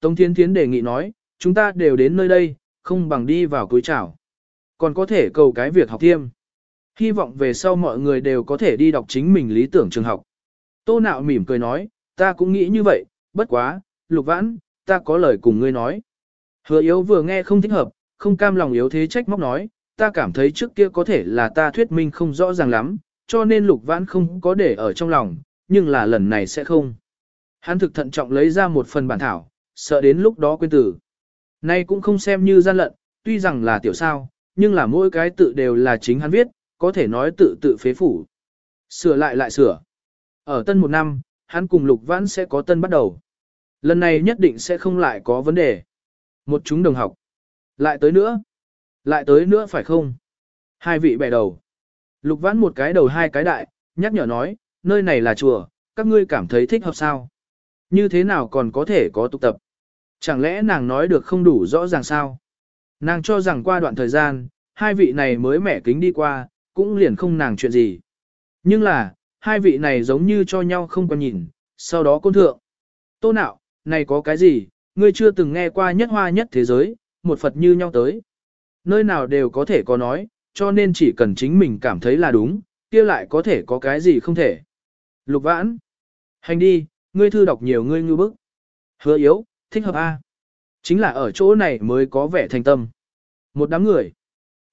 Tống Thiên Thiến đề nghị nói, chúng ta đều đến nơi đây, không bằng đi vào cuối chảo. Còn có thể cầu cái việc học thêm. Hy vọng về sau mọi người đều có thể đi đọc chính mình lý tưởng trường học. Tô nạo mỉm cười nói, ta cũng nghĩ như vậy, bất quá, lục vãn, ta có lời cùng ngươi nói. Hứa yếu vừa nghe không thích hợp, không cam lòng yếu thế trách móc nói, ta cảm thấy trước kia có thể là ta thuyết minh không rõ ràng lắm, cho nên lục vãn không có để ở trong lòng, nhưng là lần này sẽ không. Hắn thực thận trọng lấy ra một phần bản thảo, sợ đến lúc đó quên tử. Nay cũng không xem như gian lận, tuy rằng là tiểu sao, nhưng là mỗi cái tự đều là chính hắn viết, có thể nói tự tự phế phủ. Sửa lại lại sửa. Ở tân một năm, hắn cùng lục vãn sẽ có tân bắt đầu. Lần này nhất định sẽ không lại có vấn đề. Một chúng đồng học. Lại tới nữa. Lại tới nữa phải không? Hai vị bẻ đầu. Lục vãn một cái đầu hai cái đại, nhắc nhở nói, nơi này là chùa, các ngươi cảm thấy thích hợp sao? Như thế nào còn có thể có tục tập? Chẳng lẽ nàng nói được không đủ rõ ràng sao? Nàng cho rằng qua đoạn thời gian, hai vị này mới mẻ kính đi qua, cũng liền không nàng chuyện gì. Nhưng là, hai vị này giống như cho nhau không có nhìn, sau đó côn thượng. Tô nạo, này có cái gì, ngươi chưa từng nghe qua nhất hoa nhất thế giới, một Phật như nhau tới. Nơi nào đều có thể có nói, cho nên chỉ cần chính mình cảm thấy là đúng, kia lại có thể có cái gì không thể. Lục vãn. Hành đi, ngươi thư đọc nhiều ngươi ngư bức. Hứa yếu, thích hợp A. Chính là ở chỗ này mới có vẻ thành tâm. Một đám người.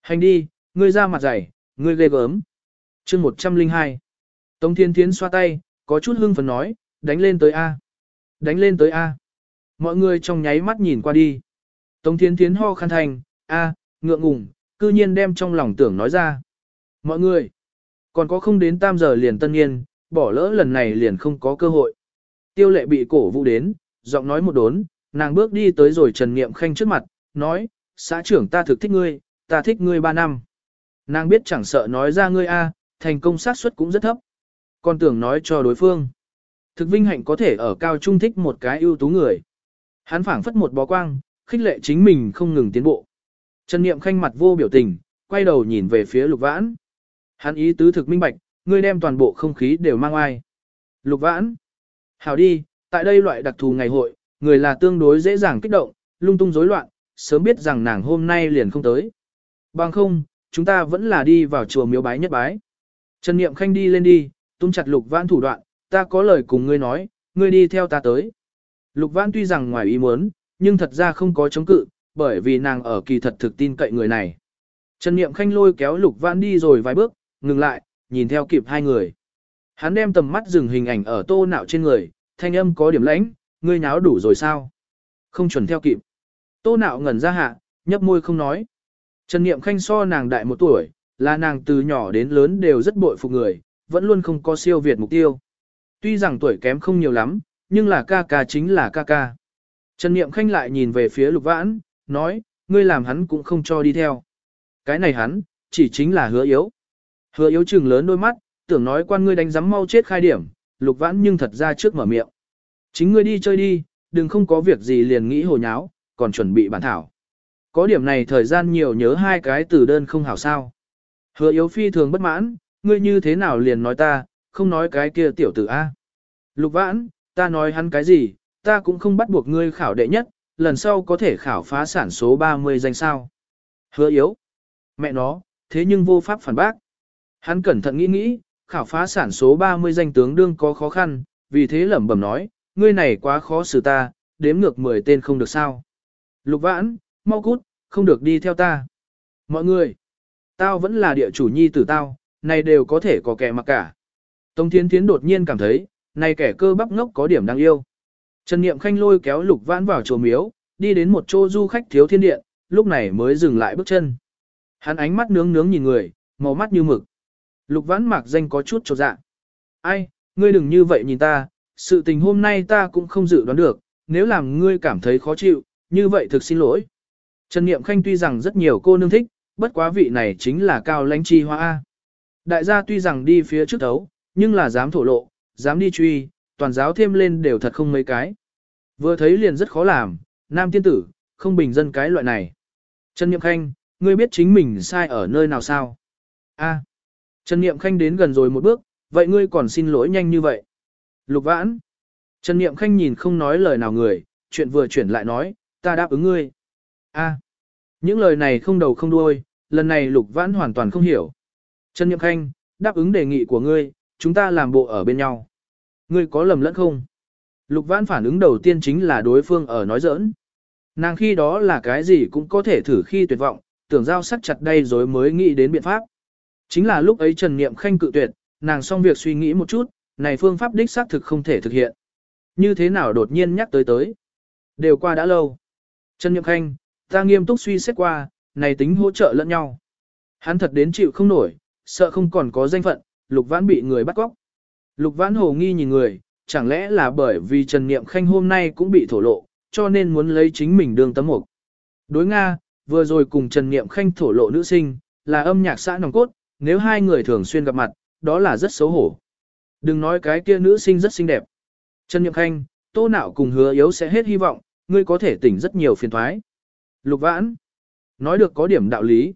Hành đi, ngươi ra mặt dày, ngươi ghê gớm. chương 102. Tống Thiên Thiến xoa tay, có chút hưng phấn nói, đánh lên tới A. Đánh lên tới A. Mọi người trong nháy mắt nhìn qua đi. Tống Thiên Thiến ho khăn thành, A, ngượng ngùng, cư nhiên đem trong lòng tưởng nói ra. Mọi người, còn có không đến tam giờ liền tân niên, bỏ lỡ lần này liền không có cơ hội. Tiêu lệ bị cổ vũ đến, giọng nói một đốn, nàng bước đi tới rồi Trần Niệm Khanh trước mặt, nói, xã trưởng ta thực thích ngươi, ta thích ngươi ba năm. Nàng biết chẳng sợ nói ra ngươi a, thành công xác suất cũng rất thấp. Còn tưởng nói cho đối phương. Thực vinh hạnh có thể ở cao trung thích một cái ưu tú người. Hắn phảng phất một bó quang, khích lệ chính mình không ngừng tiến bộ. Trần Niệm Khanh mặt vô biểu tình, quay đầu nhìn về phía Lục Vãn. Hắn ý tứ thực minh bạch, ngươi đem toàn bộ không khí đều mang ai. Lục Vãn. Hảo đi, tại đây loại đặc thù ngày hội, người là tương đối dễ dàng kích động, lung tung rối loạn, sớm biết rằng nàng hôm nay liền không tới. Bằng không, chúng ta vẫn là đi vào chùa miếu bái nhất bái. Trần Niệm Khanh đi lên đi, tung chặt Lục Vãn thủ đoạn, ta có lời cùng ngươi nói, ngươi đi theo ta tới. Lục Vãn tuy rằng ngoài ý muốn, nhưng thật ra không có chống cự, bởi vì nàng ở kỳ thật thực tin cậy người này. Trần Niệm Khanh lôi kéo Lục Vãn đi rồi vài bước, ngừng lại, nhìn theo kịp hai người. Hắn đem tầm mắt dừng hình ảnh ở tô nạo trên người, thanh âm có điểm lãnh, ngươi nháo đủ rồi sao? Không chuẩn theo kịp. Tô nạo ngẩn ra hạ, nhấp môi không nói. Trần Niệm Khanh so nàng đại một tuổi, là nàng từ nhỏ đến lớn đều rất bội phục người, vẫn luôn không có siêu việt mục tiêu. Tuy rằng tuổi kém không nhiều lắm, nhưng là ca ca chính là ca ca. Trần Niệm Khanh lại nhìn về phía Lục Vãn, nói, ngươi làm hắn cũng không cho đi theo. Cái này hắn, chỉ chính là hứa yếu. Hứa yếu chừng lớn đôi mắt, tưởng nói quan ngươi đánh giám mau chết khai điểm, Lục Vãn nhưng thật ra trước mở miệng. Chính ngươi đi chơi đi, đừng không có việc gì liền nghĩ hồ nháo, còn chuẩn bị bản thảo. Có điểm này thời gian nhiều nhớ hai cái từ đơn không hảo sao. Hứa yếu phi thường bất mãn, ngươi như thế nào liền nói ta, không nói cái kia tiểu tử A. Lục vãn, ta nói hắn cái gì, ta cũng không bắt buộc ngươi khảo đệ nhất, lần sau có thể khảo phá sản số 30 danh sao. Hứa yếu. Mẹ nó, thế nhưng vô pháp phản bác. Hắn cẩn thận nghĩ nghĩ, khảo phá sản số 30 danh tướng đương có khó khăn, vì thế lẩm bẩm nói, ngươi này quá khó xử ta, đếm ngược 10 tên không được sao. Lục vãn, mau cút, không được đi theo ta. Mọi người, tao vẫn là địa chủ nhi tử tao, này đều có thể có kẻ mặc cả. Tống Thiến Thiến đột nhiên cảm thấy, này kẻ cơ bắp ngốc có điểm đáng yêu. Trần Niệm Khanh lôi kéo Lục Vãn vào chùa miếu, đi đến một chỗ du khách thiếu thiên điện, lúc này mới dừng lại bước chân. Hắn ánh mắt nướng nướng nhìn người, màu mắt như mực. Lục Vãn mặc danh có chút trột dạ. Ai, ngươi đừng như vậy nhìn ta, sự tình hôm nay ta cũng không dự đoán được, nếu làm ngươi cảm thấy khó chịu, như vậy thực xin lỗi. Trần Niệm Khanh tuy rằng rất nhiều cô nương thích, bất quá vị này chính là cao lãnh chi hoa A. Đại gia tuy rằng đi phía trước thấu, nhưng là dám thổ lộ, dám đi truy, toàn giáo thêm lên đều thật không mấy cái. Vừa thấy liền rất khó làm, nam tiên tử, không bình dân cái loại này. Trần Niệm Khanh, ngươi biết chính mình sai ở nơi nào sao? A. Trần Niệm Khanh đến gần rồi một bước, vậy ngươi còn xin lỗi nhanh như vậy. Lục vãn. Trần Niệm Khanh nhìn không nói lời nào người, chuyện vừa chuyển lại nói, ta đáp ứng ngươi. A, những lời này không đầu không đuôi, lần này Lục Vãn hoàn toàn không hiểu. Trần Niệm Khanh, đáp ứng đề nghị của ngươi, chúng ta làm bộ ở bên nhau. Ngươi có lầm lẫn không? Lục Vãn phản ứng đầu tiên chính là đối phương ở nói giỡn. Nàng khi đó là cái gì cũng có thể thử khi tuyệt vọng, tưởng giao sắc chặt đây rồi mới nghĩ đến biện pháp. Chính là lúc ấy Trần Niệm Khanh cự tuyệt, nàng xong việc suy nghĩ một chút, này phương pháp đích xác thực không thể thực hiện. Như thế nào đột nhiên nhắc tới tới. Đều qua đã lâu. Trần Niệm Khanh, ta nghiêm túc suy xét qua, này tính hỗ trợ lẫn nhau. Hắn thật đến chịu không nổi, sợ không còn có danh phận, Lục Vãn bị người bắt cóc. Lục Vãn hồ nghi nhìn người, chẳng lẽ là bởi vì Trần Niệm Khanh hôm nay cũng bị thổ lộ, cho nên muốn lấy chính mình đương tấm mục. Đối Nga, vừa rồi cùng Trần Niệm Khanh thổ lộ nữ sinh, là âm nhạc xã nòng cốt, nếu hai người thường xuyên gặp mặt, đó là rất xấu hổ. Đừng nói cái kia nữ sinh rất xinh đẹp. Trần Nhậm Khanh, tô nạo cùng hứa yếu sẽ hết hy vọng, ngươi có thể tỉnh rất nhiều phiền thoái. Lục Vãn, nói được có điểm đạo lý.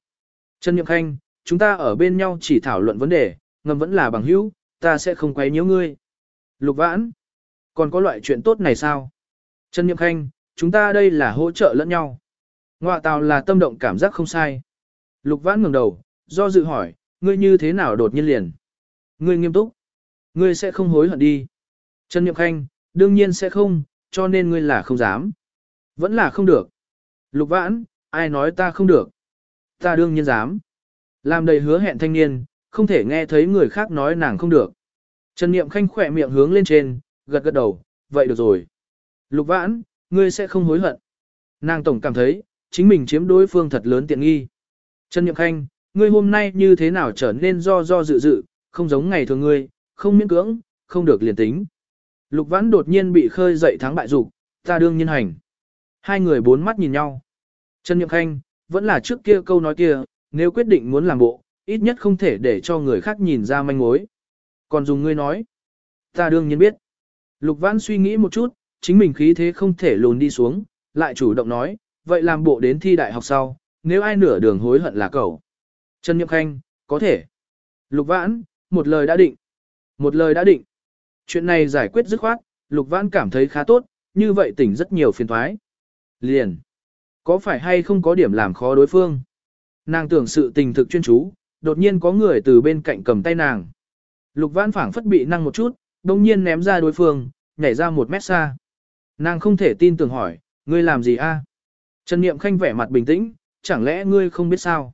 Trần Nhậm Khanh, chúng ta ở bên nhau chỉ thảo luận vấn đề, ngầm vẫn là bằng hữu, ta sẽ không quấy nhiễu ngươi. Lục Vãn, còn có loại chuyện tốt này sao? Trần Nhậm Khanh, chúng ta đây là hỗ trợ lẫn nhau. ngoại tào là tâm động cảm giác không sai. Lục Vãn ngẩng đầu, do dự hỏi, ngươi như thế nào đột nhiên liền? Ngươi nghiêm túc. Ngươi sẽ không hối hận đi. Trần Niệm Khanh, đương nhiên sẽ không, cho nên ngươi là không dám. Vẫn là không được. Lục Vãn, ai nói ta không được? Ta đương nhiên dám. Làm đầy hứa hẹn thanh niên, không thể nghe thấy người khác nói nàng không được. Trần Niệm Khanh khỏe miệng hướng lên trên, gật gật đầu, vậy được rồi. Lục vãn, ngươi sẽ không hối hận. Nàng tổng cảm thấy, chính mình chiếm đối phương thật lớn tiện nghi. Trần Niệm Khanh, ngươi hôm nay như thế nào trở nên do do dự dự, không giống ngày thường ngươi, không miễn cưỡng, không được liền tính. Lục vãn đột nhiên bị khơi dậy thắng bại dục, ta đương nhiên hành. Hai người bốn mắt nhìn nhau. Trần Niệm Khanh, vẫn là trước kia câu nói kia, nếu quyết định muốn làm bộ, ít nhất không thể để cho người khác nhìn ra manh mối. Còn dùng ngươi nói, ta đương nhiên biết. Lục Vãn suy nghĩ một chút, chính mình khí thế không thể lùn đi xuống, lại chủ động nói, vậy làm bộ đến thi đại học sau, nếu ai nửa đường hối hận là cậu. Trần Niệm Khanh, có thể. Lục Vãn, một lời đã định. Một lời đã định. Chuyện này giải quyết dứt khoát, Lục Vãn cảm thấy khá tốt, như vậy tỉnh rất nhiều phiền thoái. Liền. Có phải hay không có điểm làm khó đối phương? Nàng tưởng sự tình thực chuyên chú, đột nhiên có người từ bên cạnh cầm tay nàng. Lục Vãn phảng phất bị năng một chút, đồng nhiên ném ra đối phương, nhảy ra một mét xa. Nàng không thể tin tưởng hỏi, ngươi làm gì a? Trần Niệm Khanh vẻ mặt bình tĩnh, chẳng lẽ ngươi không biết sao?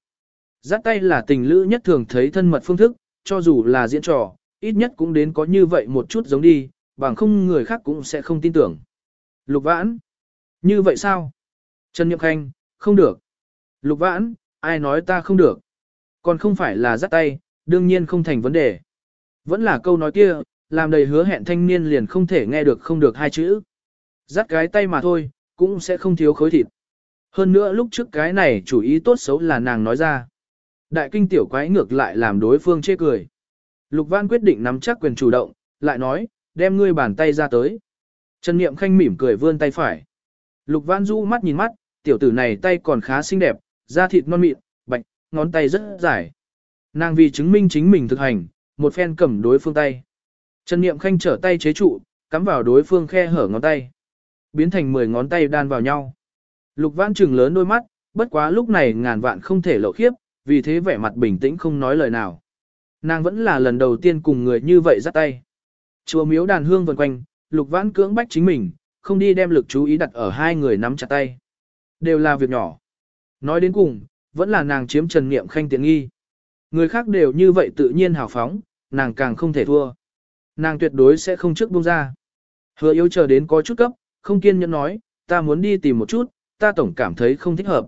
Giắt tay là tình lữ nhất thường thấy thân mật phương thức, cho dù là diễn trò, ít nhất cũng đến có như vậy một chút giống đi, bằng không người khác cũng sẽ không tin tưởng. Lục Vãn, như vậy sao? Trần Nhậm Khanh, không được. Lục Vãn, ai nói ta không được? Còn không phải là giắt tay, đương nhiên không thành vấn đề. Vẫn là câu nói kia, làm đầy hứa hẹn thanh niên liền không thể nghe được không được hai chữ. Dắt cái tay mà thôi, cũng sẽ không thiếu khối thịt. Hơn nữa lúc trước cái này chủ ý tốt xấu là nàng nói ra. Đại kinh tiểu quái ngược lại làm đối phương chê cười. Lục Văn quyết định nắm chắc quyền chủ động, lại nói, đem ngươi bàn tay ra tới. Trần Niệm Khanh mỉm cười vươn tay phải. Lục Văn du mắt nhìn mắt, tiểu tử này tay còn khá xinh đẹp, da thịt non mịn, bạch, ngón tay rất dài. Nàng vì chứng minh chính mình thực hành, một phen cầm đối phương tay. Trần Niệm Khanh trở tay chế trụ, cắm vào đối phương khe hở ngón tay. Biến thành 10 ngón tay đan vào nhau. Lục Văn trừng lớn đôi mắt, bất quá lúc này ngàn vạn không thể lộ khiếp, vì thế vẻ mặt bình tĩnh không nói lời nào. Nàng vẫn là lần đầu tiên cùng người như vậy dắt tay. Chùa miếu đàn hương vần quanh, Lục vãn cưỡng bách chính mình, không đi đem lực chú ý đặt ở hai người nắm chặt tay. Đều là việc nhỏ. Nói đến cùng, vẫn là nàng chiếm Trần Niệm Khanh tiện nghi. Người khác đều như vậy tự nhiên hào phóng, nàng càng không thể thua. Nàng tuyệt đối sẽ không trước buông ra. Hứa yếu chờ đến có chút cấp, không kiên nhẫn nói, ta muốn đi tìm một chút, ta tổng cảm thấy không thích hợp.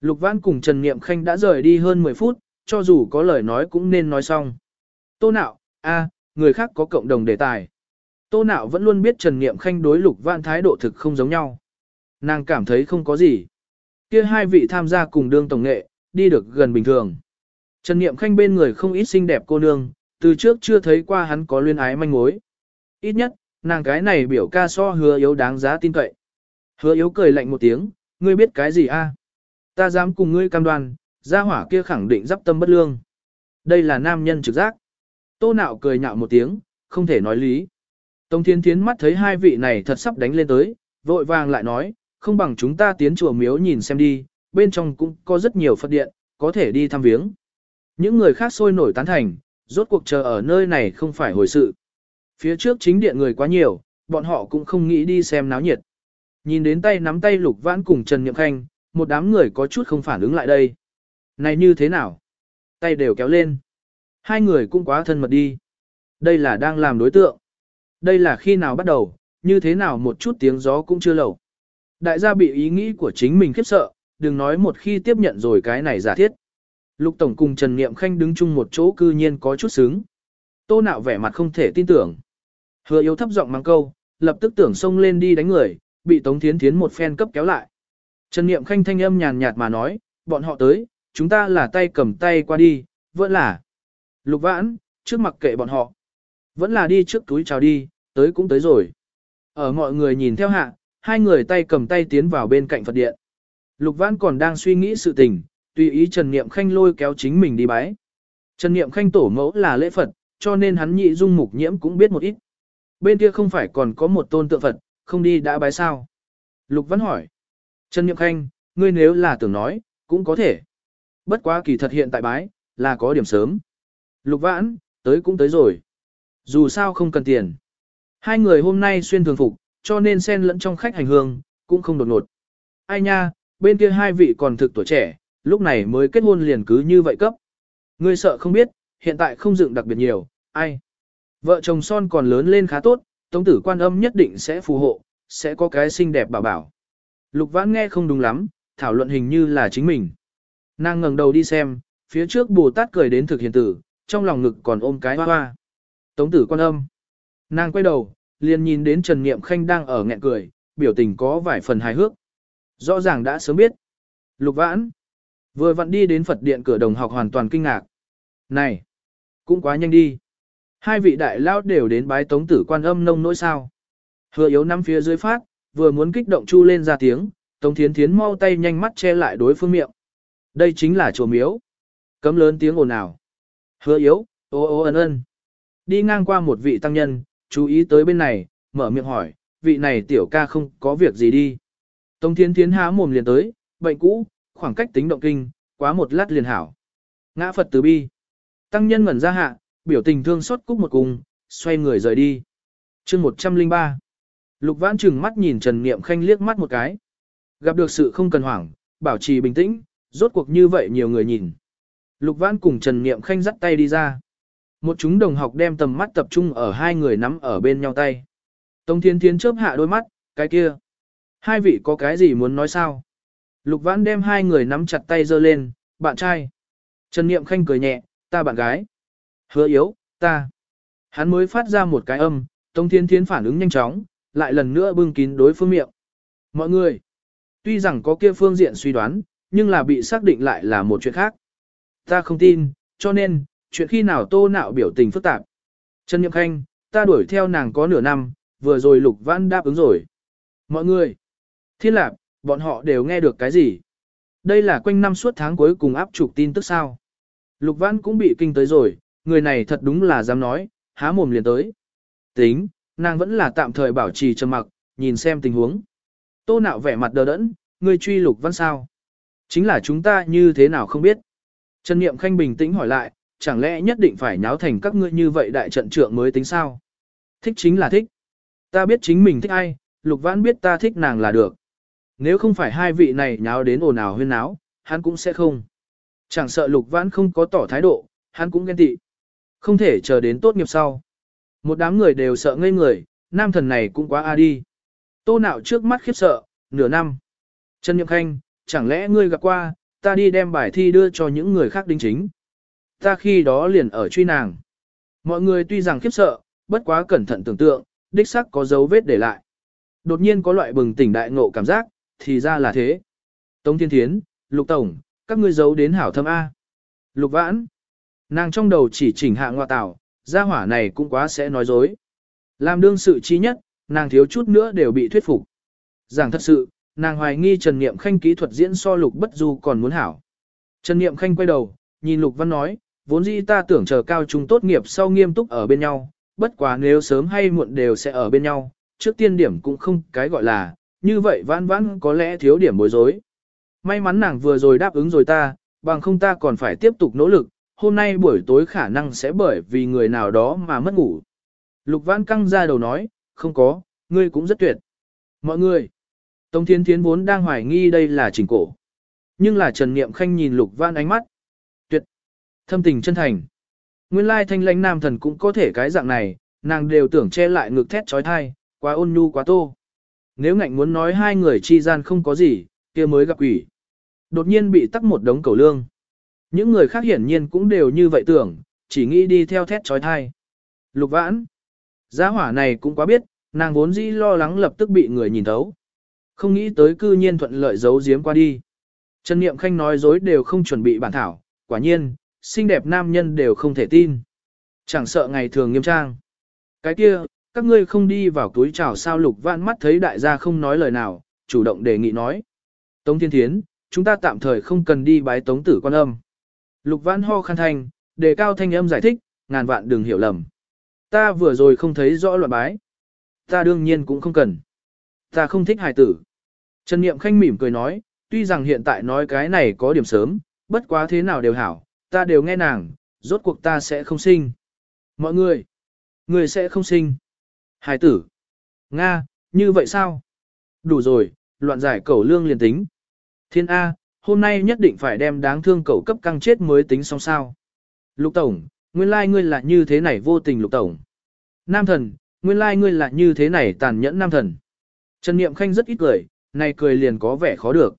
Lục Văn cùng Trần Niệm Khanh đã rời đi hơn 10 phút, cho dù có lời nói cũng nên nói xong. Tô nạo, a, người khác có cộng đồng đề tài. Tô nạo vẫn luôn biết Trần Niệm Khanh đối Lục Văn thái độ thực không giống nhau. Nàng cảm thấy không có gì. Kia hai vị tham gia cùng đương tổng nghệ, đi được gần bình thường. Trần Niệm Khanh bên người không ít xinh đẹp cô nương, từ trước chưa thấy qua hắn có luyên ái manh mối. Ít nhất, nàng cái này biểu ca so hứa yếu đáng giá tin cậy. Hứa yếu cười lạnh một tiếng, ngươi biết cái gì a? Ta dám cùng ngươi cam đoan, gia hỏa kia khẳng định dắp tâm bất lương. Đây là nam nhân trực giác. Tô nạo cười nhạo một tiếng, không thể nói lý. Tông Thiên Thiến mắt thấy hai vị này thật sắp đánh lên tới, Vội vàng lại nói, không bằng chúng ta tiến chùa miếu nhìn xem đi, bên trong cũng có rất nhiều Phật điện, có thể đi thăm viếng. Những người khác sôi nổi tán thành, rốt cuộc chờ ở nơi này không phải hồi sự. Phía trước chính điện người quá nhiều, bọn họ cũng không nghĩ đi xem náo nhiệt. Nhìn đến tay nắm tay Lục Vãn cùng Trần Nhậm Khanh, một đám người có chút không phản ứng lại đây. Này như thế nào? Tay đều kéo lên. Hai người cũng quá thân mật đi. Đây là đang làm đối tượng. Đây là khi nào bắt đầu, như thế nào một chút tiếng gió cũng chưa lẩu. Đại gia bị ý nghĩ của chính mình khiếp sợ, đừng nói một khi tiếp nhận rồi cái này giả thiết. Lục Tổng cùng Trần Niệm Khanh đứng chung một chỗ cư nhiên có chút sướng. Tô nạo vẻ mặt không thể tin tưởng. Hứa yếu thấp giọng mang câu, lập tức tưởng xông lên đi đánh người, bị Tống Thiến Thiến một phen cấp kéo lại. Trần Niệm Khanh thanh âm nhàn nhạt mà nói, bọn họ tới, chúng ta là tay cầm tay qua đi, vẫn là. Lục vãn, trước mặt kệ bọn họ. Vẫn là đi trước túi chào đi, tới cũng tới rồi. Ở mọi người nhìn theo hạ, hai người tay cầm tay tiến vào bên cạnh Phật điện. Lục vãn còn đang suy nghĩ sự tình, tùy ý Trần Niệm Khanh lôi kéo chính mình đi bái. Trần Niệm Khanh tổ mẫu là lễ Phật, cho nên hắn nhị dung mục nhiễm cũng biết một ít. Bên kia không phải còn có một tôn tượng Phật, không đi đã bái sao? Lục Văn hỏi. Trần Niệm Khanh, ngươi nếu là tưởng nói, cũng có thể. Bất quá kỳ thật hiện tại bái, là có điểm sớm. Lục Vãn, tới cũng tới rồi. Dù sao không cần tiền. Hai người hôm nay xuyên thường phục, cho nên xen lẫn trong khách hành hương, cũng không đột ngột. Ai nha, bên kia hai vị còn thực tuổi trẻ, lúc này mới kết hôn liền cứ như vậy cấp. Ngươi sợ không biết, hiện tại không dựng đặc biệt nhiều, ai. Vợ chồng son còn lớn lên khá tốt, tống tử quan âm nhất định sẽ phù hộ, sẽ có cái xinh đẹp bảo bảo. Lục vãn nghe không đúng lắm, thảo luận hình như là chính mình. Nàng ngẩng đầu đi xem, phía trước Bồ Tát cười đến thực hiện tử, trong lòng ngực còn ôm cái hoa hoa. Tống tử quan âm. Nàng quay đầu, liền nhìn đến Trần Niệm Khanh đang ở nghẹn cười, biểu tình có vài phần hài hước. Rõ ràng đã sớm biết. Lục vãn. Vừa vặn đi đến Phật điện cửa đồng học hoàn toàn kinh ngạc. Này, cũng quá nhanh đi. Hai vị đại lao đều đến bái tống tử quan âm nông nỗi sao. Hứa yếu năm phía dưới phát, vừa muốn kích động chu lên ra tiếng, tống thiến thiến mau tay nhanh mắt che lại đối phương miệng. Đây chính là chùa miếu. Cấm lớn tiếng ồn ào. Hứa yếu, ô ô ân ân. Đi ngang qua một vị tăng nhân, chú ý tới bên này, mở miệng hỏi, vị này tiểu ca không có việc gì đi. Tống thiến thiến há mồm liền tới, bệnh cũ, khoảng cách tính động kinh, quá một lát liền hảo. Ngã Phật từ bi. Tăng nhân ngẩn ra hạ, biểu tình thương xót cúc một cùng, xoay người rời đi. chương 103. Lục vãn chừng mắt nhìn Trần Niệm Khanh liếc mắt một cái. Gặp được sự không cần hoảng, bảo trì bình tĩnh, rốt cuộc như vậy nhiều người nhìn. Lục vãn cùng Trần Niệm Khanh dắt tay đi ra. Một chúng đồng học đem tầm mắt tập trung ở hai người nắm ở bên nhau tay. Tông Thiên Thiên chớp hạ đôi mắt, cái kia. Hai vị có cái gì muốn nói sao? Lục vãn đem hai người nắm chặt tay giơ lên, bạn trai. Trần Niệm Khanh cười nhẹ, ta bạn gái. Hứa yếu, ta. Hắn mới phát ra một cái âm, Tống Thiên Thiên phản ứng nhanh chóng, lại lần nữa bưng kín đối phương miệng. Mọi người, tuy rằng có kia phương diện suy đoán, nhưng là bị xác định lại là một chuyện khác. Ta không tin, cho nên, chuyện khi nào tô nạo biểu tình phức tạp. Trần Nhậm Khanh, ta đuổi theo nàng có nửa năm, vừa rồi Lục Văn đáp ứng rồi. Mọi người, thiên lạc, bọn họ đều nghe được cái gì? Đây là quanh năm suốt tháng cuối cùng áp trục tin tức sao? Lục Văn cũng bị kinh tới rồi, người này thật đúng là dám nói, há mồm liền tới. Tính, nàng vẫn là tạm thời bảo trì trầm mặc, nhìn xem tình huống. Tô nạo vẻ mặt đờ đẫn, ngươi truy Lục Văn sao? Chính là chúng ta như thế nào không biết. Trần Niệm Khanh bình tĩnh hỏi lại, chẳng lẽ nhất định phải nháo thành các ngươi như vậy đại trận trưởng mới tính sao? Thích chính là thích. Ta biết chính mình thích ai, Lục Văn biết ta thích nàng là được. Nếu không phải hai vị này nháo đến ồn ào huyên náo, hắn cũng sẽ không. Chẳng sợ Lục Văn không có tỏ thái độ, hắn cũng ghen tị. Không thể chờ đến tốt nghiệp sau. Một đám người đều sợ ngây người, nam thần này cũng quá a đi. Tô nạo trước mắt khiếp sợ, nửa năm. Trần Nhậm Khanh, chẳng lẽ ngươi gặp qua, ta đi đem bài thi đưa cho những người khác đính chính. Ta khi đó liền ở truy nàng. Mọi người tuy rằng khiếp sợ, bất quá cẩn thận tưởng tượng, đích sắc có dấu vết để lại. Đột nhiên có loại bừng tỉnh đại ngộ cảm giác, thì ra là thế. Tống Thiên Thiến, Lục Tổng, các ngươi giấu đến hảo thâm A. Lục Vãn, nàng trong đầu chỉ chỉnh hạ ngoại tảo, gia hỏa này cũng quá sẽ nói dối. Làm đương sự chi nhất, nàng thiếu chút nữa đều bị thuyết phục. Giảng thật sự, nàng hoài nghi Trần Niệm Khanh kỹ thuật diễn so Lục Bất Du còn muốn hảo. Trần Niệm Khanh quay đầu, nhìn Lục Văn nói, vốn dĩ ta tưởng chờ cao trung tốt nghiệp sau nghiêm túc ở bên nhau, bất quá nếu sớm hay muộn đều sẽ ở bên nhau, trước tiên điểm cũng không cái gọi là, như vậy vãn vãn có lẽ thiếu điểm bối rối. May mắn nàng vừa rồi đáp ứng rồi ta, bằng không ta còn phải tiếp tục nỗ lực, hôm nay buổi tối khả năng sẽ bởi vì người nào đó mà mất ngủ. Lục vãn căng ra đầu nói, không có, ngươi cũng rất tuyệt. Mọi người, Tống Thiên Thiến vốn đang hoài nghi đây là trình cổ. Nhưng là Trần Niệm Khanh nhìn Lục Vãn ánh mắt. Tuyệt, thâm tình chân thành. Nguyên lai thanh lãnh nam thần cũng có thể cái dạng này, nàng đều tưởng che lại ngực thét trói thai, quá ôn nhu quá tô. Nếu ngạnh muốn nói hai người chi gian không có gì, kia mới gặp quỷ. Đột nhiên bị tắc một đống cầu lương. Những người khác hiển nhiên cũng đều như vậy tưởng, chỉ nghĩ đi theo thét trói thai. Lục vãn. Gia hỏa này cũng quá biết, nàng vốn dĩ lo lắng lập tức bị người nhìn thấu. Không nghĩ tới cư nhiên thuận lợi giấu giếm qua đi. Trần Niệm Khanh nói dối đều không chuẩn bị bản thảo, quả nhiên, xinh đẹp nam nhân đều không thể tin. Chẳng sợ ngày thường nghiêm trang. Cái kia, các ngươi không đi vào túi chào sao lục vãn mắt thấy đại gia không nói lời nào, chủ động đề nghị nói. Tống Thiên Thiến, chúng ta tạm thời không cần đi bái tống tử quan âm. Lục vãn ho khăn thanh, đề cao thanh âm giải thích, ngàn vạn đừng hiểu lầm. Ta vừa rồi không thấy rõ loạn bái. Ta đương nhiên cũng không cần. Ta không thích hài tử. Trần Niệm Khanh mỉm cười nói, tuy rằng hiện tại nói cái này có điểm sớm, bất quá thế nào đều hảo, ta đều nghe nàng, rốt cuộc ta sẽ không sinh. Mọi người, người sẽ không sinh. Hài tử. Nga, như vậy sao? Đủ rồi, loạn giải cẩu lương liền tính. Thiên A, hôm nay nhất định phải đem đáng thương cậu cấp căng chết mới tính xong sao. Lục Tổng, nguyên lai like ngươi là như thế này vô tình Lục Tổng. Nam thần, nguyên lai like ngươi là như thế này tàn nhẫn nam thần. Trần Niệm Khanh rất ít cười, này cười liền có vẻ khó được.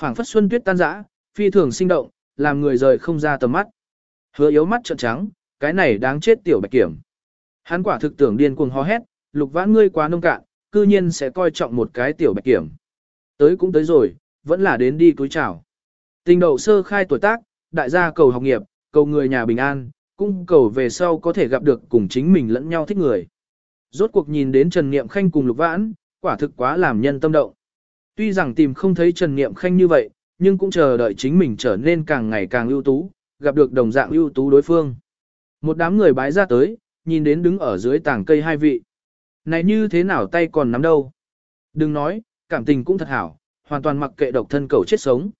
phảng phất xuân tuyết tan rã, phi thường sinh động, làm người rời không ra tầm mắt. Hứa yếu mắt trợn trắng, cái này đáng chết tiểu bạch kiểm. Hắn quả thực tưởng điên cuồng hò hét, lục vãn ngươi quá nông cạn, cư nhiên sẽ coi trọng một cái tiểu bạch kiểm. Tới cũng tới rồi, vẫn là đến đi túi chào. Tình đậu sơ khai tuổi tác, đại gia cầu học nghiệp, cầu người nhà bình an, cũng cầu về sau có thể gặp được cùng chính mình lẫn nhau thích người. Rốt cuộc nhìn đến Trần Niệm Khanh cùng Lục Vãn, quả thực quá làm nhân tâm động. Tuy rằng tìm không thấy Trần Niệm Khanh như vậy, nhưng cũng chờ đợi chính mình trở nên càng ngày càng ưu tú, gặp được đồng dạng ưu tú đối phương. Một đám người bái ra tới, nhìn đến đứng ở dưới tảng cây hai vị. Này như thế nào tay còn nắm đâu? Đừng nói, cảm tình cũng thật hảo, hoàn toàn mặc kệ độc thân cầu chết sống.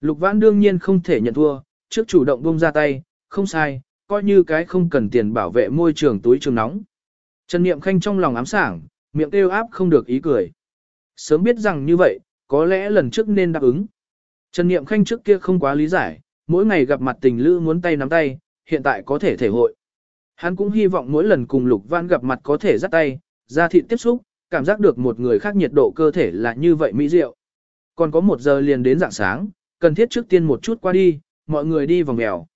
Lục Vãn đương nhiên không thể nhận thua, trước chủ động buông ra tay, không sai, coi như cái không cần tiền bảo vệ môi trường túi trường nóng. Trần Niệm Khanh trong lòng ám sảng, miệng kêu áp không được ý cười. Sớm biết rằng như vậy, có lẽ lần trước nên đáp ứng. Trần Niệm Khanh trước kia không quá lý giải, mỗi ngày gặp mặt tình lữ muốn tay nắm tay, hiện tại có thể thể hội. Hắn cũng hy vọng mỗi lần cùng Lục Vãn gặp mặt có thể dắt tay, ra thịt tiếp xúc, cảm giác được một người khác nhiệt độ cơ thể là như vậy mỹ diệu. Còn có một giờ liền đến dạng sáng, cần thiết trước tiên một chút qua đi, mọi người đi vòng mèo.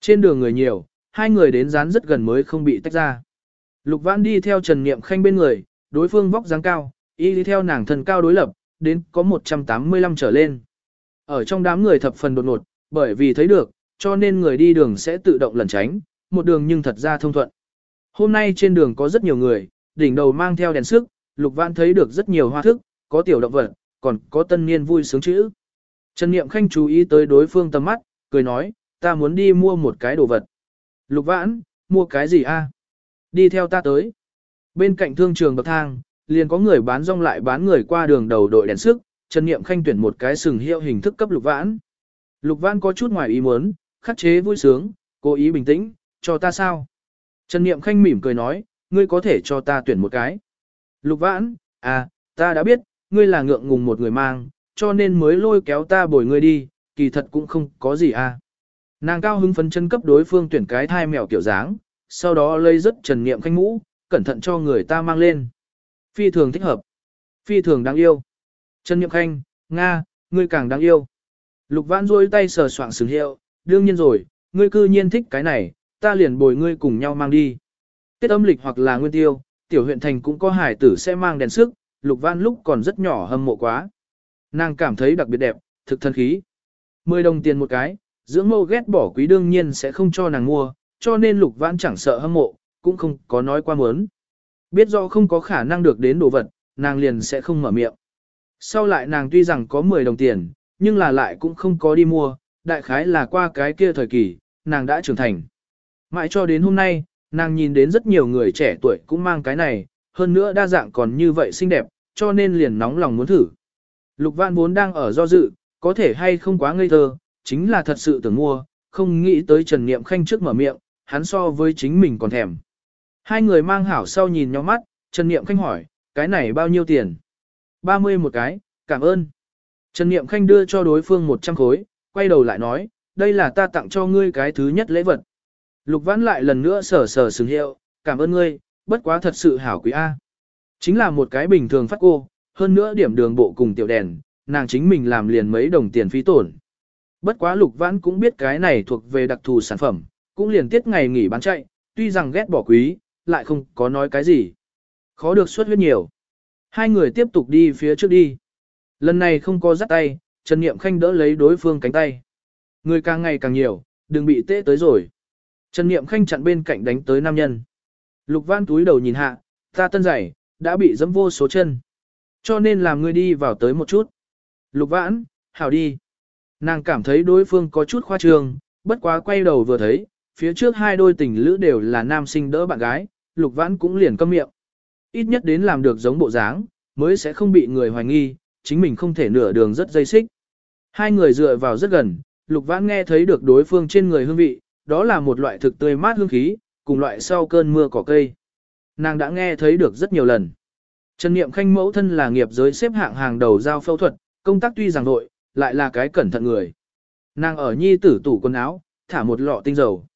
Trên đường người nhiều, hai người đến dán rất gần mới không bị tách ra. Lục vãn đi theo Trần Niệm Khanh bên người, đối phương vóc dáng cao, y đi theo nàng thần cao đối lập, đến có 185 trở lên. Ở trong đám người thập phần đột ngột, bởi vì thấy được, cho nên người đi đường sẽ tự động lẩn tránh, một đường nhưng thật ra thông thuận. Hôm nay trên đường có rất nhiều người, đỉnh đầu mang theo đèn sức, Lục vãn thấy được rất nhiều hoa thức, có tiểu động vật, còn có tân niên vui sướng chữ. Trần Niệm Khanh chú ý tới đối phương tầm mắt, cười nói, ta muốn đi mua một cái đồ vật. Lục Vãn, mua cái gì a? Đi theo ta tới. Bên cạnh thương trường bậc thang, liền có người bán rong lại bán người qua đường đầu đội đèn sức, Trần Niệm Khanh tuyển một cái sừng hiệu hình thức cấp Lục Vãn. Lục Vãn có chút ngoài ý muốn, khắc chế vui sướng, cố ý bình tĩnh, cho ta sao? Trần Niệm Khanh mỉm cười nói, ngươi có thể cho ta tuyển một cái. Lục Vãn, à, ta đã biết, ngươi là ngượng ngùng một người mang, cho nên mới lôi kéo ta bồi ngươi đi, kỳ thật cũng không có gì à. Nàng cao hứng phấn chân cấp đối phương tuyển cái thai mèo kiểu dáng, sau đó lấy rất trần niệm khanh mũ, cẩn thận cho người ta mang lên. Phi thường thích hợp. Phi thường đáng yêu. Trần niệm khanh, Nga, ngươi càng đáng yêu. Lục vãn rôi tay sờ soạng sừng hiệu, đương nhiên rồi, ngươi cư nhiên thích cái này, ta liền bồi ngươi cùng nhau mang đi. Tết âm lịch hoặc là nguyên tiêu, tiểu huyện thành cũng có hải tử sẽ mang đèn sức, lục vãn lúc còn rất nhỏ hâm mộ quá. Nàng cảm thấy đặc biệt đẹp, thực thân khí. Mười đồng tiền một cái, dưỡng mâu ghét bỏ quý đương nhiên sẽ không cho nàng mua, cho nên lục vãn chẳng sợ hâm mộ, cũng không có nói qua muốn. Biết rõ không có khả năng được đến đồ vật, nàng liền sẽ không mở miệng. Sau lại nàng tuy rằng có 10 đồng tiền, nhưng là lại cũng không có đi mua, đại khái là qua cái kia thời kỳ, nàng đã trưởng thành. Mãi cho đến hôm nay, nàng nhìn đến rất nhiều người trẻ tuổi cũng mang cái này, hơn nữa đa dạng còn như vậy xinh đẹp, cho nên liền nóng lòng muốn thử. Lục Vãn vốn đang ở do dự, có thể hay không quá ngây thơ, chính là thật sự tưởng mua, không nghĩ tới Trần Niệm Khanh trước mở miệng, hắn so với chính mình còn thèm. Hai người mang hảo sau nhìn nhau mắt, Trần Niệm Khanh hỏi, cái này bao nhiêu tiền? 30 một cái, cảm ơn. Trần Niệm Khanh đưa cho đối phương 100 khối, quay đầu lại nói, đây là ta tặng cho ngươi cái thứ nhất lễ vật. Lục Vãn lại lần nữa sở sở sừng hiệu, cảm ơn ngươi, bất quá thật sự hảo quý A. Chính là một cái bình thường phát cô, hơn nữa điểm đường bộ cùng tiểu đèn, nàng chính mình làm liền mấy đồng tiền phí tổn. Bất quá Lục Vãn cũng biết cái này thuộc về đặc thù sản phẩm, cũng liền tiết ngày nghỉ bán chạy, tuy rằng ghét bỏ quý, lại không có nói cái gì. Khó được suất huyết nhiều. Hai người tiếp tục đi phía trước đi. Lần này không có dắt tay, Trần Niệm Khanh đỡ lấy đối phương cánh tay. Người càng ngày càng nhiều, đừng bị tê tới rồi. Trần Niệm Khanh chặn bên cạnh đánh tới nam nhân. Lục Văn túi đầu nhìn hạ, ta tân giày, đã bị dẫm vô số chân. Cho nên làm người đi vào tới một chút. Lục Vãn, hảo đi. Nàng cảm thấy đối phương có chút khoa trương, bất quá quay đầu vừa thấy, phía trước hai đôi tình lữ đều là nam sinh đỡ bạn gái, Lục Vãn cũng liền câm miệng. Ít nhất đến làm được giống bộ dáng, mới sẽ không bị người hoài nghi, chính mình không thể nửa đường rất dây xích. Hai người dựa vào rất gần, Lục Vãn nghe thấy được đối phương trên người hương vị, đó là một loại thực tươi mát hương khí, cùng loại sau cơn mưa cỏ cây. Nàng đã nghe thấy được rất nhiều lần. Trần Niệm Khanh mẫu thân là nghiệp giới xếp hạng hàng đầu giao phẫu thuật, công tác tuy rằng nội, lại là cái cẩn thận người. Nàng ở nhi tử tủ quần áo, thả một lọ tinh dầu.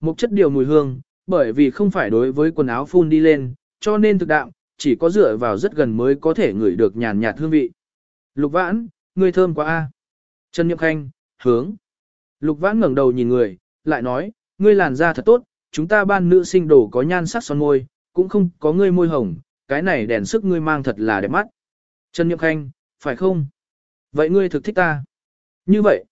Một chất điều mùi hương, bởi vì không phải đối với quần áo phun đi lên, cho nên thực đạm chỉ có dựa vào rất gần mới có thể ngửi được nhàn nhạt hương vị. Lục vãn, người thơm quá a. Trần niệm Khanh, hướng. Lục vãn ngẩng đầu nhìn người, lại nói, ngươi làn da thật tốt, chúng ta ban nữ sinh đồ có nhan sắc son môi, cũng không có ngươi môi hồng, cái này đèn sức ngươi mang thật là đẹp mắt. Trần Nhậm Khanh, phải không? Vậy ngươi thực thích ta? Như vậy,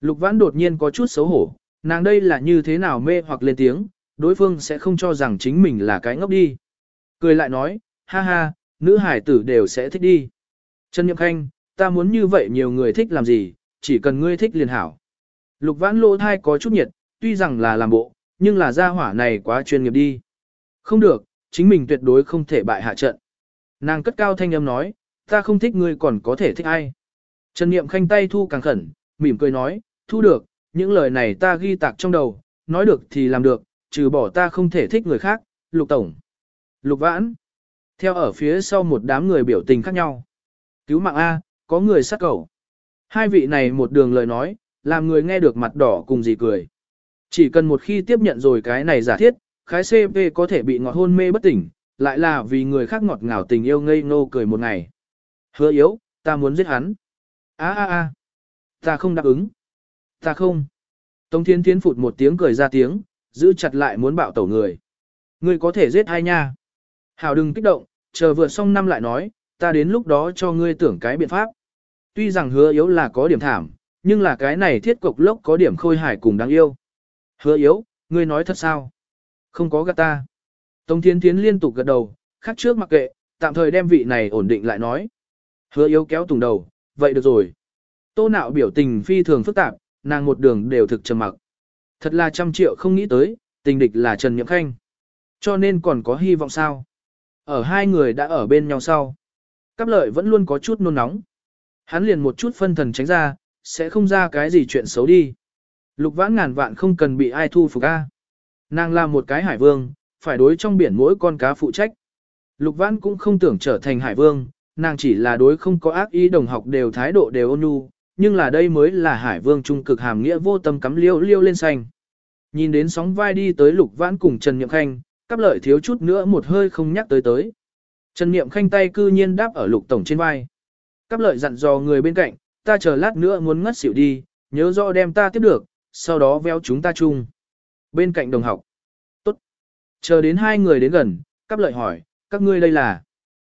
Lục Vãn đột nhiên có chút xấu hổ, nàng đây là như thế nào mê hoặc lên tiếng, đối phương sẽ không cho rằng chính mình là cái ngốc đi. Cười lại nói, ha ha, nữ hải tử đều sẽ thích đi. Trần Nhậm Khanh, ta muốn như vậy nhiều người thích làm gì, chỉ cần ngươi thích liền hảo. Lục vãn lỗ thai có chút nhiệt, tuy rằng là làm bộ, nhưng là gia hỏa này quá chuyên nghiệp đi. Không được, chính mình tuyệt đối không thể bại hạ trận. Nàng cất cao thanh âm nói, ta không thích ngươi còn có thể thích ai. Trần Niệm Khanh tay thu càng khẩn, mỉm cười nói, thu được, những lời này ta ghi tạc trong đầu, nói được thì làm được, trừ bỏ ta không thể thích người khác, lục tổng. Lục vãn. Theo ở phía sau một đám người biểu tình khác nhau. Cứu mạng A, có người sát cầu. Hai vị này một đường lời nói, làm người nghe được mặt đỏ cùng gì cười. Chỉ cần một khi tiếp nhận rồi cái này giả thiết, khái CP có thể bị ngọt hôn mê bất tỉnh, lại là vì người khác ngọt ngào tình yêu ngây ngô cười một ngày. Hứa yếu, ta muốn giết hắn. a a a ta không đáp ứng. Ta không. Tống Thiên Thiến phụt một tiếng cười ra tiếng, giữ chặt lại muốn bạo tẩu người. Ngươi có thể giết hai nha. Hảo đừng kích động, chờ vượt xong năm lại nói, ta đến lúc đó cho ngươi tưởng cái biện pháp. Tuy rằng hứa yếu là có điểm thảm, nhưng là cái này thiết cục lốc có điểm khôi hài cùng đáng yêu. Hứa yếu, ngươi nói thật sao? Không có gạt ta. Tống Thiên Thiến liên tục gật đầu, khác trước mặc kệ, tạm thời đem vị này ổn định lại nói. Hứa yếu kéo tùng đầu, vậy được rồi. Tô nạo biểu tình phi thường phức tạp, nàng một đường đều thực trầm mặc. Thật là trăm triệu không nghĩ tới, tình địch là Trần Nhậm Khanh. Cho nên còn có hy vọng sao? Ở hai người đã ở bên nhau sau. Cáp lợi vẫn luôn có chút nôn nóng. Hắn liền một chút phân thần tránh ra, sẽ không ra cái gì chuyện xấu đi. Lục vãn ngàn vạn không cần bị ai thu phục a. Nàng là một cái hải vương, phải đối trong biển mỗi con cá phụ trách. Lục vãn cũng không tưởng trở thành hải vương, nàng chỉ là đối không có ác ý đồng học đều thái độ đều ôn nhu, nhưng là đây mới là hải vương trung cực hàm nghĩa vô tâm cắm liêu liêu lên xanh. Nhìn đến sóng vai đi tới lục vãn cùng Trần Niệm Khanh, cắp lợi thiếu chút nữa một hơi không nhắc tới tới. Trần Niệm Khanh tay cư nhiên đáp ở lục tổng trên vai. Cắp lợi dặn dò người bên cạnh, ta chờ lát nữa muốn ngất xỉu đi, nhớ rõ đem ta tiếp được, sau đó véo chúng ta chung. Bên cạnh đồng học. Tốt. Chờ đến hai người đến gần, cắp lợi hỏi, các ngươi đây là.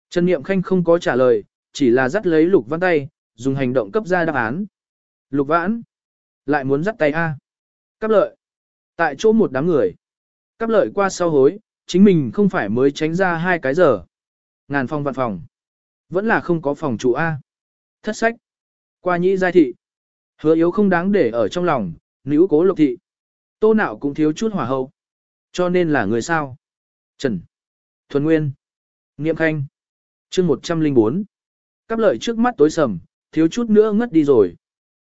Trần Niệm Khanh không có trả lời, chỉ là dắt lấy lục văn tay, dùng hành động cấp ra đáp án. Lục vãn. Lại muốn dắt tay A. Cắp lợi. Tại chỗ một đám người. Cắp lợi qua sau hối, chính mình không phải mới tránh ra hai cái giờ. Ngàn phòng vạn phòng. Vẫn là không có phòng chủ A. Thất sách. Qua nhĩ giai thị. Hứa yếu không đáng để ở trong lòng, nữ cố lục thị. Tô nạo cũng thiếu chút hỏa hậu. Cho nên là người sao. Trần. Thuần Nguyên. Niệm Khanh. chương 104. Cắp lợi trước mắt tối sầm, thiếu chút nữa ngất đi rồi.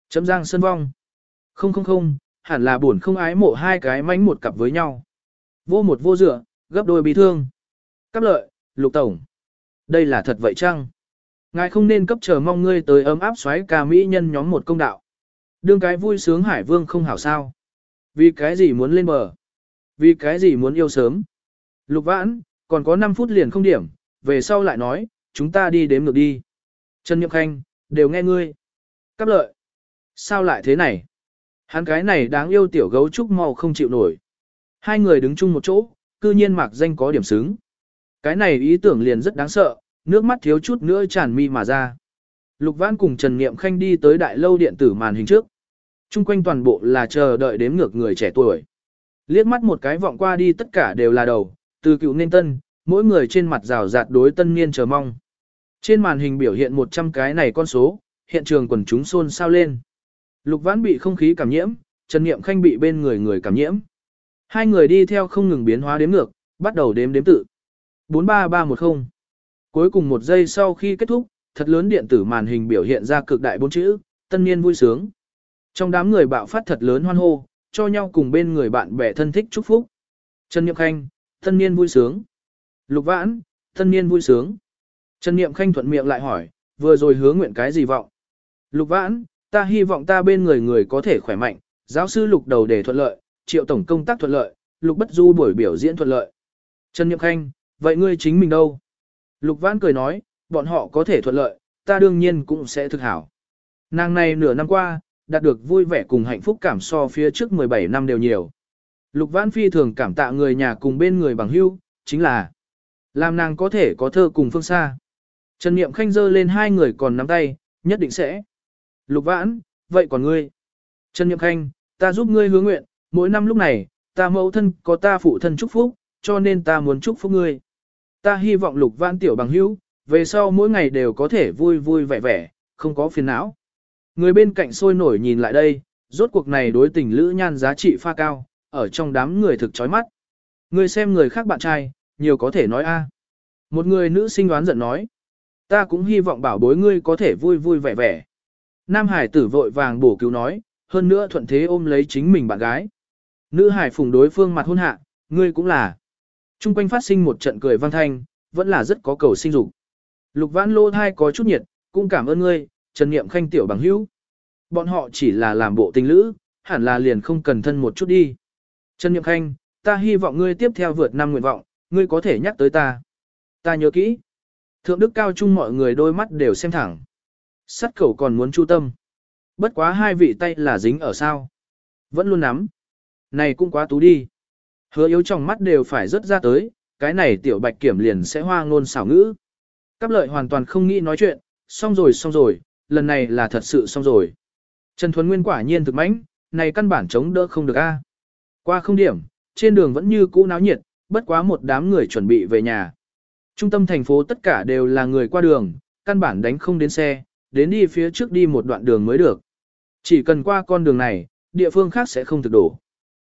Chấm giang sân vong. Không không không, hẳn là buồn không ái mộ hai cái mánh một cặp với nhau. Vô một vô dựa, gấp đôi bị thương. Cắp lợi, lục tổng. Đây là thật vậy chăng? Ngài không nên cấp chờ mong ngươi tới ấm áp xoáy ca mỹ nhân nhóm một công đạo. Đương cái vui sướng hải vương không hảo sao. Vì cái gì muốn lên bờ? Vì cái gì muốn yêu sớm? Lục vãn, còn có 5 phút liền không điểm, về sau lại nói, chúng ta đi đếm ngược đi. Trần Nhậm Khanh, đều nghe ngươi. Cáp lợi. Sao lại thế này? Hắn cái này đáng yêu tiểu gấu trúc mau không chịu nổi. Hai người đứng chung một chỗ, cư nhiên mạc danh có điểm xứng. Cái này ý tưởng liền rất đáng sợ, nước mắt thiếu chút nữa tràn mi mà ra. Lục Vãn cùng Trần Niệm Khanh đi tới đại lâu điện tử màn hình trước. Trung quanh toàn bộ là chờ đợi đếm ngược người trẻ tuổi. Liếc mắt một cái vọng qua đi tất cả đều là đầu, từ cựu nên tân, mỗi người trên mặt rào rạt đối tân niên chờ mong. Trên màn hình biểu hiện 100 cái này con số, hiện trường quần chúng xôn xao lên. Lục Vãn bị không khí cảm nhiễm, Trần Niệm Khanh bị bên người người cảm nhiễm. Hai người đi theo không ngừng biến hóa đếm ngược, bắt đầu đếm đếm tự. 43310. Cuối cùng một giây sau khi kết thúc, thật lớn điện tử màn hình biểu hiện ra cực đại bốn chữ, tân niên vui sướng. Trong đám người bạo phát thật lớn hoan hô, cho nhau cùng bên người bạn bè thân thích chúc phúc. Trần Niệm Khanh, thân niên vui sướng. Lục Vãn, thân niên vui sướng. Trần Niệm Khanh thuận miệng lại hỏi, vừa rồi hứa nguyện cái gì vọng? Lục Vãn, ta hy vọng ta bên người người có thể khỏe mạnh, giáo sư Lục đầu để thuận lợi, triệu tổng công tác thuận lợi, Lục bất du buổi biểu diễn thuận lợi. Trần Niệm Khanh, vậy ngươi chính mình đâu? Lục Vãn cười nói, bọn họ có thể thuận lợi, ta đương nhiên cũng sẽ thực hảo. Nàng này nửa năm qua, đạt được vui vẻ cùng hạnh phúc cảm so phía trước 17 năm đều nhiều. Lục Vãn Phi thường cảm tạ người nhà cùng bên người bằng hữu, chính là làm nàng có thể có thơ cùng phương xa. Trần Niệm Khanh giơ lên hai người còn nắm tay, nhất định sẽ. Lục Vãn, vậy còn ngươi? Trần Niệm Khanh, ta giúp ngươi hứa nguyện, mỗi năm lúc này, ta mẫu thân có ta phụ thân chúc phúc, cho nên ta muốn chúc phúc ngươi. Ta hy vọng Lục Vãn tiểu bằng hữu, về sau mỗi ngày đều có thể vui vui vẻ vẻ, không có phiền não. Người bên cạnh sôi nổi nhìn lại đây, rốt cuộc này đối tình lữ nhan giá trị pha cao, ở trong đám người thực chói mắt. Người xem người khác bạn trai, nhiều có thể nói a. Một người nữ sinh đoán giận nói, ta cũng hy vọng bảo bối ngươi có thể vui vui vẻ vẻ. Nam hải tử vội vàng bổ cứu nói, hơn nữa thuận thế ôm lấy chính mình bạn gái. Nữ hải phùng đối phương mặt hôn hạ, ngươi cũng là. Trung quanh phát sinh một trận cười văn thanh, vẫn là rất có cầu sinh dục. Lục vãn lô thai có chút nhiệt, cũng cảm ơn ngươi, Trần Niệm Khanh tiểu bằng hữu. Bọn họ chỉ là làm bộ tình lữ, hẳn là liền không cần thân một chút đi. Trần Niệm Khanh, ta hy vọng ngươi tiếp theo vượt năm nguyện vọng, ngươi có thể nhắc tới ta. Ta nhớ kỹ. Thượng đức cao trung mọi người đôi mắt đều xem thẳng. Sắt cầu còn muốn chu tâm. Bất quá hai vị tay là dính ở sao. Vẫn luôn nắm. Này cũng quá tú đi. Hứa yếu trong mắt đều phải rớt ra tới, cái này tiểu bạch kiểm liền sẽ hoa ngôn xảo ngữ. Cáp lợi hoàn toàn không nghĩ nói chuyện, xong rồi xong rồi, lần này là thật sự xong rồi. Trần Thuấn Nguyên quả nhiên thực mãnh, này căn bản chống đỡ không được a. Qua không điểm, trên đường vẫn như cũ náo nhiệt, bất quá một đám người chuẩn bị về nhà. Trung tâm thành phố tất cả đều là người qua đường, căn bản đánh không đến xe, đến đi phía trước đi một đoạn đường mới được. Chỉ cần qua con đường này, địa phương khác sẽ không thực đổ.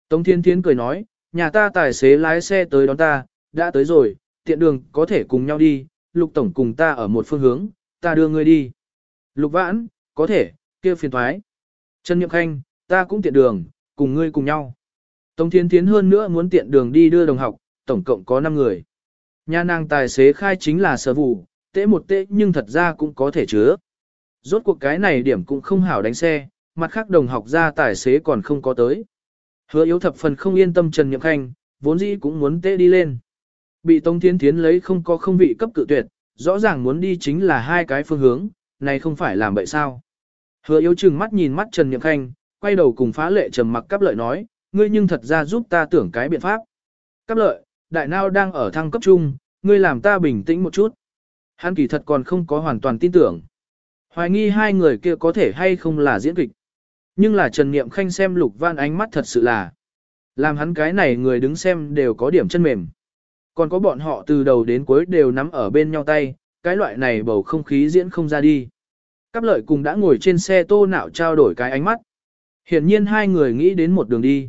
Tống Thiên Thiến cười nói, nhà ta tài xế lái xe tới đón ta, đã tới rồi, tiện đường có thể cùng nhau đi, Lục Tổng cùng ta ở một phương hướng, ta đưa ngươi đi. Lục Vãn, có thể, kia phiền thoái. Trần Nhậm Khanh, ta cũng tiện đường, cùng ngươi cùng nhau. Tống Thiên Thiến hơn nữa muốn tiện đường đi đưa đồng học, tổng cộng có 5 người. Nhà nàng tài xế khai chính là sở vụ, tệ một tệ nhưng thật ra cũng có thể chứa. Rốt cuộc cái này điểm cũng không hảo đánh xe, mặt khác đồng học ra tài xế còn không có tới. Hứa yếu thập phần không yên tâm Trần Nhậm Khanh, vốn dĩ cũng muốn tệ đi lên. Bị Tống Thiên Thiến lấy không có không vị cấp cự tuyệt, rõ ràng muốn đi chính là hai cái phương hướng, này không phải làm bậy sao. Hứa yếu chừng mắt nhìn mắt Trần Niệm Khanh, quay đầu cùng phá lệ trầm mặc cắp lợi nói, ngươi nhưng thật ra giúp ta tưởng cái biện pháp. Cắp lợi, đại nao đang ở thăng cấp trung, ngươi làm ta bình tĩnh một chút. Hắn kỳ thật còn không có hoàn toàn tin tưởng. Hoài nghi hai người kia có thể hay không là diễn kịch. Nhưng là Trần Niệm Khanh xem Lục Văn ánh mắt thật sự là. Làm hắn cái này người đứng xem đều có điểm chân mềm. Còn có bọn họ từ đầu đến cuối đều nắm ở bên nhau tay, cái loại này bầu không khí diễn không ra đi. Cáp lợi cùng đã ngồi trên xe tô nạo trao đổi cái ánh mắt. Hiển nhiên hai người nghĩ đến một đường đi.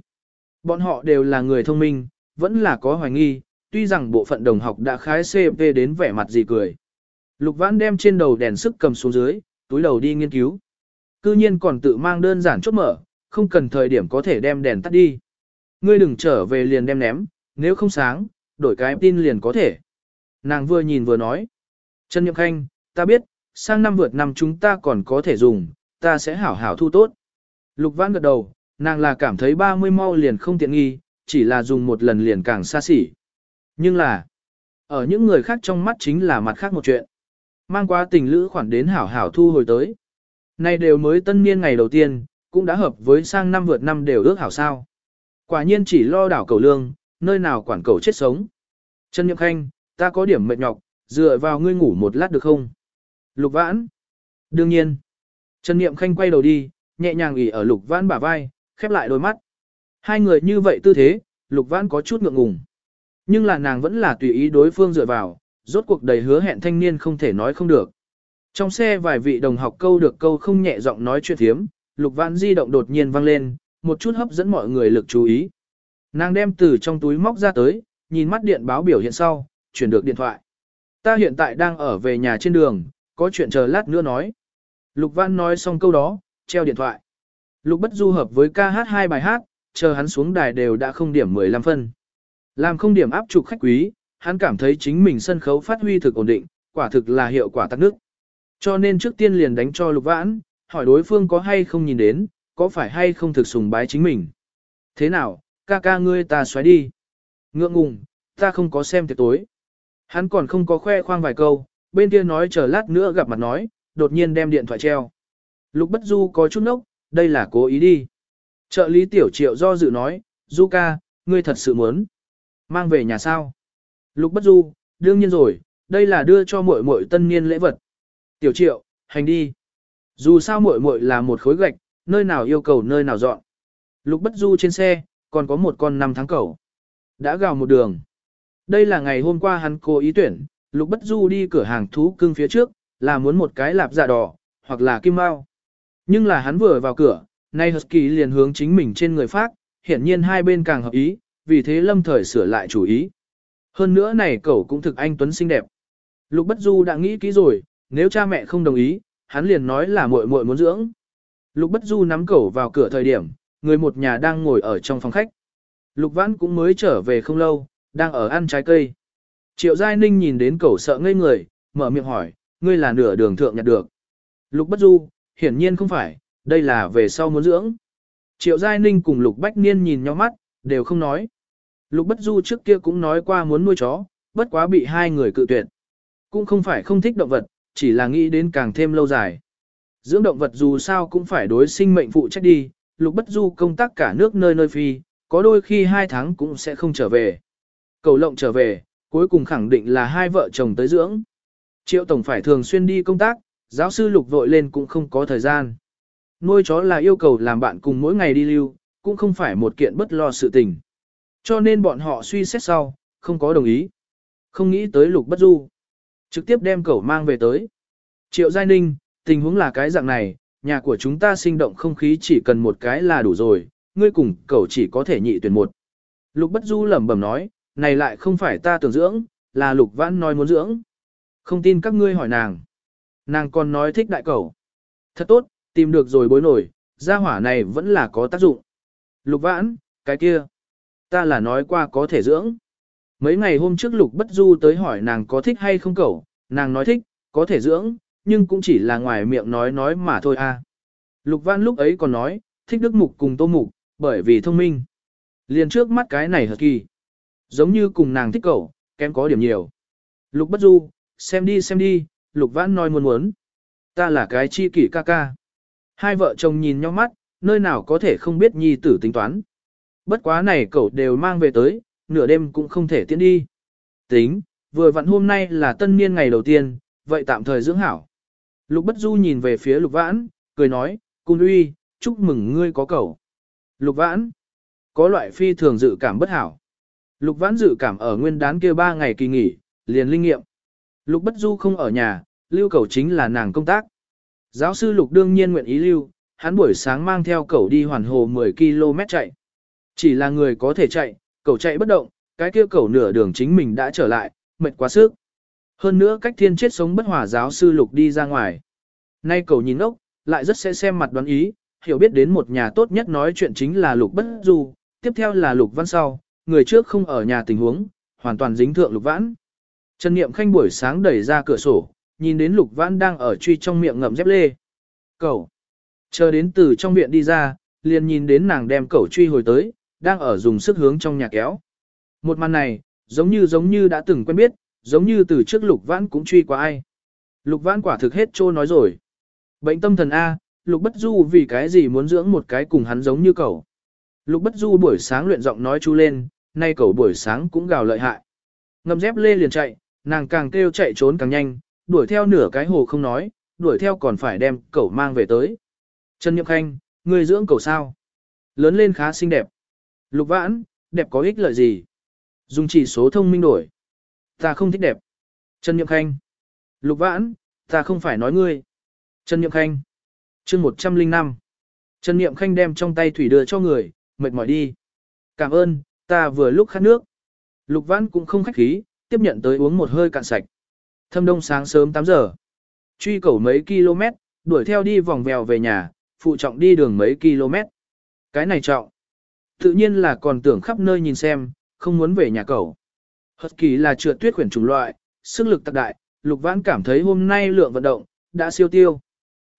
Bọn họ đều là người thông minh, vẫn là có hoài nghi, tuy rằng bộ phận đồng học đã khái CP đến vẻ mặt gì cười. Lục Vãn đem trên đầu đèn sức cầm xuống dưới, túi đầu đi nghiên cứu. Cư nhiên còn tự mang đơn giản chốt mở, không cần thời điểm có thể đem đèn tắt đi. Ngươi đừng trở về liền đem ném, nếu không sáng, đổi cái tin liền có thể. Nàng vừa nhìn vừa nói. Trần Niệm Khanh, ta biết, sang năm vượt năm chúng ta còn có thể dùng, ta sẽ hảo hảo thu tốt. Lục Vãn gật đầu, nàng là cảm thấy 30 mau liền không tiện nghi, chỉ là dùng một lần liền càng xa xỉ. Nhưng là, ở những người khác trong mắt chính là mặt khác một chuyện. Mang qua tình lữ khoản đến hảo hảo thu hồi tới. Nay đều mới tân niên ngày đầu tiên, cũng đã hợp với sang năm vượt năm đều ước hảo sao. Quả nhiên chỉ lo đảo cầu lương, nơi nào quản cầu chết sống. Trần Nhậm Khanh, ta có điểm mệt nhọc, dựa vào ngươi ngủ một lát được không? Lục vãn. Đương nhiên. Trần Niệm Khanh quay đầu đi, nhẹ nhàng ủy ở lục vãn bả vai, khép lại đôi mắt. Hai người như vậy tư thế, lục vãn có chút ngượng ngùng. Nhưng là nàng vẫn là tùy ý đối phương dựa vào, rốt cuộc đầy hứa hẹn thanh niên không thể nói không được. Trong xe vài vị đồng học câu được câu không nhẹ giọng nói chuyện thiếm, lục vãn di động đột nhiên vang lên, một chút hấp dẫn mọi người lực chú ý. Nàng đem từ trong túi móc ra tới, nhìn mắt điện báo biểu hiện sau, chuyển được điện thoại. Ta hiện tại đang ở về nhà trên đường, có chuyện chờ lát nữa nói. Lục Văn nói xong câu đó, treo điện thoại. Lục Bất Du hợp với ca hát hai bài hát, chờ hắn xuống đài đều đã không điểm 15 phân. Làm không điểm áp trục khách quý, hắn cảm thấy chính mình sân khấu phát huy thực ổn định, quả thực là hiệu quả tắc nước. Cho nên trước tiên liền đánh cho Lục Vãn, hỏi đối phương có hay không nhìn đến, có phải hay không thực sùng bái chính mình. Thế nào, ca ca ngươi ta xoáy đi. Ngượng ngùng, ta không có xem tiệc tối. Hắn còn không có khoe khoang vài câu, bên kia nói chờ lát nữa gặp mặt nói, đột nhiên đem điện thoại treo. Lục Bất Du có chút nốc, đây là cố ý đi. Trợ lý tiểu triệu do dự nói, Du ca, ngươi thật sự muốn. Mang về nhà sao? Lục Bất Du, đương nhiên rồi, đây là đưa cho muội muội tân niên lễ vật. Tiểu triệu, hành đi. Dù sao muội muội là một khối gạch, nơi nào yêu cầu nơi nào dọn. Lục Bất Du trên xe, còn có một con năm tháng cẩu. Đã gào một đường. Đây là ngày hôm qua hắn cố ý tuyển, Lục Bất Du đi cửa hàng thú cưng phía trước, là muốn một cái lạp dạ đỏ, hoặc là kim mao. Nhưng là hắn vừa vào cửa, nay Husky liền hướng chính mình trên người phát, hiển nhiên hai bên càng hợp ý, vì thế lâm thời sửa lại chủ ý. Hơn nữa này cậu cũng thực anh Tuấn xinh đẹp. Lục Bất Du đã nghĩ kỹ rồi, nếu cha mẹ không đồng ý, hắn liền nói là muội muội muốn dưỡng. Lục Bất Du nắm cậu vào cửa thời điểm, người một nhà đang ngồi ở trong phòng khách. Lục Vãn cũng mới trở về không lâu, đang ở ăn trái cây. Triệu Giai Ninh nhìn đến cẩu sợ ngây người, mở miệng hỏi, ngươi là nửa đường thượng nhặt được. Lục Bất Du, hiển nhiên không phải, đây là về sau muốn dưỡng. Triệu Giai Ninh cùng Lục Bách Niên nhìn nhau mắt, đều không nói. Lục Bất Du trước kia cũng nói qua muốn nuôi chó, bất quá bị hai người cự tuyệt. Cũng không phải không thích động vật, chỉ là nghĩ đến càng thêm lâu dài. Dưỡng động vật dù sao cũng phải đối sinh mệnh phụ trách đi, Lục Bất Du công tác cả nước nơi nơi phi, có đôi khi hai tháng cũng sẽ không trở về. Cầu lộng trở về, cuối cùng khẳng định là hai vợ chồng tới dưỡng. Triệu Tổng phải thường xuyên đi công tác, giáo sư Lục vội lên cũng không có thời gian. Nuôi chó là yêu cầu làm bạn cùng mỗi ngày đi lưu, cũng không phải một kiện bất lo sự tình. Cho nên bọn họ suy xét sau, không có đồng ý. Không nghĩ tới Lục Bất Du. Trực tiếp đem cẩu mang về tới. Triệu Giai Ninh, tình huống là cái dạng này, nhà của chúng ta sinh động không khí chỉ cần một cái là đủ rồi, ngươi cùng cầu chỉ có thể nhị tuyển một. Lục Bất Du lẩm bẩm nói, này lại không phải ta tưởng dưỡng, là Lục Vãn nói muốn dưỡng. Không tin các ngươi hỏi nàng. Nàng còn nói thích đại cầu Thật tốt, tìm được rồi bối nổi, gia hỏa này vẫn là có tác dụng. Lục Vãn, cái kia. Ta là nói qua có thể dưỡng. Mấy ngày hôm trước Lục Bất Du tới hỏi nàng có thích hay không cầu nàng nói thích, có thể dưỡng, nhưng cũng chỉ là ngoài miệng nói nói mà thôi a. Lục vãn lúc ấy còn nói, thích Đức Mục cùng Tô Mục, bởi vì thông minh. Liền trước mắt cái này hợp kỳ. Giống như cùng nàng thích cậu, kém có điểm nhiều. Lục bất du, xem đi xem đi, lục vãn nói muốn muốn. Ta là cái chi kỷ ca ca. Hai vợ chồng nhìn nhau mắt, nơi nào có thể không biết nhi tử tính toán. Bất quá này cậu đều mang về tới, nửa đêm cũng không thể tiến đi. Tính, vừa vặn hôm nay là tân niên ngày đầu tiên, vậy tạm thời dưỡng hảo. Lục bất du nhìn về phía lục vãn, cười nói, cung uy, chúc mừng ngươi có cậu. Lục vãn, có loại phi thường dự cảm bất hảo. Lục vãn dự cảm ở nguyên đán kia ba ngày kỳ nghỉ, liền linh nghiệm. Lục bất du không ở nhà, lưu cầu chính là nàng công tác. Giáo sư Lục đương nhiên nguyện ý lưu, hắn buổi sáng mang theo Cầu đi hoàn hồ 10 km chạy. Chỉ là người có thể chạy, Cầu chạy bất động, cái kia Cầu nửa đường chính mình đã trở lại, mệt quá sức. Hơn nữa cách thiên chết sống bất hòa giáo sư Lục đi ra ngoài. Nay cầu nhìn ốc, lại rất sẽ xem mặt đoán ý, hiểu biết đến một nhà tốt nhất nói chuyện chính là Lục Bất Du, tiếp theo là Lục Văn sau, người trước không ở nhà tình huống, hoàn toàn dính thượng Lục Vãn. Trần Niệm Khanh buổi sáng đẩy ra cửa sổ, nhìn đến Lục Vãn đang ở truy trong miệng ngậm dép lê. Cậu! Chờ đến từ trong viện đi ra, liền nhìn đến nàng đem cậu truy hồi tới, đang ở dùng sức hướng trong nhà kéo. Một màn này, giống như giống như đã từng quen biết, giống như từ trước Lục Vãn cũng truy qua ai. Lục Vãn quả thực hết trô nói rồi. Bệnh tâm thần A, Lục Bất Du vì cái gì muốn dưỡng một cái cùng hắn giống như cậu. Lục Bất Du buổi sáng luyện giọng nói chú lên, nay cẩu buổi sáng cũng gào lợi hại. Ngầm dép lê liền chạy, nàng càng kêu chạy trốn càng nhanh, đuổi theo nửa cái hồ không nói, đuổi theo còn phải đem cẩu mang về tới. Trần Nhậm Khanh, người dưỡng cẩu sao? Lớn lên khá xinh đẹp. Lục Vãn, đẹp có ích lợi gì? Dùng chỉ số thông minh đổi. Ta không thích đẹp. Trần Nhậm Khanh. Lục Vãn, ta không phải nói ngươi. Trần Nhậm Khanh. chương 105. Trần Niệm Khanh đem trong tay thủy đưa cho người, mệt mỏi đi. Cảm ơn, ta vừa lúc khát nước. Lục Vãn cũng không khách khí, tiếp nhận tới uống một hơi cạn sạch. Thâm đông sáng sớm 8 giờ. Truy cầu mấy km, đuổi theo đi vòng vèo về nhà, phụ trọng đi đường mấy km. Cái này trọng. Tự nhiên là còn tưởng khắp nơi nhìn xem, không muốn về nhà cầu. Hật kỳ là trượt tuyết khuyển chủng loại, sức lực tạc đại, Lục Vãn cảm thấy hôm nay lượng vận động, đã siêu tiêu.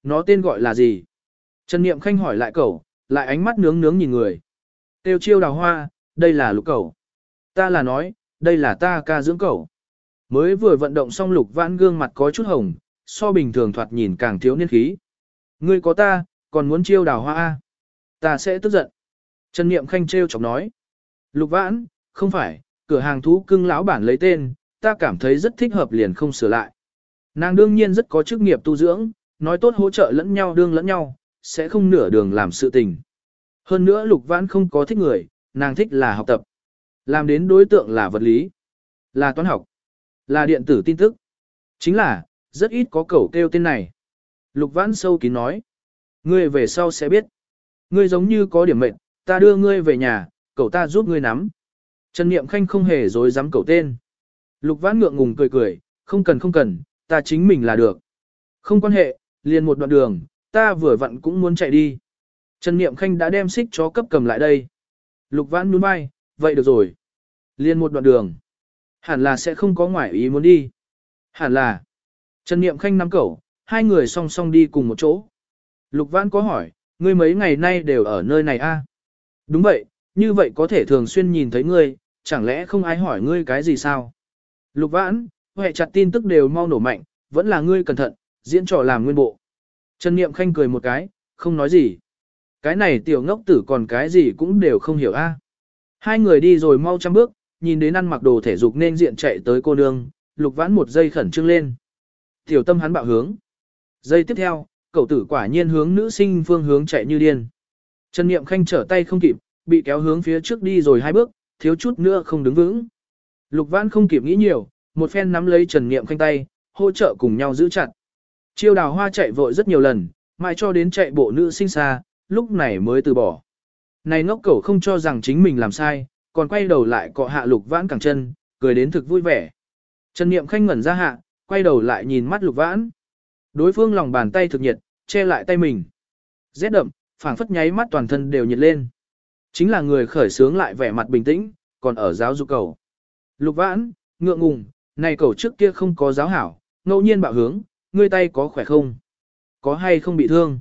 Nó tên gọi là gì? Trần Niệm Khanh hỏi lại cậu, lại ánh mắt nướng nướng nhìn người. Tiêu chiêu đào hoa, đây là lục cẩu Ta là nói, đây là ta ca dưỡng cẩu Mới vừa vận động xong lục vãn gương mặt có chút hồng, so bình thường thoạt nhìn càng thiếu niên khí. Ngươi có ta, còn muốn chiêu đào hoa A. Ta sẽ tức giận. Trần Niệm Khanh trêu chọc nói. Lục vãn, không phải, cửa hàng thú cưng lão bản lấy tên, ta cảm thấy rất thích hợp liền không sửa lại. Nàng đương nhiên rất có chức nghiệp tu dưỡng, nói tốt hỗ trợ lẫn nhau đương lẫn nhau, sẽ không nửa đường làm sự tình. Hơn nữa lục vãn không có thích người, nàng thích là học tập. Làm đến đối tượng là vật lý, là toán học, là điện tử tin tức. Chính là, rất ít có cầu kêu tên này. Lục vãn sâu kín nói. Ngươi về sau sẽ biết. Ngươi giống như có điểm mệnh, ta đưa ngươi về nhà, cậu ta giúp ngươi nắm. Trần Niệm Khanh không hề dối dám cậu tên. Lục vãn ngượng ngùng cười cười, không cần không cần, ta chính mình là được. Không quan hệ, liền một đoạn đường, ta vừa vặn cũng muốn chạy đi. Trần Niệm Khanh đã đem xích chó cấp cầm lại đây. Lục vãn nhún vai, vậy được rồi. Liền một đoạn đường. Hẳn là sẽ không có ngoại ý muốn đi. Hẳn là. Trần Niệm Khanh nắm cẩu, hai người song song đi cùng một chỗ. Lục vãn có hỏi, ngươi mấy ngày nay đều ở nơi này a? À? Đúng vậy, như vậy có thể thường xuyên nhìn thấy ngươi, chẳng lẽ không ai hỏi ngươi cái gì sao? Lục vãn, hệ chặt tin tức đều mau nổ mạnh, vẫn là ngươi cẩn thận, diễn trò làm nguyên bộ. Trần Niệm Khanh cười một cái, không nói gì. Cái này tiểu ngốc tử còn cái gì cũng đều không hiểu a. Hai người đi rồi mau trăm bước, nhìn đến ăn mặc đồ thể dục nên diện chạy tới cô nương, lục vãn một giây khẩn trương lên. Tiểu tâm hắn bạo hướng. Giây tiếp theo, cậu tử quả nhiên hướng nữ sinh phương hướng chạy như điên. Trần Niệm Khanh trở tay không kịp, bị kéo hướng phía trước đi rồi hai bước, thiếu chút nữa không đứng vững. Lục vãn không kịp nghĩ nhiều, một phen nắm lấy Trần Niệm Khanh tay, hỗ trợ cùng nhau giữ chặt. Chiêu đào hoa chạy vội rất nhiều lần, mãi cho đến chạy bộ nữ sinh xa, lúc này mới từ bỏ. Này ngốc cẩu không cho rằng chính mình làm sai, còn quay đầu lại cọ hạ lục vãn cẳng chân, cười đến thực vui vẻ. Trần Niệm Khanh ngẩn ra hạ, quay đầu lại nhìn mắt lục vãn. Đối phương lòng bàn tay thực nhiệt, che lại tay mình. Rét đậm, phảng phất nháy mắt toàn thân đều nhiệt lên. Chính là người khởi sướng lại vẻ mặt bình tĩnh, còn ở giáo dục cầu. Lục vãn, ngượng ngùng, này cầu trước kia không có giáo hảo, ngẫu nhiên bạo hướng, ngươi tay có khỏe không? Có hay không bị thương?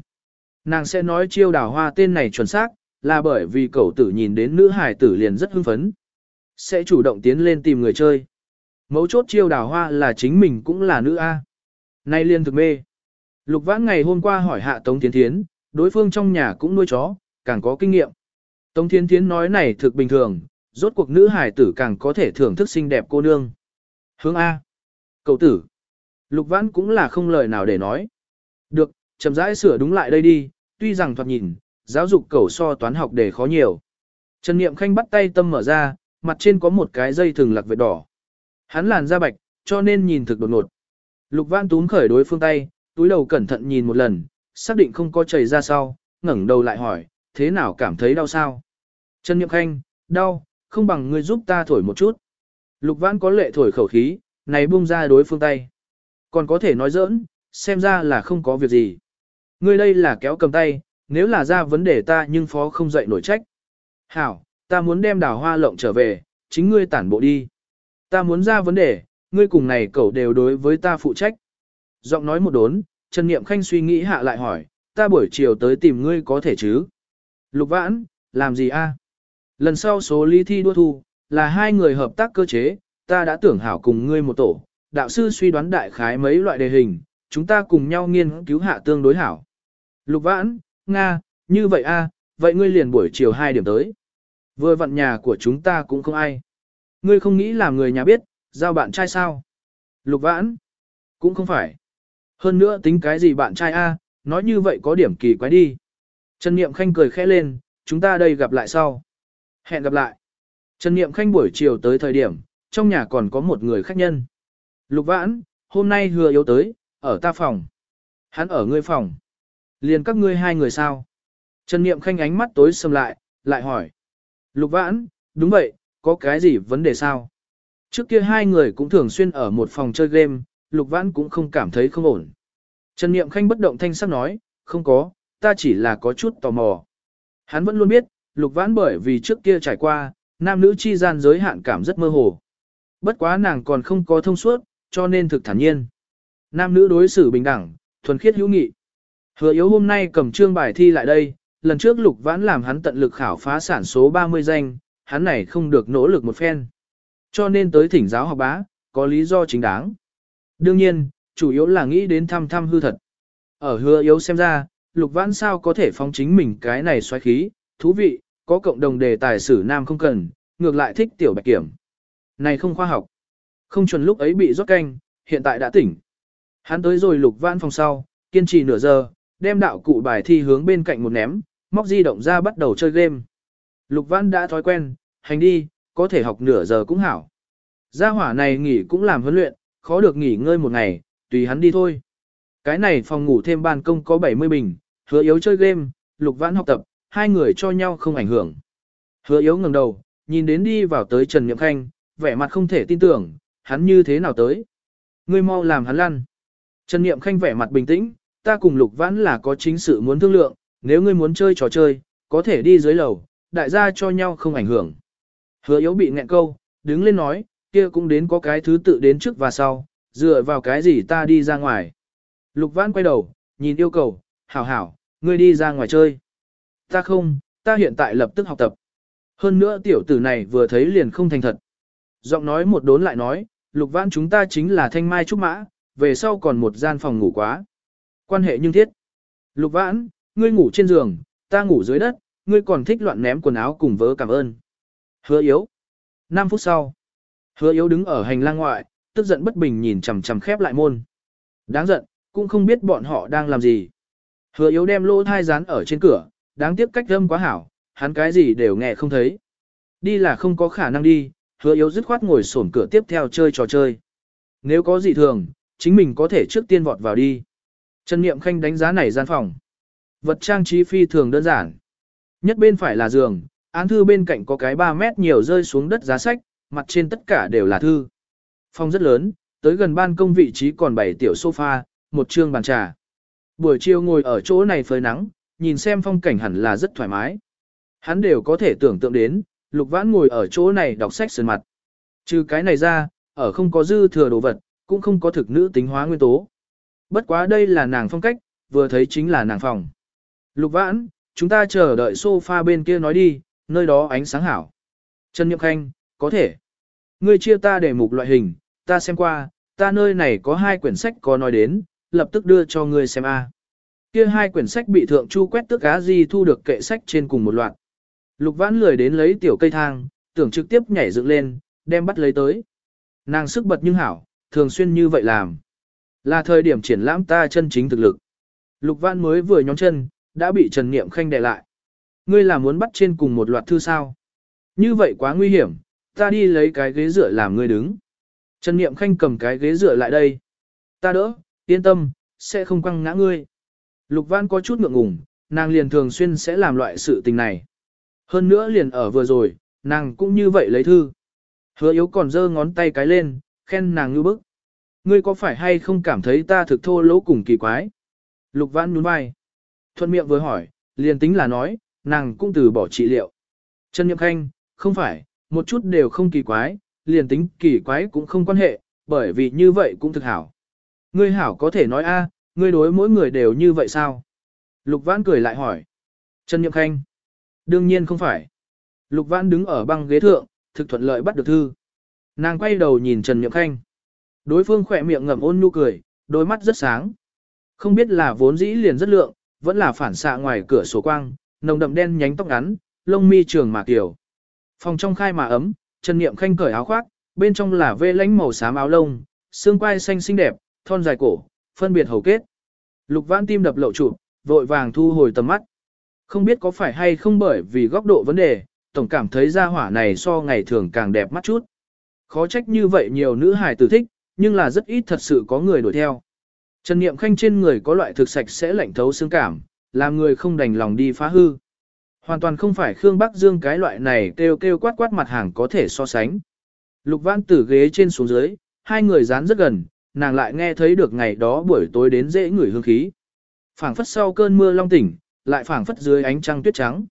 Nàng sẽ nói chiêu đào hoa tên này chuẩn xác, là bởi vì cậu tử nhìn đến nữ hải tử liền rất hưng phấn. Sẽ chủ động tiến lên tìm người chơi. Mấu chốt chiêu đào hoa là chính mình cũng là nữ A. Nay liên thực mê. Lục vãn ngày hôm qua hỏi hạ Tống Thiến Thiến, đối phương trong nhà cũng nuôi chó, càng có kinh nghiệm. Tống Thiến Thiến nói này thực bình thường, rốt cuộc nữ hải tử càng có thể thưởng thức xinh đẹp cô nương. Hướng A. Cậu tử. Lục Vãn cũng là không lời nào để nói. Được, chậm rãi sửa đúng lại đây đi, tuy rằng thoạt nhìn, giáo dục cầu so toán học để khó nhiều. Trần Niệm Khanh bắt tay tâm mở ra, mặt trên có một cái dây thừng lạc vệt đỏ. Hắn làn da bạch, cho nên nhìn thực đột ngột. Lục Vãn túm khởi đối phương tay, túi đầu cẩn thận nhìn một lần, xác định không có chảy ra sau, ngẩng đầu lại hỏi, thế nào cảm thấy đau sao? Trần Niệm Khanh, đau, không bằng ngươi giúp ta thổi một chút. Lục Vãn có lệ thổi khẩu khí, này buông ra đối phương tay. Còn có thể nói giỡn, xem ra là không có việc gì. Ngươi đây là kéo cầm tay, nếu là ra vấn đề ta nhưng phó không dậy nổi trách. Hảo, ta muốn đem đào hoa lộng trở về, chính ngươi tản bộ đi. Ta muốn ra vấn đề, ngươi cùng này cậu đều đối với ta phụ trách. Giọng nói một đốn, Trần Niệm Khanh suy nghĩ hạ lại hỏi, ta buổi chiều tới tìm ngươi có thể chứ? Lục vãn, làm gì a? Lần sau số ly thi đua thu, là hai người hợp tác cơ chế, ta đã tưởng hảo cùng ngươi một tổ, đạo sư suy đoán đại khái mấy loại đề hình, chúng ta cùng nhau nghiên cứu hạ tương đối hảo. Lục vãn, Nga, như vậy a, vậy ngươi liền buổi chiều 2 điểm tới. Vừa vặn nhà của chúng ta cũng không ai. Ngươi không nghĩ làm người nhà biết, giao bạn trai sao? Lục vãn, cũng không phải. Hơn nữa tính cái gì bạn trai a, nói như vậy có điểm kỳ quái đi. Trần Niệm Khanh cười khẽ lên, chúng ta đây gặp lại sau. Hẹn gặp lại. Trần Niệm Khanh buổi chiều tới thời điểm, trong nhà còn có một người khách nhân. Lục vãn, hôm nay hứa yếu tới, ở ta phòng. Hắn ở ngươi phòng. Liền các ngươi hai người sao? Trần Niệm Khanh ánh mắt tối sầm lại, lại hỏi. Lục vãn, đúng vậy, có cái gì vấn đề sao? Trước kia hai người cũng thường xuyên ở một phòng chơi game, Lục vãn cũng không cảm thấy không ổn. Trần Niệm Khanh bất động thanh sắc nói, không có, ta chỉ là có chút tò mò. Hắn vẫn luôn biết, Lục vãn bởi vì trước kia trải qua, nam nữ chi gian giới hạn cảm rất mơ hồ. Bất quá nàng còn không có thông suốt, cho nên thực thản nhiên. Nam nữ đối xử bình đẳng, thuần khiết hữu nghị. Hứa yếu hôm nay cầm trương bài thi lại đây, lần trước lục vãn làm hắn tận lực khảo phá sản số 30 danh, hắn này không được nỗ lực một phen. Cho nên tới thỉnh giáo học bá, có lý do chính đáng. Đương nhiên, chủ yếu là nghĩ đến thăm thăm hư thật. Ở hứa yếu xem ra, lục vãn sao có thể phóng chính mình cái này xoáy khí, thú vị, có cộng đồng đề tài sử nam không cần, ngược lại thích tiểu bạch kiểm. Này không khoa học. Không chuẩn lúc ấy bị rót canh, hiện tại đã tỉnh. Hắn tới rồi lục vãn phòng sau, kiên trì nửa giờ, đem đạo cụ bài thi hướng bên cạnh một ném, móc di động ra bắt đầu chơi game. Lục văn đã thói quen, hành đi, có thể học nửa giờ cũng hảo. Gia hỏa này nghỉ cũng làm huấn luyện, khó được nghỉ ngơi một ngày, tùy hắn đi thôi. Cái này phòng ngủ thêm ban công có 70 bình, hứa yếu chơi game, lục văn học tập, hai người cho nhau không ảnh hưởng. Hứa yếu ngẩng đầu, nhìn đến đi vào tới Trần Niệm Khanh, vẻ mặt không thể tin tưởng, hắn như thế nào tới. Ngươi mau làm hắn lăn. Trần Niệm Khanh vẻ mặt bình tĩnh, ta cùng Lục Vãn là có chính sự muốn thương lượng, nếu ngươi muốn chơi trò chơi, có thể đi dưới lầu, đại gia cho nhau không ảnh hưởng. Hứa yếu bị nghẹn câu, đứng lên nói, kia cũng đến có cái thứ tự đến trước và sau, dựa vào cái gì ta đi ra ngoài. Lục Vãn quay đầu, nhìn yêu cầu, hảo hảo, ngươi đi ra ngoài chơi. Ta không, ta hiện tại lập tức học tập. Hơn nữa tiểu tử này vừa thấy liền không thành thật. Giọng nói một đốn lại nói, lục vãn chúng ta chính là thanh mai trúc mã, về sau còn một gian phòng ngủ quá. Quan hệ nhưng thiết. Lục vãn, ngươi ngủ trên giường, ta ngủ dưới đất, ngươi còn thích loạn ném quần áo cùng vớ cảm ơn. Hứa yếu. 5 phút sau. Hứa yếu đứng ở hành lang ngoại, tức giận bất bình nhìn chằm chằm khép lại môn. Đáng giận, cũng không biết bọn họ đang làm gì. Hứa yếu đem lô thai dán ở trên cửa, đáng tiếc cách âm quá hảo, hắn cái gì đều nghe không thấy. Đi là không có khả năng đi, hứa yếu dứt khoát ngồi sổm cửa tiếp theo chơi trò chơi. Nếu có gì thường, chính mình có thể trước tiên vọt vào đi. Trần Niệm Khanh đánh giá này gian phòng. Vật trang trí phi thường đơn giản. Nhất bên phải là giường, án thư bên cạnh có cái 3 mét nhiều rơi xuống đất giá sách, mặt trên tất cả đều là thư. Phòng rất lớn, tới gần ban công vị trí còn 7 tiểu sofa, một trương bàn trà. Buổi chiều ngồi ở chỗ này phơi nắng, nhìn xem phong cảnh hẳn là rất thoải mái. Hắn đều có thể tưởng tượng đến, Lục Vãn ngồi ở chỗ này đọc sách sườn mặt. Trừ cái này ra, ở không có dư thừa đồ vật, cũng không có thực nữ tính hóa nguyên tố. Bất quá đây là nàng phong cách, vừa thấy chính là nàng phòng. Lục Vãn, chúng ta chờ đợi sofa bên kia nói đi, nơi đó ánh sáng hảo. Trần Nhậm Khanh, có thể. Ngươi chia ta để mục loại hình, ta xem qua, ta nơi này có hai quyển sách có nói đến, lập tức đưa cho ngươi xem a. Kia hai quyển sách bị thượng chu quét tước cá gì thu được kệ sách trên cùng một loạt. Lục vãn lười đến lấy tiểu cây thang, tưởng trực tiếp nhảy dựng lên, đem bắt lấy tới. Nàng sức bật nhưng hảo, thường xuyên như vậy làm. Là thời điểm triển lãm ta chân chính thực lực. Lục vãn mới vừa nhóm chân, đã bị Trần Niệm Khanh đè lại. Ngươi là muốn bắt trên cùng một loạt thư sao? Như vậy quá nguy hiểm, ta đi lấy cái ghế dựa làm ngươi đứng. Trần Niệm Khanh cầm cái ghế dựa lại đây. Ta đỡ, yên tâm, sẽ không quăng ngã ngươi. Lục Văn có chút ngượng ngùng, nàng liền thường xuyên sẽ làm loại sự tình này. Hơn nữa liền ở vừa rồi, nàng cũng như vậy lấy thư. Hứa yếu còn giơ ngón tay cái lên, khen nàng như bức. Ngươi có phải hay không cảm thấy ta thực thô lỗ cùng kỳ quái? Lục vãn nhún vai. Thuận miệng vừa hỏi, liền tính là nói, nàng cũng từ bỏ trị liệu. Trần Nhậm Khanh, không phải, một chút đều không kỳ quái, liền tính kỳ quái cũng không quan hệ, bởi vì như vậy cũng thực hảo. Ngươi hảo có thể nói a, ngươi đối mỗi người đều như vậy sao? Lục Vãn cười lại hỏi. Trần Nhậm Khanh. Đương nhiên không phải. Lục Vãn đứng ở băng ghế thượng, thực thuận lợi bắt được thư. Nàng quay đầu nhìn Trần Nhậm Khanh. Đối phương khỏe miệng ngậm ôn nhu cười, đôi mắt rất sáng. Không biết là vốn dĩ liền rất lượng, vẫn là phản xạ ngoài cửa sổ quang, nồng đậm đen nhánh tóc ngắn, lông mi trường mà kiểu. Phòng trong khai mà ấm, Trần Niệm Khanh cởi áo khoác, bên trong là vê lánh màu xám áo lông, xương quai xanh xinh đẹp, thon dài cổ, phân biệt hầu kết. Lục Vãn tim đập lậu trụ, vội vàng thu hồi tầm mắt. Không biết có phải hay không bởi vì góc độ vấn đề, tổng cảm thấy da hỏa này so ngày thường càng đẹp mắt chút. Khó trách như vậy nhiều nữ hài tử thích, nhưng là rất ít thật sự có người đuổi theo. Trần Niệm Khanh trên người có loại thực sạch sẽ lạnh thấu xương cảm, làm người không đành lòng đi phá hư. Hoàn toàn không phải Khương Bắc Dương cái loại này kêu kêu quát quát mặt hàng có thể so sánh. Lục Văn từ ghế trên xuống dưới, hai người dán rất gần, nàng lại nghe thấy được ngày đó buổi tối đến dễ ngửi hương khí. Phảng phất sau cơn mưa long tỉnh, lại phảng phất dưới ánh trăng tuyết trắng.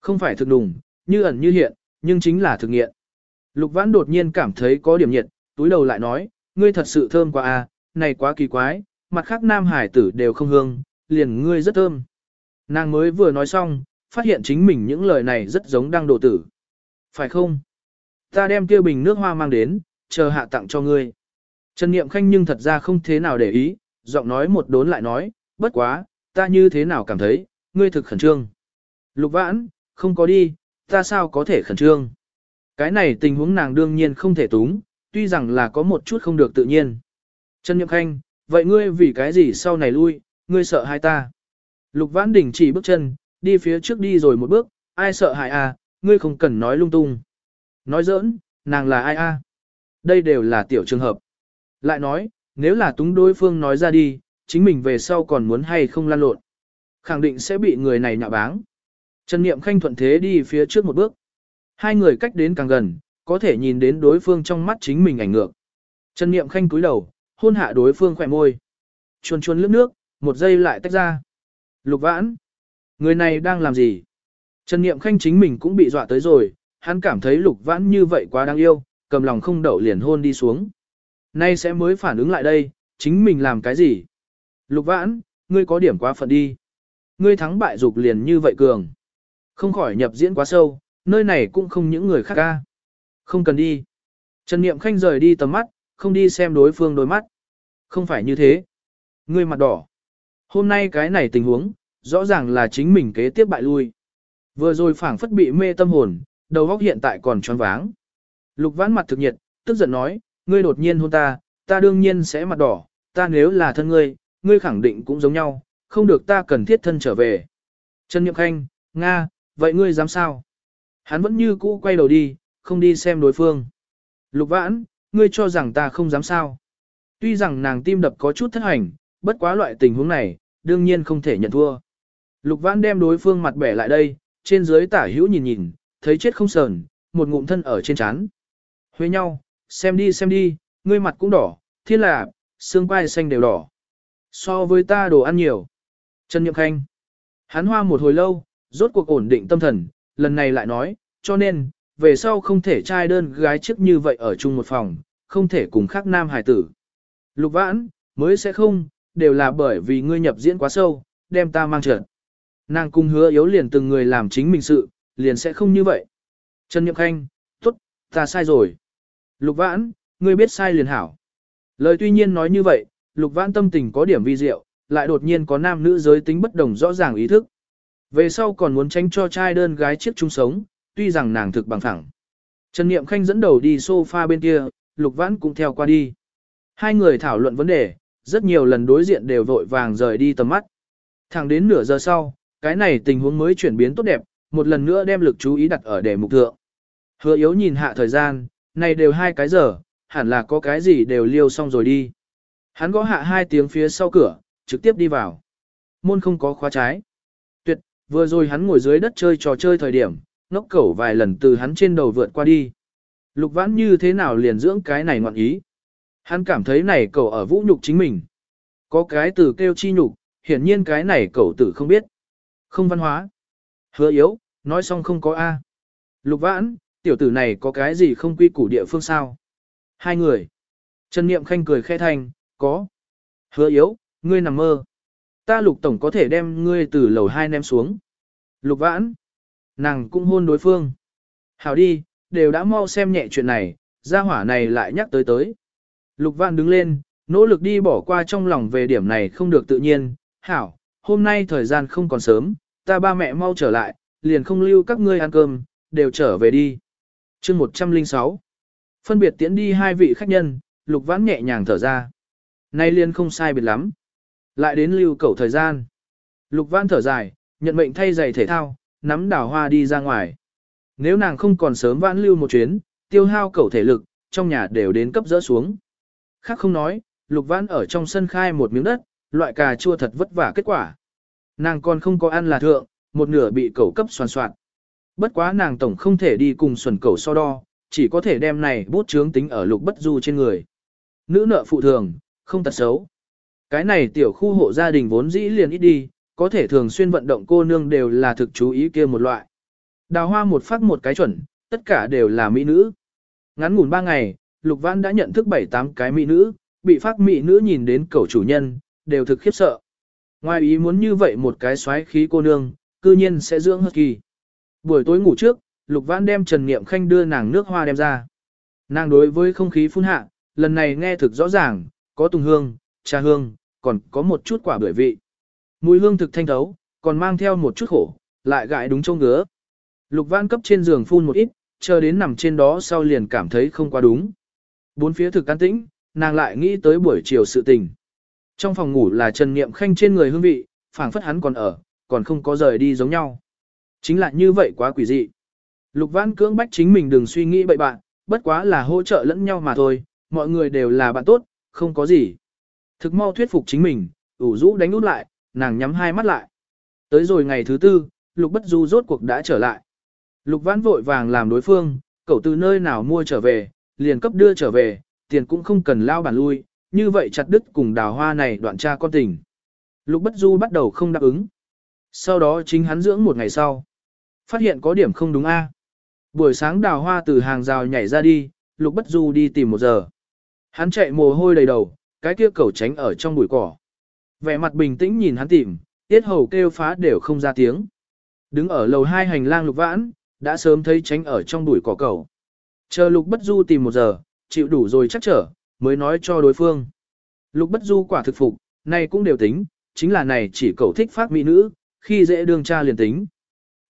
Không phải thực đùng, như ẩn như hiện, nhưng chính là thực nghiện. Lục Vãn đột nhiên cảm thấy có điểm nhiệt, túi đầu lại nói, ngươi thật sự thơm quá à, này quá kỳ quái, mặt khác nam hải tử đều không hương, liền ngươi rất thơm. Nàng mới vừa nói xong, phát hiện chính mình những lời này rất giống đang độ tử. Phải không? Ta đem kia bình nước hoa mang đến, chờ hạ tặng cho ngươi. Trần Niệm Khanh nhưng thật ra không thế nào để ý, giọng nói một đốn lại nói, bất quá, ta như thế nào cảm thấy, ngươi thực khẩn trương. Lục vãn, không có đi, ta sao có thể khẩn trương. Cái này tình huống nàng đương nhiên không thể túng, tuy rằng là có một chút không được tự nhiên. Trần Niệm Khanh, vậy ngươi vì cái gì sau này lui, ngươi sợ hai ta. Lục vãn đình chỉ bước chân, đi phía trước đi rồi một bước, ai sợ hại à, ngươi không cần nói lung tung. Nói giỡn, nàng là ai a? À? Đây đều là tiểu trường hợp. Lại nói, nếu là túng đối phương nói ra đi, chính mình về sau còn muốn hay không lan lộn. Khẳng định sẽ bị người này nhạ báng. Trần Niệm Khanh thuận thế đi phía trước một bước. Hai người cách đến càng gần, có thể nhìn đến đối phương trong mắt chính mình ảnh ngược. Trần Niệm Khanh cúi đầu, hôn hạ đối phương khỏe môi. Chuồn chuồn lướt nước, một giây lại tách ra. Lục vãn. Người này đang làm gì? Trần Niệm Khanh chính mình cũng bị dọa tới rồi, hắn cảm thấy lục vãn như vậy quá đáng yêu, cầm lòng không đậu liền hôn đi xuống. Nay sẽ mới phản ứng lại đây, chính mình làm cái gì? Lục vãn, ngươi có điểm quá phận đi. Ngươi thắng bại dục liền như vậy cường. Không khỏi nhập diễn quá sâu, nơi này cũng không những người khác ca. Không cần đi. Trần Niệm Khanh rời đi tầm mắt, không đi xem đối phương đôi mắt. Không phải như thế. Ngươi mặt đỏ. Hôm nay cái này tình huống, rõ ràng là chính mình kế tiếp bại lui. Vừa rồi phảng phất bị mê tâm hồn, đầu óc hiện tại còn tròn váng. Lục vãn mặt thực nhiệt, tức giận nói, ngươi đột nhiên hôn ta, ta đương nhiên sẽ mặt đỏ, ta nếu là thân ngươi, ngươi khẳng định cũng giống nhau, không được ta cần thiết thân trở về. Trần Niệm Khanh, Nga, vậy ngươi dám sao? Hắn vẫn như cũ quay đầu đi, không đi xem đối phương. Lục vãn, ngươi cho rằng ta không dám sao? Tuy rằng nàng tim đập có chút thất hành, bất quá loại tình huống này, đương nhiên không thể nhận thua. Lục vãn đem đối phương mặt bẻ lại đây, trên dưới tả hữu nhìn nhìn, thấy chết không sờn, một ngụm thân ở trên chán. Huế nhau, xem đi xem đi, ngươi mặt cũng đỏ, thiên là, xương quai xanh đều đỏ. So với ta đồ ăn nhiều. Trần Nhậm Khanh. Hắn hoa một hồi lâu, rốt cuộc ổn định tâm thần, lần này lại nói, cho nên, về sau không thể trai đơn gái trước như vậy ở chung một phòng, không thể cùng khác nam hài tử. Lục vãn, mới sẽ không, đều là bởi vì ngươi nhập diễn quá sâu, đem ta mang trợn. Nàng cung hứa yếu liền từng người làm chính mình sự, liền sẽ không như vậy. Trần Nhậm Khanh, tốt, ta sai rồi. Lục Vãn, ngươi biết sai liền hảo. Lời tuy nhiên nói như vậy, Lục Vãn tâm tình có điểm vi diệu, lại đột nhiên có nam nữ giới tính bất đồng rõ ràng ý thức. Về sau còn muốn tránh cho trai đơn gái chiếc chung sống, tuy rằng nàng thực bằng thẳng. Trần Niệm Khanh dẫn đầu đi sofa bên kia, Lục Vãn cũng theo qua đi. Hai người thảo luận vấn đề, rất nhiều lần đối diện đều vội vàng rời đi tầm mắt. Thẳng đến nửa giờ sau, cái này tình huống mới chuyển biến tốt đẹp, một lần nữa đem lực chú ý đặt ở đề mục thượng. Hứa yếu nhìn hạ thời gian, này đều hai cái giờ, hẳn là có cái gì đều liêu xong rồi đi. Hắn gõ hạ hai tiếng phía sau cửa, trực tiếp đi vào. Môn không có khóa trái. Tuyệt, vừa rồi hắn ngồi dưới đất chơi trò chơi thời điểm, ngốc cẩu vài lần từ hắn trên đầu vượt qua đi. Lục vãn như thế nào liền dưỡng cái này ngoạn ý. Hắn cảm thấy này cậu ở vũ nhục chính mình. Có cái từ kêu chi nhục, hiển nhiên cái này cậu tử không biết. Không văn hóa. Hứa yếu, nói xong không có A. Lục vãn, tiểu tử này có cái gì không quy củ địa phương sao? Hai người. Trần Niệm Khanh cười khẽ thanh, có. Hứa yếu, ngươi nằm mơ. Ta lục tổng có thể đem ngươi từ lầu hai ném xuống. Lục vãn. Nàng cũng hôn đối phương. Hảo đi, đều đã mau xem nhẹ chuyện này, gia hỏa này lại nhắc tới tới. Lục vãn đứng lên, nỗ lực đi bỏ qua trong lòng về điểm này không được tự nhiên. Hảo, hôm nay thời gian không còn sớm, ta ba mẹ mau trở lại, liền không lưu các ngươi ăn cơm, đều trở về đi. chương 106 Phân biệt tiễn đi hai vị khách nhân, lục vãn nhẹ nhàng thở ra. Nay liền không sai biệt lắm. Lại đến lưu cầu thời gian. Lục vãn thở dài, nhận mệnh thay giày thể thao, nắm đào hoa đi ra ngoài. Nếu nàng không còn sớm vãn lưu một chuyến, tiêu hao cầu thể lực, trong nhà đều đến cấp dỡ xuống. Khác không nói, lục vãn ở trong sân khai một miếng đất, loại cà chua thật vất vả kết quả. Nàng còn không có ăn là thượng, một nửa bị cầu cấp soàn soạn. Bất quá nàng tổng không thể đi cùng xuẩn cầu so đo, chỉ có thể đem này bút chướng tính ở lục bất du trên người. Nữ nợ phụ thường, không tật xấu. Cái này tiểu khu hộ gia đình vốn dĩ liền ít đi, có thể thường xuyên vận động cô nương đều là thực chú ý kia một loại. Đào hoa một phát một cái chuẩn, tất cả đều là mỹ nữ. Ngắn ngủn ba ngày, Lục Văn đã nhận thức bảy tám cái mỹ nữ, bị phát mỹ nữ nhìn đến cầu chủ nhân, đều thực khiếp sợ. Ngoài ý muốn như vậy một cái xoáy khí cô nương, cư nhiên sẽ dưỡng hất kỳ. Buổi tối ngủ trước, Lục Văn đem Trần Niệm Khanh đưa nàng nước hoa đem ra. Nàng đối với không khí phun hạ, lần này nghe thực rõ ràng, có tùng hương, trà hương, còn có một chút quả bưởi vị. Mùi hương thực thanh thấu, còn mang theo một chút khổ, lại gãi đúng châu ngứa. Lục Văn cấp trên giường phun một ít, chờ đến nằm trên đó sau liền cảm thấy không quá đúng. Bốn phía thực an tĩnh, nàng lại nghĩ tới buổi chiều sự tình. Trong phòng ngủ là Trần Niệm Khanh trên người hương vị, phảng phất hắn còn ở, còn không có rời đi giống nhau. Chính là như vậy quá quỷ dị. Lục Văn cưỡng bách chính mình đừng suy nghĩ bậy bạn, bất quá là hỗ trợ lẫn nhau mà thôi, mọi người đều là bạn tốt, không có gì. Thực mau thuyết phục chính mình, ủ rũ đánh út lại, nàng nhắm hai mắt lại. Tới rồi ngày thứ tư, Lục Bất Du rốt cuộc đã trở lại. Lục vãn vội vàng làm đối phương, cậu từ nơi nào mua trở về, liền cấp đưa trở về, tiền cũng không cần lao bản lui, như vậy chặt đứt cùng đào hoa này đoạn cha con tình. Lục Bất Du bắt đầu không đáp ứng. Sau đó chính hắn dưỡng một ngày sau. Phát hiện có điểm không đúng a. Buổi sáng đào hoa từ hàng rào nhảy ra đi, Lục Bất Du đi tìm một giờ. Hắn chạy mồ hôi đầy đầu, cái kia cẩu tránh ở trong bụi cỏ. Vẻ mặt bình tĩnh nhìn hắn tìm, tiết hầu kêu phá đều không ra tiếng. Đứng ở lầu hai hành lang lục vãn, đã sớm thấy tránh ở trong bụi cỏ cẩu. Chờ lục bất du tìm một giờ, chịu đủ rồi chắc trở, mới nói cho đối phương. Lục bất du quả thực phục, này cũng đều tính, chính là này chỉ cầu thích phát mỹ nữ, khi dễ đương cha liền tính.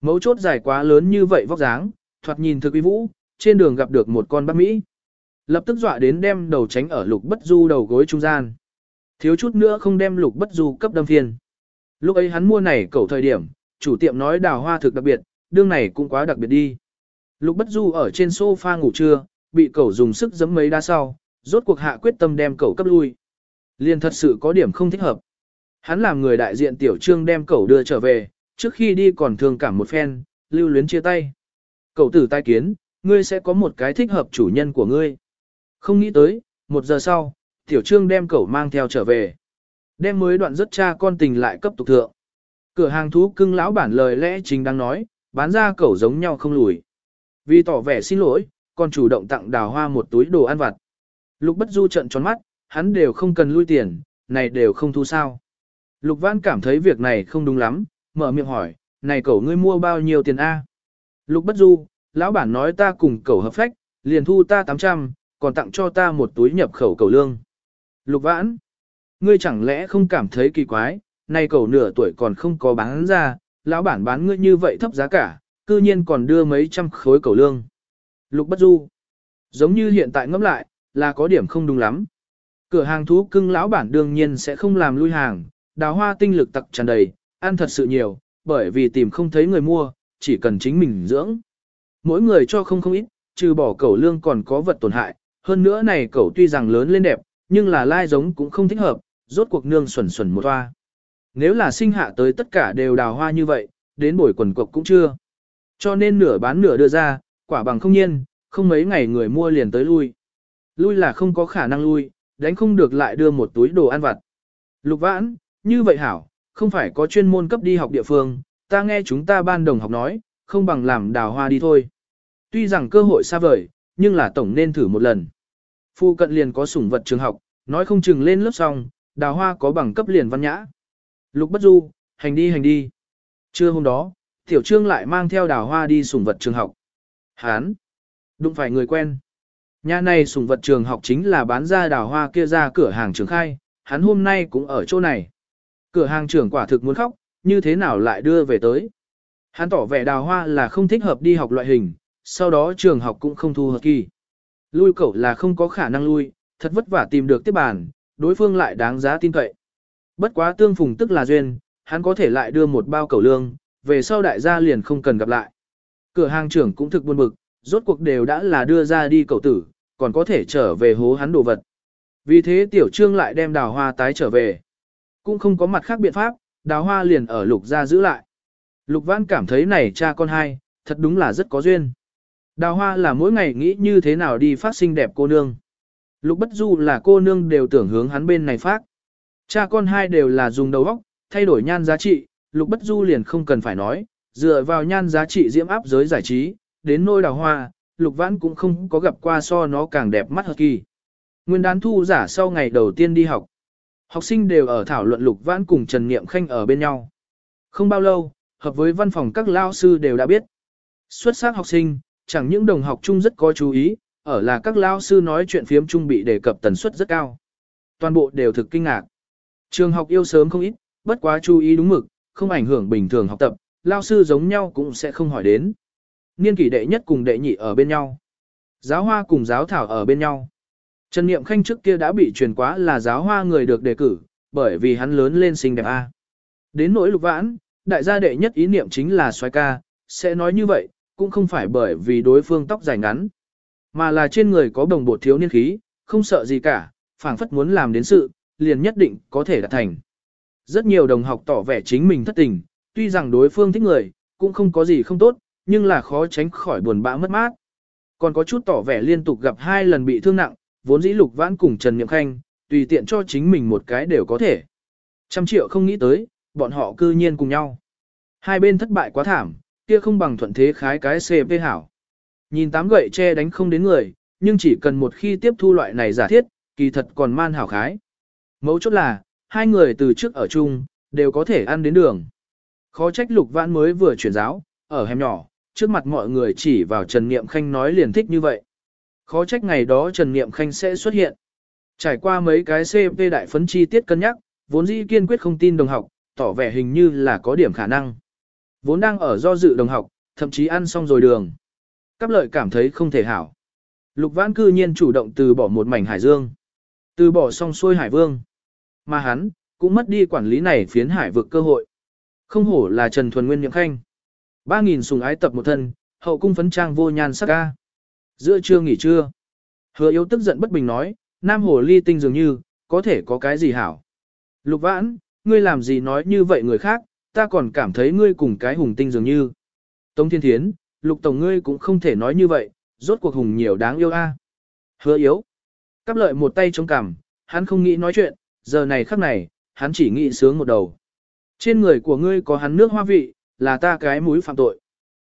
Mấu chốt dài quá lớn như vậy vóc dáng, thoạt nhìn thực uy vũ, trên đường gặp được một con bác Mỹ. Lập tức dọa đến đem đầu tránh ở lục bất du đầu gối trung gian. Thiếu chút nữa không đem lục bất du cấp đâm phiền. Lúc ấy hắn mua này cầu thời điểm, chủ tiệm nói đào hoa thực đặc biệt, đương này cũng quá đặc biệt đi. Lục bất du ở trên sofa ngủ trưa, bị cậu dùng sức giấm mấy đá sau, rốt cuộc hạ quyết tâm đem cậu cấp lui. Liên thật sự có điểm không thích hợp. Hắn làm người đại diện tiểu trương đem cậu đưa trở về, trước khi đi còn thương cảm một phen, lưu luyến chia tay. Cậu tử tai kiến, ngươi sẽ có một cái thích hợp chủ nhân của ngươi. Không nghĩ tới, một giờ sau, tiểu trương đem cậu mang theo trở về. Đem mới đoạn rất cha con tình lại cấp tục thượng. Cửa hàng thú cưng lão bản lời lẽ chính đang nói, bán ra cậu giống nhau không lùi. Vì tỏ vẻ xin lỗi, còn chủ động tặng đào hoa một túi đồ ăn vặt. Lục bất du trận tròn mắt, hắn đều không cần lui tiền, này đều không thu sao. Lục văn cảm thấy việc này không đúng lắm, mở miệng hỏi, này cậu ngươi mua bao nhiêu tiền A? Lục bất du, lão bản nói ta cùng cậu hợp phách, liền thu ta 800, còn tặng cho ta một túi nhập khẩu cầu lương. Lục vãn, ngươi chẳng lẽ không cảm thấy kỳ quái, nay cầu nửa tuổi còn không có bán ra, lão bản bán ngươi như vậy thấp giá cả, cư nhiên còn đưa mấy trăm khối cầu lương. Lục bất du, giống như hiện tại ngẫm lại, là có điểm không đúng lắm. Cửa hàng thú cưng lão bản đương nhiên sẽ không làm lui hàng, đào hoa tinh lực tặc tràn đầy, ăn thật sự nhiều, bởi vì tìm không thấy người mua, chỉ cần chính mình dưỡng. Mỗi người cho không không ít, trừ bỏ cầu lương còn có vật tổn hại, hơn nữa này cẩu tuy rằng lớn lên đẹp, nhưng là lai giống cũng không thích hợp, rốt cuộc nương xuẩn xuẩn một hoa. Nếu là sinh hạ tới tất cả đều đào hoa như vậy, đến buổi quần cục cũng chưa. Cho nên nửa bán nửa đưa ra, quả bằng không nhiên, không mấy ngày người mua liền tới lui. Lui là không có khả năng lui, đánh không được lại đưa một túi đồ ăn vặt. Lục vãn, như vậy hảo, không phải có chuyên môn cấp đi học địa phương, ta nghe chúng ta ban đồng học nói, không bằng làm đào hoa đi thôi. Tuy rằng cơ hội xa vời, nhưng là tổng nên thử một lần. Phu cận liền có sủng vật trường học, nói không chừng lên lớp xong, đào hoa có bằng cấp liền văn nhã. Lục bất du, hành đi hành đi. Trưa hôm đó, tiểu trương lại mang theo đào hoa đi sủng vật trường học. Hán, đụng phải người quen. Nhà này sủng vật trường học chính là bán ra đào hoa kia ra cửa hàng trường khai, hắn hôm nay cũng ở chỗ này. Cửa hàng trưởng quả thực muốn khóc, như thế nào lại đưa về tới. Hắn tỏ vẻ đào hoa là không thích hợp đi học loại hình, sau đó trường học cũng không thu hợp kỳ. Lui cẩu là không có khả năng lui, thật vất vả tìm được tiếp bàn, đối phương lại đáng giá tin cậy. Bất quá tương phùng tức là duyên, hắn có thể lại đưa một bao cầu lương, về sau đại gia liền không cần gặp lại. Cửa hàng trưởng cũng thực buồn bực, rốt cuộc đều đã là đưa ra đi cầu tử, còn có thể trở về hố hắn đồ vật. Vì thế tiểu trương lại đem đào hoa tái trở về. Cũng không có mặt khác biện pháp, đào hoa liền ở lục gia giữ lại. Lục văn cảm thấy này cha con hai, thật đúng là rất có duyên. Đào hoa là mỗi ngày nghĩ như thế nào đi phát sinh đẹp cô nương. Lục bất du là cô nương đều tưởng hướng hắn bên này phát. Cha con hai đều là dùng đầu óc, thay đổi nhan giá trị, lục bất du liền không cần phải nói, dựa vào nhan giá trị diễm áp giới giải trí, đến nôi đào hoa, lục vãn cũng không có gặp qua so nó càng đẹp mắt hơn kỳ. Nguyên đán thu giả sau ngày đầu tiên đi học. Học sinh đều ở thảo luận lục vãn cùng Trần Niệm Khanh ở bên nhau. Không bao lâu, hợp với văn phòng các lao sư đều đã biết. Xuất sắc học sinh, chẳng những đồng học chung rất có chú ý, ở là các lao sư nói chuyện phiếm chung bị đề cập tần suất rất cao. Toàn bộ đều thực kinh ngạc. Trường học yêu sớm không ít, bất quá chú ý đúng mực, không ảnh hưởng bình thường học tập, lao sư giống nhau cũng sẽ không hỏi đến. Niên kỷ đệ nhất cùng đệ nhị ở bên nhau. Giáo hoa cùng giáo thảo ở bên nhau. Trần Niệm Khanh trước kia đã bị truyền quá là giáo hoa người được đề cử, bởi vì hắn lớn lên xinh đẹp A. Đến nỗi lục vãn, đại gia đệ nhất ý niệm chính là xoay ca, sẽ nói như vậy, cũng không phải bởi vì đối phương tóc dài ngắn, mà là trên người có đồng bột thiếu niên khí, không sợ gì cả, phảng phất muốn làm đến sự, liền nhất định có thể đạt thành. Rất nhiều đồng học tỏ vẻ chính mình thất tình, tuy rằng đối phương thích người, cũng không có gì không tốt, nhưng là khó tránh khỏi buồn bã mất mát. Còn có chút tỏ vẻ liên tục gặp hai lần bị thương nặng, vốn dĩ lục vãn cùng Trần Niệm Khanh, tùy tiện cho chính mình một cái đều có thể. Trăm triệu không nghĩ tới, bọn họ cư nhiên cùng nhau. Hai bên thất bại quá thảm, kia không bằng thuận thế khái cái CP hảo. Nhìn tám gậy che đánh không đến người, nhưng chỉ cần một khi tiếp thu loại này giả thiết, kỳ thật còn man hảo khái. Mấu chốt là, hai người từ trước ở chung, đều có thể ăn đến đường. Khó trách lục vãn mới vừa chuyển giáo, ở hẻm nhỏ, trước mặt mọi người chỉ vào Trần Niệm Khanh nói liền thích như vậy. Khó trách ngày đó Trần Niệm Khanh sẽ xuất hiện. Trải qua mấy cái CP đại phấn chi tiết cân nhắc, vốn dĩ kiên quyết không tin đồng học, tỏ vẻ hình như là có điểm khả năng. Vốn đang ở do dự đồng học, thậm chí ăn xong rồi đường. Cáp lợi cảm thấy không thể hảo. Lục vãn cư nhiên chủ động từ bỏ một mảnh hải dương. Từ bỏ xong xuôi hải vương. Mà hắn, cũng mất đi quản lý này phiến hải vực cơ hội. Không hổ là Trần Thuần Nguyên Nhậm Khanh. Ba nghìn sùng ái tập một thân, hậu cung phấn trang vô nhan sắc ca. Giữa trưa nghỉ trưa. Hứa yếu tức giận bất bình nói, nam hồ ly tinh dường như, có thể có cái gì hảo. Lục vãn, ngươi làm gì nói như vậy người khác, ta còn cảm thấy ngươi cùng cái hùng tinh dường như. Tống thiên thiến, lục tổng ngươi cũng không thể nói như vậy, rốt cuộc hùng nhiều đáng yêu a. Hứa yếu. Cắp lợi một tay chống cằm, hắn không nghĩ nói chuyện, giờ này khắc này, hắn chỉ nghĩ sướng một đầu. Trên người của ngươi có hắn nước hoa vị, là ta cái mũi phạm tội.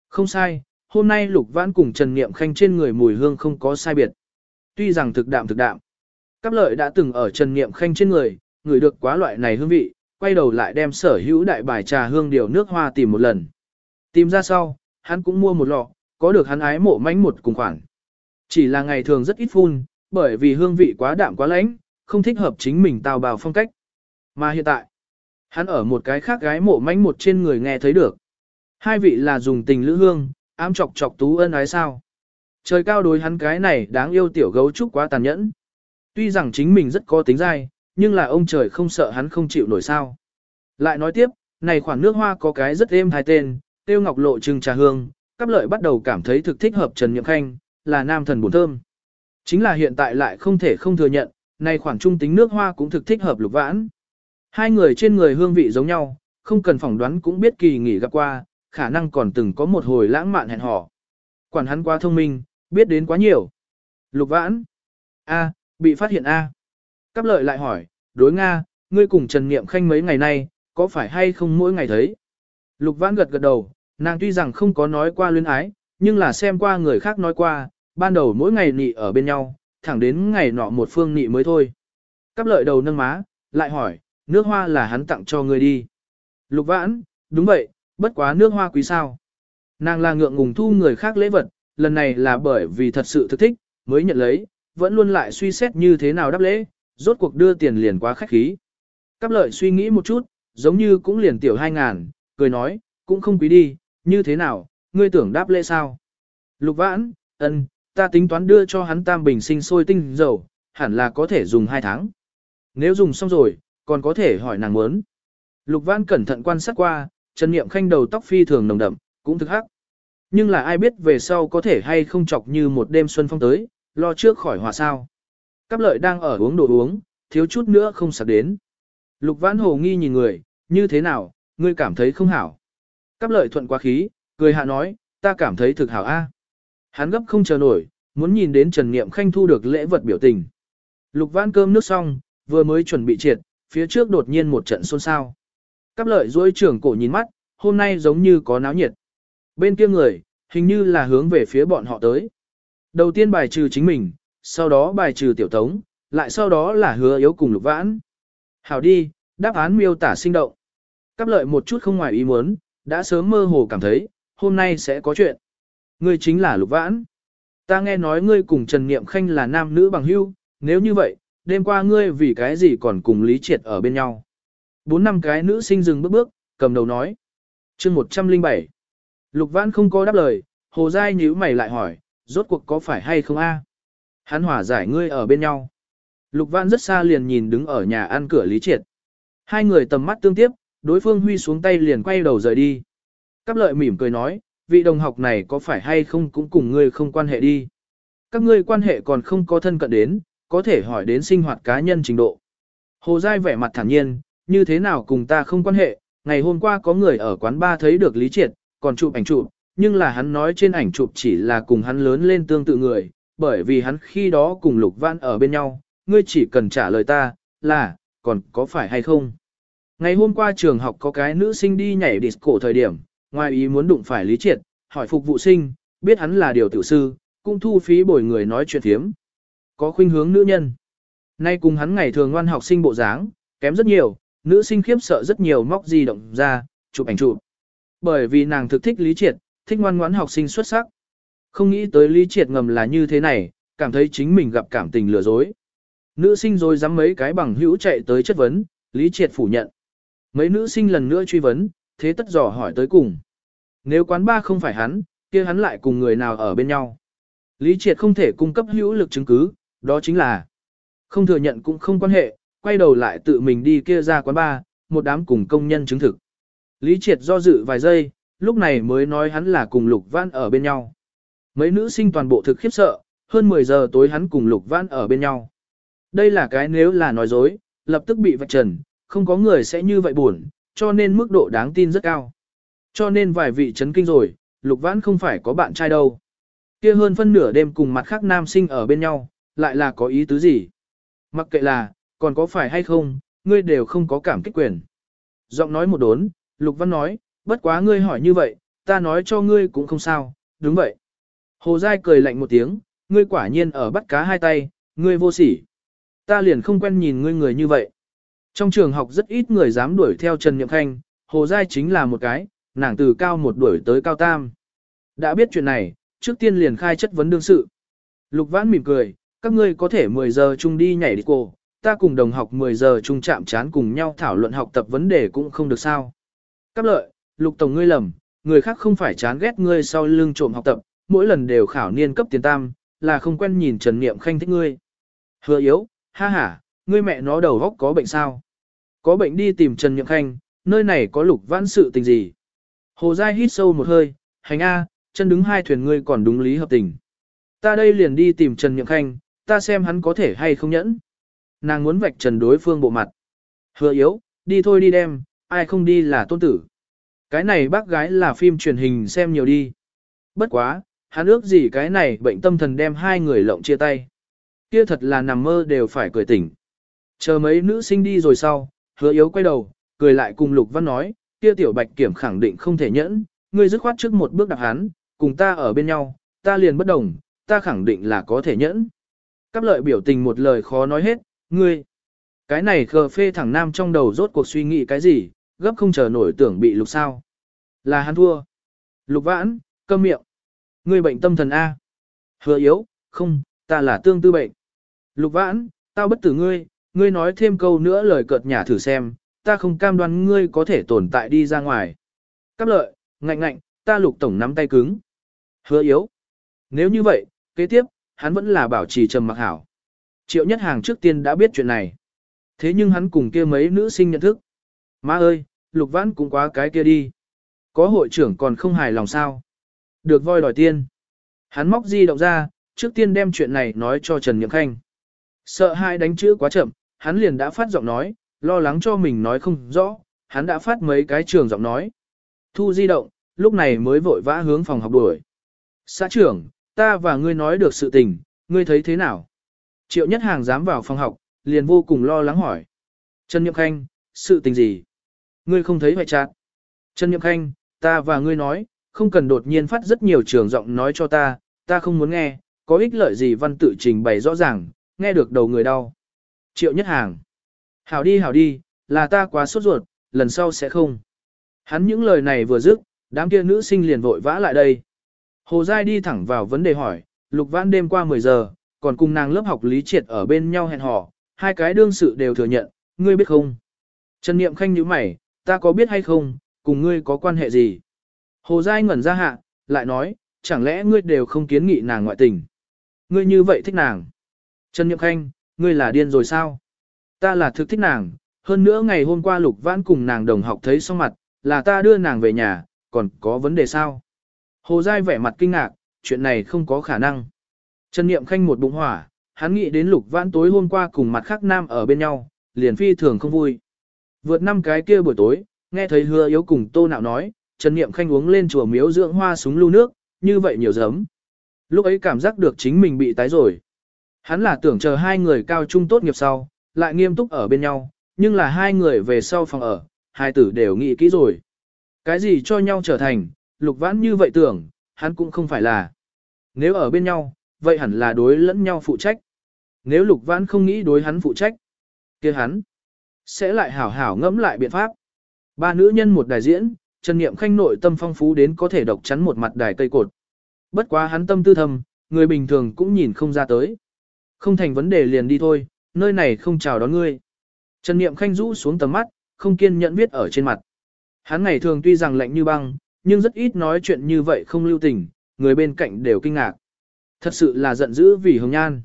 Không sai, hôm nay Lục Vãn cùng Trần Niệm Khanh trên người mùi hương không có sai biệt. Tuy rằng thực đạm thực đạm, Cáp lợi đã từng ở Trần Niệm Khanh trên người, người được quá loại này hương vị, quay đầu lại đem sở hữu đại bài trà hương điều nước hoa tìm một lần. Tìm ra sau, hắn cũng mua một lọ, có được hắn ái mộ mánh một cùng khoản. Chỉ là ngày thường rất ít phun, bởi vì hương vị quá đạm quá lãnh, không thích hợp chính mình tào bào phong cách. Mà hiện tại, hắn ở một cái khác gái mộ mánh một trên người nghe thấy được. Hai vị là dùng tình lữ hương, ám chọc chọc tú ân ái sao. Trời cao đối hắn cái này đáng yêu tiểu gấu trúc quá tàn nhẫn. Tuy rằng chính mình rất có tính dai, nhưng là ông trời không sợ hắn không chịu nổi sao. Lại nói tiếp, này khoản nước hoa có cái rất êm hai tên, tiêu ngọc lộ trưng trà hương, cắp lợi bắt đầu cảm thấy thực thích hợp Trần Nhậm Khanh, là nam thần bổn thơm. Chính là hiện tại lại không thể không thừa nhận, này khoản trung tính nước hoa cũng thực thích hợp lục vãn. Hai người trên người hương vị giống nhau, không cần phỏng đoán cũng biết kỳ nghỉ gặp qua, khả năng còn từng có một hồi lãng mạn hẹn hò. Quản hắn quá thông minh, biết đến quá nhiều. Lục vãn. A, bị phát hiện A. Cáp lợi lại hỏi, đối Nga, ngươi cùng Trần Niệm Khanh mấy ngày nay, có phải hay không mỗi ngày thấy? Lục Vãn gật gật đầu, nàng tuy rằng không có nói qua luyến ái, nhưng là xem qua người khác nói qua, ban đầu mỗi ngày nị ở bên nhau, thẳng đến ngày nọ một phương nị mới thôi. Cáp lợi đầu nâng má, lại hỏi, nước hoa là hắn tặng cho ngươi đi. Lục Vãn, đúng vậy, bất quá nước hoa quý sao. Nàng là ngượng ngùng thu người khác lễ vật, lần này là bởi vì thật sự thực thích, mới nhận lấy, vẫn luôn lại suy xét như thế nào đáp lễ, rốt cuộc đưa tiền liền quá khách khí. Cáp lợi suy nghĩ một chút, giống như cũng liền tiểu hai ngàn, cười nói, cũng không quý đi, như thế nào, ngươi tưởng đáp lễ sao? Lục vãn, ân, ta tính toán đưa cho hắn tam bình sinh sôi tinh dầu, hẳn là có thể dùng hai tháng. Nếu dùng xong rồi, còn có thể hỏi nàng muốn. Lục vãn cẩn thận quan sát qua, Trần Niệm Khanh đầu tóc phi thường nồng đậm, cũng thực hắc. Nhưng là ai biết về sau có thể hay không chọc như một đêm xuân phong tới, lo trước khỏi hòa sao. Cáp lợi đang ở uống đồ uống, thiếu chút nữa không sạc đến. Lục vãn hồ nghi nhìn người, như thế nào, ngươi cảm thấy không hảo. Cáp lợi thuận quá khí, cười hạ nói, ta cảm thấy thực hảo a. Hắn gấp không chờ nổi, muốn nhìn đến Trần Niệm Khanh thu được lễ vật biểu tình. Lục vãn cơm nước xong, vừa mới chuẩn bị triệt, phía trước đột nhiên một trận xôn xao. Cáp lợi dối trưởng cổ nhìn mắt, hôm nay giống như có náo nhiệt. Bên kia người, hình như là hướng về phía bọn họ tới. Đầu tiên bài trừ chính mình, sau đó bài trừ tiểu tống, lại sau đó là hứa yếu cùng lục vãn. Hảo đi, đáp án miêu tả sinh động. Cắp lợi một chút không ngoài ý muốn, đã sớm mơ hồ cảm thấy, hôm nay sẽ có chuyện. Ngươi chính là lục vãn. Ta nghe nói ngươi cùng Trần Niệm Khanh là nam nữ bằng hữu, nếu như vậy, đêm qua ngươi vì cái gì còn cùng Lý Triệt ở bên nhau. Bốn năm cái nữ sinh dừng bước bước, cầm đầu nói. chương 107. Lục vãn không có đáp lời, hồ dai nhíu mày lại hỏi, rốt cuộc có phải hay không a? Hắn hòa giải ngươi ở bên nhau. Lục vãn rất xa liền nhìn đứng ở nhà ăn cửa Lý Triệt. Hai người tầm mắt tương tiếp, đối phương huy xuống tay liền quay đầu rời đi. Cáp lợi mỉm cười nói, vị đồng học này có phải hay không cũng cùng ngươi không quan hệ đi. Các ngươi quan hệ còn không có thân cận đến, có thể hỏi đến sinh hoạt cá nhân trình độ. Hồ Giai vẻ mặt thản nhiên, như thế nào cùng ta không quan hệ, ngày hôm qua có người ở quán ba thấy được Lý Triệt, còn chụp ảnh chụp, nhưng là hắn nói trên ảnh chụp chỉ là cùng hắn lớn lên tương tự người, bởi vì hắn khi đó cùng Lục Văn ở bên nhau, ngươi chỉ cần trả lời ta, là, còn có phải hay không. Ngày hôm qua trường học có cái nữ sinh đi nhảy disco thời điểm, ngoài ý muốn đụng phải Lý Triệt, hỏi phục vụ sinh, biết hắn là điều tiểu sư, cũng thu phí bồi người nói chuyện thiếm. Có khuynh hướng nữ nhân. Nay cùng hắn ngày thường ngoan học sinh bộ dáng, kém rất nhiều, nữ sinh khiếp sợ rất nhiều móc di động ra, chụp ảnh chụp. Bởi vì nàng thực thích Lý Triệt, thích ngoan ngoãn học sinh xuất sắc. Không nghĩ tới Lý Triệt ngầm là như thế này, cảm thấy chính mình gặp cảm tình lừa dối. Nữ sinh rồi dám mấy cái bằng hữu chạy tới chất vấn, Lý Triệt phủ nhận. Mấy nữ sinh lần nữa truy vấn, thế tất dò hỏi tới cùng. Nếu quán ba không phải hắn, kia hắn lại cùng người nào ở bên nhau. Lý Triệt không thể cung cấp hữu lực chứng cứ, đó chính là không thừa nhận cũng không quan hệ, quay đầu lại tự mình đi kia ra quán ba, một đám cùng công nhân chứng thực. Lý Triệt do dự vài giây, lúc này mới nói hắn là cùng Lục Văn ở bên nhau. Mấy nữ sinh toàn bộ thực khiếp sợ, hơn 10 giờ tối hắn cùng Lục Văn ở bên nhau. Đây là cái nếu là nói dối, lập tức bị vạch trần, không có người sẽ như vậy buồn, cho nên mức độ đáng tin rất cao. Cho nên vài vị chấn kinh rồi, Lục Vãn không phải có bạn trai đâu. Kia hơn phân nửa đêm cùng mặt khác nam sinh ở bên nhau, lại là có ý tứ gì? Mặc kệ là, còn có phải hay không, ngươi đều không có cảm kích quyền. Giọng nói một đốn, Lục Văn nói, bất quá ngươi hỏi như vậy, ta nói cho ngươi cũng không sao, đúng vậy. Hồ Giai cười lạnh một tiếng, ngươi quả nhiên ở bắt cá hai tay, ngươi vô sỉ. Ta liền không quen nhìn ngươi người như vậy. Trong trường học rất ít người dám đuổi theo Trần Niệm Khanh, Hồ Giai chính là một cái, nàng từ cao một đuổi tới cao tam. Đã biết chuyện này, trước tiên liền khai chất vấn đương sự. Lục Vãn mỉm cười, các ngươi có thể 10 giờ chung đi nhảy đi cô, ta cùng đồng học 10 giờ chung chạm chán cùng nhau thảo luận học tập vấn đề cũng không được sao. Cáp lợi, Lục Tổng ngươi lầm, người khác không phải chán ghét ngươi sau lưng trộm học tập, mỗi lần đều khảo niên cấp tiền tam, là không quen nhìn Trần Niệm Khanh thích ngươi. Hứa yếu, ha ha, ngươi mẹ nó đầu góc có bệnh sao? Có bệnh đi tìm Trần Niệm Khanh, nơi này có lục vãn sự tình gì? Hồ Giai hít sâu một hơi, hành A, chân đứng hai thuyền ngươi còn đúng lý hợp tình. Ta đây liền đi tìm Trần Niệm Khanh, ta xem hắn có thể hay không nhẫn. Nàng muốn vạch trần đối phương bộ mặt. Hứa yếu, đi thôi đi đem, ai không đi là tôn tử. Cái này bác gái là phim truyền hình xem nhiều đi. Bất quá, hắn ước gì cái này bệnh tâm thần đem hai người lộng chia tay. Kia thật là nằm mơ đều phải cười tỉnh. Chờ mấy nữ sinh đi rồi sau, hứa yếu quay đầu, cười lại cùng Lục Văn nói, kia tiểu bạch kiểm khẳng định không thể nhẫn, ngươi dứt khoát trước một bước đạp hắn, cùng ta ở bên nhau, ta liền bất đồng, ta khẳng định là có thể nhẫn. Cáp lợi biểu tình một lời khó nói hết, ngươi. Cái này khờ phê thẳng nam trong đầu rốt cuộc suy nghĩ cái gì, gấp không chờ nổi tưởng bị lục sao. Là hắn thua. Lục vãn, câm miệng. Ngươi bệnh tâm thần A. Hứa yếu, không, ta là tương tư bệnh. Lục vãn, tao bất tử ngươi, ngươi nói thêm câu nữa lời cợt nhả thử xem, ta không cam đoan ngươi có thể tồn tại đi ra ngoài. Cáp lợi, ngạnh ngạnh, ta lục tổng nắm tay cứng. Hứa yếu. Nếu như vậy, kế tiếp, hắn vẫn là bảo trì trầm mặc hảo. Triệu nhất hàng trước tiên đã biết chuyện này. Thế nhưng hắn cùng kia mấy nữ sinh nhận thức. Má ơi, lục vãn cũng quá cái kia đi. Có hội trưởng còn không hài lòng sao. Được voi đòi tiên. Hắn móc di động ra, trước tiên đem chuyện này nói cho Trần Nhậm Khanh. Sợ hai đánh chữ quá chậm, hắn liền đã phát giọng nói, lo lắng cho mình nói không rõ, hắn đã phát mấy cái trường giọng nói. Thu di động, lúc này mới vội vã hướng phòng học đuổi. Xã trưởng, ta và ngươi nói được sự tình, ngươi thấy thế nào? Triệu nhất hàng dám vào phòng học, liền vô cùng lo lắng hỏi. Trần Nhậm Khanh, sự tình gì? Ngươi không thấy hoại chặt. Trần Nhậm Khanh, ta và ngươi nói, không cần đột nhiên phát rất nhiều trường giọng nói cho ta, ta không muốn nghe, có ích lợi gì văn tự trình bày rõ ràng, nghe được đầu người đau. Triệu nhất hàng. Hảo đi hảo đi, là ta quá sốt ruột, lần sau sẽ không. Hắn những lời này vừa dứt, đám kia nữ sinh liền vội vã lại đây. Hồ Giai đi thẳng vào vấn đề hỏi, Lục Vãn đêm qua 10 giờ, còn cùng nàng lớp học lý triệt ở bên nhau hẹn hò, hai cái đương sự đều thừa nhận, ngươi biết không? Trần Niệm Khanh nhíu mày, ta có biết hay không, cùng ngươi có quan hệ gì? Hồ Giai ngẩn ra hạ, lại nói, chẳng lẽ ngươi đều không kiến nghị nàng ngoại tình? Ngươi như vậy thích nàng? Trần Nhậm Khanh, ngươi là điên rồi sao? Ta là thực thích nàng, hơn nữa ngày hôm qua Lục Vãn cùng nàng đồng học thấy xong mặt, là ta đưa nàng về nhà, còn có vấn đề sao? Hồ Giai vẻ mặt kinh ngạc, chuyện này không có khả năng. Trần Niệm Khanh một bụng hỏa, hắn nghĩ đến Lục Vãn tối hôm qua cùng mặt khác nam ở bên nhau, liền phi thường không vui. Vượt năm cái kia buổi tối, nghe thấy hứa yếu cùng tô nạo nói, Trần Niệm Khanh uống lên chùa miếu dưỡng hoa súng lưu nước, như vậy nhiều giấm. Lúc ấy cảm giác được chính mình bị tái rồi. Hắn là tưởng chờ hai người cao trung tốt nghiệp sau, lại nghiêm túc ở bên nhau, nhưng là hai người về sau phòng ở, hai tử đều nghĩ kỹ rồi. Cái gì cho nhau trở thành, lục vãn như vậy tưởng, hắn cũng không phải là. Nếu ở bên nhau, vậy hẳn là đối lẫn nhau phụ trách. Nếu lục vãn không nghĩ đối hắn phụ trách, kia hắn sẽ lại hảo hảo ngẫm lại biện pháp. Ba nữ nhân một đại diễn, Trần Niệm Khanh nội tâm phong phú đến có thể độc chắn một mặt đài cây cột. Bất quá hắn tâm tư thầm, người bình thường cũng nhìn không ra tới. Không thành vấn đề liền đi thôi, nơi này không chào đón ngươi. Trần Niệm Khanh rũ xuống tầm mắt, không kiên nhẫn viết ở trên mặt. Hắn ngày thường tuy rằng lạnh như băng, nhưng rất ít nói chuyện như vậy không lưu tình, người bên cạnh đều kinh ngạc. Thật sự là giận dữ vì hồng nhan.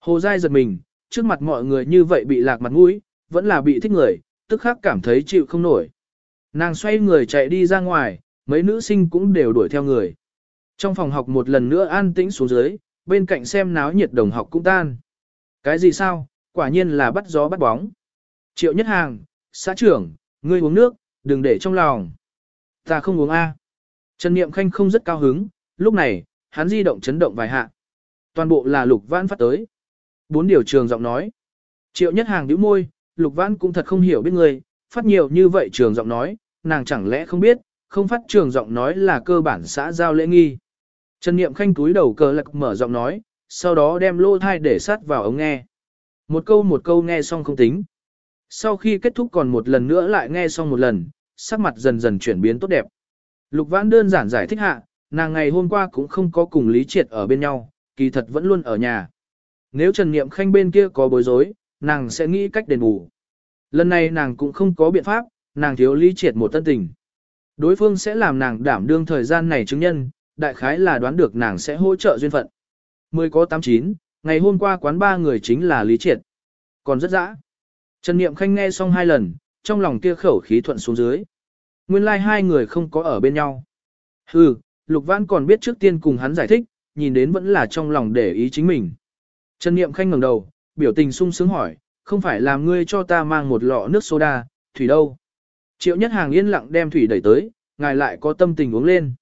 Hồ Giai giật mình, trước mặt mọi người như vậy bị lạc mặt mũi, vẫn là bị thích người, tức khắc cảm thấy chịu không nổi. Nàng xoay người chạy đi ra ngoài, mấy nữ sinh cũng đều đuổi theo người. Trong phòng học một lần nữa an tĩnh xuống dưới, bên cạnh xem náo nhiệt đồng học cũng tan. Cái gì sao, quả nhiên là bắt gió bắt bóng. Triệu nhất hàng, xã trưởng, ngươi uống nước, đừng để trong lòng. Ta không uống A. Trần Niệm Khanh không rất cao hứng, lúc này, hắn di động chấn động vài hạ. Toàn bộ là lục vãn phát tới. Bốn điều trường giọng nói. Triệu nhất hàng nhíu môi, lục vãn cũng thật không hiểu biết người, phát nhiều như vậy trường giọng nói, nàng chẳng lẽ không biết, không phát trường giọng nói là cơ bản xã giao lễ nghi. Trần Niệm Khanh túi đầu cờ lạc mở giọng nói, sau đó đem lô thai để sát vào ống nghe. Một câu một câu nghe xong không tính. Sau khi kết thúc còn một lần nữa lại nghe xong một lần, sắc mặt dần dần chuyển biến tốt đẹp. Lục Vãn đơn giản giải thích hạ, nàng ngày hôm qua cũng không có cùng Lý Triệt ở bên nhau, kỳ thật vẫn luôn ở nhà. Nếu Trần Niệm Khanh bên kia có bối rối, nàng sẽ nghĩ cách đền bù. Lần này nàng cũng không có biện pháp, nàng thiếu Lý Triệt một tân tình. Đối phương sẽ làm nàng đảm đương thời gian này chứng nhân, đại khái là đoán được nàng sẽ hỗ trợ duyên phận. Mười có tám chín, ngày hôm qua quán ba người chính là Lý Triệt. Còn rất dã. Trần Niệm Khanh nghe xong hai lần, trong lòng kia khẩu khí thuận xuống dưới. Nguyên lai like hai người không có ở bên nhau. Hừ, Lục Văn còn biết trước tiên cùng hắn giải thích, nhìn đến vẫn là trong lòng để ý chính mình. Trần Niệm Khanh ngẩng đầu, biểu tình sung sướng hỏi, không phải làm ngươi cho ta mang một lọ nước soda, thủy đâu. Triệu nhất hàng yên lặng đem thủy đẩy tới, ngài lại có tâm tình uống lên.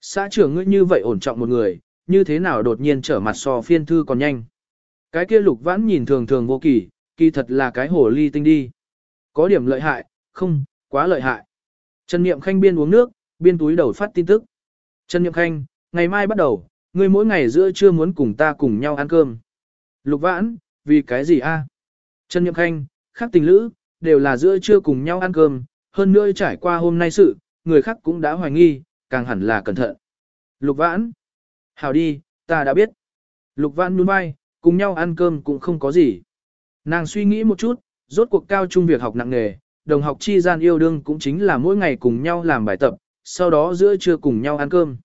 Xã trưởng ngươi như vậy ổn trọng một người, như thế nào đột nhiên trở mặt so phiên thư còn nhanh. Cái kia lục vãn nhìn thường thường vô kỳ, kỳ thật là cái hồ ly tinh đi. Có điểm lợi hại, không, quá lợi hại. Trần Niệm Khanh biên uống nước, biên túi đầu phát tin tức. Trần Niệm Khanh, ngày mai bắt đầu, ngươi mỗi ngày giữa trưa muốn cùng ta cùng nhau ăn cơm. Lục Vãn, vì cái gì a? Trần Niệm Khanh, khác tình lữ, đều là giữa trưa cùng nhau ăn cơm, hơn nữa trải qua hôm nay sự, người khác cũng đã hoài nghi, càng hẳn là cẩn thận. Lục Vãn, hảo đi, ta đã biết. Lục Vãn nuôn vai, cùng nhau ăn cơm cũng không có gì. Nàng suy nghĩ một chút, rốt cuộc cao trung việc học nặng nghề, đồng học chi gian yêu đương cũng chính là mỗi ngày cùng nhau làm bài tập, sau đó giữa trưa cùng nhau ăn cơm.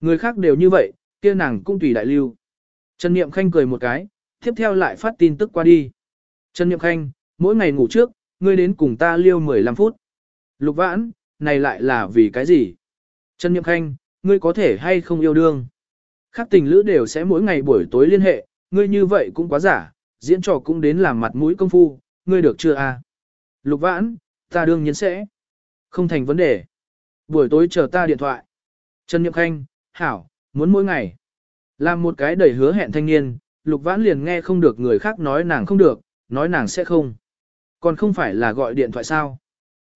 Người khác đều như vậy, kia nàng cũng tùy đại lưu. Trần Niệm Khanh cười một cái, tiếp theo lại phát tin tức qua đi. Trần Niệm Khanh, mỗi ngày ngủ trước, ngươi đến cùng ta liêu 15 phút. Lục vãn, này lại là vì cái gì? Trần Niệm Khanh, ngươi có thể hay không yêu đương? Khác tình lữ đều sẽ mỗi ngày buổi tối liên hệ, ngươi như vậy cũng quá giả, diễn trò cũng đến làm mặt mũi công phu, ngươi được chưa à? Lục vãn, ta đương nhiên sẽ. Không thành vấn đề. Buổi tối chờ ta điện thoại. Trần Nhậm Khanh, hảo, muốn mỗi ngày. Làm một cái đầy hứa hẹn thanh niên, Lục vãn liền nghe không được người khác nói nàng không được, nói nàng sẽ không. Còn không phải là gọi điện thoại sao.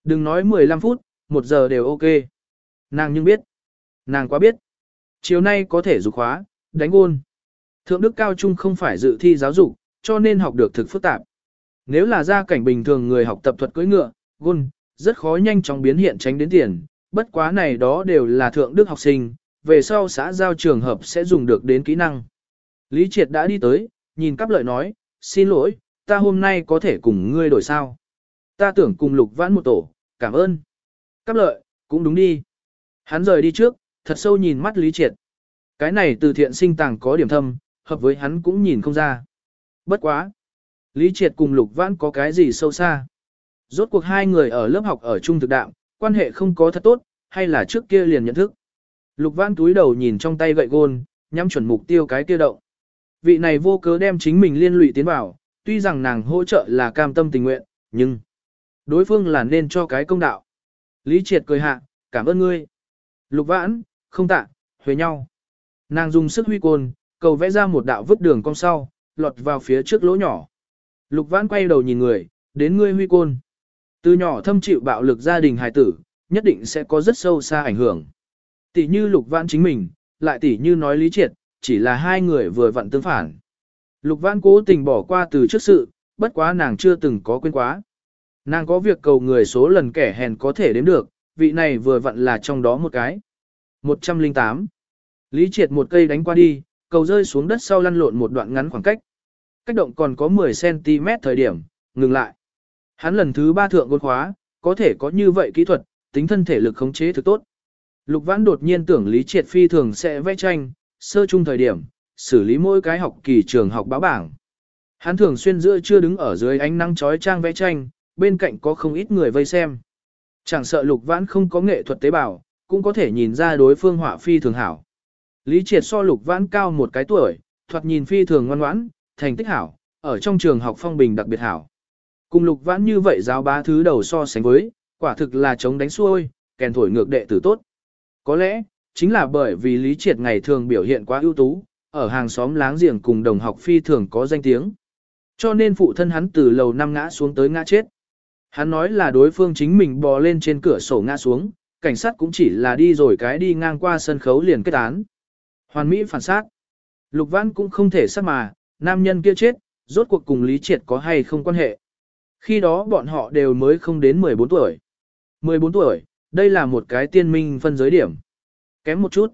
Đừng nói 15 phút, một giờ đều ok. Nàng nhưng biết. Nàng quá biết. Chiều nay có thể dục khóa, đánh gôn. Thượng Đức Cao Trung không phải dự thi giáo dục, cho nên học được thực phức tạp. Nếu là gia cảnh bình thường người học tập thuật cưỡi ngựa, gôn, rất khó nhanh chóng biến hiện tránh đến tiền, bất quá này đó đều là thượng đức học sinh, về sau xã giao trường hợp sẽ dùng được đến kỹ năng. Lý Triệt đã đi tới, nhìn cắp lợi nói, xin lỗi, ta hôm nay có thể cùng ngươi đổi sao. Ta tưởng cùng lục vãn một tổ, cảm ơn. Cắp lợi, cũng đúng đi. Hắn rời đi trước, thật sâu nhìn mắt Lý Triệt. Cái này từ thiện sinh tàng có điểm thâm, hợp với hắn cũng nhìn không ra. Bất quá. Lý Triệt cùng Lục Vãn có cái gì sâu xa? Rốt cuộc hai người ở lớp học ở chung thực đạm, quan hệ không có thật tốt, hay là trước kia liền nhận thức. Lục Vãn túi đầu nhìn trong tay gậy gôn, nhắm chuẩn mục tiêu cái kia động. Vị này vô cớ đem chính mình liên lụy tiến vào, tuy rằng nàng hỗ trợ là cam tâm tình nguyện, nhưng đối phương là nên cho cái công đạo. Lý Triệt cười hạ, cảm ơn ngươi. Lục Vãn, không tạ, huề nhau. Nàng dùng sức huy côn, cầu vẽ ra một đạo vứt đường cong sau, lọt vào phía trước lỗ nhỏ. Lục vãn quay đầu nhìn người, đến ngươi huy côn. Từ nhỏ thâm chịu bạo lực gia đình hài tử, nhất định sẽ có rất sâu xa ảnh hưởng. Tỷ như lục vãn chính mình, lại tỷ như nói lý triệt, chỉ là hai người vừa vặn tương phản. Lục vãn cố tình bỏ qua từ trước sự, bất quá nàng chưa từng có quên quá. Nàng có việc cầu người số lần kẻ hèn có thể đến được, vị này vừa vặn là trong đó một cái. 108. Lý triệt một cây đánh qua đi, cầu rơi xuống đất sau lăn lộn một đoạn ngắn khoảng cách. Cách động còn có 10cm thời điểm, ngừng lại. Hắn lần thứ ba thượng gôn khóa, có thể có như vậy kỹ thuật, tính thân thể lực khống chế thực tốt. Lục Vãn đột nhiên tưởng Lý Triệt Phi thường sẽ vẽ tranh, sơ chung thời điểm, xử lý mỗi cái học kỳ trường học báo bảng. Hắn thường xuyên giữa chưa đứng ở dưới ánh nắng chói trang vẽ tranh, bên cạnh có không ít người vây xem. Chẳng sợ Lục Vãn không có nghệ thuật tế bào, cũng có thể nhìn ra đối phương họa phi thường hảo. Lý Triệt so Lục Vãn cao một cái tuổi, thoạt nhìn phi thường ngoan ngoãn, thành tích hảo, ở trong trường học phong bình đặc biệt hảo. Cùng lục vãn như vậy giáo bá thứ đầu so sánh với, quả thực là chống đánh xuôi, kèn thổi ngược đệ tử tốt. Có lẽ, chính là bởi vì Lý Triệt ngày thường biểu hiện quá ưu tú, ở hàng xóm láng giềng cùng đồng học phi thường có danh tiếng. Cho nên phụ thân hắn từ lầu năm ngã xuống tới ngã chết. Hắn nói là đối phương chính mình bò lên trên cửa sổ ngã xuống, cảnh sát cũng chỉ là đi rồi cái đi ngang qua sân khấu liền kết án. Hoàn Mỹ phản sát. Lục Văn cũng không thể sát mà, nam nhân kia chết, rốt cuộc cùng Lý Triệt có hay không quan hệ. Khi đó bọn họ đều mới không đến 14 tuổi. 14 tuổi, đây là một cái tiên minh phân giới điểm. Kém một chút.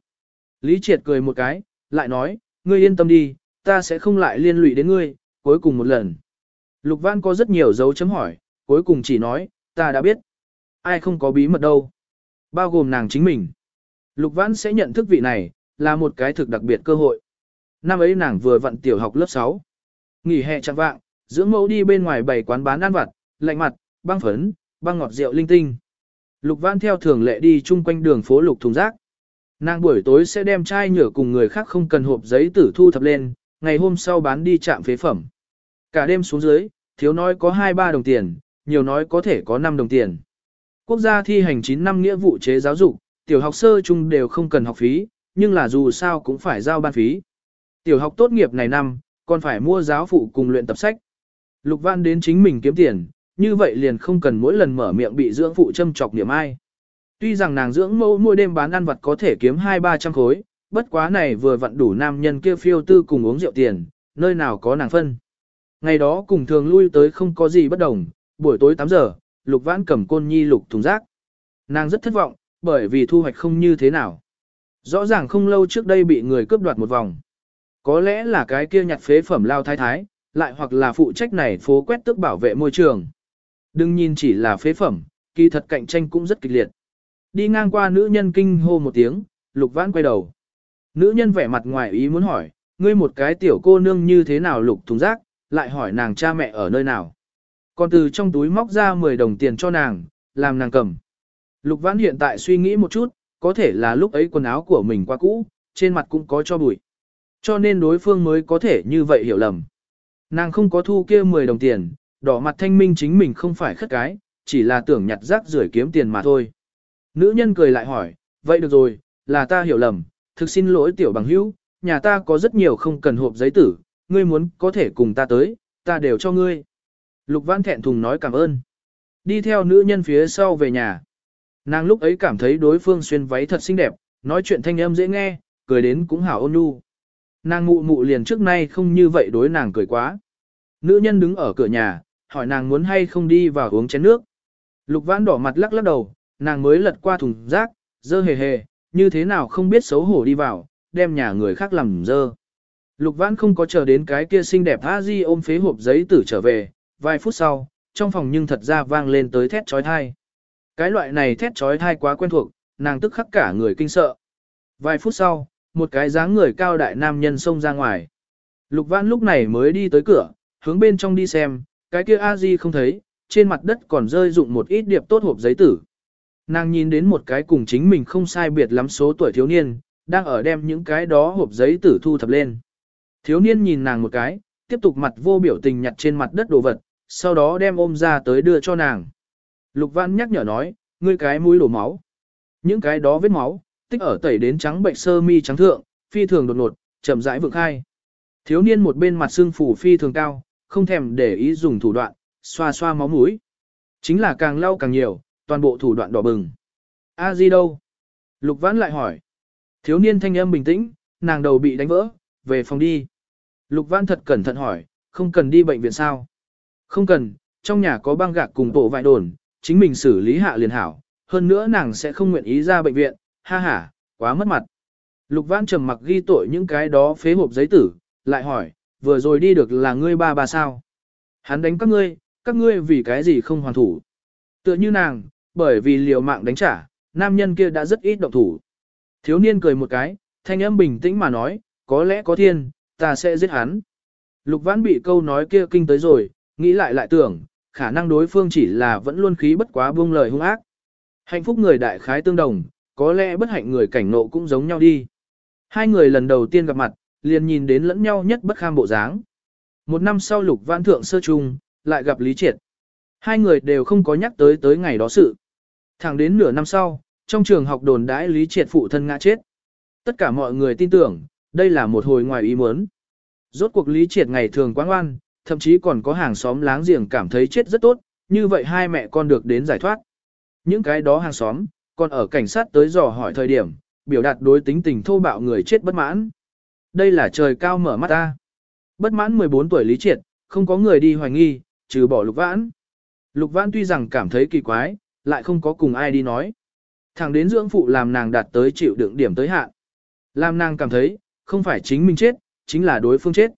Lý Triệt cười một cái, lại nói, ngươi yên tâm đi, ta sẽ không lại liên lụy đến ngươi, cuối cùng một lần. Lục Văn có rất nhiều dấu chấm hỏi, cuối cùng chỉ nói, ta đã biết. Ai không có bí mật đâu. Bao gồm nàng chính mình. Lục Văn sẽ nhận thức vị này, là một cái thực đặc biệt cơ hội năm ấy nàng vừa vặn tiểu học lớp 6. Nghỉ hè chẳng vạng, dưỡng mẫu đi bên ngoài bảy quán bán ăn vặt, lạnh mặt, băng phấn, băng ngọt rượu linh tinh. Lục Văn theo thường lệ đi chung quanh đường phố lục thùng rác. Nàng buổi tối sẽ đem chai nhựa cùng người khác không cần hộp giấy tử thu thập lên, ngày hôm sau bán đi trạm phế phẩm. Cả đêm xuống dưới, thiếu nói có 2-3 đồng tiền, nhiều nói có thể có 5 đồng tiền. Quốc gia thi hành 9 năm nghĩa vụ chế giáo dục, tiểu học sơ trung đều không cần học phí, nhưng là dù sao cũng phải giao ban phí. Tiểu học tốt nghiệp này năm, còn phải mua giáo phụ cùng luyện tập sách. Lục Văn đến chính mình kiếm tiền, như vậy liền không cần mỗi lần mở miệng bị dưỡng phụ châm chọc niệm ai. Tuy rằng nàng dưỡng mẫu mỗi đêm bán ăn vặt có thể kiếm 2-300 khối, bất quá này vừa vặn đủ nam nhân kia phiêu tư cùng uống rượu tiền, nơi nào có nàng phân. Ngày đó cùng thường lui tới không có gì bất đồng, buổi tối 8 giờ, Lục Vãn cầm côn nhi lục thùng rác. Nàng rất thất vọng, bởi vì thu hoạch không như thế nào. Rõ ràng không lâu trước đây bị người cướp đoạt một vòng. Có lẽ là cái kia nhặt phế phẩm lao thái thái, lại hoặc là phụ trách này phố quét tước bảo vệ môi trường. Đừng nhìn chỉ là phế phẩm, kỳ thật cạnh tranh cũng rất kịch liệt. Đi ngang qua nữ nhân kinh hô một tiếng, lục vãn quay đầu. Nữ nhân vẻ mặt ngoài ý muốn hỏi, ngươi một cái tiểu cô nương như thế nào lục thùng rác, lại hỏi nàng cha mẹ ở nơi nào. Còn từ trong túi móc ra 10 đồng tiền cho nàng, làm nàng cầm. Lục vãn hiện tại suy nghĩ một chút, có thể là lúc ấy quần áo của mình quá cũ, trên mặt cũng có cho bụi. Cho nên đối phương mới có thể như vậy hiểu lầm. Nàng không có thu kia 10 đồng tiền, đỏ mặt thanh minh chính mình không phải khất cái, chỉ là tưởng nhặt rác rưởi kiếm tiền mà thôi. Nữ nhân cười lại hỏi, vậy được rồi, là ta hiểu lầm, thực xin lỗi tiểu bằng hữu, nhà ta có rất nhiều không cần hộp giấy tử, ngươi muốn có thể cùng ta tới, ta đều cho ngươi. Lục Văn thẹn thùng nói cảm ơn. Đi theo nữ nhân phía sau về nhà. Nàng lúc ấy cảm thấy đối phương xuyên váy thật xinh đẹp, nói chuyện thanh âm dễ nghe, cười đến cũng hảo ôn nhu. Nàng mụ mụ liền trước nay không như vậy đối nàng cười quá. Nữ nhân đứng ở cửa nhà, hỏi nàng muốn hay không đi vào uống chén nước. Lục Văn đỏ mặt lắc lắc đầu, nàng mới lật qua thùng rác, dơ hề hề, như thế nào không biết xấu hổ đi vào, đem nhà người khác làm dơ. Lục Văn không có chờ đến cái kia xinh đẹp a di ôm phế hộp giấy tử trở về, vài phút sau, trong phòng nhưng thật ra vang lên tới thét trói thai. Cái loại này thét trói thai quá quen thuộc, nàng tức khắc cả người kinh sợ. Vài phút sau, một cái dáng người cao đại nam nhân xông ra ngoài. Lục Văn lúc này mới đi tới cửa, hướng bên trong đi xem, cái kia a di không thấy, trên mặt đất còn rơi dụng một ít điệp tốt hộp giấy tử. Nàng nhìn đến một cái cùng chính mình không sai biệt lắm số tuổi thiếu niên, đang ở đem những cái đó hộp giấy tử thu thập lên. Thiếu niên nhìn nàng một cái, tiếp tục mặt vô biểu tình nhặt trên mặt đất đồ vật, sau đó đem ôm ra tới đưa cho nàng. Lục Văn nhắc nhở nói, ngươi cái mũi đổ máu. Những cái đó vết máu, tích ở tẩy đến trắng bệnh sơ mi trắng thượng, phi thường đột ngột, chậm rãi vượng khai. Thiếu niên một bên mặt xương phủ phi thường cao, không thèm để ý dùng thủ đoạn, xoa xoa máu mũi. Chính là càng lau càng nhiều, toàn bộ thủ đoạn đỏ bừng. A Di đâu? Lục Vãn lại hỏi. Thiếu niên thanh âm bình tĩnh, nàng đầu bị đánh vỡ, về phòng đi. Lục Vãn thật cẩn thận hỏi, không cần đi bệnh viện sao? Không cần, trong nhà có băng gạc cùng bộ vải đồn, chính mình xử lý hạ liền hảo. Hơn nữa nàng sẽ không nguyện ý ra bệnh viện, ha ha, quá mất mặt. Lục Văn trầm mặc ghi tội những cái đó phế hộp giấy tử, lại hỏi, vừa rồi đi được là ngươi ba bà sao? Hắn đánh các ngươi, các ngươi vì cái gì không hoàn thủ? Tựa như nàng, bởi vì liều mạng đánh trả, nam nhân kia đã rất ít động thủ. Thiếu niên cười một cái, thanh âm bình tĩnh mà nói, có lẽ có thiên, ta sẽ giết hắn. Lục Văn bị câu nói kia kinh tới rồi, nghĩ lại lại tưởng, khả năng đối phương chỉ là vẫn luôn khí bất quá buông lời hung ác. Hạnh phúc người đại khái tương đồng, có lẽ bất hạnh người cảnh nộ cũng giống nhau đi. Hai người lần đầu tiên gặp mặt, liền nhìn đến lẫn nhau nhất bất kham bộ dáng. Một năm sau lục vãn thượng sơ trung, lại gặp Lý Triệt. Hai người đều không có nhắc tới tới ngày đó sự. Thẳng đến nửa năm sau, trong trường học đồn đãi Lý Triệt phụ thân ngã chết. Tất cả mọi người tin tưởng, đây là một hồi ngoài ý muốn. Rốt cuộc Lý Triệt ngày thường quá ngoan, thậm chí còn có hàng xóm láng giềng cảm thấy chết rất tốt, như vậy hai mẹ con được đến giải thoát. Những cái đó hàng xóm, còn ở cảnh sát tới dò hỏi thời điểm, biểu đạt đối tính tình thô bạo người chết bất mãn. Đây là trời cao mở mắt ta. Bất mãn 14 tuổi Lý Triệt, không có người đi hoài nghi, trừ bỏ Lục Vãn. Lục Vãn tuy rằng cảm thấy kỳ quái, lại không có cùng ai đi nói. Thẳng đến dưỡng phụ làm nàng đạt tới chịu đựng điểm tới hạn. Làm nàng cảm thấy, không phải chính mình chết, chính là đối phương chết.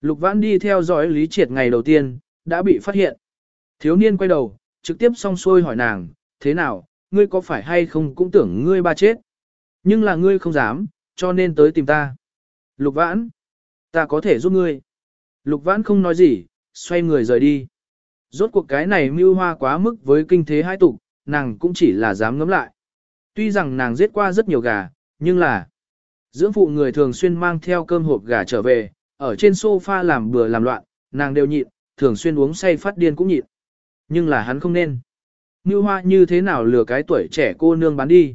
Lục Vãn đi theo dõi Lý Triệt ngày đầu tiên, đã bị phát hiện. Thiếu niên quay đầu, trực tiếp song xuôi hỏi nàng, thế nào, ngươi có phải hay không cũng tưởng ngươi ba chết. Nhưng là ngươi không dám, cho nên tới tìm ta. Lục Vãn, ta có thể giúp ngươi. Lục Vãn không nói gì, xoay người rời đi. Rốt cuộc cái này mưu hoa quá mức với kinh thế hai tục, nàng cũng chỉ là dám ngấm lại. Tuy rằng nàng giết qua rất nhiều gà, nhưng là dưỡng phụ người thường xuyên mang theo cơm hộp gà trở về, ở trên sofa làm bừa làm loạn, nàng đều nhịn, thường xuyên uống say phát điên cũng nhịn. Nhưng là hắn không nên. Mưu hoa như thế nào lừa cái tuổi trẻ cô nương bán đi.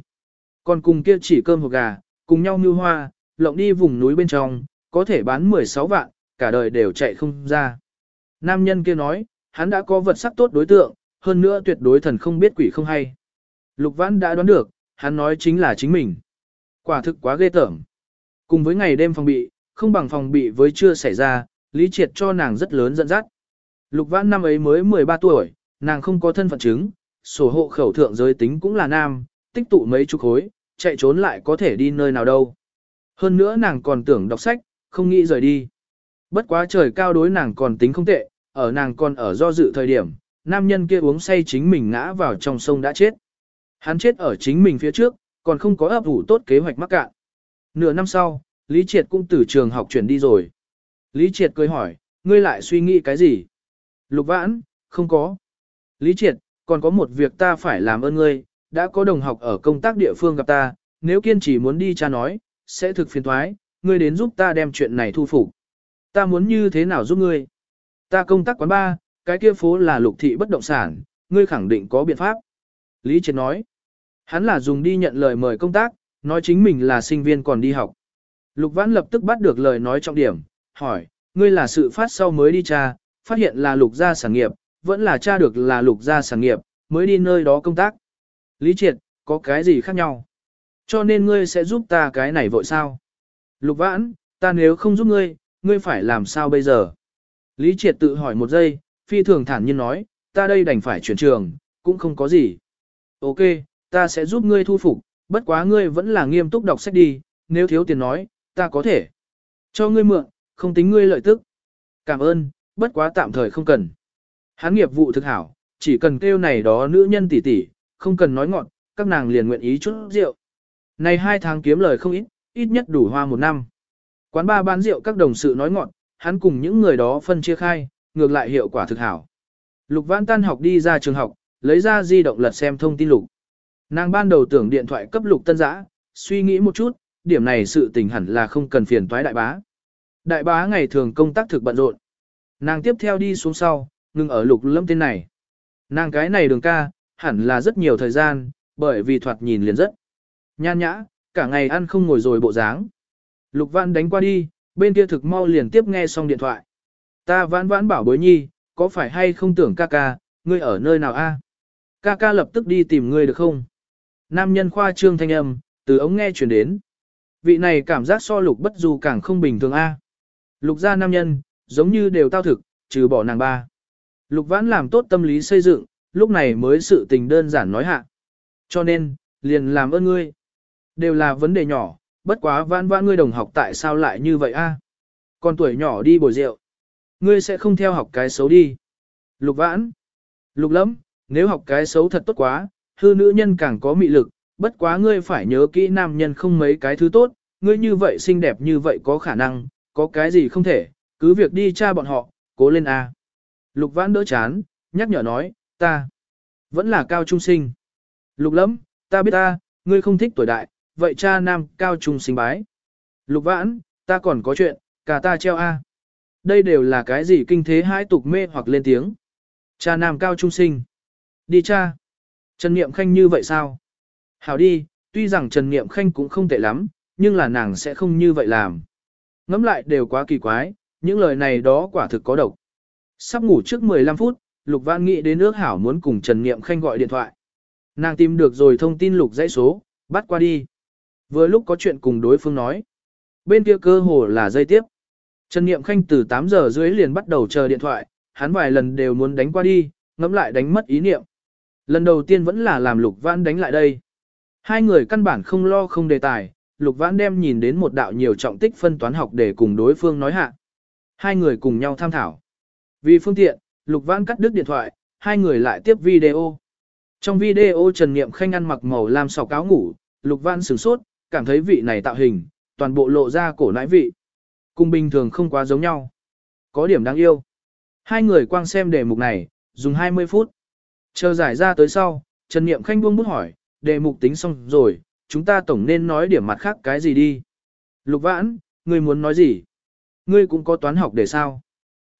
Còn cùng kia chỉ cơm hộp gà, cùng nhau mưu hoa, lộng đi vùng núi bên trong, có thể bán 16 vạn, cả đời đều chạy không ra. Nam nhân kia nói, hắn đã có vật sắc tốt đối tượng, hơn nữa tuyệt đối thần không biết quỷ không hay. Lục Vãn đã đoán được, hắn nói chính là chính mình. Quả thực quá ghê tởm. Cùng với ngày đêm phòng bị, không bằng phòng bị với chưa xảy ra, Lý Triệt cho nàng rất lớn dẫn dắt. Lục Vãn năm ấy mới 13 tuổi, nàng không có thân phận chứng, sổ hộ khẩu thượng giới tính cũng là nam, tích tụ mấy chục khối, chạy trốn lại có thể đi nơi nào đâu. Hơn nữa nàng còn tưởng đọc sách, không nghĩ rời đi. Bất quá trời cao đối nàng còn tính không tệ, ở nàng còn ở do dự thời điểm, nam nhân kia uống say chính mình ngã vào trong sông đã chết. Hắn chết ở chính mình phía trước, còn không có ấp ủ tốt kế hoạch mắc cạn. Nửa năm sau, Lý Triệt cũng từ trường học chuyển đi rồi. Lý Triệt cười hỏi, ngươi lại suy nghĩ cái gì? Lục vãn, không có. Lý Triệt, còn có một việc ta phải làm ơn ngươi, đã có đồng học ở công tác địa phương gặp ta, nếu kiên trì muốn đi cha nói, sẽ thực phiền thoái, ngươi đến giúp ta đem chuyện này thu phục. Ta muốn như thế nào giúp ngươi? Ta công tác quán ba, cái kia phố là lục thị bất động sản, ngươi khẳng định có biện pháp. Lý Triệt nói, hắn là dùng đi nhận lời mời công tác, nói chính mình là sinh viên còn đi học. Lục Vãn lập tức bắt được lời nói trọng điểm, hỏi, ngươi là sự phát sau mới đi tra, phát hiện là lục gia sản nghiệp, vẫn là tra được là lục gia sản nghiệp, mới đi nơi đó công tác. Lý Triệt, có cái gì khác nhau? Cho nên ngươi sẽ giúp ta cái này vội sao? Lục Vãn, ta nếu không giúp ngươi, ngươi phải làm sao bây giờ? Lý Triệt tự hỏi một giây, phi thường thản nhiên nói, ta đây đành phải chuyển trường, cũng không có gì. Ok, ta sẽ giúp ngươi thu phục, bất quá ngươi vẫn là nghiêm túc đọc sách đi, nếu thiếu tiền nói, ta có thể. Cho ngươi mượn, không tính ngươi lợi tức. Cảm ơn, bất quá tạm thời không cần. Hắn nghiệp vụ thực hảo, chỉ cần kêu này đó nữ nhân tỷ tỷ, không cần nói ngọn, các nàng liền nguyện ý chút rượu. Này hai tháng kiếm lời không ít, ít nhất đủ hoa một năm. Quán ba bán rượu các đồng sự nói ngọn, hắn cùng những người đó phân chia khai, ngược lại hiệu quả thực hảo. Lục Văn tan học đi ra trường học, lấy ra di động lật xem thông tin lục. Nàng ban đầu tưởng điện thoại cấp lục tân giã, suy nghĩ một chút, điểm này sự tình hẳn là không cần phiền toái đại bá. Đại bá ngày thường công tác thực bận rộn. Nàng tiếp theo đi xuống sau, ngừng ở lục lâm tên này. Nàng cái này đường ca, hẳn là rất nhiều thời gian, bởi vì thoạt nhìn liền rất nhan nhã, cả ngày ăn không ngồi rồi bộ dáng. Lục văn đánh qua đi, bên kia thực mau liền tiếp nghe xong điện thoại. Ta vãn vãn bảo bối nhi, có phải hay không tưởng ca ca, ngươi ở nơi nào a? Ca ca lập tức đi tìm ngươi được không? Nam nhân khoa trương thanh âm, từ ống nghe chuyển đến. Vị này cảm giác so lục bất du càng không bình thường a. Lục gia nam nhân, giống như đều tao thực, trừ bỏ nàng ba. Lục vãn làm tốt tâm lý xây dựng, lúc này mới sự tình đơn giản nói hạ. Cho nên, liền làm ơn ngươi. Đều là vấn đề nhỏ, bất quá vãn vãn ngươi đồng học tại sao lại như vậy a? Còn tuổi nhỏ đi bồi rượu. Ngươi sẽ không theo học cái xấu đi. Lục vãn. Lục lắm, nếu học cái xấu thật tốt quá, hư nữ nhân càng có mị lực, bất quá ngươi phải nhớ kỹ nam nhân không mấy cái thứ tốt, ngươi như vậy xinh đẹp như vậy có khả năng, có cái gì không thể, cứ việc đi cha bọn họ, cố lên A. Lục vãn đỡ chán, nhắc nhở nói, ta, vẫn là cao trung sinh. Lục lẫm ta biết ta, ngươi không thích tuổi đại, vậy cha nam cao trung sinh bái. Lục vãn, ta còn có chuyện, cả ta treo A. Đây đều là cái gì kinh thế hai tục mê hoặc lên tiếng. Cha nam cao trung sinh. Đi cha. Trần Niệm Khanh như vậy sao? Hảo đi, tuy rằng Trần Niệm Khanh cũng không tệ lắm, nhưng là nàng sẽ không như vậy làm. Ngắm lại đều quá kỳ quái, những lời này đó quả thực có độc. Sắp ngủ trước 15 phút, Lục Văn nghĩ đến nước hảo muốn cùng Trần Niệm Khanh gọi điện thoại. Nàng tìm được rồi thông tin Lục dãy số, bắt qua đi. Vừa lúc có chuyện cùng đối phương nói. Bên kia cơ hồ là dây tiếp. Trần Niệm Khanh từ 8 giờ dưới liền bắt đầu chờ điện thoại, hắn vài lần đều muốn đánh qua đi, ngẫm lại đánh mất ý niệm. Lần đầu tiên vẫn là làm Lục Vãn đánh lại đây. Hai người căn bản không lo không đề tài, Lục Vãn đem nhìn đến một đạo nhiều trọng tích phân toán học để cùng đối phương nói hạ. Hai người cùng nhau tham thảo. Vì phương tiện, Lục Vãn cắt đứt điện thoại, hai người lại tiếp video. Trong video Trần Niệm Khanh ăn mặc màu lam sọc áo ngủ, Lục Vãn sửng sốt, cảm thấy vị này tạo hình, toàn bộ lộ ra cổ nãi vị. Cùng bình thường không quá giống nhau. Có điểm đáng yêu. Hai người quang xem đề mục này, dùng 20 phút. Chờ giải ra tới sau, Trần Niệm Khanh buông bút hỏi, đề mục tính xong rồi, chúng ta tổng nên nói điểm mặt khác cái gì đi. Lục vãn, ngươi muốn nói gì? Ngươi cũng có toán học để sao?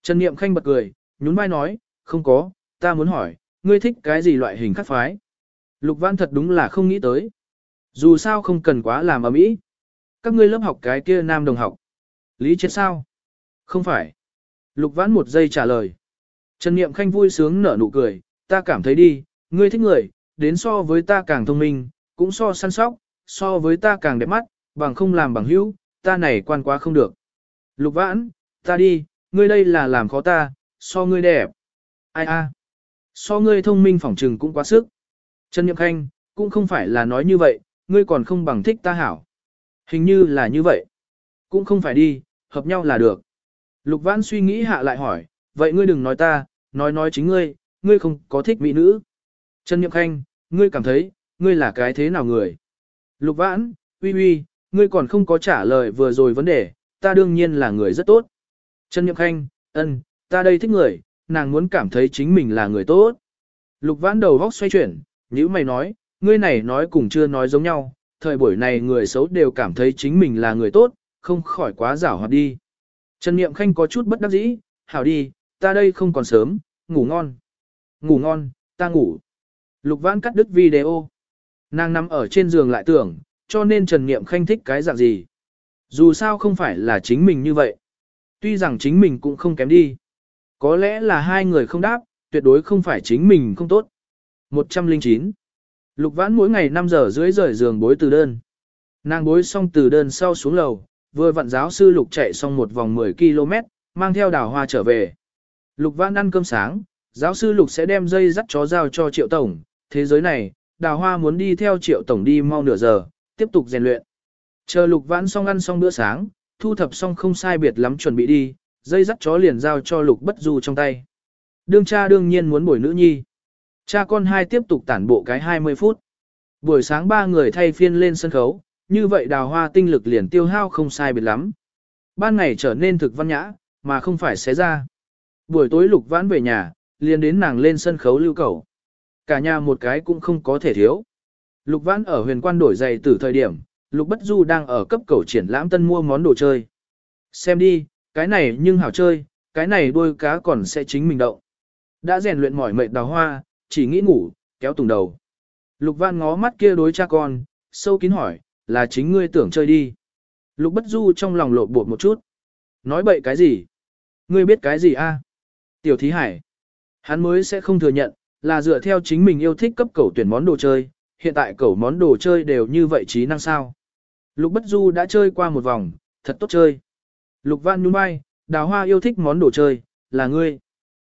Trần Niệm Khanh bật cười, nhún vai nói, không có, ta muốn hỏi, ngươi thích cái gì loại hình khắc phái? Lục vãn thật đúng là không nghĩ tới. Dù sao không cần quá làm ở mỹ. Các ngươi lớp học cái kia nam đồng học. Lý chết sao? Không phải. Lục vãn một giây trả lời. Trần Niệm Khanh vui sướng nở nụ cười, ta cảm thấy đi, ngươi thích người, đến so với ta càng thông minh, cũng so săn sóc, so với ta càng đẹp mắt, bằng không làm bằng hữu, ta này quan quá không được. Lục vãn, ta đi, ngươi đây là làm khó ta, so ngươi đẹp. Ai a, so ngươi thông minh phỏng trừng cũng quá sức. Trần Nhậm Khanh, cũng không phải là nói như vậy, ngươi còn không bằng thích ta hảo. Hình như là như vậy. Cũng không phải đi, hợp nhau là được. Lục vãn suy nghĩ hạ lại hỏi, vậy ngươi đừng nói ta, nói nói chính ngươi, ngươi không có thích mỹ nữ. Trần Nhậm Khanh, ngươi cảm thấy, ngươi là cái thế nào người? Lục vãn, uy uy, ngươi còn không có trả lời vừa rồi vấn đề, ta đương nhiên là người rất tốt. Trần Nhậm Khanh, ân, ta đây thích người, nàng muốn cảm thấy chính mình là người tốt. Lục vãn đầu góc xoay chuyển, như mày nói, ngươi này nói cùng chưa nói giống nhau, thời buổi này người xấu đều cảm thấy chính mình là người tốt, không khỏi quá giả hoạt đi. Trần Niệm Khanh có chút bất đắc dĩ, hảo đi, ta đây không còn sớm, ngủ ngon. Ngủ ngon, ta ngủ. Lục vãn cắt đứt video. Nàng nằm ở trên giường lại tưởng, cho nên Trần Niệm Khanh thích cái dạng gì. Dù sao không phải là chính mình như vậy. Tuy rằng chính mình cũng không kém đi. Có lẽ là hai người không đáp, tuyệt đối không phải chính mình không tốt. 109. Lục vãn mỗi ngày 5 giờ dưới rời giường bối từ đơn. Nàng bối xong từ đơn sau xuống lầu, vừa vặn giáo sư Lục chạy xong một vòng 10 km, mang theo đào hoa trở về. Lục vãn ăn cơm sáng, giáo sư Lục sẽ đem dây dắt chó giao cho triệu tổng. Thế giới này, đào hoa muốn đi theo triệu tổng đi mau nửa giờ, tiếp tục rèn luyện. Chờ lục vãn xong ăn xong bữa sáng, thu thập xong không sai biệt lắm chuẩn bị đi, dây dắt chó liền giao cho lục bất du trong tay. Đương cha đương nhiên muốn bồi nữ nhi. Cha con hai tiếp tục tản bộ cái 20 phút. Buổi sáng ba người thay phiên lên sân khấu, như vậy đào hoa tinh lực liền tiêu hao không sai biệt lắm. Ban ngày trở nên thực văn nhã, mà không phải xé ra. Buổi tối lục vãn về nhà, liền đến nàng lên sân khấu lưu cầu. Cả nhà một cái cũng không có thể thiếu. Lục vãn ở huyền quan đổi giày từ thời điểm, lục bất du đang ở cấp cầu triển lãm tân mua món đồ chơi. Xem đi, cái này nhưng hảo chơi, cái này đôi cá còn sẽ chính mình động. Đã rèn luyện mỏi mệt đào hoa, chỉ nghĩ ngủ, kéo tùng đầu. Lục văn ngó mắt kia đối cha con, sâu kín hỏi, là chính ngươi tưởng chơi đi. Lục bất du trong lòng lộ bột một chút. Nói bậy cái gì? Ngươi biết cái gì a? Tiểu thí hải. Hắn mới sẽ không thừa nhận, là dựa theo chính mình yêu thích cấp cầu tuyển món đồ chơi, hiện tại cầu món đồ chơi đều như vậy trí năng sao. Lục Bất Du đã chơi qua một vòng, thật tốt chơi. Lục Văn nhún vai, đào hoa yêu thích món đồ chơi, là ngươi.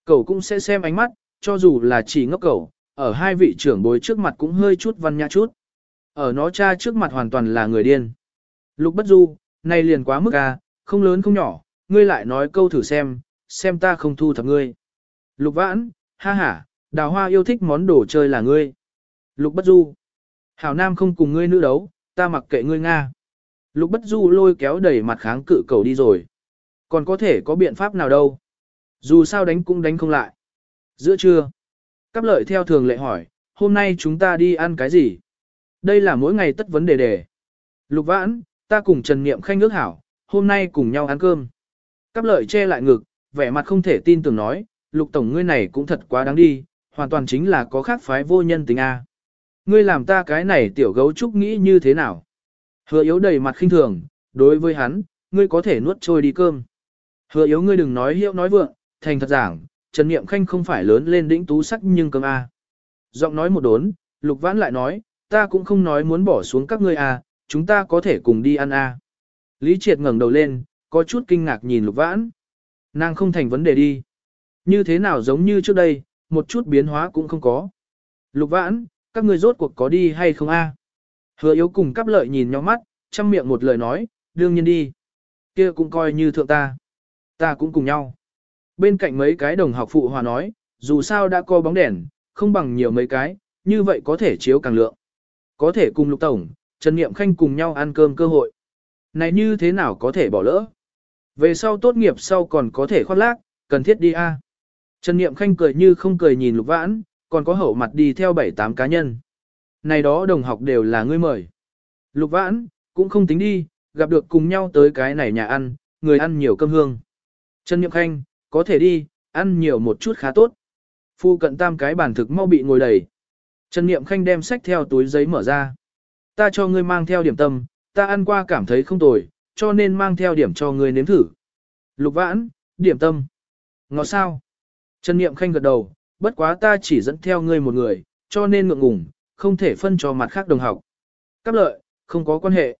Cậu cũng sẽ xem ánh mắt, cho dù là chỉ ngốc cậu, ở hai vị trưởng bối trước mặt cũng hơi chút văn nhã chút. Ở nó cha trước mặt hoàn toàn là người điên. Lục Bất Du, này liền quá mức à, không lớn không nhỏ, ngươi lại nói câu thử xem, xem ta không thu thập ngươi. Lục Vãn, ha ha, đào hoa yêu thích món đồ chơi là ngươi. Lục Bất Du, hảo nam không cùng ngươi nữ đấu, ta mặc kệ ngươi Nga. Lục bất du lôi kéo đẩy mặt kháng cự cầu đi rồi. Còn có thể có biện pháp nào đâu. Dù sao đánh cũng đánh không lại. Giữa trưa, cắp lợi theo thường lệ hỏi, hôm nay chúng ta đi ăn cái gì? Đây là mỗi ngày tất vấn đề đề. Lục vãn, ta cùng Trần Niệm Khanh ước hảo, hôm nay cùng nhau ăn cơm. Cắp lợi che lại ngực, vẻ mặt không thể tin tưởng nói, lục tổng ngươi này cũng thật quá đáng đi, hoàn toàn chính là có khác phái vô nhân tính A. Ngươi làm ta cái này tiểu gấu trúc nghĩ như thế nào? Hứa yếu đầy mặt khinh thường, đối với hắn, ngươi có thể nuốt trôi đi cơm. Hứa yếu ngươi đừng nói hiệu nói vượng, thành thật giảng, Trần Niệm Khanh không phải lớn lên đỉnh tú sắc nhưng cơm A. Giọng nói một đốn, Lục Vãn lại nói, ta cũng không nói muốn bỏ xuống các ngươi A, chúng ta có thể cùng đi ăn A. Lý Triệt ngẩng đầu lên, có chút kinh ngạc nhìn Lục Vãn. Nàng không thành vấn đề đi. Như thế nào giống như trước đây, một chút biến hóa cũng không có. Lục Vãn, các ngươi rốt cuộc có đi hay không a? Hứa yếu cùng cắp lợi nhìn nhau mắt, chăm miệng một lời nói, đương nhiên đi. kia cũng coi như thượng ta. Ta cũng cùng nhau. Bên cạnh mấy cái đồng học phụ hòa nói, dù sao đã có bóng đèn, không bằng nhiều mấy cái, như vậy có thể chiếu càng lượng. Có thể cùng lục tổng, Trần Niệm Khanh cùng nhau ăn cơm cơ hội. Này như thế nào có thể bỏ lỡ? Về sau tốt nghiệp sau còn có thể khoát lác, cần thiết đi a. Trần Niệm Khanh cười như không cười nhìn lục vãn, còn có hậu mặt đi theo 7-8 cá nhân. Này đó đồng học đều là ngươi mời. Lục vãn, cũng không tính đi, gặp được cùng nhau tới cái này nhà ăn, người ăn nhiều cơm hương. Trần Niệm Khanh, có thể đi, ăn nhiều một chút khá tốt. Phu cận tam cái bản thực mau bị ngồi đầy. Trần Niệm Khanh đem sách theo túi giấy mở ra. Ta cho ngươi mang theo điểm tâm, ta ăn qua cảm thấy không tồi, cho nên mang theo điểm cho ngươi nếm thử. Lục vãn, điểm tâm. Ngọt sao? Trần Niệm Khanh gật đầu, bất quá ta chỉ dẫn theo ngươi một người, cho nên ngượng ngùng, không thể phân cho mặt khác đồng học. Cáp lợi, không có quan hệ.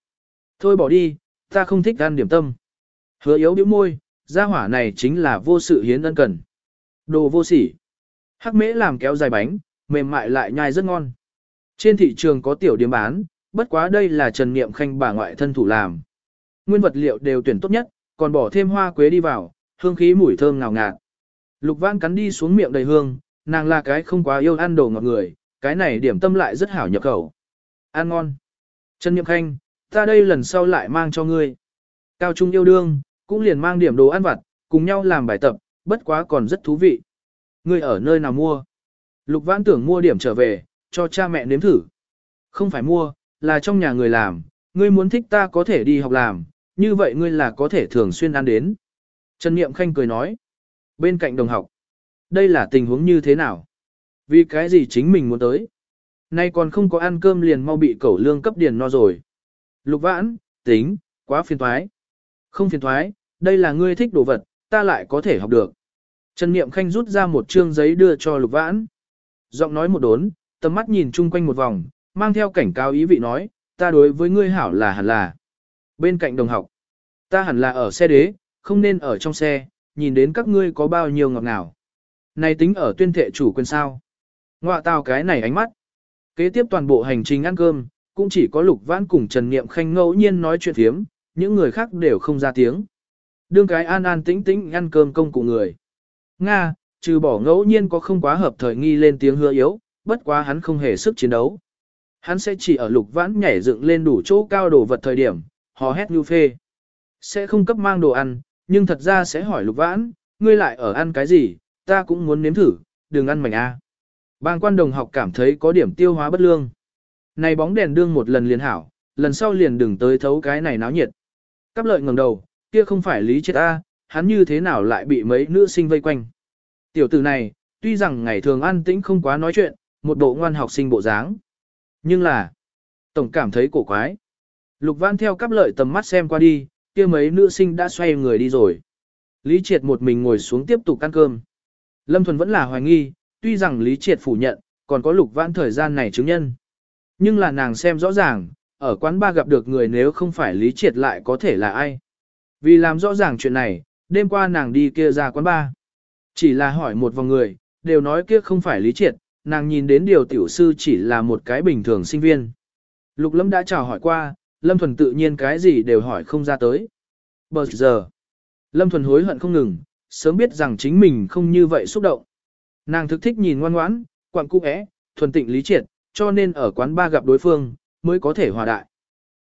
Thôi bỏ đi, ta không thích ăn điểm tâm. Hứa yếu biểu môi, gia hỏa này chính là vô sự hiến ân cần. Đồ vô sỉ. Hắc mễ làm kéo dài bánh, mềm mại lại nhai rất ngon. Trên thị trường có tiểu điểm bán, bất quá đây là Trần Niệm Khanh bà ngoại thân thủ làm. Nguyên vật liệu đều tuyển tốt nhất, còn bỏ thêm hoa quế đi vào, hương khí mùi thơm ngào ngạt. Lục Văn cắn đi xuống miệng đầy hương, nàng là cái không quá yêu ăn đồ ngọt người, cái này điểm tâm lại rất hảo nhập khẩu. Ăn ngon. Trần Niệm Khanh, ta đây lần sau lại mang cho ngươi. Cao Trung yêu đương, cũng liền mang điểm đồ ăn vặt, cùng nhau làm bài tập, bất quá còn rất thú vị. Ngươi ở nơi nào mua? Lục Vãn tưởng mua điểm trở về, cho cha mẹ nếm thử. Không phải mua, là trong nhà người làm, ngươi muốn thích ta có thể đi học làm, như vậy ngươi là có thể thường xuyên ăn đến. Trần Niệm Khanh cười nói. Bên cạnh đồng học. Đây là tình huống như thế nào? Vì cái gì chính mình muốn tới? Nay còn không có ăn cơm liền mau bị cẩu lương cấp điền no rồi. Lục vãn, tính, quá phiền thoái. Không phiền thoái, đây là ngươi thích đồ vật, ta lại có thể học được. Trần Niệm Khanh rút ra một trương giấy đưa cho Lục Vãn. Giọng nói một đốn, tầm mắt nhìn chung quanh một vòng, mang theo cảnh cáo ý vị nói, ta đối với ngươi hảo là hẳn là. Bên cạnh đồng học, ta hẳn là ở xe đế, không nên ở trong xe, nhìn đến các ngươi có bao nhiêu ngọt ngào. Này tính ở tuyên thệ chủ quyền sao. Ngoạ tào cái này ánh mắt. Kế tiếp toàn bộ hành trình ăn cơm, cũng chỉ có Lục Vãn cùng Trần Niệm Khanh ngẫu nhiên nói chuyện thiếm, những người khác đều không ra tiếng. Đương cái an an tĩnh tĩnh ăn cơm công cụ người. Nga, trừ bỏ ngẫu nhiên có không quá hợp thời nghi lên tiếng hứa yếu, bất quá hắn không hề sức chiến đấu. Hắn sẽ chỉ ở lục vãn nhảy dựng lên đủ chỗ cao đồ vật thời điểm, hò hét như phê. Sẽ không cấp mang đồ ăn, nhưng thật ra sẽ hỏi lục vãn, ngươi lại ở ăn cái gì, ta cũng muốn nếm thử, đừng ăn mảnh a. Bang quan đồng học cảm thấy có điểm tiêu hóa bất lương. Này bóng đèn đương một lần liền hảo, lần sau liền đừng tới thấu cái này náo nhiệt. Cáp lợi ngẩng đầu, kia không phải lý chết a, hắn như thế nào lại bị mấy nữ sinh vây quanh. Tiểu tử này, tuy rằng ngày thường ăn tĩnh không quá nói chuyện, một bộ ngoan học sinh bộ dáng. Nhưng là, tổng cảm thấy cổ quái. Lục Văn theo cắp lợi tầm mắt xem qua đi, kia mấy nữ sinh đã xoay người đi rồi. Lý Triệt một mình ngồi xuống tiếp tục ăn cơm. Lâm Thuần vẫn là hoài nghi, tuy rằng Lý Triệt phủ nhận, còn có Lục vãn thời gian này chứng nhân. Nhưng là nàng xem rõ ràng, ở quán ba gặp được người nếu không phải Lý Triệt lại có thể là ai. Vì làm rõ ràng chuyện này, đêm qua nàng đi kia ra quán ba. Chỉ là hỏi một vòng người, đều nói kia không phải lý triệt, nàng nhìn đến điều tiểu sư chỉ là một cái bình thường sinh viên. Lục Lâm đã chào hỏi qua, Lâm Thuần tự nhiên cái gì đều hỏi không ra tới. Bờ giờ, Lâm Thuần hối hận không ngừng, sớm biết rằng chính mình không như vậy xúc động. Nàng thực thích nhìn ngoan ngoãn, quặng cung é, thuần tịnh lý triệt, cho nên ở quán ba gặp đối phương, mới có thể hòa đại.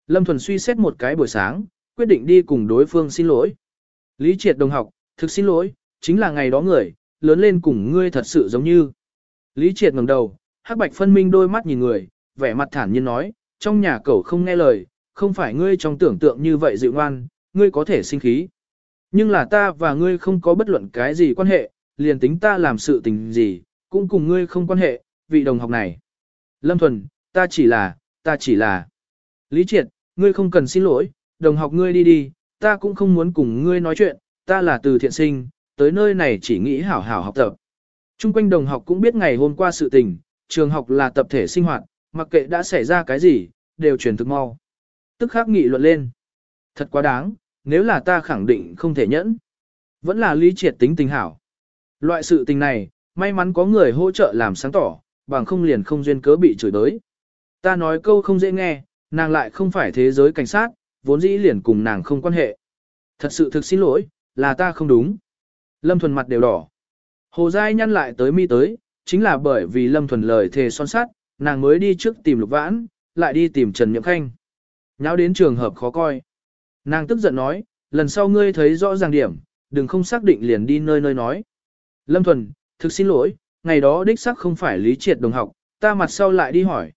Lâm Thuần suy xét một cái buổi sáng, quyết định đi cùng đối phương xin lỗi. Lý triệt đồng học, thực xin lỗi, chính là ngày đó người, lớn lên cùng ngươi thật sự giống như. Lý triệt ngẩng đầu, hắc bạch phân minh đôi mắt nhìn người, vẻ mặt thản nhiên nói, trong nhà cậu không nghe lời, không phải ngươi trong tưởng tượng như vậy dịu ngoan, ngươi có thể sinh khí. Nhưng là ta và ngươi không có bất luận cái gì quan hệ, liền tính ta làm sự tình gì, cũng cùng ngươi không quan hệ, vị đồng học này. Lâm Thuần, ta chỉ là, ta chỉ là. Lý Triệt, ngươi không cần xin lỗi, đồng học ngươi đi đi, ta cũng không muốn cùng ngươi nói chuyện, ta là từ thiện sinh, tới nơi này chỉ nghĩ hảo hảo học tập. Trung quanh đồng học cũng biết ngày hôm qua sự tình, trường học là tập thể sinh hoạt, mặc kệ đã xảy ra cái gì, đều truyền thực mau. Tức khắc nghị luận lên. Thật quá đáng, nếu là ta khẳng định không thể nhẫn. Vẫn là lý triệt tính tình hảo. Loại sự tình này, may mắn có người hỗ trợ làm sáng tỏ, bằng không liền không duyên cớ bị chửi đới. Ta nói câu không dễ nghe, nàng lại không phải thế giới cảnh sát, vốn dĩ liền cùng nàng không quan hệ. Thật sự thực xin lỗi, là ta không đúng. Lâm Thuần mặt đều đỏ. Hồ Giai nhăn lại tới mi tới, chính là bởi vì Lâm Thuần lời thề son sát, nàng mới đi trước tìm Lục Vãn, lại đi tìm Trần Nhậm Khanh. Nháo đến trường hợp khó coi. Nàng tức giận nói, lần sau ngươi thấy rõ ràng điểm, đừng không xác định liền đi nơi nơi nói. Lâm Thuần, thực xin lỗi, ngày đó đích xác không phải Lý Triệt đồng học, ta mặt sau lại đi hỏi.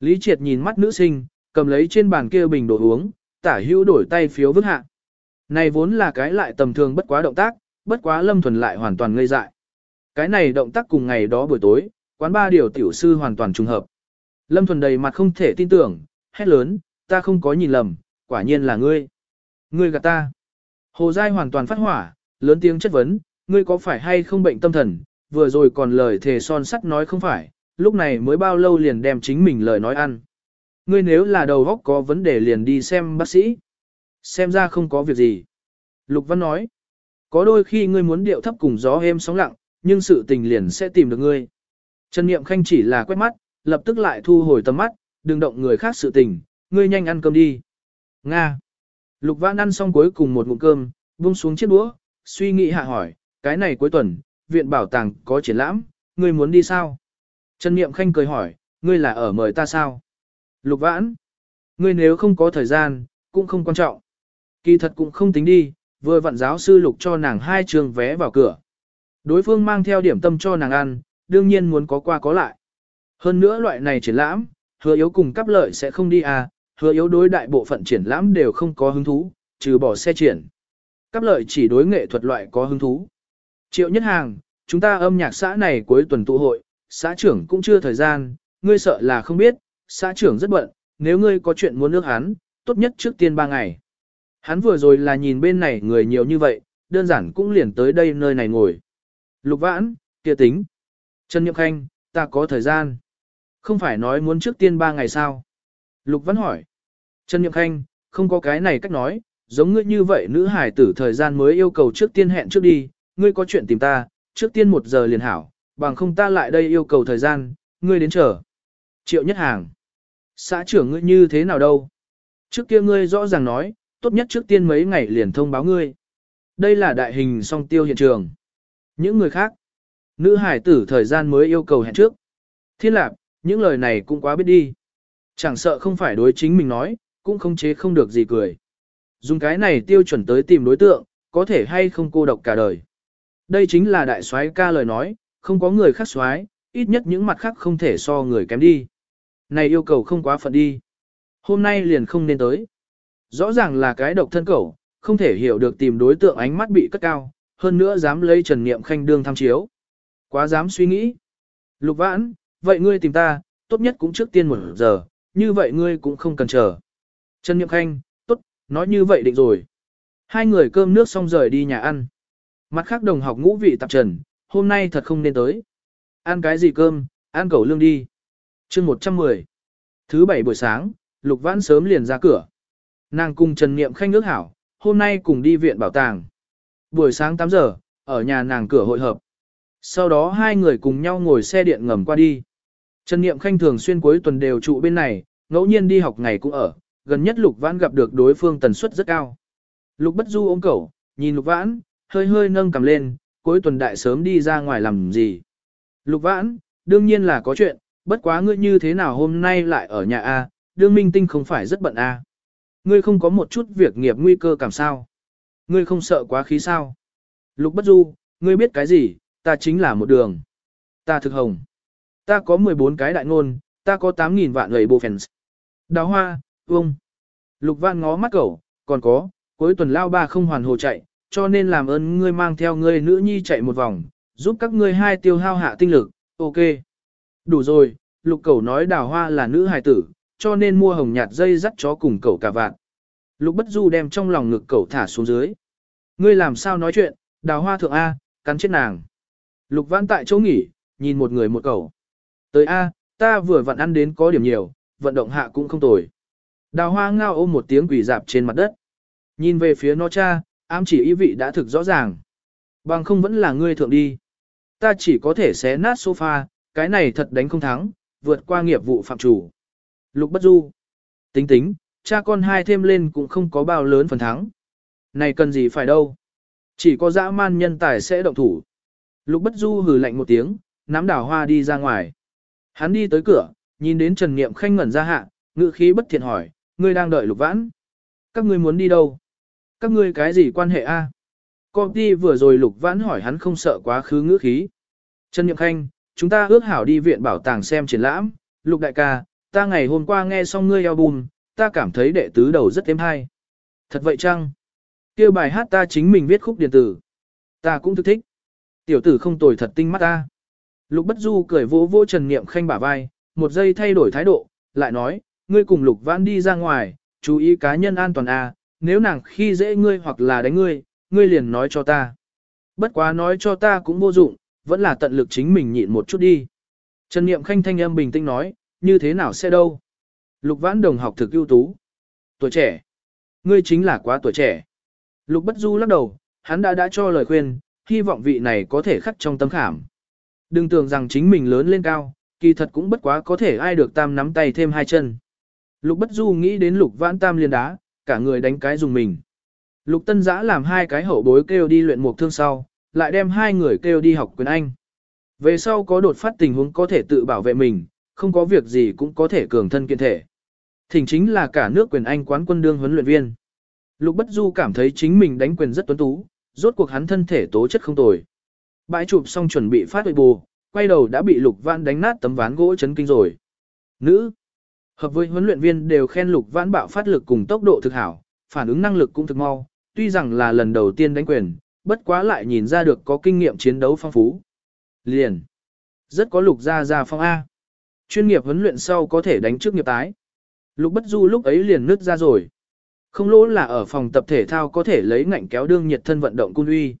Lý Triệt nhìn mắt nữ sinh, cầm lấy trên bàn kia bình đồ uống, tả hữu đổi tay phiếu vứt hạ. Này vốn là cái lại tầm thường bất quá động tác, bất quá Lâm Thuần lại hoàn toàn ngây dại. Cái này động tác cùng ngày đó buổi tối, quán ba điều tiểu sư hoàn toàn trùng hợp. Lâm Thuần đầy mặt không thể tin tưởng, hét lớn, ta không có nhìn lầm, quả nhiên là ngươi. Ngươi gạt ta. Hồ Giai hoàn toàn phát hỏa, lớn tiếng chất vấn, ngươi có phải hay không bệnh tâm thần, vừa rồi còn lời thề son sắt nói không phải, lúc này mới bao lâu liền đem chính mình lời nói ăn. Ngươi nếu là đầu góc có vấn đề liền đi xem bác sĩ. Xem ra không có việc gì. Lục Văn nói, có đôi khi ngươi muốn điệu thấp cùng gió êm sóng lặng, nhưng sự tình liền sẽ tìm được ngươi. Trần Niệm Khanh chỉ là quét mắt, lập tức lại thu hồi tầm mắt, đừng động người khác sự tình, ngươi nhanh ăn cơm đi. Nga. Lục Vãn ăn xong cuối cùng một ngụm cơm, buông xuống chiếc đũa, suy nghĩ hạ hỏi, cái này cuối tuần, viện bảo tàng có triển lãm, ngươi muốn đi sao? Trần Niệm Khanh cười hỏi, ngươi là ở mời ta sao? Lục Vãn, ngươi nếu không có thời gian, cũng không quan trọng. Kỳ thật cũng không tính đi, vừa vặn giáo sư Lục cho nàng hai trường vé vào cửa. Đối phương mang theo điểm tâm cho nàng ăn, đương nhiên muốn có qua có lại. Hơn nữa loại này triển lãm, hứa yếu cùng cắp lợi sẽ không đi à, hứa yếu đối đại bộ phận triển lãm đều không có hứng thú, trừ bỏ xe triển. Cắp lợi chỉ đối nghệ thuật loại có hứng thú. Triệu nhất hàng, chúng ta âm nhạc xã này cuối tuần tụ hội, xã trưởng cũng chưa thời gian, ngươi sợ là không biết, xã trưởng rất bận, nếu ngươi có chuyện muốn nước hắn, tốt nhất trước tiên ba ngày. Hắn vừa rồi là nhìn bên này người nhiều như vậy, đơn giản cũng liền tới đây nơi này ngồi. Lục vãn, kia tính. Trần Nhậm Khanh, ta có thời gian. Không phải nói muốn trước tiên ba ngày sao? Lục Văn hỏi. Trần Niệm Khanh, không có cái này cách nói, giống ngươi như vậy nữ hải tử thời gian mới yêu cầu trước tiên hẹn trước đi, ngươi có chuyện tìm ta, trước tiên một giờ liền hảo, bằng không ta lại đây yêu cầu thời gian, ngươi đến chờ. Triệu nhất hàng. Xã trưởng ngươi như thế nào đâu? Trước kia ngươi rõ ràng nói, tốt nhất trước tiên mấy ngày liền thông báo ngươi. Đây là đại hình song tiêu hiện trường. Những người khác. Nữ hải tử thời gian mới yêu cầu hẹn trước. Thiên lạc, những lời này cũng quá biết đi. Chẳng sợ không phải đối chính mình nói, cũng không chế không được gì cười. Dùng cái này tiêu chuẩn tới tìm đối tượng, có thể hay không cô độc cả đời. Đây chính là đại soái ca lời nói, không có người khác soái, ít nhất những mặt khác không thể so người kém đi. Này yêu cầu không quá phận đi. Hôm nay liền không nên tới. Rõ ràng là cái độc thân cẩu, không thể hiểu được tìm đối tượng ánh mắt bị cất cao, hơn nữa dám lấy Trần Niệm Khanh đương tham chiếu. Quá dám suy nghĩ. Lục vãn, vậy ngươi tìm ta, tốt nhất cũng trước tiên một giờ, như vậy ngươi cũng không cần chờ. Trần Niệm Khanh, tốt, nói như vậy định rồi. Hai người cơm nước xong rời đi nhà ăn. Mặt khác đồng học ngũ vị tạp trần, hôm nay thật không nên tới. Ăn cái gì cơm, ăn cẩu lương đi. chương 110. Thứ bảy buổi sáng, Lục Vãn sớm liền ra cửa. Nàng cùng Trần Niệm Khanh ước hảo, hôm nay cùng đi viện bảo tàng. Buổi sáng 8 giờ, ở nhà nàng cửa hội hợp. Sau đó hai người cùng nhau ngồi xe điện ngầm qua đi. Trần Niệm Khanh thường xuyên cuối tuần đều trụ bên này, ngẫu nhiên đi học ngày cũng ở, gần nhất Lục Vãn gặp được đối phương tần suất rất cao. Lục Bất Du ôm cẩu, nhìn Lục Vãn, hơi hơi nâng cầm lên, cuối tuần đại sớm đi ra ngoài làm gì. Lục Vãn, đương nhiên là có chuyện, bất quá ngươi như thế nào hôm nay lại ở nhà A, đương minh tinh không phải rất bận A. Ngươi không có một chút việc nghiệp nguy cơ cảm sao. Ngươi không sợ quá khí sao. Lục Bất Du, ngươi biết cái gì, ta chính là một đường. Ta thực hồng. Ta có 14 cái đại ngôn, ta có 8.000 vạn người bộ fans. Đào hoa, vông. Lục Văn ngó mắt cậu, còn có, cuối tuần lao ba không hoàn hồ chạy, cho nên làm ơn ngươi mang theo ngươi nữ nhi chạy một vòng, giúp các ngươi hai tiêu hao hạ tinh lực, ok. Đủ rồi, lục cẩu nói đào hoa là nữ hài tử, cho nên mua hồng nhạt dây dắt chó cùng cẩu cả vạn. Lục bất du đem trong lòng ngực cẩu thả xuống dưới. Ngươi làm sao nói chuyện, đào hoa thượng A, cắn chết nàng. Lục văn tại chỗ nghỉ, nhìn một người một cẩu. Tới A, ta vừa vặn ăn đến có điểm nhiều, vận động hạ cũng không tồi. Đào hoa ngao ôm một tiếng quỷ dạp trên mặt đất. Nhìn về phía nó cha, ám chỉ ý vị đã thực rõ ràng. Bằng không vẫn là ngươi thượng đi. Ta chỉ có thể xé nát sofa, cái này thật đánh không thắng, vượt qua nghiệp vụ phạm chủ. Lục bất du. Tính tính, cha con hai thêm lên cũng không có bao lớn phần thắng. Này cần gì phải đâu. Chỉ có dã man nhân tài sẽ động thủ. Lục bất du hừ lạnh một tiếng, nắm đào hoa đi ra ngoài. Hắn đi tới cửa, nhìn đến Trần Niệm Khanh ngẩn ra hạ, ngự khí bất thiện hỏi, ngươi đang đợi lục vãn. Các ngươi muốn đi đâu? Các ngươi cái gì quan hệ a? Công ty vừa rồi lục vãn hỏi hắn không sợ quá khứ ngữ khí. Trần Nhậm Khanh, chúng ta ước hảo đi viện bảo tàng xem triển lãm, lục đại ca, ta ngày hôm qua nghe xong ngươi album, ta cảm thấy đệ tứ đầu rất êm hay. Thật vậy chăng? Kêu bài hát ta chính mình viết khúc điện tử. Ta cũng thức thích. Tiểu tử không tồi thật tinh mắt ta. Lục Bất Du cười vỗ vỗ Trần Niệm Khanh bả vai, một giây thay đổi thái độ, lại nói, ngươi cùng Lục Vãn đi ra ngoài, chú ý cá nhân an toàn a, nếu nàng khi dễ ngươi hoặc là đánh ngươi, ngươi liền nói cho ta. Bất quá nói cho ta cũng vô dụng, vẫn là tận lực chính mình nhịn một chút đi. Trần Niệm Khanh thanh âm bình tĩnh nói, như thế nào sẽ đâu. Lục Vãn Đồng học thực ưu tú. Tuổi trẻ. Ngươi chính là quá tuổi trẻ. Lục Bất Du lắc đầu, hắn đã đã cho lời khuyên, hy vọng vị này có thể khắc trong tâm khảm. Đừng tưởng rằng chính mình lớn lên cao, kỳ thật cũng bất quá có thể ai được tam nắm tay thêm hai chân. Lục Bất Du nghĩ đến Lục Vãn Tam liên đá, cả người đánh cái dùng mình. Lục Tân Giã làm hai cái hậu bối kêu đi luyện mục thương sau, lại đem hai người kêu đi học quyền Anh. Về sau có đột phát tình huống có thể tự bảo vệ mình, không có việc gì cũng có thể cường thân kiên thể. Thỉnh chính là cả nước quyền Anh quán quân đương huấn luyện viên. Lục Bất Du cảm thấy chính mình đánh quyền rất tuấn tú, rốt cuộc hắn thân thể tố chất không tồi. Bãi chụp xong chuẩn bị phát huy bù, quay đầu đã bị Lục Vãn đánh nát tấm ván gỗ chấn kinh rồi. Nữ. Hợp với huấn luyện viên đều khen Lục Vãn bạo phát lực cùng tốc độ thực hảo, phản ứng năng lực cũng thực mau, tuy rằng là lần đầu tiên đánh quyền, bất quá lại nhìn ra được có kinh nghiệm chiến đấu phong phú. Liền. Rất có Lục gia gia phong A. Chuyên nghiệp huấn luyện sau có thể đánh trước nghiệp tái. Lục Bất Du lúc ấy liền nứt ra rồi. Không lỗ là ở phòng tập thể thao có thể lấy ngạnh kéo đương nhiệt thân vận động cung uy.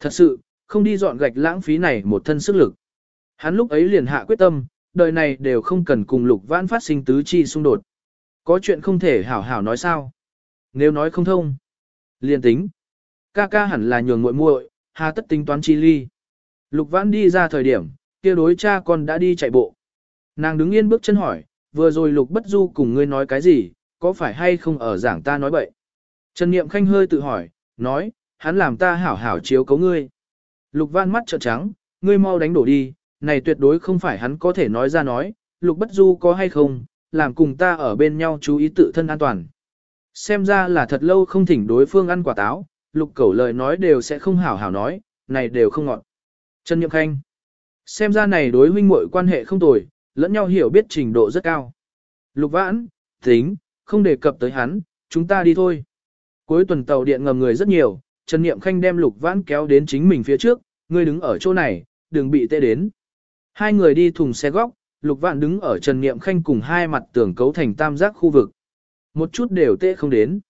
Thật sự, không đi dọn gạch lãng phí này một thân sức lực. Hắn lúc ấy liền hạ quyết tâm, đời này đều không cần cùng lục vãn phát sinh tứ chi xung đột. Có chuyện không thể hảo hảo nói sao. Nếu nói không thông, liền tính. Ca ca hẳn là nhường muội muội, hà tất tính toán chi ly. Lục vãn đi ra thời điểm, kia đối cha con đã đi chạy bộ. Nàng đứng yên bước chân hỏi, vừa rồi lục bất du cùng ngươi nói cái gì, có phải hay không ở giảng ta nói bậy. Trần Niệm Khanh hơi tự hỏi, nói, hắn làm ta hảo hảo chiếu cấu ngươi. Lục Văn mắt trợn trắng, ngươi mau đánh đổ đi, này tuyệt đối không phải hắn có thể nói ra nói, Lục Bất Du có hay không, làm cùng ta ở bên nhau chú ý tự thân an toàn. Xem ra là thật lâu không thỉnh đối phương ăn quả táo, Lục Cẩu lời nói đều sẽ không hảo hảo nói, này đều không ngọt. Trần Nhậm Khanh, xem ra này đối huynh muội quan hệ không tồi, lẫn nhau hiểu biết trình độ rất cao. Lục Vãn, tính, không đề cập tới hắn, chúng ta đi thôi. Cuối tuần tàu điện ngầm người rất nhiều, Trần Niệm Khanh đem Lục Vãn kéo đến chính mình phía trước, ngươi đứng ở chỗ này, đừng bị tê đến. Hai người đi thùng xe góc, Lục Vãn đứng ở Trần Niệm Khanh cùng hai mặt tường cấu thành tam giác khu vực. Một chút đều tệ không đến.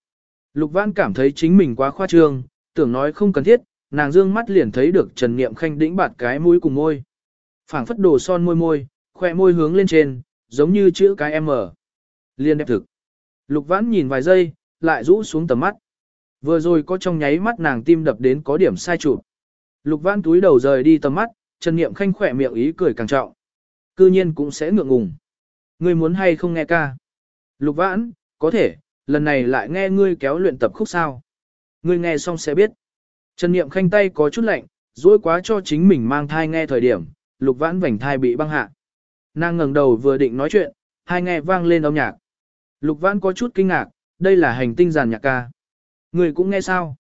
Lục Vãn cảm thấy chính mình quá khoa trương, tưởng nói không cần thiết, nàng dương mắt liền thấy được Trần Niệm Khanh đĩnh bạt cái mũi cùng môi. phảng phất đồ son môi môi, khoe môi hướng lên trên, giống như chữ cái M. Liên đẹp thực. Lục vãn nhìn vài giây, lại rũ xuống tầm mắt. Vừa rồi có trong nháy mắt nàng tim đập đến có điểm sai chụp. Lục vãn túi đầu rời đi tầm mắt, Trần Niệm Khanh khỏe miệng ý cười càng trọng. Cư nhiên cũng sẽ ngượng ngùng. Ngươi muốn hay không nghe ca? Lục vãn, có thể, lần này lại nghe ngươi kéo luyện tập khúc sao. Ngươi nghe xong sẽ biết. Trần Niệm Khanh tay có chút lạnh, dối quá cho chính mình mang thai nghe thời điểm, lục vãn vành thai bị băng hạ. Nàng ngẩng đầu vừa định nói chuyện, hai nghe vang lên âm nhạc. Lục Vãn có chút kinh ngạc, đây là hành tinh giàn nhạc ca. Ngươi cũng nghe sao?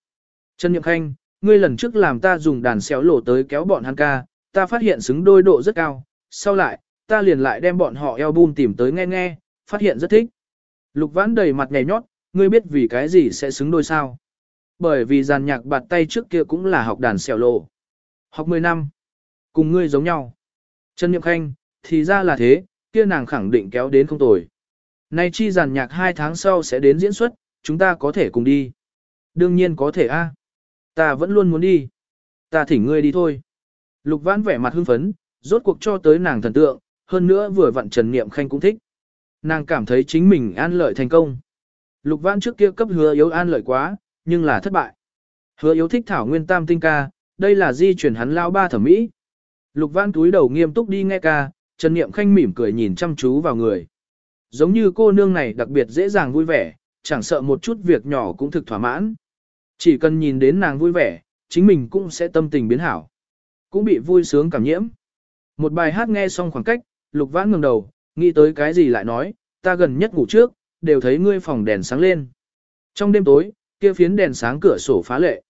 Trần Niệm Khanh, ngươi lần trước làm ta dùng đàn xéo lổ tới kéo bọn hắn ca, ta phát hiện xứng đôi độ rất cao, sau lại, ta liền lại đem bọn họ album tìm tới nghe nghe, phát hiện rất thích. Lục Vãn đầy mặt nhảy nhót, ngươi biết vì cái gì sẽ xứng đôi sao? Bởi vì giàn nhạc bạt tay trước kia cũng là học đàn xẻo lộ. Học 10 năm. Cùng ngươi giống nhau. Trần Niệm Khanh, thì ra là thế, kia nàng khẳng định kéo đến không tồi. Nay chi giàn nhạc hai tháng sau sẽ đến diễn xuất, chúng ta có thể cùng đi. Đương nhiên có thể a. Ta vẫn luôn muốn đi. Ta thỉnh ngươi đi thôi. Lục Vãn vẻ mặt hưng phấn, rốt cuộc cho tới nàng thần tượng, hơn nữa vừa vặn Trần Niệm Khanh cũng thích. Nàng cảm thấy chính mình an lợi thành công. Lục Vãn trước kia cấp hứa yếu an lợi quá, nhưng là thất bại. Hứa yếu thích thảo nguyên tam tinh ca, đây là di chuyển hắn lao ba thẩm mỹ. Lục Vãn túi đầu nghiêm túc đi nghe ca, Trần Niệm Khanh mỉm cười nhìn chăm chú vào người. Giống như cô nương này đặc biệt dễ dàng vui vẻ, chẳng sợ một chút việc nhỏ cũng thực thỏa mãn. Chỉ cần nhìn đến nàng vui vẻ, chính mình cũng sẽ tâm tình biến hảo. Cũng bị vui sướng cảm nhiễm. Một bài hát nghe xong khoảng cách, lục vãn ngừng đầu, nghĩ tới cái gì lại nói, ta gần nhất ngủ trước, đều thấy ngươi phòng đèn sáng lên. Trong đêm tối, kia phiến đèn sáng cửa sổ phá lệ.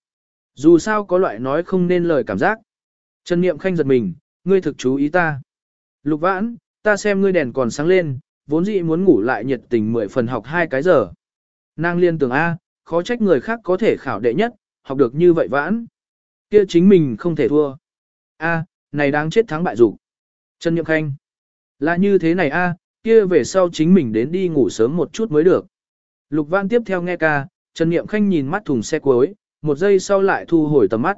Dù sao có loại nói không nên lời cảm giác. Trần Niệm Khanh giật mình, ngươi thực chú ý ta. Lục vãn, ta xem ngươi đèn còn sáng lên, vốn dĩ muốn ngủ lại nhiệt tình mười phần học hai cái giờ. Nàng liên tưởng A, khó trách người khác có thể khảo đệ nhất, học được như vậy vãn. Kia chính mình không thể thua. A, này đáng chết thắng bại dục. Trần Nhậm Khanh. Là như thế này A, kia về sau chính mình đến đi ngủ sớm một chút mới được. Lục Văn tiếp theo nghe ca, Trần Niệm Khanh nhìn mắt thùng xe cuối, một giây sau lại thu hồi tầm mắt.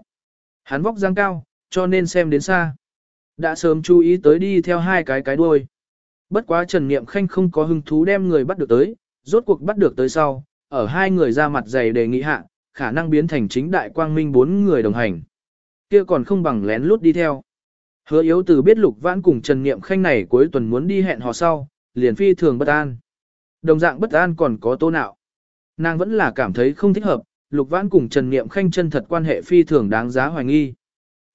Hắn vóc dáng cao, cho nên xem đến xa. Đã sớm chú ý tới đi theo hai cái cái đuôi. Bất quá Trần Niệm Khanh không có hứng thú đem người bắt được tới, rốt cuộc bắt được tới sau, ở hai người ra mặt dày đề nghị hạ, khả năng biến thành chính đại quang minh bốn người đồng hành. Kia còn không bằng lén lút đi theo. Hứa yếu từ biết Lục Vãn cùng Trần Niệm Khanh này cuối tuần muốn đi hẹn hò sau, liền phi thường bất an. Đồng dạng bất an còn có tô nạo. Nàng vẫn là cảm thấy không thích hợp, Lục Vãn cùng Trần Niệm Khanh chân thật quan hệ phi thường đáng giá hoài nghi.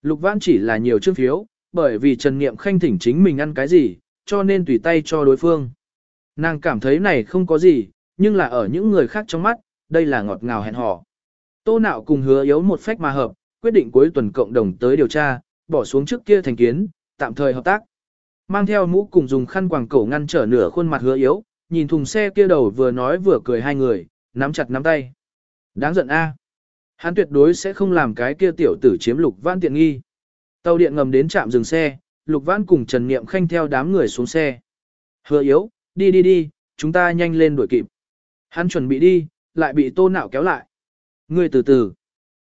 Lục Vãn chỉ là nhiều chương phiếu, bởi vì Trần Niệm Khanh thỉnh chính mình ăn cái gì, cho nên tùy tay cho đối phương. Nàng cảm thấy này không có gì, nhưng là ở những người khác trong mắt, đây là ngọt ngào hẹn hò. Tô nạo cùng hứa yếu một phách mà hợp, quyết định cuối tuần cộng đồng tới điều tra, bỏ xuống trước kia thành kiến, tạm thời hợp tác. Mang theo mũ cùng dùng khăn quàng cổ ngăn trở nửa khuôn mặt hứa yếu, nhìn thùng xe kia đầu vừa nói vừa cười hai người, nắm chặt nắm tay. Đáng giận a. Hắn tuyệt đối sẽ không làm cái kia tiểu tử chiếm lục Vãn tiện nghi. Tàu điện ngầm đến trạm dừng xe, lục Vãn cùng Trần Niệm Khanh theo đám người xuống xe. Hứa yếu, đi đi đi, chúng ta nhanh lên đuổi kịp. Hắn chuẩn bị đi, lại bị tô nạo kéo lại. Người từ từ.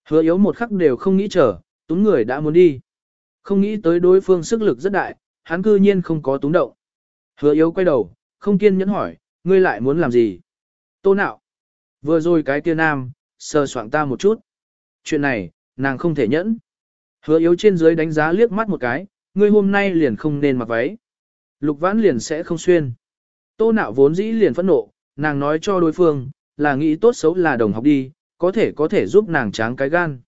Hứa yếu một khắc đều không nghĩ chờ, túng người đã muốn đi. Không nghĩ tới đối phương sức lực rất đại, hắn cư nhiên không có túng động. Hứa yếu quay đầu, không kiên nhẫn hỏi, ngươi lại muốn làm gì? Tô nạo. Vừa rồi cái kia nam, sờ soạng ta một chút. Chuyện này, nàng không thể nhẫn. Hứa yếu trên dưới đánh giá liếc mắt một cái, ngươi hôm nay liền không nên mặc váy. Lục vãn liền sẽ không xuyên. Tô nạo vốn dĩ liền phẫn nộ, nàng nói cho đối phương, là nghĩ tốt xấu là đồng học đi, có thể có thể giúp nàng tráng cái gan.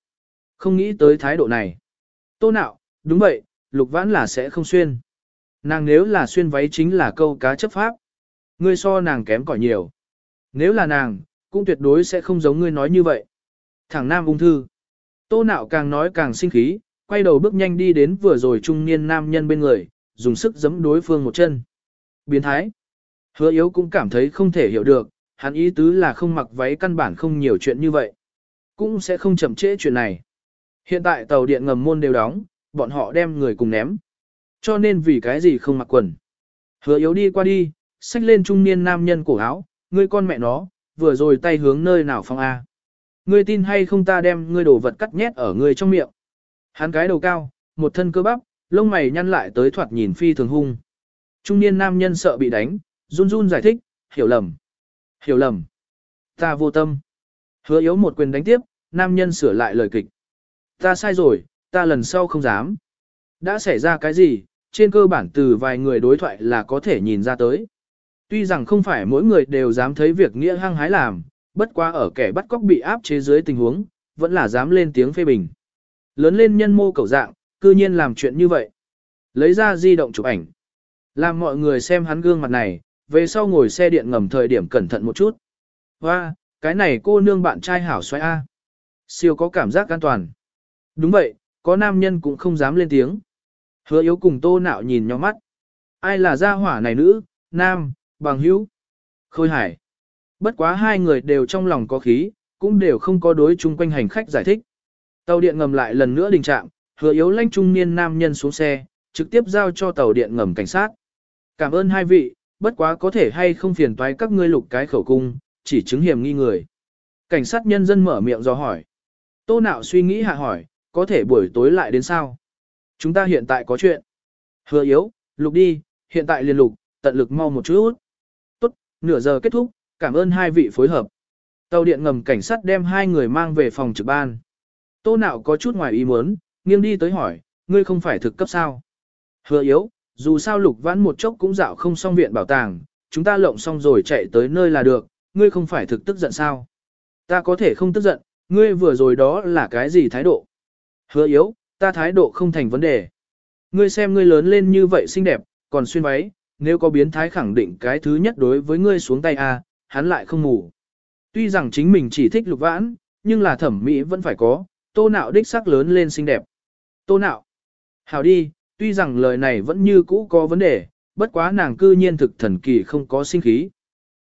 Không nghĩ tới thái độ này. Tô nạo, đúng vậy, lục vãn là sẽ không xuyên. Nàng nếu là xuyên váy chính là câu cá chấp pháp. Ngươi so nàng kém cỏi nhiều. Nếu là nàng, cũng tuyệt đối sẽ không giống ngươi nói như vậy. Thẳng nam ung thư. Tô nạo càng nói càng sinh khí, quay đầu bước nhanh đi đến vừa rồi trung niên nam nhân bên người, dùng sức giẫm đối phương một chân. Biến thái. Hứa yếu cũng cảm thấy không thể hiểu được, hắn ý tứ là không mặc váy căn bản không nhiều chuyện như vậy. Cũng sẽ không chậm trễ chuyện này. Hiện tại tàu điện ngầm môn đều đóng, bọn họ đem người cùng ném. Cho nên vì cái gì không mặc quần. Hứa yếu đi qua đi, xách lên trung niên nam nhân cổ áo, ngươi con mẹ nó, vừa rồi tay hướng nơi nào phong A. Ngươi tin hay không ta đem ngươi đồ vật cắt nhét ở ngươi trong miệng. Hắn cái đầu cao, một thân cơ bắp, lông mày nhăn lại tới thoạt nhìn phi thường hung. Trung niên nam nhân sợ bị đánh, run run giải thích, hiểu lầm. Hiểu lầm. Ta vô tâm. Hứa yếu một quyền đánh tiếp, nam nhân sửa lại lời kịch. Ta sai rồi, ta lần sau không dám. Đã xảy ra cái gì, trên cơ bản từ vài người đối thoại là có thể nhìn ra tới. Tuy rằng không phải mỗi người đều dám thấy việc nghĩa hăng hái làm, bất quá ở kẻ bắt cóc bị áp chế dưới tình huống, vẫn là dám lên tiếng phê bình. Lớn lên nhân mô cầu dạng, cư nhiên làm chuyện như vậy. Lấy ra di động chụp ảnh. Làm mọi người xem hắn gương mặt này, về sau ngồi xe điện ngầm thời điểm cẩn thận một chút. Hoa, cái này cô nương bạn trai hảo xoay A. Siêu có cảm giác an toàn. Đúng vậy, có nam nhân cũng không dám lên tiếng. Hứa yếu cùng tô nạo nhìn nhau mắt. Ai là gia hỏa này nữ, nam, bằng hữu, khôi hải. Bất quá hai người đều trong lòng có khí, cũng đều không có đối chung quanh hành khách giải thích. Tàu điện ngầm lại lần nữa đình trạng, hứa yếu lanh trung niên nam nhân xuống xe, trực tiếp giao cho tàu điện ngầm cảnh sát. Cảm ơn hai vị, bất quá có thể hay không phiền toái các ngươi lục cái khẩu cung, chỉ chứng hiểm nghi người. Cảnh sát nhân dân mở miệng do hỏi. Tô nạo suy nghĩ hạ hỏi, có thể buổi tối lại đến sao? Chúng ta hiện tại có chuyện. Hứa yếu, lục đi, hiện tại liền lục, tận lực mau một chút. Tốt, nửa giờ kết thúc, cảm ơn hai vị phối hợp. Tàu điện ngầm cảnh sát đem hai người mang về phòng trực ban. Tô nạo có chút ngoài ý muốn, nghiêng đi tới hỏi, ngươi không phải thực cấp sao? Hứa yếu, dù sao lục vãn một chốc cũng dạo không xong viện bảo tàng, chúng ta lộng xong rồi chạy tới nơi là được, ngươi không phải thực tức giận sao? Ta có thể không tức giận, ngươi vừa rồi đó là cái gì thái độ? Hứa yếu, ta thái độ không thành vấn đề. Ngươi xem ngươi lớn lên như vậy xinh đẹp, còn xuyên váy, nếu có biến thái khẳng định cái thứ nhất đối với ngươi xuống tay a, hắn lại không ngủ. Tuy rằng chính mình chỉ thích lục vãn, nhưng là thẩm mỹ vẫn phải có, tô nạo đích sắc lớn lên xinh đẹp. Tô nạo. Hảo đi, tuy rằng lời này vẫn như cũ có vấn đề, bất quá nàng cư nhiên thực thần kỳ không có sinh khí.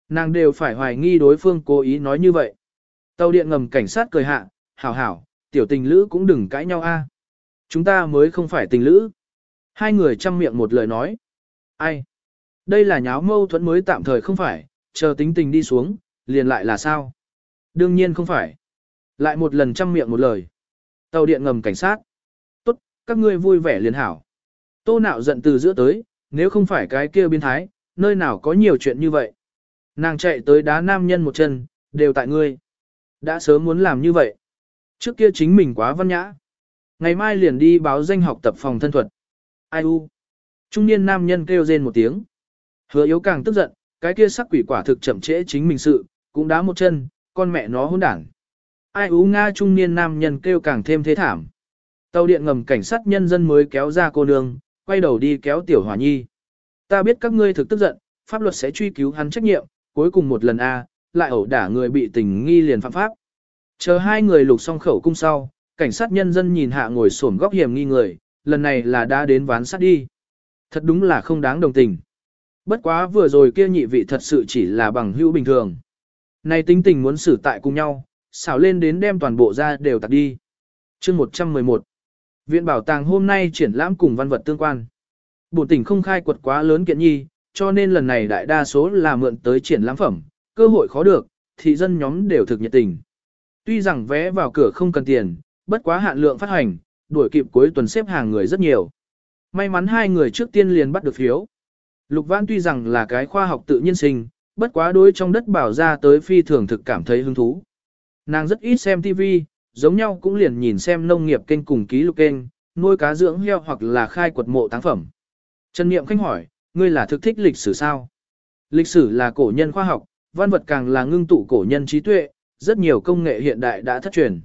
Nàng đều phải hoài nghi đối phương cố ý nói như vậy. Tàu điện ngầm cảnh sát cười hạ, hảo hảo, tiểu tình lữ cũng đừng cãi nhau a. Chúng ta mới không phải tình lữ. Hai người chăm miệng một lời nói. Ai? Đây là nháo mâu thuẫn mới tạm thời không phải, chờ tính tình đi xuống, liền lại là sao? Đương nhiên không phải. Lại một lần chăm miệng một lời. Tàu điện ngầm cảnh sát. Tốt, các ngươi vui vẻ liền hảo. Tô nạo giận từ giữa tới, nếu không phải cái kia biến thái, nơi nào có nhiều chuyện như vậy. Nàng chạy tới đá nam nhân một chân, đều tại ngươi. Đã sớm muốn làm như vậy. Trước kia chính mình quá văn nhã. Ngày mai liền đi báo danh học tập phòng thân thuật. Ai u? Trung niên nam nhân kêu rên một tiếng. Hứa yếu càng tức giận, cái kia sắc quỷ quả thực chậm trễ chính mình sự, cũng đá một chân, con mẹ nó hỗn đảng. Ai u Nga trung niên nam nhân kêu càng thêm thế thảm. Tàu điện ngầm cảnh sát nhân dân mới kéo ra cô nương, quay đầu đi kéo tiểu hỏa nhi. Ta biết các ngươi thực tức giận, pháp luật sẽ truy cứu hắn trách nhiệm, cuối cùng một lần A, lại ẩu đả người bị tình nghi liền phạm pháp. Chờ hai người lục xong khẩu cung sau, cảnh sát nhân dân nhìn hạ ngồi xổm góc hiểm nghi người, lần này là đã đến ván sát đi. Thật đúng là không đáng đồng tình. Bất quá vừa rồi kia nhị vị thật sự chỉ là bằng hữu bình thường. Này tính tình muốn xử tại cùng nhau, xảo lên đến đem toàn bộ ra đều tạt đi. chương 111 Viện bảo tàng hôm nay triển lãm cùng văn vật tương quan. Bộ tỉnh không khai quật quá lớn kiện nhi, cho nên lần này đại đa số là mượn tới triển lãm phẩm, cơ hội khó được, thị dân nhóm đều thực nhiệt tình. Tuy rằng vé vào cửa không cần tiền, bất quá hạn lượng phát hành, đuổi kịp cuối tuần xếp hàng người rất nhiều. May mắn hai người trước tiên liền bắt được phiếu. Lục Văn tuy rằng là cái khoa học tự nhiên sinh, bất quá đối trong đất bảo ra tới phi thường thực cảm thấy hứng thú. Nàng rất ít xem TV, giống nhau cũng liền nhìn xem nông nghiệp kênh cùng ký lục kênh, nuôi cá dưỡng heo hoặc là khai quật mộ táng phẩm. Trần Niệm Khanh hỏi, ngươi là thực thích lịch sử sao? Lịch sử là cổ nhân khoa học, văn vật càng là ngưng tụ cổ nhân trí tuệ, rất nhiều công nghệ hiện đại đã thất truyền.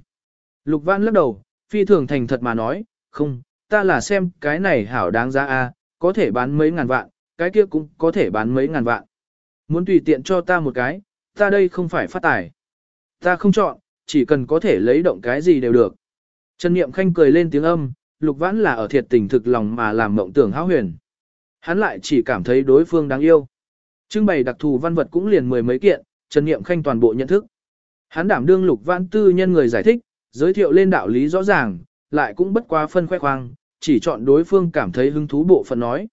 Lục Văn lắc đầu, phi thường thành thật mà nói, không, ta là xem cái này hảo đáng giá a, có thể bán mấy ngàn vạn, cái kia cũng có thể bán mấy ngàn vạn. Muốn tùy tiện cho ta một cái, ta đây không phải phát tài. Ta không chọn, chỉ cần có thể lấy động cái gì đều được. Trần Niệm Khanh cười lên tiếng âm, Lục Vãn là ở thiệt tình thực lòng mà làm mộng tưởng hão huyền. Hắn lại chỉ cảm thấy đối phương đáng yêu. Trưng bày đặc thù văn vật cũng liền mười mấy kiện, Trần Niệm Khanh toàn bộ nhận thức. Hắn đảm đương Lục Vãn tư nhân người giải thích, giới thiệu lên đạo lý rõ ràng, lại cũng bất quá phân khoe khoang, chỉ chọn đối phương cảm thấy hứng thú bộ phận nói.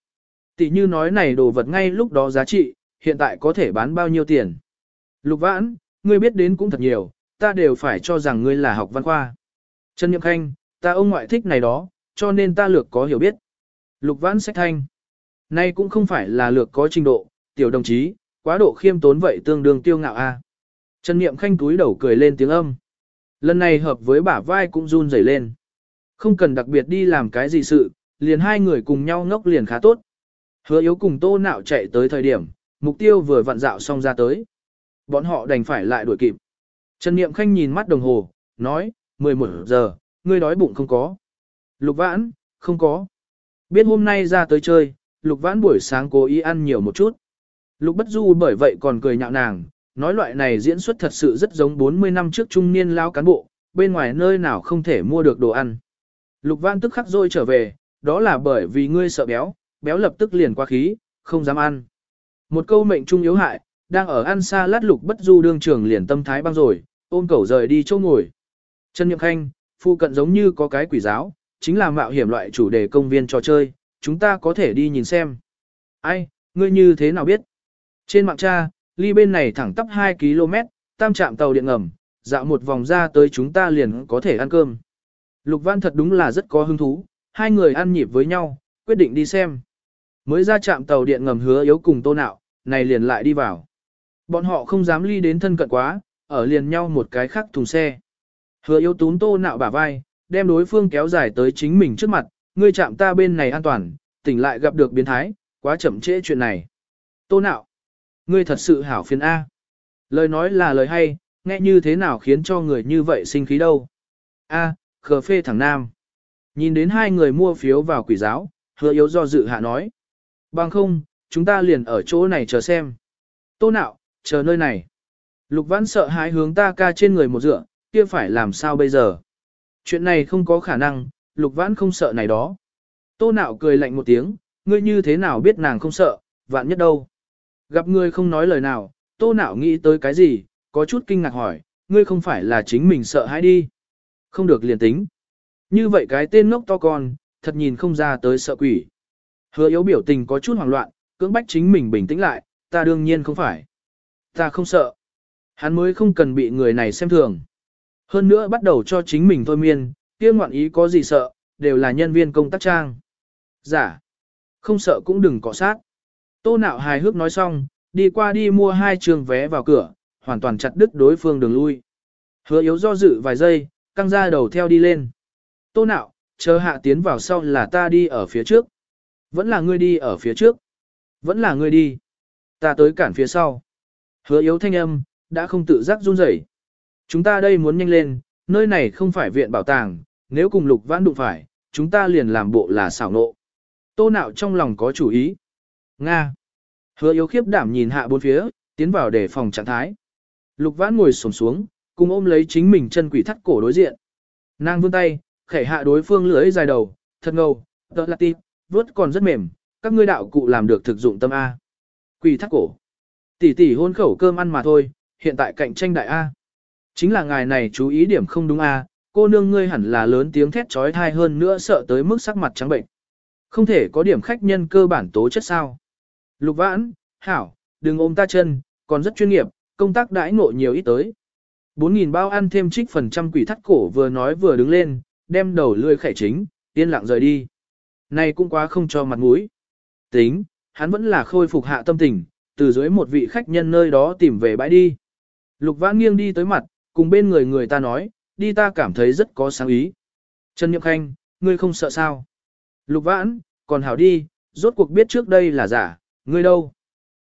Tỷ như nói này đồ vật ngay lúc đó giá trị, hiện tại có thể bán bao nhiêu tiền. Lục Vãn, ngươi biết đến cũng thật nhiều, ta đều phải cho rằng ngươi là học văn khoa. Trần Nhậm Khanh, ta ông ngoại thích này đó, cho nên ta lược có hiểu biết. Lục Vãn Sách Thanh, nay cũng không phải là lược có trình độ, tiểu đồng chí, quá độ khiêm tốn vậy tương đương tiêu ngạo a. Trần Niệm Khanh túi đầu cười lên tiếng âm. Lần này hợp với bả vai cũng run rẩy lên. Không cần đặc biệt đi làm cái gì sự, liền hai người cùng nhau ngốc liền khá tốt. Hứa yếu cùng tô nạo chạy tới thời điểm, mục tiêu vừa vặn dạo xong ra tới. Bọn họ đành phải lại đuổi kịp. Trần Niệm Khanh nhìn mắt đồng hồ, nói, 11 giờ, ngươi đói bụng không có. Lục vãn, không có. Biết hôm nay ra tới chơi, lục vãn buổi sáng cố ý ăn nhiều một chút. Lục bất du bởi vậy còn cười nhạo nàng, nói loại này diễn xuất thật sự rất giống 40 năm trước trung niên lao cán bộ, bên ngoài nơi nào không thể mua được đồ ăn. Lục vãn tức khắc rồi trở về, đó là bởi vì ngươi sợ béo, béo lập tức liền qua khí, không dám ăn. Một câu mệnh trung yếu hại, đang ở ăn xa lát lục bất du đương trường liền tâm thái băng rồi, ôm cẩu rời đi chỗ ngồi. Trần Nhậm Khanh, phu cận giống như có cái quỷ giáo, chính là mạo hiểm loại chủ đề công viên trò chơi, chúng ta có thể đi nhìn xem. Ai, ngươi như thế nào biết? Trên mạng cha, ly bên này thẳng tắp 2 km, tam trạm tàu điện ngầm, dạo một vòng ra tới chúng ta liền có thể ăn cơm. Lục Văn thật đúng là rất có hứng thú, hai người ăn nhịp với nhau, quyết định đi xem. Mới ra trạm tàu điện ngầm hứa yếu cùng tô nạo, này liền lại đi vào. Bọn họ không dám ly đến thân cận quá, ở liền nhau một cái khác thùng xe. Hứa yếu tún tô nạo bả vai, đem đối phương kéo dài tới chính mình trước mặt, ngươi chạm ta bên này an toàn, tỉnh lại gặp được biến thái, quá chậm trễ chuyện này. Tô nạo, ngươi thật sự hảo phiền A. Lời nói là lời hay, nghe như thế nào khiến cho người như vậy sinh khí đâu. A, khờ phê thằng nam. Nhìn đến hai người mua phiếu vào quỷ giáo, hứa yếu do dự hạ nói. Bằng không, chúng ta liền ở chỗ này chờ xem. Tô nạo, chờ nơi này. Lục vãn sợ hãi hướng ta ca trên người một dựa, kia phải làm sao bây giờ? Chuyện này không có khả năng, Lục Vãn không sợ này đó. Tô nạo cười lạnh một tiếng, ngươi như thế nào biết nàng không sợ, vạn nhất đâu. Gặp ngươi không nói lời nào, tô nạo nghĩ tới cái gì, có chút kinh ngạc hỏi, ngươi không phải là chính mình sợ hãi đi. Không được liền tính. Như vậy cái tên ngốc to con, thật nhìn không ra tới sợ quỷ. Hứa yếu biểu tình có chút hoảng loạn, cưỡng bách chính mình bình tĩnh lại, ta đương nhiên không phải. Ta không sợ. Hắn mới không cần bị người này xem thường. Hơn nữa bắt đầu cho chính mình thôi miên, kia ngoạn ý có gì sợ, đều là nhân viên công tác trang. Giả. Không sợ cũng đừng cọ sát. Tô nạo hài hước nói xong, đi qua đi mua hai trường vé vào cửa, hoàn toàn chặt đứt đối phương đường lui. Hứa yếu do dự vài giây, căng ra đầu theo đi lên. Tô nạo, chờ hạ tiến vào sau là ta đi ở phía trước. Vẫn là ngươi đi ở phía trước. Vẫn là ngươi đi. Ta tới cản phía sau. Hứa yếu thanh âm, đã không tự giác run rẩy. Chúng ta đây muốn nhanh lên, nơi này không phải viện bảo tàng, nếu cùng lục vãn đụng phải, chúng ta liền làm bộ là xảo nộ. Tô nạo trong lòng có chủ ý. Nga. Hứa yếu khiếp đảm nhìn hạ bốn phía, tiến vào để phòng trạng thái. Lục vãn ngồi sổm xuống, cùng ôm lấy chính mình chân quỷ thắt cổ đối diện. Nàng vươn tay, khẻ hạ đối phương lưỡi dài đầu, thật ngầu, tợ là tim, vớt còn rất mềm, các ngươi đạo cụ làm được thực dụng tâm A. Quỷ thắt cổ. Tỷ tỷ hôn khẩu cơm ăn mà thôi, hiện tại cạnh tranh đại A. Chính là ngài này chú ý điểm không đúng A, cô nương ngươi hẳn là lớn tiếng thét trói thai hơn nữa sợ tới mức sắc mặt trắng bệnh. Không thể có điểm khách nhân cơ bản tố chất sao. Lục vãn, hảo, đừng ôm ta chân, còn rất chuyên nghiệp, công tác đãi ngộ nhiều ít tới. 4.000 bao ăn thêm trích phần trăm quỷ thắt cổ vừa nói vừa đứng lên, đem đầu lươi khẻ chính, yên lặng rời đi. Này cũng quá không cho mặt mũi. Tính, hắn vẫn là khôi phục hạ tâm tình, từ dưới một vị khách nhân nơi đó tìm về bãi đi. Lục vãn nghiêng đi tới mặt, cùng bên người người ta nói, đi ta cảm thấy rất có sáng ý. Trần Niệm Khanh, ngươi không sợ sao? Lục vãn, còn hảo đi, rốt cuộc biết trước đây là giả, ngươi đâu?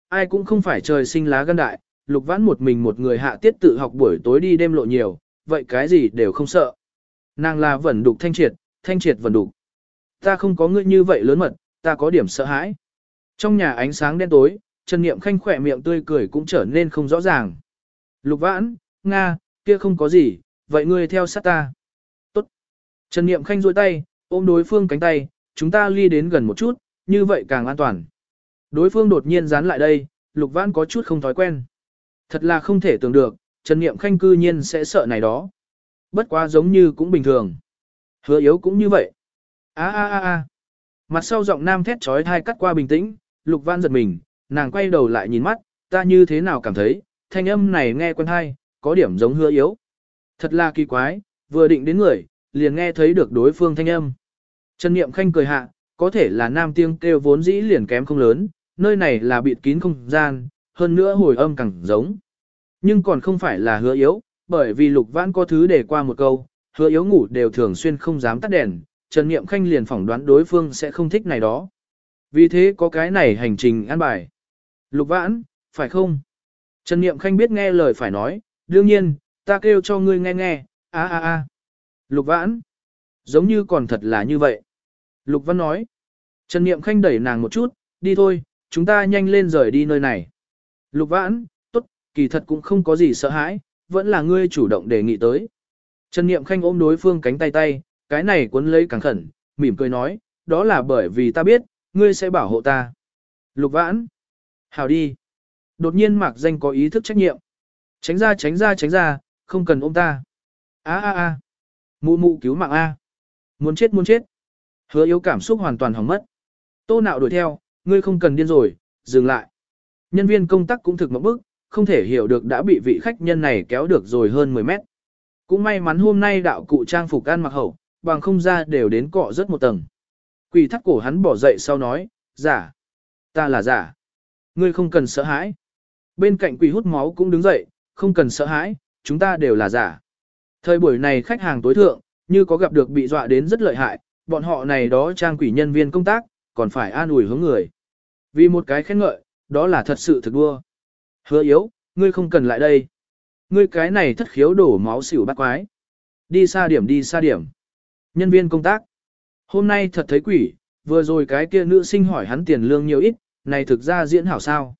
Ai cũng không phải trời sinh lá gan đại, lục vãn một mình một người hạ tiết tự học buổi tối đi đêm lộ nhiều, vậy cái gì đều không sợ. Nàng là vẩn đục thanh triệt, thanh triệt vẩn đục. Ta không có ngươi như vậy lớn mật, ta có điểm sợ hãi. Trong nhà ánh sáng đen tối, Trần Niệm Khanh khỏe miệng tươi cười cũng trở nên không rõ ràng. Lục vãn, Nga, kia không có gì, vậy ngươi theo sát ta. Tốt. Trần Niệm Khanh duỗi tay, ôm đối phương cánh tay, chúng ta ly đến gần một chút, như vậy càng an toàn. Đối phương đột nhiên dán lại đây, Lục Vãn có chút không thói quen. Thật là không thể tưởng được, Trần Niệm Khanh cư nhiên sẽ sợ này đó. Bất quá giống như cũng bình thường. Hứa yếu cũng như vậy. a a a a Mặt sau giọng nam thét trói thai cắt qua bình tĩnh, Lục Vãn giật mình, nàng quay đầu lại nhìn mắt, ta như thế nào cảm thấy, thanh âm này nghe quen hay, có điểm giống hứa yếu. Thật là kỳ quái, vừa định đến người, liền nghe thấy được đối phương thanh âm. Trần Niệm Khanh cười hạ, có thể là nam tiếng kêu vốn dĩ liền kém không lớn, nơi này là bịt kín không gian, hơn nữa hồi âm càng giống. Nhưng còn không phải là hứa yếu, bởi vì lục vãn có thứ để qua một câu, hứa yếu ngủ đều thường xuyên không dám tắt đèn, Trần Niệm Khanh liền phỏng đoán đối phương sẽ không thích này đó. Vì thế có cái này hành trình an bài. Lục vãn, phải không? Trần Niệm Khanh biết nghe lời phải nói, đương nhiên, ta kêu cho ngươi nghe nghe, a a a. Lục vãn, giống như còn thật là như vậy. Lục Văn nói, Trần Niệm Khanh đẩy nàng một chút, đi thôi, chúng ta nhanh lên rời đi nơi này. Lục Vãn, tốt, kỳ thật cũng không có gì sợ hãi, vẫn là ngươi chủ động đề nghị tới. Trần Niệm Khanh ôm đối phương cánh tay tay, cái này cuốn lấy càng khẩn, mỉm cười nói, đó là bởi vì ta biết, ngươi sẽ bảo hộ ta. Lục Vãn, hào đi. Đột nhiên Mạc Danh có ý thức trách nhiệm. Tránh ra tránh ra tránh ra, không cần ôm ta. A a a. Mụ mụ cứu mạng a. Muốn chết muốn chết. Hứa yếu cảm xúc hoàn toàn hỏng mất. Tô nạo đuổi theo, ngươi không cần điên rồi, dừng lại. Nhân viên công tác cũng thực mẫu bức, không thể hiểu được đã bị vị khách nhân này kéo được rồi hơn 10 mét. Cũng may mắn hôm nay đạo cụ trang phục ăn mặc hậu, bằng không ra đều đến cọ rất một tầng. Quỷ thắt cổ hắn bỏ dậy sau nói, giả. Ta là giả. Ngươi không cần sợ hãi. Bên cạnh quỷ hút máu cũng đứng dậy, không cần sợ hãi, chúng ta đều là giả. Thời buổi này khách hàng tối thượng, như có gặp được bị dọa đến rất lợi hại, bọn họ này đó trang quỷ nhân viên công tác, còn phải an ủi hướng người. Vì một cái khen ngợi, đó là thật sự thực đua. Hứa yếu, ngươi không cần lại đây. Ngươi cái này thất khiếu đổ máu xỉu bắt quái. Đi xa điểm đi xa điểm. Nhân viên công tác. Hôm nay thật thấy quỷ, vừa rồi cái kia nữ sinh hỏi hắn tiền lương nhiều ít, này thực ra diễn hảo sao.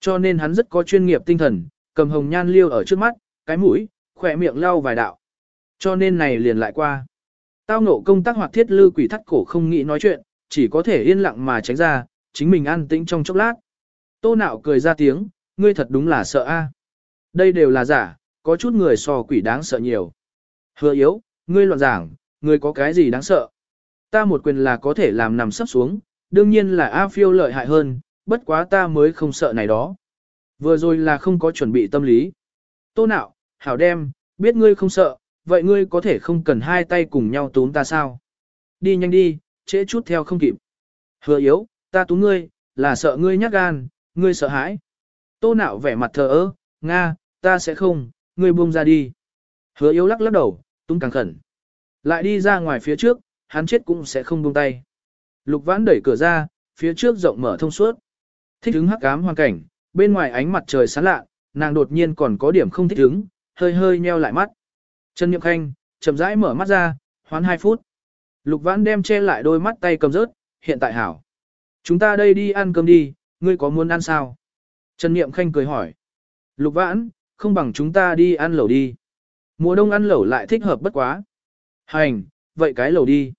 Cho nên hắn rất có chuyên nghiệp tinh thần, cầm hồng nhan liêu ở trước mắt, cái mũi, khỏe miệng lau vài đạo. Cho nên này liền lại qua. Tao ngộ công tác hoặc thiết lư quỷ thắt cổ không nghĩ nói chuyện, chỉ có thể yên lặng mà tránh ra, chính mình an tĩnh trong chốc lát. Tô nạo cười ra tiếng, ngươi thật đúng là sợ a. Đây đều là giả, có chút người so quỷ đáng sợ nhiều. Hứa yếu, ngươi loạn giảng, ngươi có cái gì đáng sợ. Ta một quyền là có thể làm nằm sắp xuống, đương nhiên là A phiêu lợi hại hơn, bất quá ta mới không sợ này đó. Vừa rồi là không có chuẩn bị tâm lý. Tô nạo, hảo đem, biết ngươi không sợ, vậy ngươi có thể không cần hai tay cùng nhau túm ta sao? Đi nhanh đi, trễ chút theo không kịp. Hứa yếu, ta tú ngươi, là sợ ngươi nhát gan, ngươi sợ hãi. Tô nạo vẻ mặt thờ ơ, Nga, ta sẽ không, ngươi buông ra đi. Hứa yếu lắc lắc đầu, túm càng khẩn. Lại đi ra ngoài phía trước, hắn chết cũng sẽ không buông tay. Lục vãn đẩy cửa ra, phía trước rộng mở thông suốt. Thích ứng hắc ám hoàn cảnh, bên ngoài ánh mặt trời sáng lạ, nàng đột nhiên còn có điểm không thích ứng, hơi hơi nheo lại mắt. Trần Niệm Khanh, chậm rãi mở mắt ra, hoán 2 phút. Lục vãn đem che lại đôi mắt tay cầm rớt, hiện tại hảo. Chúng ta đây đi ăn cơm đi, ngươi có muốn ăn sao? Trần Niệm Khanh cười hỏi. Lục vãn, không bằng chúng ta đi ăn lẩu đi. Mùa đông ăn lẩu lại thích hợp bất quá. Hành, vậy cái lẩu đi.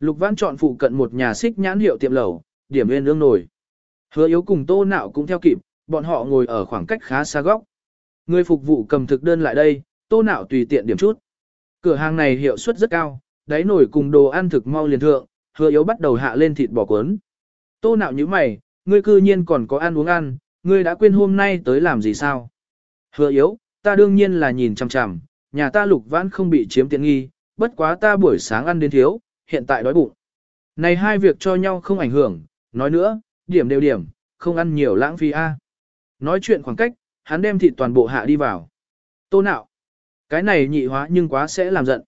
Lục vãn chọn phụ cận một nhà xích nhãn hiệu tiệm lẩu, điểm nguyên lương nổi. Hứa yếu cùng tô nạo cũng theo kịp, bọn họ ngồi ở khoảng cách khá xa góc. Người phục vụ cầm thực đơn lại đây, tô nạo tùy tiện điểm chút. Cửa hàng này hiệu suất rất cao, đáy nổi cùng đồ ăn thực mau liền thượng, hứa yếu bắt đầu hạ lên thịt bò cuốn. Tô nạo như mày, ngươi cư nhiên còn có ăn uống ăn, ngươi đã quên hôm nay tới làm gì sao? Hứa yếu, ta đương nhiên là nhìn chằm chằm, nhà ta lục vãn không bị chiếm tiện nghi, bất quá ta buổi sáng ăn đến thiếu, hiện tại đói bụng. Này hai việc cho nhau không ảnh hưởng, nói nữa, điểm đều điểm, không ăn nhiều lãng phí a. Nói chuyện khoảng cách, hắn đem thịt toàn bộ hạ đi vào. Tô nạo. Cái này nhị hóa nhưng quá sẽ làm giận.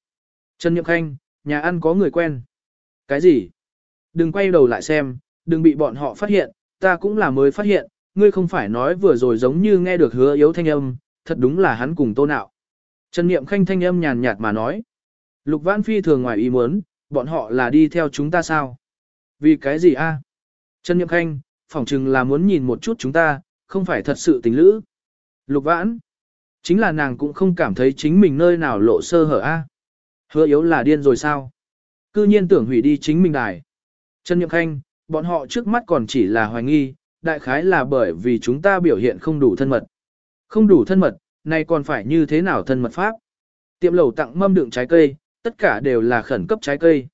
Trần Nhậm Khanh, nhà ăn có người quen. Cái gì? Đừng quay đầu lại xem, đừng bị bọn họ phát hiện, ta cũng là mới phát hiện, ngươi không phải nói vừa rồi giống như nghe được hứa yếu thanh âm, thật đúng là hắn cùng tô nạo. Trần Niệm Khanh thanh âm nhàn nhạt mà nói. Lục Vãn Phi thường ngoài ý muốn, bọn họ là đi theo chúng ta sao? Vì cái gì a? Trần Niệm Khanh, phỏng chừng là muốn nhìn một chút chúng ta, không phải thật sự tình lữ. Lục Vãn, chính là nàng cũng không cảm thấy chính mình nơi nào lộ sơ hở a. Hứa yếu là điên rồi sao? Cư nhiên tưởng hủy đi chính mình đài. Trần Niệm Khanh, bọn họ trước mắt còn chỉ là hoài nghi, đại khái là bởi vì chúng ta biểu hiện không đủ thân mật. Không đủ thân mật, này còn phải như thế nào thân mật pháp? Tiệm lẩu tặng mâm đựng trái cây, tất cả đều là khẩn cấp trái cây.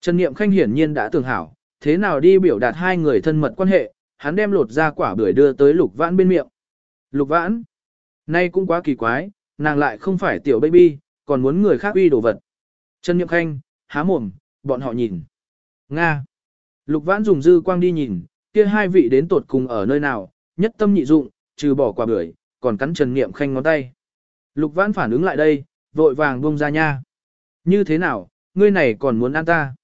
Trần Niệm Khanh hiển nhiên đã tưởng hảo, thế nào đi biểu đạt hai người thân mật quan hệ, hắn đem lột ra quả bưởi đưa tới Lục Vãn bên miệng. Lục Vãn, nay cũng quá kỳ quái, nàng lại không phải tiểu baby, còn muốn người khác uy đồ vật. Trần Niệm Khanh, há mồm, bọn họ nhìn. Nga. Lục Vãn dùng dư quang đi nhìn, kia hai vị đến tột cùng ở nơi nào, nhất tâm nhị dụng, trừ bỏ quả bưởi, còn cắn Trần Niệm Khanh ngón tay. Lục Vãn phản ứng lại đây, vội vàng buông ra nha. Như thế nào, ngươi này còn muốn ăn ta?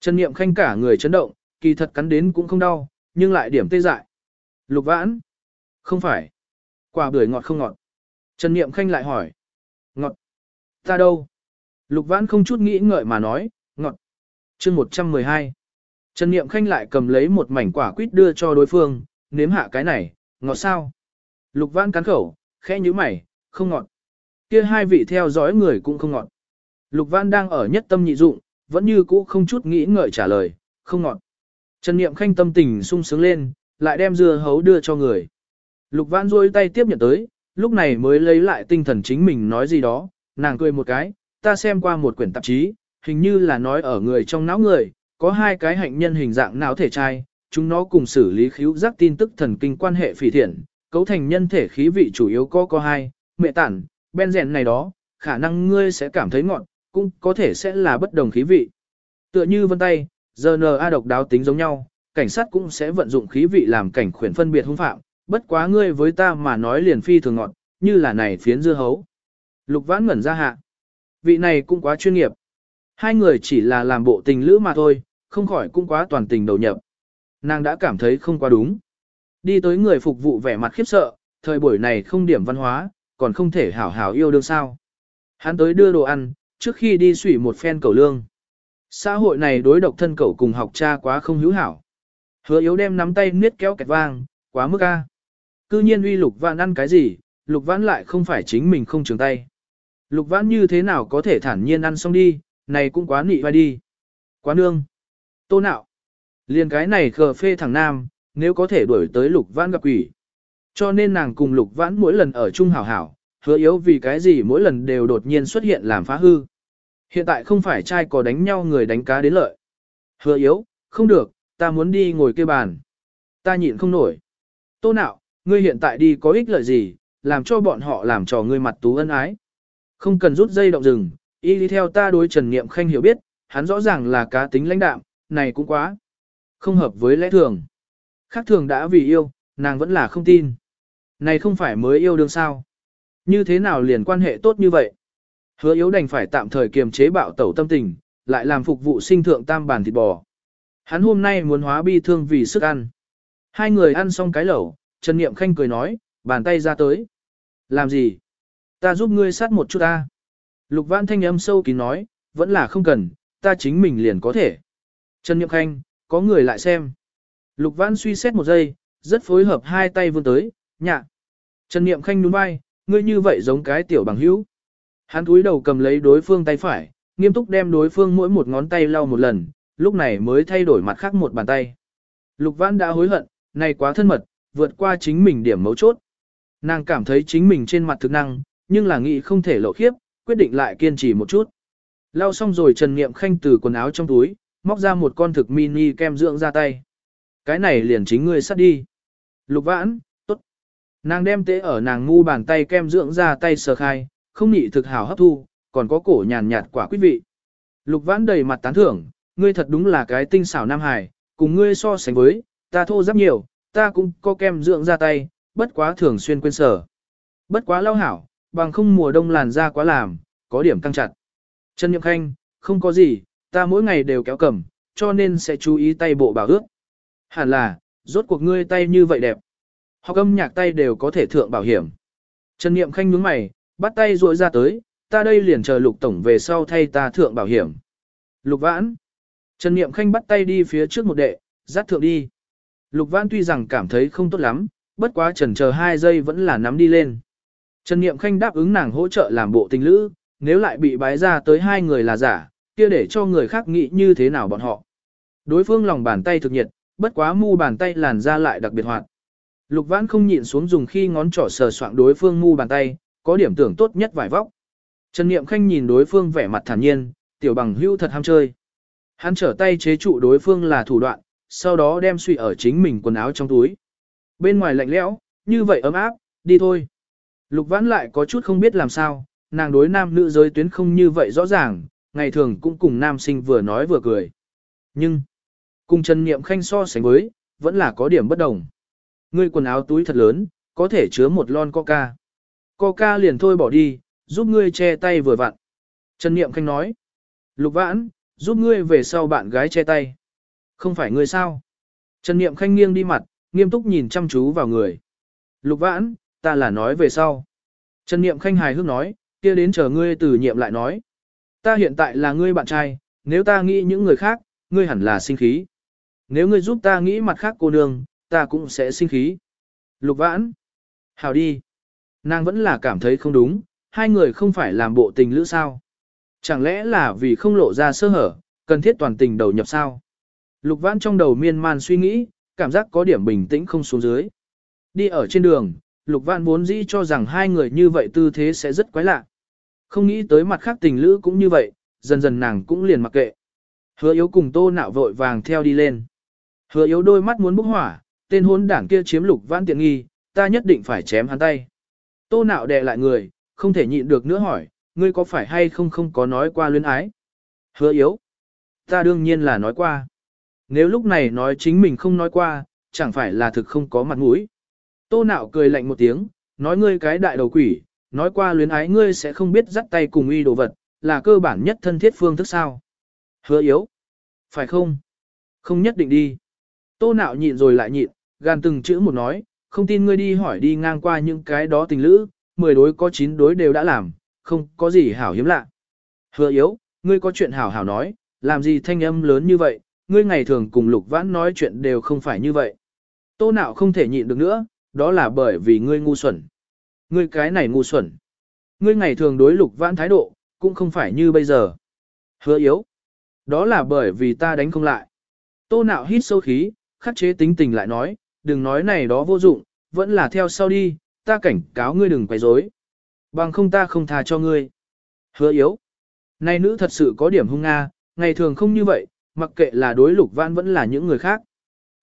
Trần Niệm Khanh cả người chấn động, kỳ thật cắn đến cũng không đau, nhưng lại điểm tê dại. Lục Vãn? Không phải. Quả bưởi ngọt không ngọt. Trần Niệm Khanh lại hỏi. Ngọt. Ta đâu? Lục Vãn không chút nghĩ ngợi mà nói, ngọt. chương 112. Trần Niệm Khanh lại cầm lấy một mảnh quả quýt đưa cho đối phương, nếm hạ cái này, ngọt sao? Lục Vãn cắn khẩu, khẽ như mày, không ngọt. Kia hai vị theo dõi người cũng không ngọt. Lục Vãn đang ở nhất tâm nhị dụng, vẫn như cũ không chút nghĩ ngợi trả lời, không ngọt. Trần Niệm Khanh tâm tình sung sướng lên, lại đem dưa hấu đưa cho người. Lục Vãn duỗi tay tiếp nhận tới, lúc này mới lấy lại tinh thần chính mình nói gì đó, nàng cười một cái, ta xem qua một quyển tạp chí, hình như là nói ở người trong não người, có hai cái hạnh nhân hình dạng não thể trai, chúng nó cùng xử lý khíu giác tin tức thần kinh quan hệ phỉ thiện, cấu thành nhân thể khí vị chủ yếu có có hai, mẹ tản, ben rèn này đó, khả năng ngươi sẽ cảm thấy ngọn, cũng có thể sẽ là bất đồng khí vị. Tựa như vân tay, GNA độc đáo tính giống nhau, cảnh sát cũng sẽ vận dụng khí vị làm cảnh khuyển phân biệt hung phạm, bất quá ngươi với ta mà nói liền phi thường ngọn, như là này phiến dưa hấu. Lục vãn ngẩn ra hạ. Vị này cũng quá chuyên nghiệp. Hai người chỉ là làm bộ tình lữ mà thôi, không khỏi cũng quá toàn tình đầu nhập. Nàng đã cảm thấy không quá đúng. Đi tới người phục vụ vẻ mặt khiếp sợ, thời buổi này không điểm văn hóa, còn không thể hảo hảo yêu đương sao. Hắn tới đưa đồ ăn, trước khi đi sủy một phen cầu lương. Xã hội này đối độc thân cậu cùng học cha quá không hữu hảo. Hứa yếu đem nắm tay niết kéo kẹt vang, quá mức a. Cư nhiên uy lục vãn ăn cái gì, lục vãn lại không phải chính mình không trường tay. Lục vãn như thế nào có thể thản nhiên ăn xong đi, này cũng quá nị vai đi. Quá nương. Tô nạo. Liền cái này khờ phê thằng nam, nếu có thể đuổi tới lục vãn gặp quỷ. Cho nên nàng cùng lục vãn mỗi lần ở chung hảo hảo, hứa yếu vì cái gì mỗi lần đều đột nhiên xuất hiện làm phá hư. Hiện tại không phải trai có đánh nhau người đánh cá đến lợi. Hứa yếu, không được, ta muốn đi ngồi kê bàn. Ta nhịn không nổi. Tô nạo, ngươi hiện tại đi có ích lợi gì, làm cho bọn họ làm trò ngươi mặt tú ân ái. Không cần rút dây động rừng, y đi theo ta đối Trần Niệm Khanh hiểu biết, hắn rõ ràng là cá tính lãnh đạm, này cũng quá. Không hợp với lẽ thường. Khác thường đã vì yêu, nàng vẫn là không tin. Này không phải mới yêu đương sao. Như thế nào liền quan hệ tốt như vậy? Hứa yếu đành phải tạm thời kiềm chế bạo tẩu tâm tình, lại làm phục vụ sinh thượng tam bản thịt bò. Hắn hôm nay muốn hóa bi thương vì sức ăn. Hai người ăn xong cái lẩu, Trần Niệm Khanh cười nói, bàn tay ra tới. Làm gì? Ta giúp ngươi sát một chút ta. Lục Văn thanh âm sâu kín nói, vẫn là không cần, ta chính mình liền có thể. Trần Niệm Khanh, có người lại xem. Lục Văn suy xét một giây, rất phối hợp hai tay vươn tới, nhạ. Trần Niệm Khanh nhún vai, ngươi như vậy giống cái tiểu bằng hữu. Hắn cúi đầu cầm lấy đối phương tay phải, nghiêm túc đem đối phương mỗi một ngón tay lau một lần, lúc này mới thay đổi mặt khác một bàn tay. Lục Vãn đã hối hận, này quá thân mật, vượt qua chính mình điểm mấu chốt. Nàng cảm thấy chính mình trên mặt thực năng, nhưng là nghĩ không thể lộ khiếp, quyết định lại kiên trì một chút. Lau xong rồi Trần Niệm Khanh từ quần áo trong túi, móc ra một con thực mini kem dưỡng ra tay. Cái này liền chính ngươi sắt đi. Lục vãn, tốt. Nàng đem tế ở nàng ngu bàn tay kem dưỡng ra tay sờ khai, không nhị thực hào hấp thu, còn có cổ nhàn nhạt quả quý vị. Lục vãn đầy mặt tán thưởng, ngươi thật đúng là cái tinh xảo nam hài, cùng ngươi so sánh với, ta thô giáp nhiều, ta cũng có kem dưỡng ra tay, bất quá thường xuyên quên sở. Bất quá lau hảo, bằng không mùa đông làn da quá làm, có điểm căng chặt. Trần Nhậm Khanh, không có gì, ta mỗi ngày đều kéo cầm, cho nên sẽ chú ý tay bộ bảo ước. Hẳn là, rốt cuộc ngươi tay như vậy đẹp. Học âm nhạc tay đều có thể thượng bảo hiểm. Trần Niệm Khanh nhướng mày, bắt tay ruội ra tới, ta đây liền chờ Lục Tổng về sau thay ta thượng bảo hiểm. Lục Vãn. Trần Niệm Khanh bắt tay đi phía trước một đệ, dắt thượng đi. Lục Vãn tuy rằng cảm thấy không tốt lắm, bất quá trần chờ hai giây vẫn là nắm đi lên. Trần Niệm Khanh đáp ứng nàng hỗ trợ làm bộ tình lữ, nếu lại bị bái ra tới hai người là giả, kia để cho người khác nghĩ như thế nào bọn họ. Đối phương lòng bàn tay thực nhiệt, bất quá mu bàn tay làn ra lại đặc biệt hoạt. Lục Vãn không nhịn xuống dùng khi ngón trỏ sờ soạng đối phương mu bàn tay, có điểm tưởng tốt nhất vải vóc. Trần Niệm Khanh nhìn đối phương vẻ mặt thản nhiên, tiểu bằng hưu thật ham chơi. Hắn trở tay chế trụ đối phương là thủ đoạn, sau đó đem suy ở chính mình quần áo trong túi. Bên ngoài lạnh lẽo, như vậy ấm áp, đi thôi. Lục Vãn lại có chút không biết làm sao, nàng đối nam nữ giới tuyến không như vậy rõ ràng, ngày thường cũng cùng nam sinh vừa nói vừa cười. Nhưng, cùng Trần Niệm Khanh so sánh với, vẫn là có điểm bất đồng. Ngươi quần áo túi thật lớn, có thể chứa một lon coca. Coca liền thôi bỏ đi, giúp ngươi che tay vừa vặn. Trần Niệm Khanh nói. Lục Vãn, giúp ngươi về sau bạn gái che tay. Không phải ngươi sao? Trần Niệm Khanh nghiêng đi mặt, nghiêm túc nhìn chăm chú vào người. Lục Vãn, ta là nói về sau. Trần Niệm Khanh hài hước nói, kia đến chờ ngươi từ nhiệm lại nói. Ta hiện tại là ngươi bạn trai, nếu ta nghĩ những người khác, ngươi hẳn là sinh khí. Nếu ngươi giúp ta nghĩ mặt khác cô nương, ta cũng sẽ sinh khí. Lục vãn. Hào đi. Nàng vẫn là cảm thấy không đúng, hai người không phải làm bộ tình lữ sao. Chẳng lẽ là vì không lộ ra sơ hở, cần thiết toàn tình đầu nhập sao? Lục vãn trong đầu miên man suy nghĩ, cảm giác có điểm bình tĩnh không xuống dưới. Đi ở trên đường, Lục vãn vốn dĩ cho rằng hai người như vậy tư thế sẽ rất quái lạ. Không nghĩ tới mặt khác tình lữ cũng như vậy, dần dần nàng cũng liền mặc kệ. Hứa yếu cùng tô nạo vội vàng theo đi lên. Hứa yếu đôi mắt muốn bốc hỏa, tên hốn đảng kia chiếm lục vãn tiện nghi, ta nhất định phải chém hắn tay. Tô nạo đè lại người, không thể nhịn được nữa hỏi, ngươi có phải hay không không có nói qua luyến ái? Hứa yếu. Ta đương nhiên là nói qua. Nếu lúc này nói chính mình không nói qua, chẳng phải là thực không có mặt mũi. Tô nạo cười lạnh một tiếng, nói ngươi cái đại đầu quỷ, nói qua luyến ái ngươi sẽ không biết dắt tay cùng y đồ vật, là cơ bản nhất thân thiết phương thức sao. Hứa yếu. Phải không? Không nhất định đi. Tô nạo nhịn rồi lại nhịn, gan từng chữ một nói, không tin ngươi đi hỏi đi ngang qua những cái đó tình lữ, 10 đối có 9 đối đều đã làm, không có gì hảo hiếm lạ. Hứa yếu, ngươi có chuyện hảo hảo nói, làm gì thanh âm lớn như vậy, ngươi ngày thường cùng lục vãn nói chuyện đều không phải như vậy. Tô nạo không thể nhịn được nữa, đó là bởi vì ngươi ngu xuẩn. Ngươi cái này ngu xuẩn. Ngươi ngày thường đối lục vãn thái độ, cũng không phải như bây giờ. Hứa yếu. Đó là bởi vì ta đánh không lại. Tô nạo hít sâu khí, khắc chế tính tình lại nói, đừng nói này đó vô dụng, vẫn là theo sau đi, ta cảnh cáo ngươi đừng quấy rối. Bằng không ta không tha cho ngươi. Hứa yếu. Này nữ thật sự có điểm hung nga, ngày thường không như vậy, mặc kệ là đối lục vãn vẫn là những người khác.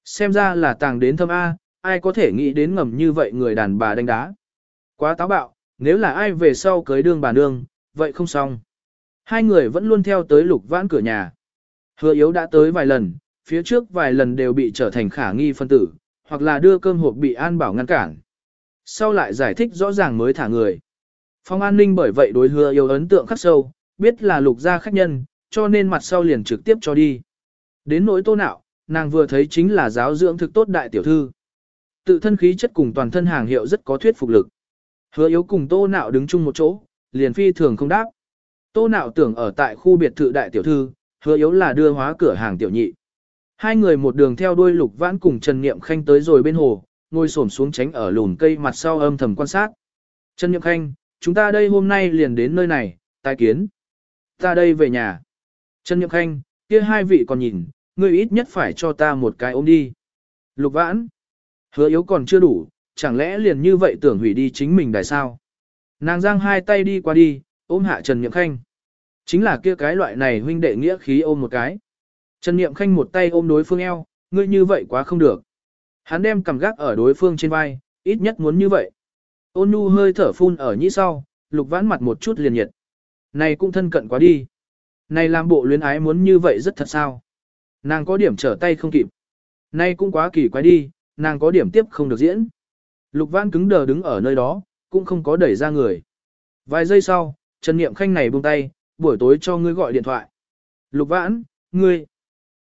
Xem ra là tàng đến thâm A, ai có thể nghĩ đến ngầm như vậy người đàn bà đánh đá. Quá táo bạo, nếu là ai về sau cưới đương bà nương, vậy không xong. Hai người vẫn luôn theo tới lục vãn cửa nhà. Hứa yếu đã tới vài lần, phía trước vài lần đều bị trở thành khả nghi phân tử, hoặc là đưa cơm hộp bị an bảo ngăn cản. Sau lại giải thích rõ ràng mới thả người. Phòng an ninh bởi vậy đối hứa yêu ấn tượng khắc sâu, biết là lục gia khách nhân, cho nên mặt sau liền trực tiếp cho đi. Đến nỗi tô nạo, nàng vừa thấy chính là giáo dưỡng thực tốt đại tiểu thư. Tự thân khí chất cùng toàn thân hàng hiệu rất có thuyết phục lực. Hứa yếu cùng tô nạo đứng chung một chỗ, liền phi thường không đáp. Tô nạo tưởng ở tại khu biệt thự đại tiểu thư, hứa yếu là đưa hóa cửa hàng tiểu nhị. Hai người một đường theo đuôi lục vãn cùng Trần Niệm Khanh tới rồi bên hồ, ngồi xổm xuống tránh ở lùn cây mặt sau âm thầm quan sát. Trần Niệm Khanh, chúng ta đây hôm nay liền đến nơi này, tài kiến. Ta đây về nhà. Trần Niệm Khanh, kia hai vị còn nhìn, ngươi ít nhất phải cho ta một cái ôm đi. Lục vãn, hứa yếu còn chưa đủ, chẳng lẽ liền như vậy tưởng hủy đi chính mình đại sao? Nàng giang hai tay đi qua đi, ôm hạ Trần Niệm Khanh. Chính là kia cái loại này huynh đệ nghĩa khí ôm một cái. Trần Niệm Khanh một tay ôm đối phương eo, ngươi như vậy quá không được. Hắn đem cầm gác ở đối phương trên vai, ít nhất muốn như vậy. Ôn nhu hơi thở phun ở nhĩ sau, lục vãn mặt một chút liền nhiệt. Này cũng thân cận quá đi. Này làm bộ luyến ái muốn như vậy rất thật sao. Nàng có điểm trở tay không kịp. Này cũng quá kỳ quái đi, nàng có điểm tiếp không được diễn. Lục vãn cứng đờ đứng ở nơi đó, cũng không có đẩy ra người. Vài giây sau, Trần Niệm Khanh này buông tay, buổi tối cho ngươi gọi điện thoại. Lục vãn, ngươi,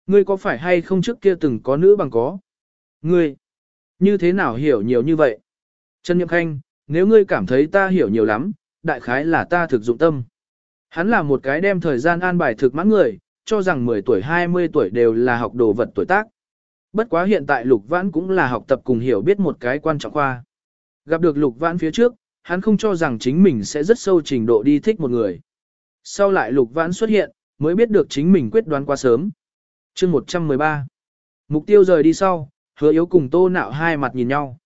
ngươi có phải hay không trước kia từng có nữ bằng có? Ngươi, như thế nào hiểu nhiều như vậy? Trần Niệm Khanh, nếu ngươi cảm thấy ta hiểu nhiều lắm, đại khái là ta thực dụng tâm. Hắn là một cái đem thời gian an bài thực mãn người, cho rằng 10 tuổi 20 tuổi đều là học đồ vật tuổi tác. Bất quá hiện tại Lục Vãn cũng là học tập cùng hiểu biết một cái quan trọng khoa. Gặp được Lục Vãn phía trước, hắn không cho rằng chính mình sẽ rất sâu trình độ đi thích một người. Sau lại Lục Vãn xuất hiện, mới biết được chính mình quyết đoán quá sớm chương 113 Mục tiêu rời đi sau, hứa yếu cùng tô nạo hai mặt nhìn nhau.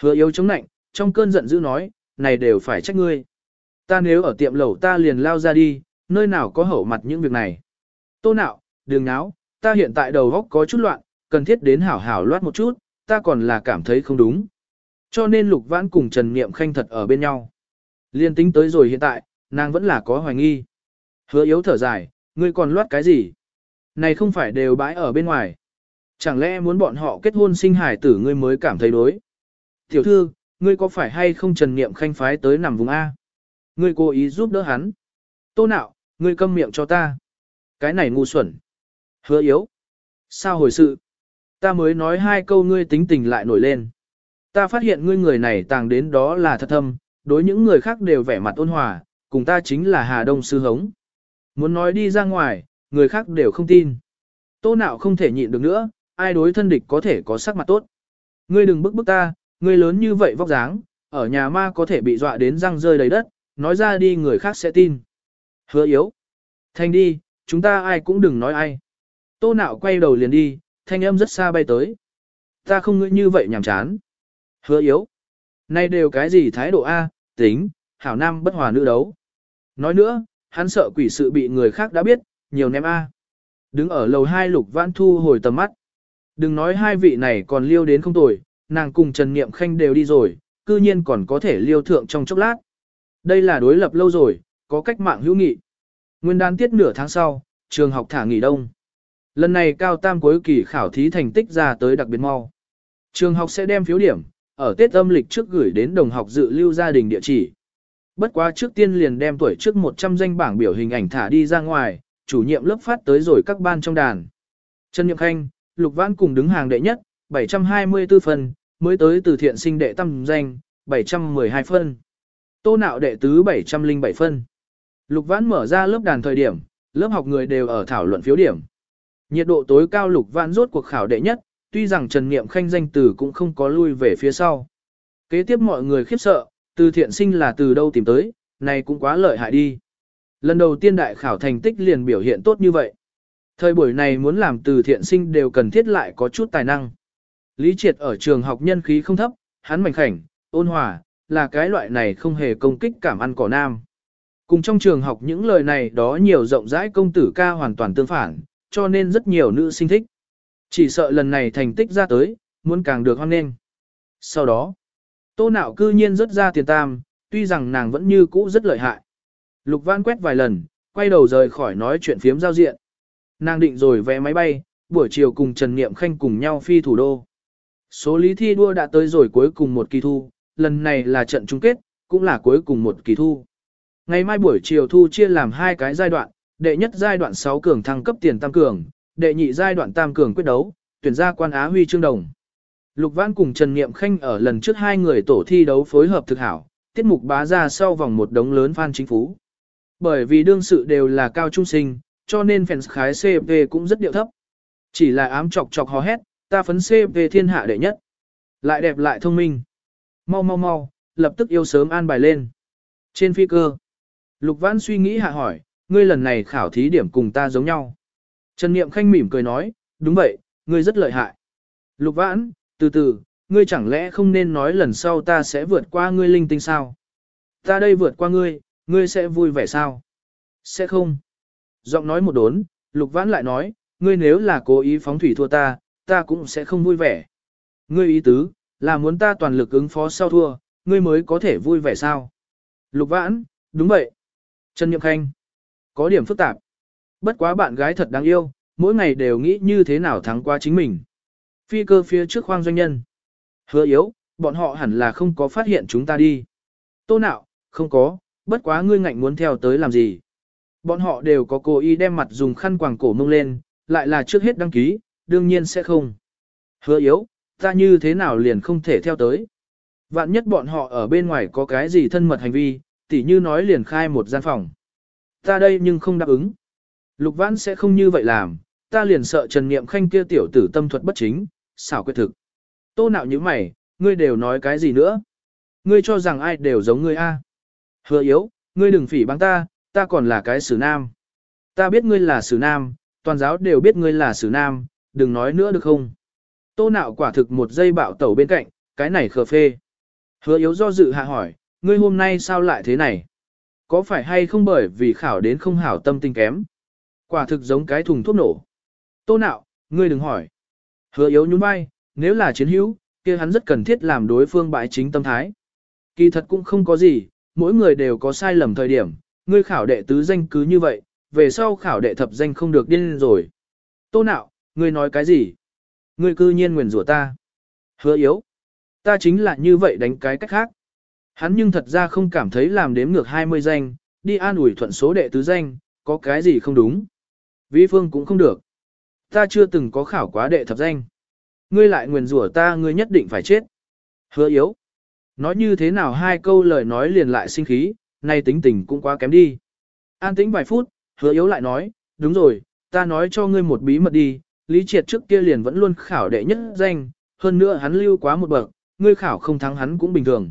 Hứa yếu chống nạnh, trong cơn giận dữ nói, này đều phải trách ngươi. Ta nếu ở tiệm lẩu ta liền lao ra đi, nơi nào có hậu mặt những việc này. Tô nạo, đừng náo, ta hiện tại đầu góc có chút loạn, cần thiết đến hảo hảo loát một chút, ta còn là cảm thấy không đúng. Cho nên Lục Vãn cùng Trần Niệm Khanh thật ở bên nhau. Liên tính tới rồi hiện tại, nàng vẫn là có hoài nghi. Hứa yếu thở dài, ngươi còn loát cái gì? Này không phải đều bãi ở bên ngoài. Chẳng lẽ muốn bọn họ kết hôn sinh hải tử ngươi mới cảm thấy đối? Tiểu thư, ngươi có phải hay không Trần Niệm Khanh phái tới nằm vùng A? Ngươi cố ý giúp đỡ hắn. Tô nạo, ngươi câm miệng cho ta. Cái này ngu xuẩn. Hứa yếu. Sao hồi sự? Ta mới nói hai câu ngươi tính tình lại nổi lên. Ta phát hiện ngươi người này tàng đến đó là thật thâm, đối những người khác đều vẻ mặt ôn hòa, cùng ta chính là Hà Đông Sư Hống. Muốn nói đi ra ngoài, người khác đều không tin. Tô nạo không thể nhịn được nữa, ai đối thân địch có thể có sắc mặt tốt. Ngươi đừng bức bức ta, ngươi lớn như vậy vóc dáng, ở nhà ma có thể bị dọa đến răng rơi đầy đất, nói ra đi người khác sẽ tin. Hứa yếu. Thanh đi, chúng ta ai cũng đừng nói ai. Tô nạo quay đầu liền đi, thanh âm rất xa bay tới. Ta không ngươi như vậy nhảm chán. Hứa yếu. Nay đều cái gì thái độ A, tính, hảo nam bất hòa nữ đấu. Nói nữa, hắn sợ quỷ sự bị người khác đã biết, nhiều ném A. Đứng ở lầu hai lục vãn thu hồi tầm mắt. Đừng nói hai vị này còn liêu đến không tồi, nàng cùng Trần Niệm Khanh đều đi rồi, cư nhiên còn có thể liêu thượng trong chốc lát. Đây là đối lập lâu rồi, có cách mạng hữu nghị. Nguyên đán tiết nửa tháng sau, trường học thả nghỉ đông. Lần này cao tam cuối kỳ khảo thí thành tích ra tới đặc biệt mau. Trường học sẽ đem phiếu điểm, ở Tết âm lịch trước gửi đến đồng học dự lưu gia đình địa chỉ. Bất quá trước tiên liền đem tuổi trước 100 danh bảng biểu hình ảnh thả đi ra ngoài, chủ nhiệm lớp phát tới rồi các ban trong đàn. Trần Nhậm Khanh, Lục Vãn cùng đứng hàng đệ nhất, 724 phân, mới tới từ thiện sinh đệ tâm danh, 712 phân. Tô nạo đệ tứ 707 phân. Lục Vãn mở ra lớp đàn thời điểm, lớp học người đều ở thảo luận phiếu điểm. Nhiệt độ tối cao Lục Vãn rốt cuộc khảo đệ nhất, tuy rằng Trần Niệm Khanh danh từ cũng không có lui về phía sau. Kế tiếp mọi người khiếp sợ, từ thiện sinh là từ đâu tìm tới, này cũng quá lợi hại đi. Lần đầu tiên đại khảo thành tích liền biểu hiện tốt như vậy. Thời buổi này muốn làm từ thiện sinh đều cần thiết lại có chút tài năng. Lý Triệt ở trường học nhân khí không thấp, hắn mảnh khảnh, ôn hòa, là cái loại này không hề công kích cảm ăn cỏ nam. Cùng trong trường học những lời này đó nhiều rộng rãi công tử ca hoàn toàn tương phản, cho nên rất nhiều nữ sinh thích. Chỉ sợ lần này thành tích ra tới, muốn càng được hoan nghênh. Sau đó, tô nạo cư nhiên rất ra tiền tam, tuy rằng nàng vẫn như cũ rất lợi hại. Lục Văn quét vài lần, quay đầu rời khỏi nói chuyện phiếm giao diện. Nàng định rồi vé máy bay, buổi chiều cùng Trần Niệm Khanh cùng nhau phi thủ đô. Số lý thi đua đã tới rồi cuối cùng một kỳ thu, lần này là trận chung kết, cũng là cuối cùng một kỳ thu. Ngày mai buổi chiều thu chia làm hai cái giai đoạn, đệ nhất giai đoạn 6 cường thăng cấp tiền tam cường, đệ nhị giai đoạn tam cường quyết đấu, tuyển ra quan Á huy chương đồng. Lục Văn cùng Trần Niệm Khanh ở lần trước hai người tổ thi đấu phối hợp thực hảo, tiết mục bá ra sau vòng một đống lớn fan chính phú. Bởi vì đương sự đều là cao trung sinh, cho nên fans khái CP cũng rất điệu thấp. Chỉ là ám chọc chọc hò hét, ta phấn CP thiên hạ đệ nhất. Lại đẹp lại thông minh. Mau mau mau, lập tức yêu sớm an bài lên. Trên phi cơ, Lục Văn suy nghĩ hạ hỏi, ngươi lần này khảo thí điểm cùng ta giống nhau. Trần Niệm Khanh mỉm cười nói, đúng vậy, ngươi rất lợi hại. Lục Vãn, từ từ, ngươi chẳng lẽ không nên nói lần sau ta sẽ vượt qua ngươi linh tinh sao? Ta đây vượt qua ngươi, ngươi sẽ vui vẻ sao? Sẽ không. Giọng nói một đốn, Lục Vãn lại nói, ngươi nếu là cố ý phóng thủy thua ta, ta cũng sẽ không vui vẻ. Ngươi ý tứ, là muốn ta toàn lực ứng phó sau thua, ngươi mới có thể vui vẻ sao? Lục Vãn, đúng vậy. Trần Nhậm Khanh, có điểm phức tạp. Bất quá bạn gái thật đáng yêu, mỗi ngày đều nghĩ như thế nào thắng qua chính mình. Phi cơ phía trước khoang doanh nhân. Hứa yếu, bọn họ hẳn là không có phát hiện chúng ta đi. Tô nạo, không có, bất quá ngươi ngạnh muốn theo tới làm gì. Bọn họ đều có cố ý đem mặt dùng khăn quàng cổ mông lên, lại là trước hết đăng ký, đương nhiên sẽ không. Hứa yếu, ta như thế nào liền không thể theo tới. Vạn nhất bọn họ ở bên ngoài có cái gì thân mật hành vi, tỉ như nói liền khai một gian phòng. Ta đây nhưng không đáp ứng. Lục Vãn sẽ không như vậy làm, ta liền sợ Trần Niệm Khanh kia tiểu tử tâm thuật bất chính, xảo quyệt thực. Tô nạo như mày, ngươi đều nói cái gì nữa? Ngươi cho rằng ai đều giống ngươi a? Hứa yếu, ngươi đừng phỉ báng ta, ta còn là cái sử nam. Ta biết ngươi là sử nam, toàn giáo đều biết ngươi là sử nam, đừng nói nữa được không? Tô nạo quả thực một giây bạo tẩu bên cạnh, cái này khờ phê. Hứa yếu do dự hạ hỏi, ngươi hôm nay sao lại thế này? Có phải hay không bởi vì khảo đến không hảo tâm tình kém? Quả thực giống cái thùng thuốc nổ. Tô nạo, ngươi đừng hỏi. Hứa yếu nhún vai, nếu là chiến hữu, kia hắn rất cần thiết làm đối phương bãi chính tâm thái. Kỳ thật cũng không có gì, mỗi người đều có sai lầm thời điểm, ngươi khảo đệ tứ danh cứ như vậy, về sau khảo đệ thập danh không được điên rồi. Tô nạo, ngươi nói cái gì? Ngươi cư nhiên nguyền rủa ta. Hứa yếu. Ta chính là như vậy đánh cái cách khác. Hắn nhưng thật ra không cảm thấy làm đếm ngược 20 danh, đi an ủi thuận số đệ tứ danh, có cái gì không đúng. Vĩ phương cũng không được. Ta chưa từng có khảo quá đệ thập danh. Ngươi lại nguyền rủa ta ngươi nhất định phải chết. Hứa yếu. Nói như thế nào hai câu lời nói liền lại sinh khí, nay tính tình cũng quá kém đi. An tĩnh vài phút, hứa yếu lại nói, đúng rồi, ta nói cho ngươi một bí mật đi, Lý Triệt trước kia liền vẫn luôn khảo đệ nhất danh, hơn nữa hắn lưu quá một bậc, ngươi khảo không thắng hắn cũng bình thường.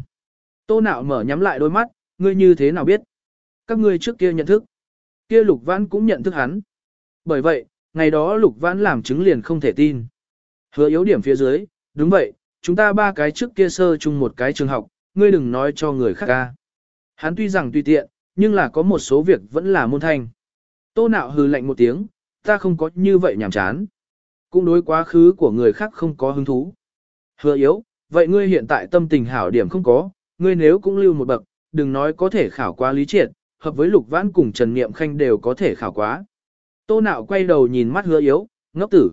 Tô nạo mở nhắm lại đôi mắt, ngươi như thế nào biết? Các ngươi trước kia nhận thức. Kia lục vãn cũng nhận thức hắn. Bởi vậy, ngày đó lục vãn làm chứng liền không thể tin. Hứa yếu điểm phía dưới, đúng vậy, chúng ta ba cái trước kia sơ chung một cái trường học, ngươi đừng nói cho người khác ca. Hắn tuy rằng tùy tiện, nhưng là có một số việc vẫn là môn thanh. Tô nạo hừ lạnh một tiếng, ta không có như vậy nhảm chán. Cũng đối quá khứ của người khác không có hứng thú. Hứa yếu, vậy ngươi hiện tại tâm tình hảo điểm không có, ngươi nếu cũng lưu một bậc, đừng nói có thể khảo qua lý triệt, hợp với lục vãn cùng Trần Niệm Khanh đều có thể khảo quá. Tô nạo quay đầu nhìn mắt hứa yếu, ngốc tử.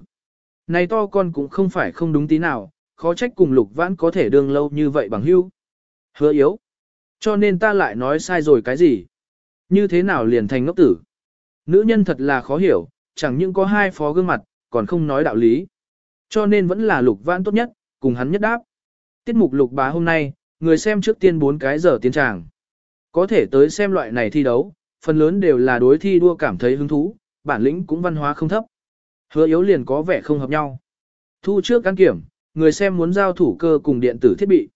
Này to con cũng không phải không đúng tí nào, khó trách cùng lục vãn có thể đương lâu như vậy bằng hưu. Hứa yếu. Cho nên ta lại nói sai rồi cái gì? Như thế nào liền thành ngốc tử? Nữ nhân thật là khó hiểu, chẳng những có hai phó gương mặt, còn không nói đạo lý. Cho nên vẫn là lục vãn tốt nhất, cùng hắn nhất đáp. Tiết mục lục bá hôm nay, người xem trước tiên 4 cái giờ tiến tràng. Có thể tới xem loại này thi đấu, phần lớn đều là đối thi đua cảm thấy hứng thú, bản lĩnh cũng văn hóa không thấp. Hứa yếu liền có vẻ không hợp nhau. Thu trước căn kiểm, người xem muốn giao thủ cơ cùng điện tử thiết bị.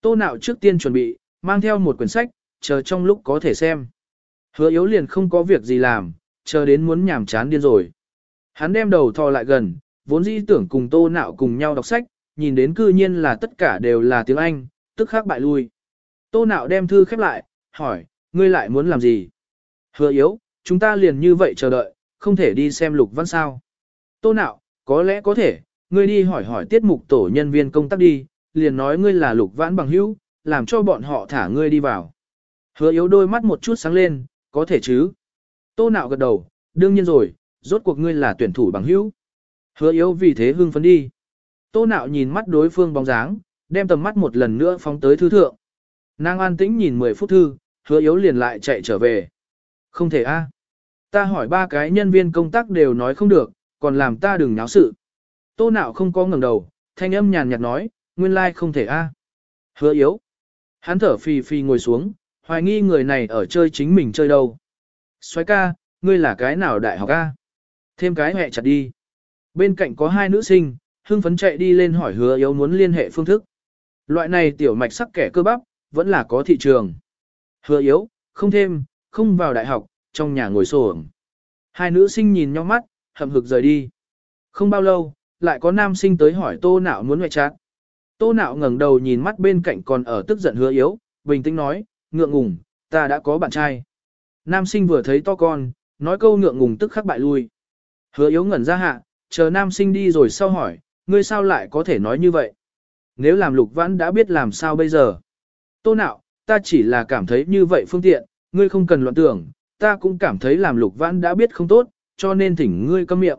Tô nạo trước tiên chuẩn bị, mang theo một quyển sách, chờ trong lúc có thể xem. Hứa yếu liền không có việc gì làm, chờ đến muốn nhảm chán điên rồi. Hắn đem đầu thò lại gần, vốn dĩ tưởng cùng tô nạo cùng nhau đọc sách, nhìn đến cư nhiên là tất cả đều là tiếng Anh, tức khắc bại lui. Tô nạo đem thư khép lại, hỏi, ngươi lại muốn làm gì? Hứa yếu, chúng ta liền như vậy chờ đợi, không thể đi xem lục văn sao. Tô nạo, có lẽ có thể, ngươi đi hỏi hỏi tiết mục tổ nhân viên công tác đi, liền nói ngươi là lục vãn bằng hữu, làm cho bọn họ thả ngươi đi vào. Hứa yếu đôi mắt một chút sáng lên, có thể chứ. Tô nạo gật đầu, đương nhiên rồi, rốt cuộc ngươi là tuyển thủ bằng hữu. Hứa yếu vì thế hưng phấn đi. Tô nạo nhìn mắt đối phương bóng dáng, đem tầm mắt một lần nữa phóng tới thư thượng. Nàng an tĩnh nhìn 10 phút thư, hứa yếu liền lại chạy trở về. Không thể a. Ta hỏi ba cái nhân viên công tác đều nói không được, còn làm ta đừng náo sự. Tô nạo không có ngẩng đầu, thanh âm nhàn nhạt nói, nguyên lai không thể a. Hứa yếu. Hắn thở phì phì ngồi xuống, hoài nghi người này ở chơi chính mình chơi đâu. Xoái ca, ngươi là cái nào đại học a? Thêm cái hẹ chặt đi. Bên cạnh có hai nữ sinh, hưng phấn chạy đi lên hỏi hứa yếu muốn liên hệ phương thức. Loại này tiểu mạch sắc kẻ cơ bắp, vẫn là có thị trường. Hứa yếu, không thêm, không vào đại học, trong nhà ngồi sổ Hai nữ sinh nhìn nhau mắt, hậm hực rời đi. Không bao lâu, lại có nam sinh tới hỏi tô nạo muốn ngoại chát. Tô nạo ngẩng đầu nhìn mắt bên cạnh còn ở tức giận hứa yếu, bình tĩnh nói, ngượng ngùng, ta đã có bạn trai. Nam sinh vừa thấy to con, nói câu ngượng ngùng tức khắc bại lui. Hứa yếu ngẩn ra hạ, chờ nam sinh đi rồi sau hỏi, ngươi sao lại có thể nói như vậy? Nếu làm lục vãn đã biết làm sao bây giờ? Tô nạo, ta chỉ là cảm thấy như vậy phương tiện, ngươi không cần loạn tưởng, ta cũng cảm thấy làm lục vãn đã biết không tốt, cho nên thỉnh ngươi câm miệng.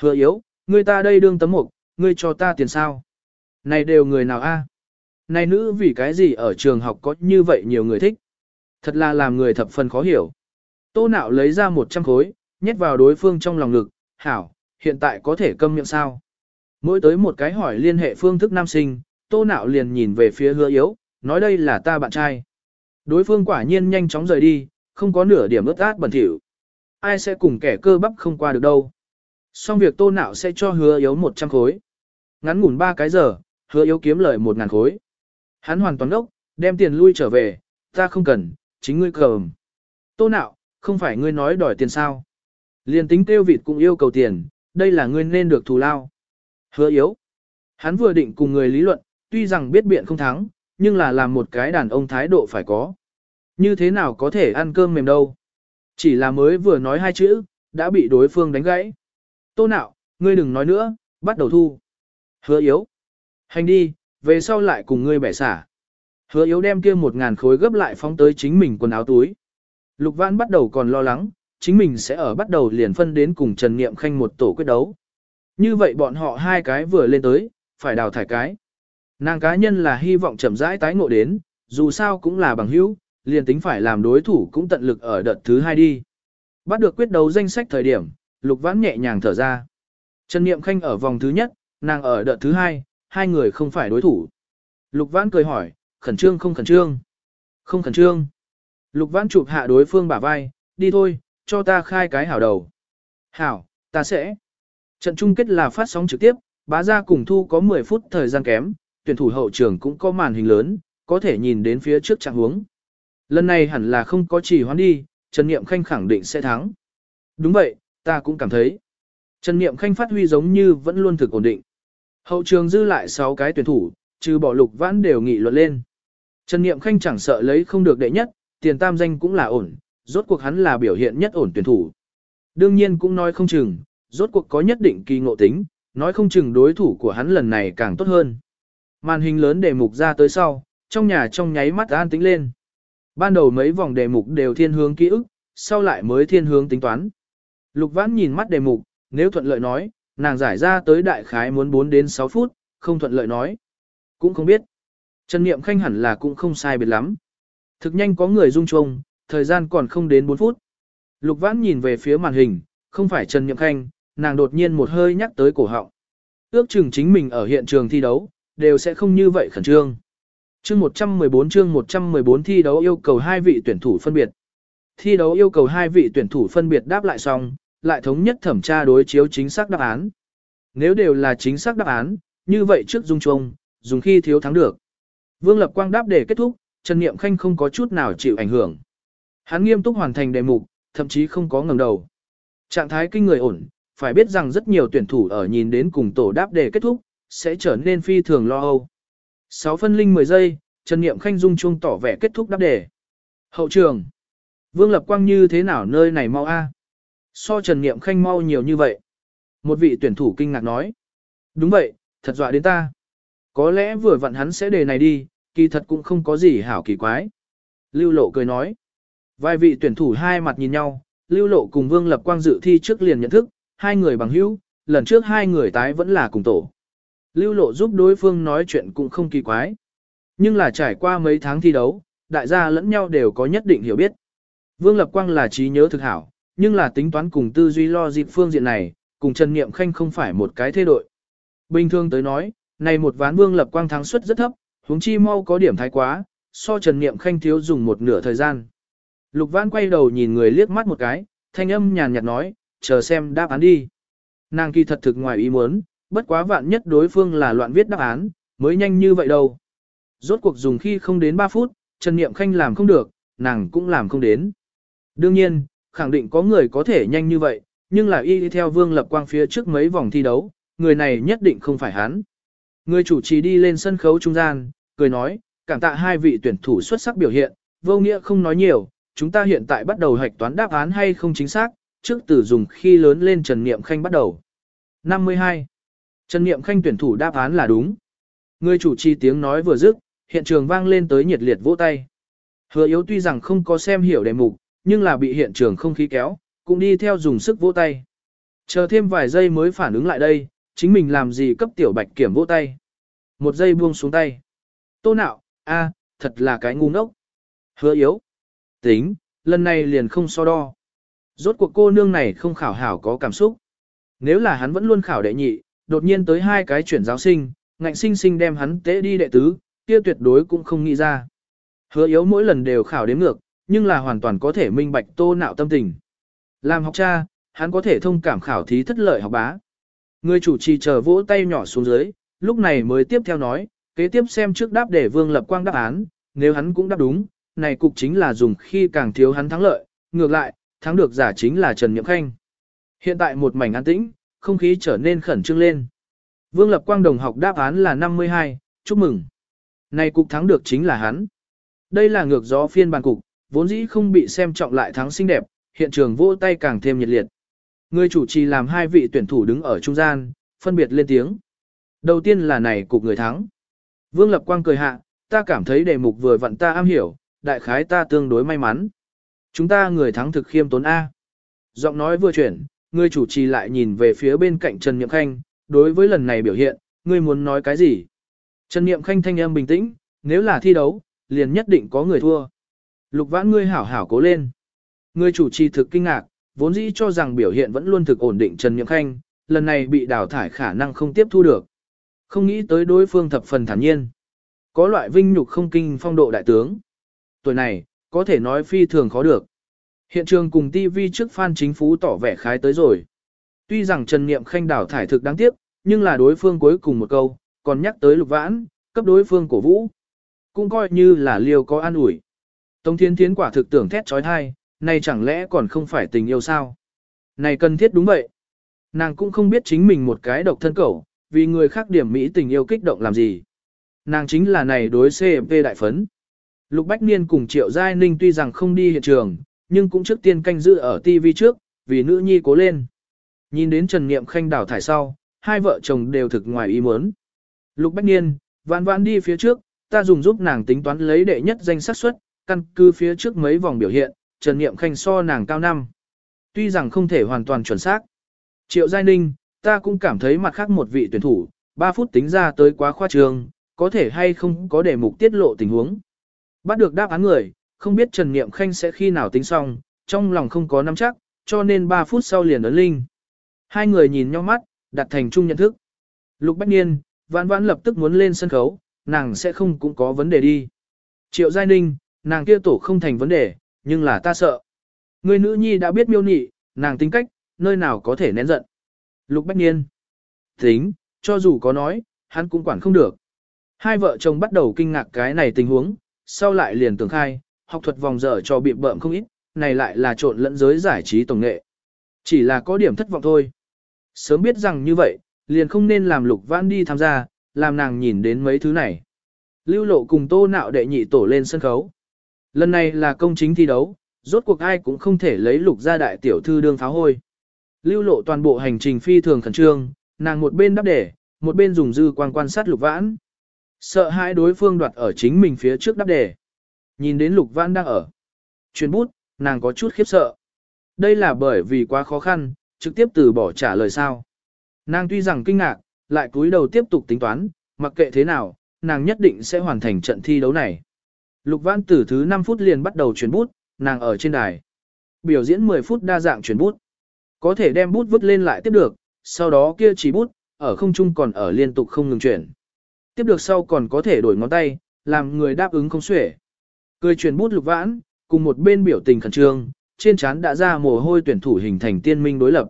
Hứa yếu, ngươi ta đây đương tấm mục, ngươi cho ta tiền sao? Này đều người nào a? Này nữ vì cái gì ở trường học có như vậy nhiều người thích? Thật là làm người thập phần khó hiểu. Tô nạo lấy ra 100 khối, nhét vào đối phương trong lòng ngực, hảo, hiện tại có thể câm miệng sao? Mỗi tới một cái hỏi liên hệ phương thức nam sinh, tô nạo liền nhìn về phía hứa yếu, nói đây là ta bạn trai. Đối phương quả nhiên nhanh chóng rời đi, không có nửa điểm ướt át bẩn thỉu. Ai sẽ cùng kẻ cơ bắp không qua được đâu. Xong việc tô nạo sẽ cho hứa yếu 100 khối. Ngắn ngủn 3 cái giờ, hứa yếu kiếm lời 1.000 khối. Hắn hoàn toàn đốc, đem tiền lui trở về, ta không cần, chính ngươi cầm. Tô nạo, không phải ngươi nói đòi tiền sao. Liên tính tiêu vịt cũng yêu cầu tiền, đây là ngươi nên được thù lao. Hứa yếu. Hắn vừa định cùng người lý luận, tuy rằng biết biện không thắng, nhưng là làm một cái đàn ông thái độ phải có. Như thế nào có thể ăn cơm mềm đâu. Chỉ là mới vừa nói hai chữ, đã bị đối phương đánh gãy. Tô nạo, ngươi đừng nói nữa, bắt đầu thu. Hứa yếu. Hành đi, về sau lại cùng ngươi bẻ xả. Hứa yếu đem kia một ngàn khối gấp lại phóng tới chính mình quần áo túi. Lục Vãn bắt đầu còn lo lắng, chính mình sẽ ở bắt đầu liền phân đến cùng Trần Niệm Khanh một tổ quyết đấu. Như vậy bọn họ hai cái vừa lên tới, phải đào thải cái. Nàng cá nhân là hy vọng chậm rãi tái ngộ đến, dù sao cũng là bằng hữu, liền tính phải làm đối thủ cũng tận lực ở đợt thứ hai đi. Bắt được quyết đấu danh sách thời điểm, Lục Vãn nhẹ nhàng thở ra. Trần Niệm Khanh ở vòng thứ nhất, nàng ở đợt thứ hai, hai người không phải đối thủ. Lục Vãn cười hỏi, khẩn trương không khẩn trương? Không khẩn trương. Lục Vãn chụp hạ đối phương bả vai, đi thôi, cho ta khai cái hảo đầu. Hảo, ta sẽ. Trận chung kết là phát sóng trực tiếp, bá ra cùng thu có 10 phút thời gian kém, tuyển thủ hậu trường cũng có màn hình lớn, có thể nhìn đến phía trước trạng huống. Lần này hẳn là không có chỉ hoán đi, Trần Niệm Khanh khẳng định sẽ thắng. Đúng vậy, ta cũng cảm thấy. Trần Niệm Khanh phát huy giống như vẫn luôn thực ổn định. Hậu trường dư lại 6 cái tuyển thủ, trừ bỏ lục vãn đều nghị luận lên. Trần Niệm Khanh chẳng sợ lấy không được đệ nhất, tiền tam danh cũng là ổn, rốt cuộc hắn là biểu hiện nhất ổn tuyển thủ. Đương nhiên cũng nói không chừng, rốt cuộc có nhất định kỳ ngộ tính, nói không chừng đối thủ của hắn lần này càng tốt hơn. Màn hình lớn đề mục ra tới sau, trong nhà trong nháy mắt an tính lên. Ban đầu mấy vòng đề mục đều thiên hướng ký ức, sau lại mới thiên hướng tính toán. Lục vãn nhìn mắt đề mục, nếu thuận lợi nói, nàng giải ra tới đại khái muốn 4 đến 6 phút, không thuận lợi nói. Cũng không biết. Trần Niệm Khanh hẳn là cũng không sai biệt lắm. Thực nhanh có người rung trông, thời gian còn không đến 4 phút. Lục vãn nhìn về phía màn hình, không phải Trần Niệm Khanh, nàng đột nhiên một hơi nhắc tới cổ họng. Ước chừng chính mình ở hiện trường thi đấu, đều sẽ không như vậy khẩn trương. Chương 114 chương 114 thi đấu yêu cầu hai vị tuyển thủ phân biệt. Thi đấu yêu cầu hai vị tuyển thủ phân biệt đáp lại xong, lại thống nhất thẩm tra đối chiếu chính xác đáp án. Nếu đều là chính xác đáp án, như vậy trước dung chung, dùng khi thiếu thắng được. Vương Lập Quang đáp để kết thúc, Trần Niệm Khanh không có chút nào chịu ảnh hưởng. Hắn nghiêm túc hoàn thành đề mục, thậm chí không có ngẩng đầu. Trạng thái kinh người ổn, phải biết rằng rất nhiều tuyển thủ ở nhìn đến cùng tổ đáp đề kết thúc, sẽ trở nên phi thường lo âu. 6 phân linh 10 giây, Trần Niệm Khanh dung chuông tỏ vẻ kết thúc đáp đề. Hậu trường. Vương Lập Quang như thế nào nơi này mau a? So Trần Niệm Khanh mau nhiều như vậy. Một vị tuyển thủ kinh ngạc nói. Đúng vậy, thật dọa đến ta. Có lẽ vừa vặn hắn sẽ đề này đi, kỳ thật cũng không có gì hảo kỳ quái. Lưu lộ cười nói. Vài vị tuyển thủ hai mặt nhìn nhau, Lưu Lộ cùng Vương Lập Quang dự thi trước liền nhận thức, hai người bằng hữu, lần trước hai người tái vẫn là cùng tổ. Lưu Lộ giúp đối phương nói chuyện cũng không kỳ quái. Nhưng là trải qua mấy tháng thi đấu, đại gia lẫn nhau đều có nhất định hiểu biết. Vương Lập Quang là trí nhớ thực hảo, nhưng là tính toán cùng tư duy lo dịp phương diện này, cùng Trần Niệm Khanh không phải một cái thế đội. Bình thường tới nói, này một ván Vương Lập Quang thắng suất rất thấp, huống chi mau có điểm thái quá, so Trần Niệm Khanh thiếu dùng một nửa thời gian. Lục Vãn quay đầu nhìn người liếc mắt một cái, thanh âm nhàn nhạt nói, chờ xem đáp án đi. Nàng kỳ thật thực ngoài ý muốn, bất quá vạn nhất đối phương là loạn viết đáp án, mới nhanh như vậy đâu. Rốt cuộc dùng khi không đến 3 phút, Trần Niệm Khanh làm không được, nàng cũng làm không đến. Đương nhiên, khẳng định có người có thể nhanh như vậy, nhưng là y theo Vương Lập Quang phía trước mấy vòng thi đấu, người này nhất định không phải hắn. Người chủ trì đi lên sân khấu trung gian, cười nói, cảm tạ hai vị tuyển thủ xuất sắc biểu hiện, vô nghĩa không nói nhiều, chúng ta hiện tại bắt đầu hạch toán đáp án hay không chính xác, trước từ dùng khi lớn lên Trần Niệm Khanh bắt đầu. 52. Trần Niệm Khanh tuyển thủ đáp án là đúng. Người chủ trì tiếng nói vừa dứt, hiện trường vang lên tới nhiệt liệt vỗ tay. Hứa yếu tuy rằng không có xem hiểu đề mục, nhưng là bị hiện trường không khí kéo, cũng đi theo dùng sức vỗ tay. Chờ thêm vài giây mới phản ứng lại đây, chính mình làm gì cấp tiểu bạch kiểm vỗ tay. Một giây buông xuống tay. Tô nạo, a, thật là cái ngu ngốc. Hứa yếu. Tính, lần này liền không so đo. Rốt cuộc cô nương này không khảo hảo có cảm xúc. Nếu là hắn vẫn luôn khảo đệ nhị, đột nhiên tới hai cái chuyển giáo sinh, ngạnh sinh sinh đem hắn tế đi đệ tứ, kia tuyệt đối cũng không nghĩ ra. Hứa yếu mỗi lần đều khảo đến ngược, nhưng là hoàn toàn có thể minh bạch tô nạo tâm tình. Làm học cha, hắn có thể thông cảm khảo thí thất lợi học bá. Người chủ trì chờ vỗ tay nhỏ xuống dưới, lúc này mới tiếp theo nói, kế tiếp xem trước đáp để Vương Lập Quang đáp án, nếu hắn cũng đáp đúng, này cục chính là dùng khi càng thiếu hắn thắng lợi, ngược lại, thắng được giả chính là Trần Nhậm Khanh. Hiện tại một mảnh an tĩnh, không khí trở nên khẩn trương lên. Vương Lập Quang đồng học đáp án là 52, chúc mừng. Này cục thắng được chính là hắn. Đây là ngược gió phiên bản cục, vốn dĩ không bị xem trọng lại thắng xinh đẹp, hiện trường vỗ tay càng thêm nhiệt liệt. Người chủ trì làm hai vị tuyển thủ đứng ở trung gian, phân biệt lên tiếng. Đầu tiên là này cục người thắng. Vương Lập Quang cười hạ, ta cảm thấy đề mục vừa vặn ta am hiểu, đại khái ta tương đối may mắn. Chúng ta người thắng thực khiêm tốn A. Giọng nói vừa chuyển, người chủ trì lại nhìn về phía bên cạnh Trần Niệm Khanh, đối với lần này biểu hiện, ngươi muốn nói cái gì? Trần Niệm Khanh thanh âm bình tĩnh, nếu là thi đấu, liền nhất định có người thua. Lục vãn ngươi hảo hảo cố lên. Người chủ trì thực kinh ngạc, vốn dĩ cho rằng biểu hiện vẫn luôn thực ổn định Trần Niệm Khanh, lần này bị đào thải khả năng không tiếp thu được. Không nghĩ tới đối phương thập phần thản nhiên. Có loại vinh nhục không kinh phong độ đại tướng. Tuổi này, có thể nói phi thường khó được. Hiện trường cùng TV trước fan chính phủ tỏ vẻ khái tới rồi. Tuy rằng Trần Niệm Khanh đảo thải thực đáng tiếc, nhưng là đối phương cuối cùng một câu, còn nhắc tới lục vãn, cấp đối phương cổ vũ. Cũng coi như là liều có an ủi. Tống Thiên Thiến quả thực tưởng thét trói thai, này chẳng lẽ còn không phải tình yêu sao? Này cần thiết đúng vậy. Nàng cũng không biết chính mình một cái độc thân cẩu, vì người khác điểm mỹ tình yêu kích động làm gì. Nàng chính là này đối CMP đại phấn. Lục Bách Niên cùng Triệu Giai Ninh tuy rằng không đi hiện trường, nhưng cũng trước tiên canh giữ ở TV trước, vì nữ nhi cố lên. Nhìn đến Trần Niệm Khanh đảo thải sau, hai vợ chồng đều thực ngoài ý muốn. Lục Bách Niên, vãn vãn đi phía trước, ta dùng giúp nàng tính toán lấy đệ nhất danh xác suất, căn cứ phía trước mấy vòng biểu hiện, Trần Niệm Khanh so nàng cao năm. Tuy rằng không thể hoàn toàn chuẩn xác. Triệu Giai Ninh, ta cũng cảm thấy mặt khác một vị tuyển thủ, 3 phút tính ra tới quá khoa trường, có thể hay không có để mục tiết lộ tình huống. Bắt được đáp án người, không biết Trần Niệm Khanh sẽ khi nào tính xong, trong lòng không có nắm chắc, cho nên 3 phút sau liền ấn linh. Hai người nhìn nhau mắt, đặt thành chung nhận thức. Lục Bách Niên, vãn vãn lập tức muốn lên sân khấu, nàng sẽ không cũng có vấn đề đi. Triệu Giai Ninh, nàng kia tổ không thành vấn đề, nhưng là ta sợ. Người nữ nhi đã biết miêu nị, nàng tính cách, nơi nào có thể nén giận. Lục Bách Niên. Tính, cho dù có nói, hắn cũng quản không được. Hai vợ chồng bắt đầu kinh ngạc cái này tình huống, sau lại liền tưởng khai, học thuật vòng dở cho bị bợm không ít, này lại là trộn lẫn giới giải trí tổng nghệ. Chỉ là có điểm thất vọng thôi. Sớm biết rằng như vậy, liền không nên làm lục vãn đi tham gia, làm nàng nhìn đến mấy thứ này. Lưu lộ cùng tô nạo đệ nhị tổ lên sân khấu. Lần này là công chính thi đấu, rốt cuộc ai cũng không thể lấy lục gia đại tiểu thư đương pháo hôi. Lưu lộ toàn bộ hành trình phi thường khẩn trương, nàng một bên đáp đề, một bên dùng dư quang quan sát lục vãn. Sợ hãi đối phương đoạt ở chính mình phía trước đáp đề. Nhìn đến lục vãn đang ở. Chuyên bút, nàng có chút khiếp sợ. đây là bởi vì quá khó khăn, trực tiếp từ bỏ trả lời sao. Nàng tuy rằng kinh ngạc, lại cúi đầu tiếp tục tính toán, mặc kệ thế nào, nàng nhất định sẽ hoàn thành trận thi đấu này. Lục Văn từ thứ 5 phút liền bắt đầu chuyển bút, nàng ở trên đài. Biểu diễn 10 phút đa dạng chuyển bút. Có thể đem bút vứt lên lại tiếp được, sau đó kia chỉ bút, ở không trung còn ở liên tục không ngừng chuyển. Tiếp được sau còn có thể đổi ngón tay, làm người đáp ứng không xuể. Cười chuyển bút lục vãn, cùng một bên biểu tình khẩn trương, trên trán đã ra mồ hôi tuyển thủ hình thành tiên minh đối lập.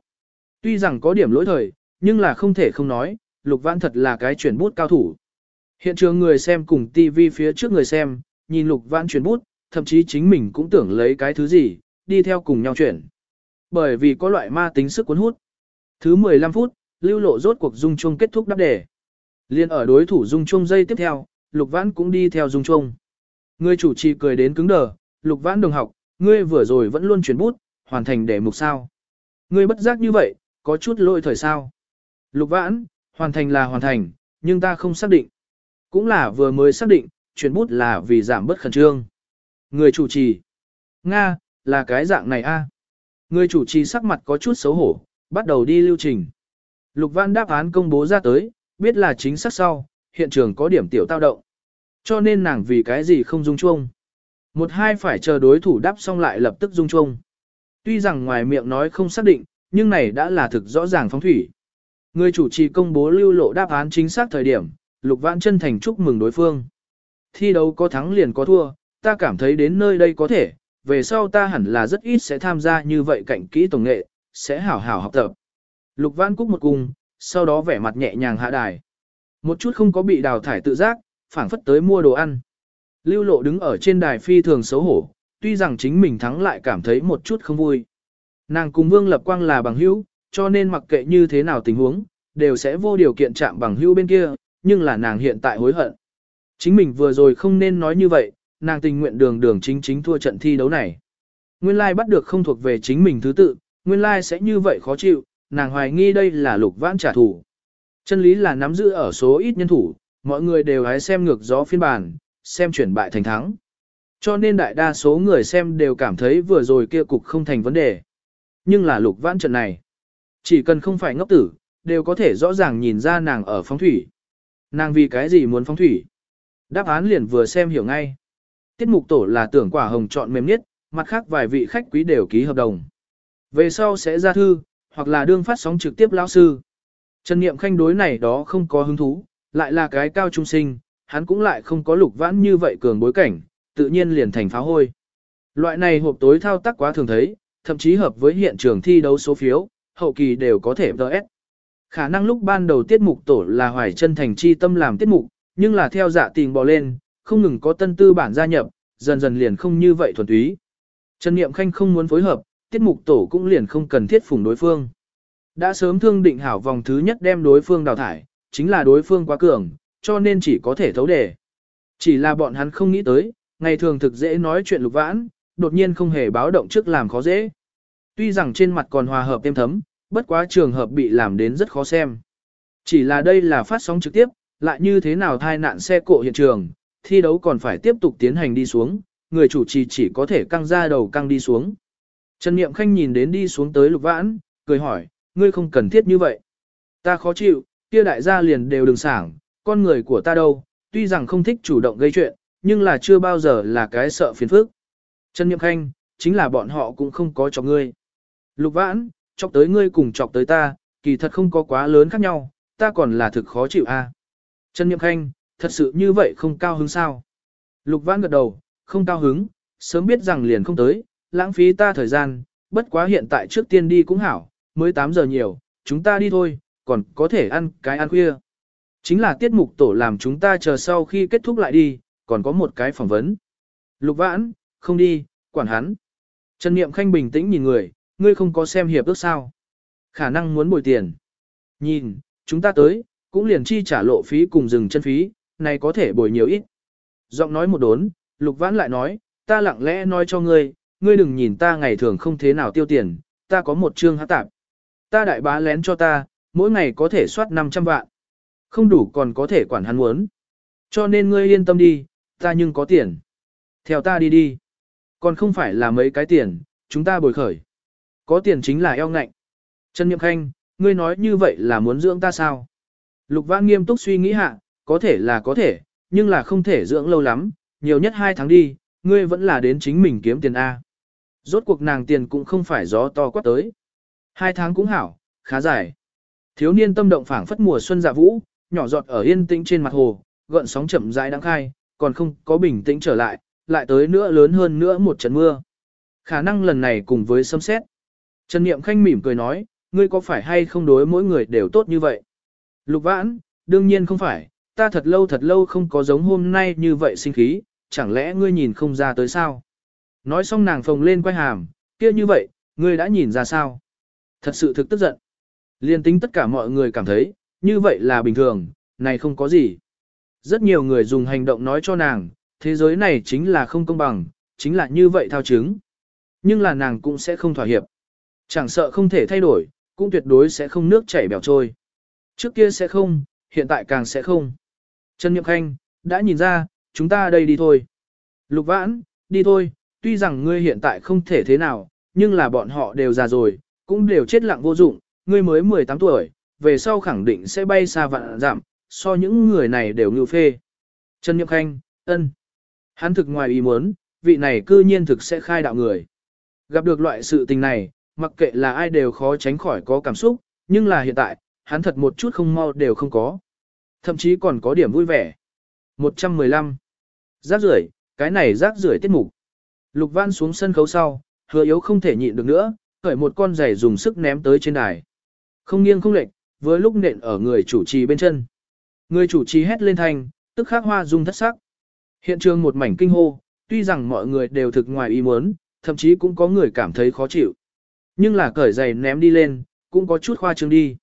Tuy rằng có điểm lỗi thời, nhưng là không thể không nói, lục vãn thật là cái chuyển bút cao thủ. Hiện trường người xem cùng TV phía trước người xem, nhìn lục vãn chuyển bút, thậm chí chính mình cũng tưởng lấy cái thứ gì, đi theo cùng nhau chuyển. Bởi vì có loại ma tính sức cuốn hút. Thứ 15 phút, lưu lộ rốt cuộc dung chung kết thúc đáp đề. Liên ở đối thủ dung chung dây tiếp theo, lục vãn cũng đi theo dung chung. Người chủ trì cười đến cứng đờ, lục vãn đồng học, ngươi vừa rồi vẫn luôn chuyển bút, hoàn thành đề mục sao. Ngươi bất giác như vậy, có chút lỗi thời sao. Lục vãn, hoàn thành là hoàn thành, nhưng ta không xác định. Cũng là vừa mới xác định, chuyển bút là vì giảm bớt khẩn trương. Người chủ trì. Nga, là cái dạng này a. À? Người chủ trì sắc mặt có chút xấu hổ, bắt đầu đi lưu trình. Lục Văn đáp án công bố ra tới, biết là chính xác sau, hiện trường có điểm tiểu tao động. Cho nên nàng vì cái gì không dung chuông. Một hai phải chờ đối thủ đáp xong lại lập tức dung chuông. Tuy rằng ngoài miệng nói không xác định, nhưng này đã là thực rõ ràng phóng thủy. Người chủ trì công bố lưu lộ đáp án chính xác thời điểm, Lục Vãn chân thành chúc mừng đối phương. Thi đấu có thắng liền có thua, ta cảm thấy đến nơi đây có thể, về sau ta hẳn là rất ít sẽ tham gia như vậy cạnh kỹ tổng nghệ, sẽ hảo hảo học tập. Lục Văn Cúc một cung, sau đó vẻ mặt nhẹ nhàng hạ đài. Một chút không có bị đào thải tự giác, phảng phất tới mua đồ ăn. Lưu lộ đứng ở trên đài phi thường xấu hổ, tuy rằng chính mình thắng lại cảm thấy một chút không vui. Nàng cùng Vương Lập Quang là bằng hữu, cho nên mặc kệ như thế nào tình huống, đều sẽ vô điều kiện chạm bằng hữu bên kia, nhưng là nàng hiện tại hối hận. Chính mình vừa rồi không nên nói như vậy, nàng tình nguyện đường đường chính chính thua trận thi đấu này. Nguyên lai bắt được không thuộc về chính mình thứ tự, nguyên lai sẽ như vậy khó chịu, nàng hoài nghi đây là lục vãn trả thù. Chân lý là nắm giữ ở số ít nhân thủ, mọi người đều hái xem ngược gió phiên bản, xem chuyển bại thành thắng. Cho nên đại đa số người xem đều cảm thấy vừa rồi kia cục không thành vấn đề. Nhưng là lục vãn trận này. Chỉ cần không phải ngốc tử, đều có thể rõ ràng nhìn ra nàng ở phóng thủy. Nàng vì cái gì muốn phóng thủy? Đáp án liền vừa xem hiểu ngay. Tiết mục tổ là tưởng quả hồng chọn mềm nhất, mặt khác vài vị khách quý đều ký hợp đồng. Về sau sẽ ra thư, hoặc là đương phát sóng trực tiếp lão sư. Trần Niệm Khanh đối này đó không có hứng thú, lại là cái cao trung sinh, hắn cũng lại không có lục vãn như vậy cường bối cảnh, tự nhiên liền thành pháo hôi. Loại này hộp tối thao tác quá thường thấy, thậm chí hợp với hiện trường thi đấu số phiếu, hậu kỳ đều có thể DS. Khả năng lúc ban đầu tiết mục tổ là hoài chân thành chi tâm làm tiết mục, nhưng là theo dạ tình bò lên, không ngừng có tân tư bản gia nhập, dần dần liền không như vậy thuần túy. Trần Niệm Khanh không muốn phối hợp, tiết mục tổ cũng liền không cần thiết phủng đối phương. Đã sớm thương định hảo vòng thứ nhất đem đối phương đào thải, chính là đối phương quá cường, cho nên chỉ có thể thấu đề. Chỉ là bọn hắn không nghĩ tới, ngày thường thực dễ nói chuyện lục vãn, đột nhiên không hề báo động trước làm khó dễ. Tuy rằng trên mặt còn hòa hợp êm thấm, bất quá trường hợp bị làm đến rất khó xem. Chỉ là đây là phát sóng trực tiếp, lại như thế nào thai nạn xe cộ hiện trường, thi đấu còn phải tiếp tục tiến hành đi xuống, người chủ trì chỉ có thể căng ra đầu căng đi xuống. Trần Niệm Khanh nhìn đến đi xuống tới lục vãn, cười hỏi, ngươi không cần thiết như vậy. Ta khó chịu, kia đại gia liền đều đừng sảng, con người của ta đâu, tuy rằng không thích chủ động gây chuyện, nhưng là chưa bao giờ là cái sợ phiền phức. Trần Niệm Khanh, chính là bọn họ cũng không có cho ngươi. Lục vãn, chọc tới ngươi cùng chọc tới ta, kỳ thật không có quá lớn khác nhau, ta còn là thực khó chịu a. À? Trần Niệm Khanh, thật sự như vậy không cao hứng sao? Lục vãn gật đầu, không cao hứng, sớm biết rằng liền không tới, lãng phí ta thời gian, bất quá hiện tại trước tiên đi cũng hảo, mới 8 giờ nhiều, chúng ta đi thôi, còn có thể ăn cái ăn khuya. Chính là tiết mục tổ làm chúng ta chờ sau khi kết thúc lại đi, còn có một cái phỏng vấn. Lục vãn, không đi, quản hắn. Trần Niệm Khanh bình tĩnh nhìn người, ngươi không có xem hiệp ước sao. Khả năng muốn bồi tiền. Nhìn, chúng ta tới, cũng liền chi trả lộ phí cùng dừng chân phí, này có thể bồi nhiều ít. Giọng nói một đốn, Lục Vãn lại nói, ta lặng lẽ nói cho ngươi, ngươi đừng nhìn ta ngày thường không thế nào tiêu tiền, ta có một chương hát tạp. Ta đại bá lén cho ta, mỗi ngày có thể soát 500 vạn. Không đủ còn có thể quản hắn muốn. Cho nên ngươi yên tâm đi, ta nhưng có tiền. Theo ta đi đi. Còn không phải là mấy cái tiền, chúng ta bồi khởi. Có tiền chính là eo ngạnh. Trần Nhậm Khanh, ngươi nói như vậy là muốn dưỡng ta sao? Lục Vãn nghiêm túc suy nghĩ hạ, có thể là có thể, nhưng là không thể dưỡng lâu lắm, nhiều nhất hai tháng đi, ngươi vẫn là đến chính mình kiếm tiền A. Rốt cuộc nàng tiền cũng không phải gió to quát tới. Hai tháng cũng hảo, khá dài. Thiếu niên tâm động phảng phất mùa xuân dạ vũ, nhỏ giọt ở yên tĩnh trên mặt hồ, gợn sóng chậm rãi đang khai, còn không có bình tĩnh trở lại, lại tới nữa lớn hơn nữa một trận mưa. Khả năng lần này cùng với sấm xét. Trần Niệm Khanh mỉm cười nói, ngươi có phải hay không đối mỗi người đều tốt như vậy? Lục vãn, đương nhiên không phải, ta thật lâu thật lâu không có giống hôm nay như vậy sinh khí, chẳng lẽ ngươi nhìn không ra tới sao? Nói xong nàng phồng lên quay hàm, kia như vậy, ngươi đã nhìn ra sao? Thật sự thực tức giận. Liên tính tất cả mọi người cảm thấy, như vậy là bình thường, này không có gì. Rất nhiều người dùng hành động nói cho nàng, thế giới này chính là không công bằng, chính là như vậy thao chứng. Nhưng là nàng cũng sẽ không thỏa hiệp. Chẳng sợ không thể thay đổi, cũng tuyệt đối sẽ không nước chảy bèo trôi. Trước kia sẽ không, hiện tại càng sẽ không. Trần Niệm Khanh, đã nhìn ra, chúng ta đây đi thôi. Lục Vãn, đi thôi, tuy rằng ngươi hiện tại không thể thế nào, nhưng là bọn họ đều già rồi, cũng đều chết lặng vô dụng, ngươi mới 18 tuổi, về sau khẳng định sẽ bay xa vạn giảm, so những người này đều ngưu phê. Trần Niệm Khanh, ân. Hắn thực ngoài ý muốn, vị này cư nhiên thực sẽ khai đạo người. Gặp được loại sự tình này, mặc kệ là ai đều khó tránh khỏi có cảm xúc, nhưng là hiện tại, hắn thật một chút không mau đều không có. Thậm chí còn có điểm vui vẻ. 115. Rác rưởi, cái này rác rưởi tiết mục. Lục Văn xuống sân khấu sau, hứa yếu không thể nhịn được nữa, khởi một con giày dùng sức ném tới trên đài. Không nghiêng không lệch, với lúc nện ở người chủ trì bên chân. Người chủ trì hét lên thanh, tức khắc hoa dung thất sắc. Hiện trường một mảnh kinh hô, tuy rằng mọi người đều thực ngoài ý muốn, thậm chí cũng có người cảm thấy khó chịu. Nhưng là cởi giày ném đi lên, cũng có chút khoa trương đi.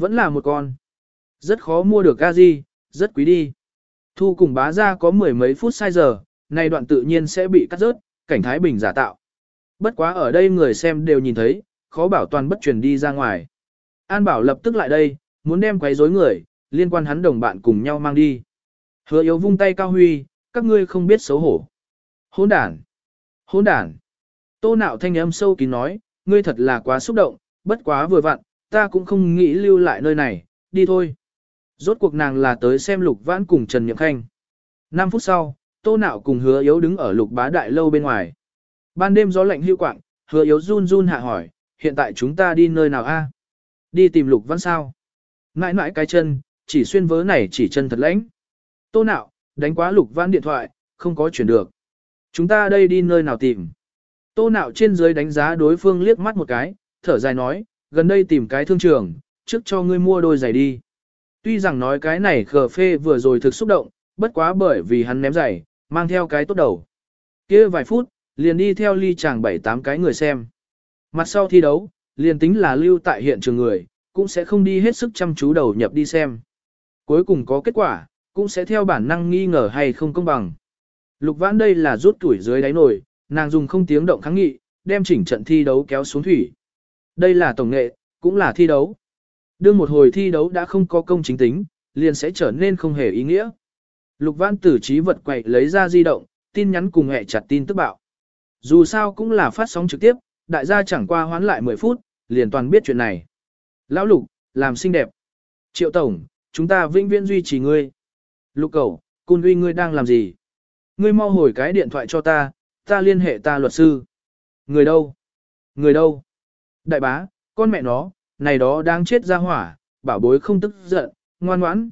Vẫn là một con. Rất khó mua được gazi, rất quý đi. Thu cùng bá ra có mười mấy phút sai giờ, này đoạn tự nhiên sẽ bị cắt rớt, cảnh thái bình giả tạo. Bất quá ở đây người xem đều nhìn thấy, khó bảo toàn bất truyền đi ra ngoài. An bảo lập tức lại đây, muốn đem quấy rối người, liên quan hắn đồng bạn cùng nhau mang đi. Hứa yếu vung tay cao huy, các ngươi không biết xấu hổ. Hỗn đản! Hỗn đản! Tô nạo thanh âm sâu kín nói, ngươi thật là quá xúc động, bất quá vừa vặn, ta cũng không nghĩ lưu lại nơi này, đi thôi. Rốt cuộc nàng là tới xem lục vãn cùng Trần Nhậm Khanh. 5 phút sau, tô nạo cùng hứa yếu đứng ở lục bá đại lâu bên ngoài. Ban đêm gió lạnh hưu quạng, hứa yếu run run hạ hỏi, hiện tại chúng ta đi nơi nào a? Đi tìm lục vãn sao? nãi nãi cái chân, chỉ xuyên vớ này chỉ chân thật lãnh. Tô nạo, đánh quá lục vãn điện thoại, không có chuyển được. Chúng ta đây đi nơi nào tìm? Tô nạo trên dưới đánh giá đối phương liếc mắt một cái, thở dài nói, gần đây tìm cái thương trường, trước cho ngươi mua đôi giày đi. Tuy rằng nói cái này khờ phê vừa rồi thực xúc động, bất quá bởi vì hắn ném giày, mang theo cái tốt đầu. kia vài phút, liền đi theo ly chàng bảy tám cái người xem. Mặt sau thi đấu, liền tính là lưu tại hiện trường người, cũng sẽ không đi hết sức chăm chú đầu nhập đi xem. Cuối cùng có kết quả, cũng sẽ theo bản năng nghi ngờ hay không công bằng. Lục vãn đây là rút tuổi dưới đáy nồi, nàng dùng không tiếng động kháng nghị, đem chỉnh trận thi đấu kéo xuống thủy. Đây là tổng nghệ, cũng là thi đấu. Đương một hồi thi đấu đã không có công chính tính, liền sẽ trở nên không hề ý nghĩa. Lục Văn tử trí vật quậy lấy ra di động, tin nhắn cùng hẹ chặt tin tức bạo. Dù sao cũng là phát sóng trực tiếp, đại gia chẳng qua hoán lại 10 phút, liền toàn biết chuyện này. Lão Lục, làm xinh đẹp. Triệu Tổng, chúng ta vĩnh viễn duy trì ngươi. Lục Cầu, côn uy ngươi đang làm gì? Ngươi mau hồi cái điện thoại cho ta, ta liên hệ ta luật sư. Người đâu? Người đâu? Đại bá, con mẹ nó, này đó đang chết ra hỏa, bảo bối không tức giận, ngoan ngoãn.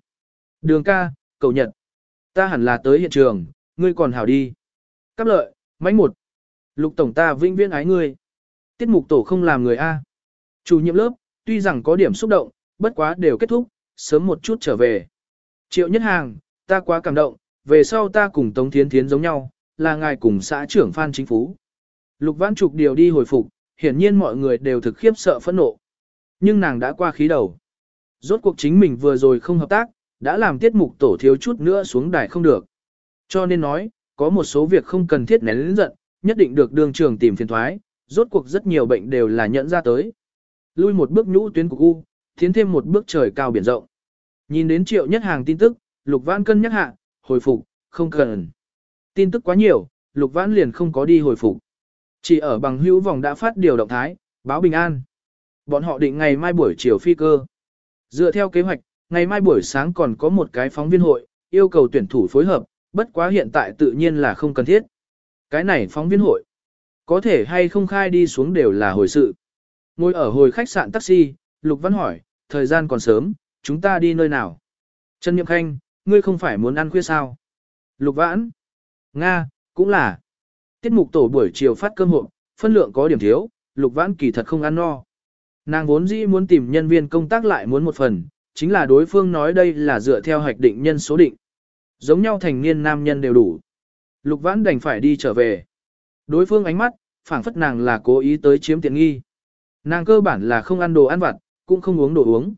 Đường ca, cầu nhật. Ta hẳn là tới hiện trường, ngươi còn hảo đi. Cáp lợi, mãnh một. Lục tổng ta vinh viên ái ngươi. Tiết mục tổ không làm người A. Chủ nhiệm lớp, tuy rằng có điểm xúc động, bất quá đều kết thúc, sớm một chút trở về. Triệu nhất hàng, ta quá cảm động, về sau ta cùng Tống Thiến Thiến giống nhau, là ngài cùng xã trưởng Phan Chính Phú. Lục Văn Trục điều đi hồi phục, hiển nhiên mọi người đều thực khiếp sợ phẫn nộ. Nhưng nàng đã qua khí đầu. Rốt cuộc chính mình vừa rồi không hợp tác, đã làm tiết mục tổ thiếu chút nữa xuống đài không được. Cho nên nói, có một số việc không cần thiết nén lĩnh giận, nhất định được đường trường tìm phiền thoái, rốt cuộc rất nhiều bệnh đều là nhận ra tới. Lui một bước nhũ tuyến của u, tiến thêm một bước trời cao biển rộng. Nhìn đến triệu nhất hàng tin tức, Lục Văn cân nhắc hạ, hồi phục, không cần. Tin tức quá nhiều, Lục Văn liền không có đi hồi phục. Chỉ ở bằng hữu vòng đã phát điều động thái, báo bình an. Bọn họ định ngày mai buổi chiều phi cơ. Dựa theo kế hoạch, ngày mai buổi sáng còn có một cái phóng viên hội, yêu cầu tuyển thủ phối hợp, bất quá hiện tại tự nhiên là không cần thiết. Cái này phóng viên hội, có thể hay không khai đi xuống đều là hồi sự. Ngồi ở hồi khách sạn taxi, Lục Văn hỏi, thời gian còn sớm, chúng ta đi nơi nào? Trần Niệm Khanh, ngươi không phải muốn ăn khuya sao? Lục Vãn, Nga, cũng là. Tiết mục tổ buổi chiều phát cơm hộp, phân lượng có điểm thiếu, Lục Vãn kỳ thật không ăn no. Nàng vốn dĩ muốn tìm nhân viên công tác lại muốn một phần, chính là đối phương nói đây là dựa theo hoạch định nhân số định. Giống nhau thành niên nam nhân đều đủ. Lục Vãn đành phải đi trở về. Đối phương ánh mắt, phảng phất nàng là cố ý tới chiếm tiện nghi. Nàng cơ bản là không ăn đồ ăn vặt, cũng không uống đồ uống.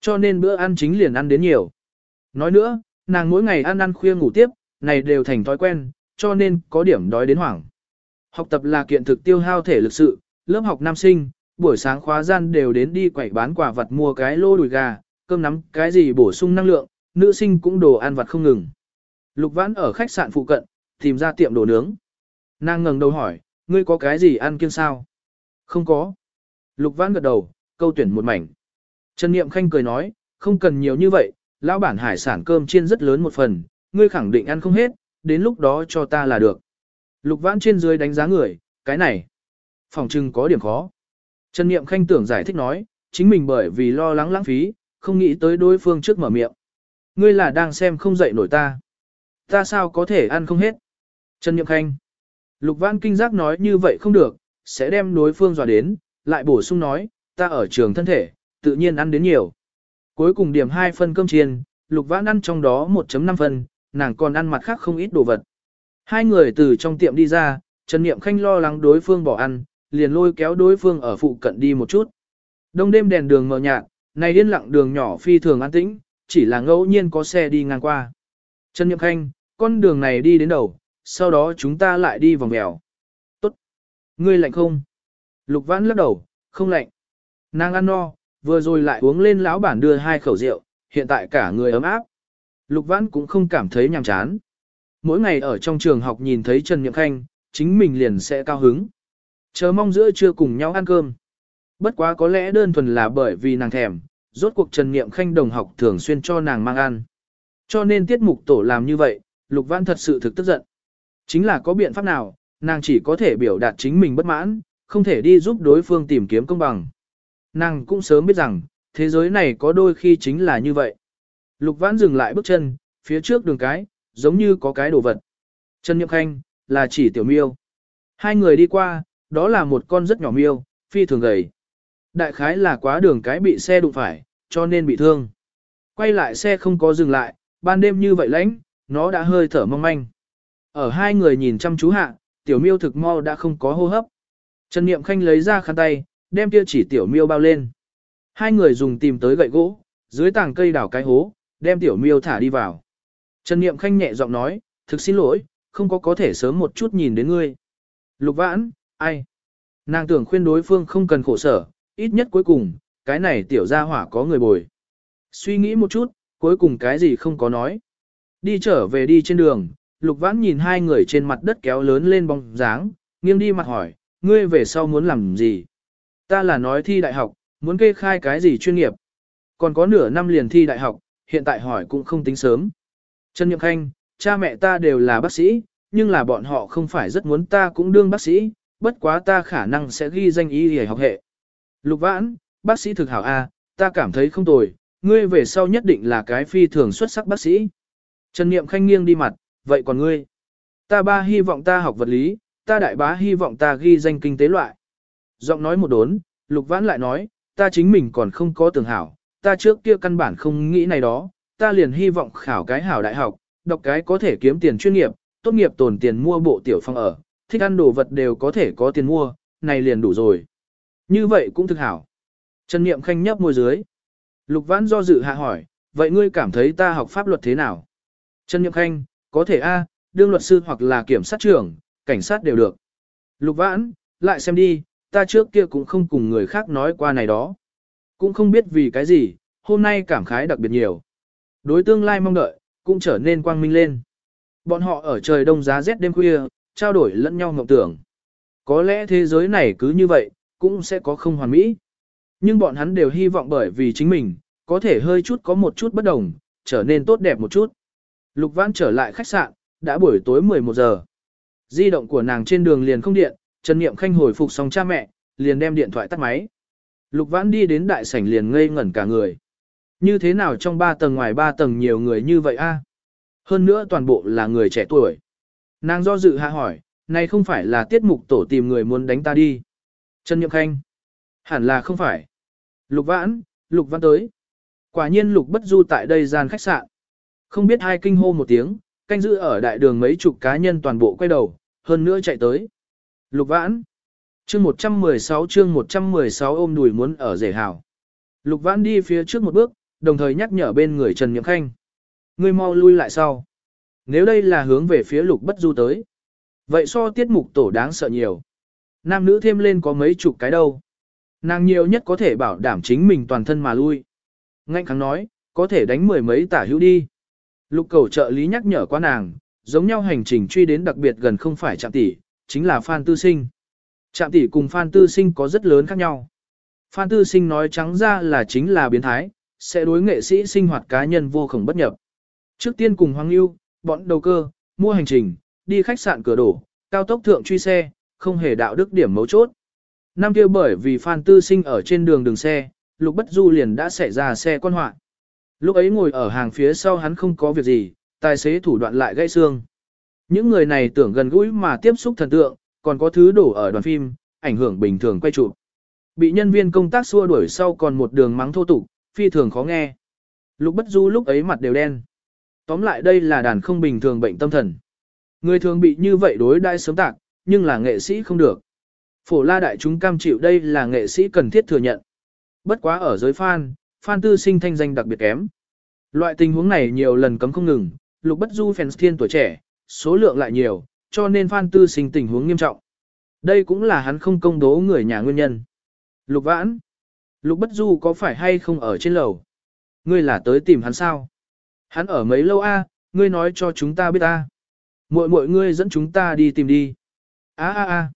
Cho nên bữa ăn chính liền ăn đến nhiều. Nói nữa, nàng mỗi ngày ăn ăn khuya ngủ tiếp, này đều thành thói quen, cho nên có điểm đói đến hoảng. Học tập là kiện thực tiêu hao thể lực sự, lớp học nam sinh, buổi sáng khóa gian đều đến đi quẩy bán quả vật mua cái lô đùi gà, cơm nắm cái gì bổ sung năng lượng, nữ sinh cũng đồ ăn vặt không ngừng. Lục Vãn ở khách sạn phụ cận, tìm ra tiệm đồ nướng. Nàng ngẩng đầu hỏi, ngươi có cái gì ăn kiêng sao? Không có. Lục Vãn gật đầu, câu tuyển một mảnh. Trần Niệm Khanh cười nói, không cần nhiều như vậy, lão bản hải sản cơm chiên rất lớn một phần, ngươi khẳng định ăn không hết, đến lúc đó cho ta là được. Lục Vãn trên dưới đánh giá người, cái này, phòng trưng có điểm khó. Trần Niệm Khanh tưởng giải thích nói, chính mình bởi vì lo lắng lãng phí, không nghĩ tới đối phương trước mở miệng. Ngươi là đang xem không dậy nổi ta. Ta sao có thể ăn không hết? Trần Niệm Khanh. Lục Vãn kinh giác nói như vậy không được, sẽ đem đối phương dọa đến, lại bổ sung nói, ta ở trường thân thể, tự nhiên ăn đến nhiều. Cuối cùng điểm 2 phân cơm chiên, Lục Vãn ăn trong đó 1.5 phân, nàng còn ăn mặt khác không ít đồ vật. Hai người từ trong tiệm đi ra, Trần Niệm Khanh lo lắng đối phương bỏ ăn, liền lôi kéo đối phương ở phụ cận đi một chút. Đông đêm đèn đường mờ nhạt, này điên lặng đường nhỏ phi thường an tĩnh, chỉ là ngẫu nhiên có xe đi ngang qua. Trần Niệm Khanh, con đường này đi đến đầu, sau đó chúng ta lại đi vòng mèo. Tốt. Ngươi lạnh không? Lục Vãn lắc đầu, không lạnh. Nàng ăn no, vừa rồi lại uống lên lão bản đưa hai khẩu rượu, hiện tại cả người ấm áp. Lục Vãn cũng không cảm thấy nhàm chán. Mỗi ngày ở trong trường học nhìn thấy Trần Niệm Khanh, chính mình liền sẽ cao hứng. Chờ mong giữa trưa cùng nhau ăn cơm. Bất quá có lẽ đơn thuần là bởi vì nàng thèm, rốt cuộc Trần Niệm Khanh đồng học thường xuyên cho nàng mang ăn. Cho nên tiết mục tổ làm như vậy, Lục Văn thật sự thực tức giận. Chính là có biện pháp nào, nàng chỉ có thể biểu đạt chính mình bất mãn, không thể đi giúp đối phương tìm kiếm công bằng. Nàng cũng sớm biết rằng, thế giới này có đôi khi chính là như vậy. Lục Vãn dừng lại bước chân, phía trước đường cái, giống như có cái đồ vật. Trần Niệm Khanh, là chỉ tiểu miêu. Hai người đi qua, đó là một con rất nhỏ miêu, phi thường gầy. Đại khái là quá đường cái bị xe đụng phải, cho nên bị thương. Quay lại xe không có dừng lại, ban đêm như vậy lãnh, nó đã hơi thở mong manh. Ở hai người nhìn chăm chú hạ, tiểu miêu thực mau đã không có hô hấp. Trần Niệm Khanh lấy ra khăn tay, đem kia chỉ tiểu miêu bao lên. Hai người dùng tìm tới gậy gỗ, dưới tảng cây đảo cái hố, đem tiểu miêu thả đi vào. Trần Niệm Khanh nhẹ giọng nói, thực xin lỗi, không có có thể sớm một chút nhìn đến ngươi. Lục vãn, ai? Nàng tưởng khuyên đối phương không cần khổ sở, ít nhất cuối cùng, cái này tiểu gia hỏa có người bồi. Suy nghĩ một chút, cuối cùng cái gì không có nói. Đi trở về đi trên đường, lục vãn nhìn hai người trên mặt đất kéo lớn lên bóng dáng, nghiêng đi mặt hỏi, ngươi về sau muốn làm gì? Ta là nói thi đại học, muốn kê khai cái gì chuyên nghiệp? Còn có nửa năm liền thi đại học, hiện tại hỏi cũng không tính sớm. Trần Nhậm Khanh, cha mẹ ta đều là bác sĩ, nhưng là bọn họ không phải rất muốn ta cũng đương bác sĩ, bất quá ta khả năng sẽ ghi danh y để học hệ. Lục vãn, bác sĩ thực hảo A, ta cảm thấy không tồi, ngươi về sau nhất định là cái phi thường xuất sắc bác sĩ. Trần Niệm Khanh nghiêng đi mặt, vậy còn ngươi? Ta ba hy vọng ta học vật lý, ta đại bá hy vọng ta ghi danh kinh tế loại. Giọng nói một đốn, Lục Vãn lại nói, ta chính mình còn không có tưởng hảo, ta trước kia căn bản không nghĩ này đó, ta liền hy vọng khảo cái hảo đại học, đọc cái có thể kiếm tiền chuyên nghiệp, tốt nghiệp tồn tiền mua bộ tiểu phòng ở, thích ăn đồ vật đều có thể có tiền mua, này liền đủ rồi. Như vậy cũng thực hảo. Trần Niệm Khanh nhấp môi dưới. Lục Vãn do dự hạ hỏi, vậy ngươi cảm thấy ta học pháp luật thế nào? Trần Niệm Khanh, có thể A, đương luật sư hoặc là kiểm sát trưởng, cảnh sát đều được. Lục Vãn, lại xem đi, ta trước kia cũng không cùng người khác nói qua này đó. Cũng không biết vì cái gì, hôm nay cảm khái đặc biệt nhiều. Đối tương lai mong đợi, cũng trở nên quang minh lên. Bọn họ ở trời đông giá rét đêm khuya, trao đổi lẫn nhau mộng tưởng. Có lẽ thế giới này cứ như vậy, cũng sẽ có không hoàn mỹ. Nhưng bọn hắn đều hy vọng bởi vì chính mình, có thể hơi chút có một chút bất đồng, trở nên tốt đẹp một chút. Lục Vãn trở lại khách sạn, đã buổi tối 11 giờ. Di động của nàng trên đường liền không điện, Trần Niệm Khanh hồi phục xong cha mẹ, liền đem điện thoại tắt máy. Lục Vãn đi đến đại sảnh liền ngây ngẩn cả người. Như thế nào trong ba tầng ngoài ba tầng nhiều người như vậy a? Hơn nữa toàn bộ là người trẻ tuổi. Nàng do dự hạ hỏi, này không phải là tiết mục tổ tìm người muốn đánh ta đi. Trần Nhậm Khanh. Hẳn là không phải. Lục Vãn, Lục Vãn tới. Quả nhiên Lục Bất Du tại đây gian khách sạn. Không biết hai kinh hô một tiếng, canh giữ ở đại đường mấy chục cá nhân toàn bộ quay đầu, hơn nữa chạy tới. Lục Vãn. Chương 116 chương 116 ôm đùi muốn ở rể hào. Lục Vãn đi phía trước một bước, đồng thời nhắc nhở bên người Trần Niệm Khanh. Ngươi mau lui lại sau. Nếu đây là hướng về phía Lục Bất Du tới. Vậy so tiết mục tổ đáng sợ nhiều. Nam nữ thêm lên có mấy chục cái đâu. Nàng nhiều nhất có thể bảo đảm chính mình toàn thân mà lui. Ngạnh kháng nói, có thể đánh mười mấy tả hữu đi. Lục cầu trợ lý nhắc nhở qua nàng, giống nhau hành trình truy đến đặc biệt gần không phải chạm tỷ, chính là Phan Tư Sinh. Trạm tỷ cùng Phan Tư Sinh có rất lớn khác nhau. Phan Tư Sinh nói trắng ra là chính là biến thái, sẽ đối nghệ sĩ sinh hoạt cá nhân vô khổng bất nhập. Trước tiên cùng Hoàng Lưu, bọn đầu cơ, mua hành trình, đi khách sạn cửa đổ, cao tốc thượng truy xe, không hề đạo đức điểm mấu chốt. Năm kia bởi vì Phan Tư Sinh ở trên đường đường xe, Lục Bất Du liền đã xảy ra xe quan hoạn. Lúc ấy ngồi ở hàng phía sau hắn không có việc gì, tài xế thủ đoạn lại gãy xương. Những người này tưởng gần gũi mà tiếp xúc thần tượng, còn có thứ đổ ở đoàn phim, ảnh hưởng bình thường quay chụp. Bị nhân viên công tác xua đuổi sau còn một đường mắng thô tục, phi thường khó nghe. Lục Bất Du lúc ấy mặt đều đen. Tóm lại đây là đàn không bình thường bệnh tâm thần. Người thường bị như vậy đối đãi sớm tạc, nhưng là nghệ sĩ không được. Phổ la đại chúng cam chịu đây là nghệ sĩ cần thiết thừa nhận. Bất quá ở giới fan, fan tư sinh thanh danh đặc biệt kém. Loại tình huống này nhiều lần cấm không ngừng, lục bất du fans thiên tuổi trẻ, số lượng lại nhiều, cho nên Phan tư sinh tình huống nghiêm trọng. Đây cũng là hắn không công đố người nhà nguyên nhân. Lục vãn. Lục bất du có phải hay không ở trên lầu? Ngươi là tới tìm hắn sao? Hắn ở mấy lâu a? ngươi nói cho chúng ta biết a. Muội muội ngươi dẫn chúng ta đi tìm đi. A a a.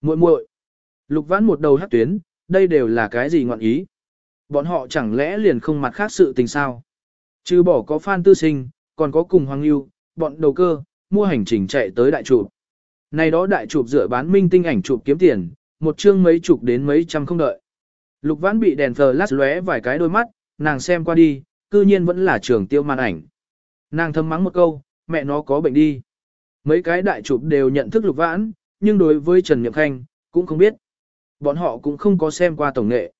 Muội muội. Lục Vãn một đầu hắc tuyến, đây đều là cái gì ngọn ý? Bọn họ chẳng lẽ liền không mặt khác sự tình sao? Trừ bỏ có Phan Tư Sinh, còn có cùng Hoàng Lưu, bọn đầu cơ, mua hành trình chạy tới đại chụp. Này đó đại chụp dựa bán minh tinh ảnh chụp kiếm tiền, một chương mấy chục đến mấy trăm không đợi. Lục Vãn bị đèn flash lóe vài cái đôi mắt, nàng xem qua đi, cư nhiên vẫn là trường tiêu màn ảnh. Nàng thầm mắng một câu, mẹ nó có bệnh đi. Mấy cái đại chụp đều nhận thức Lục Vãn, nhưng đối với Trần Nhậm Khanh, cũng không biết. Bọn họ cũng không có xem qua tổng nghệ.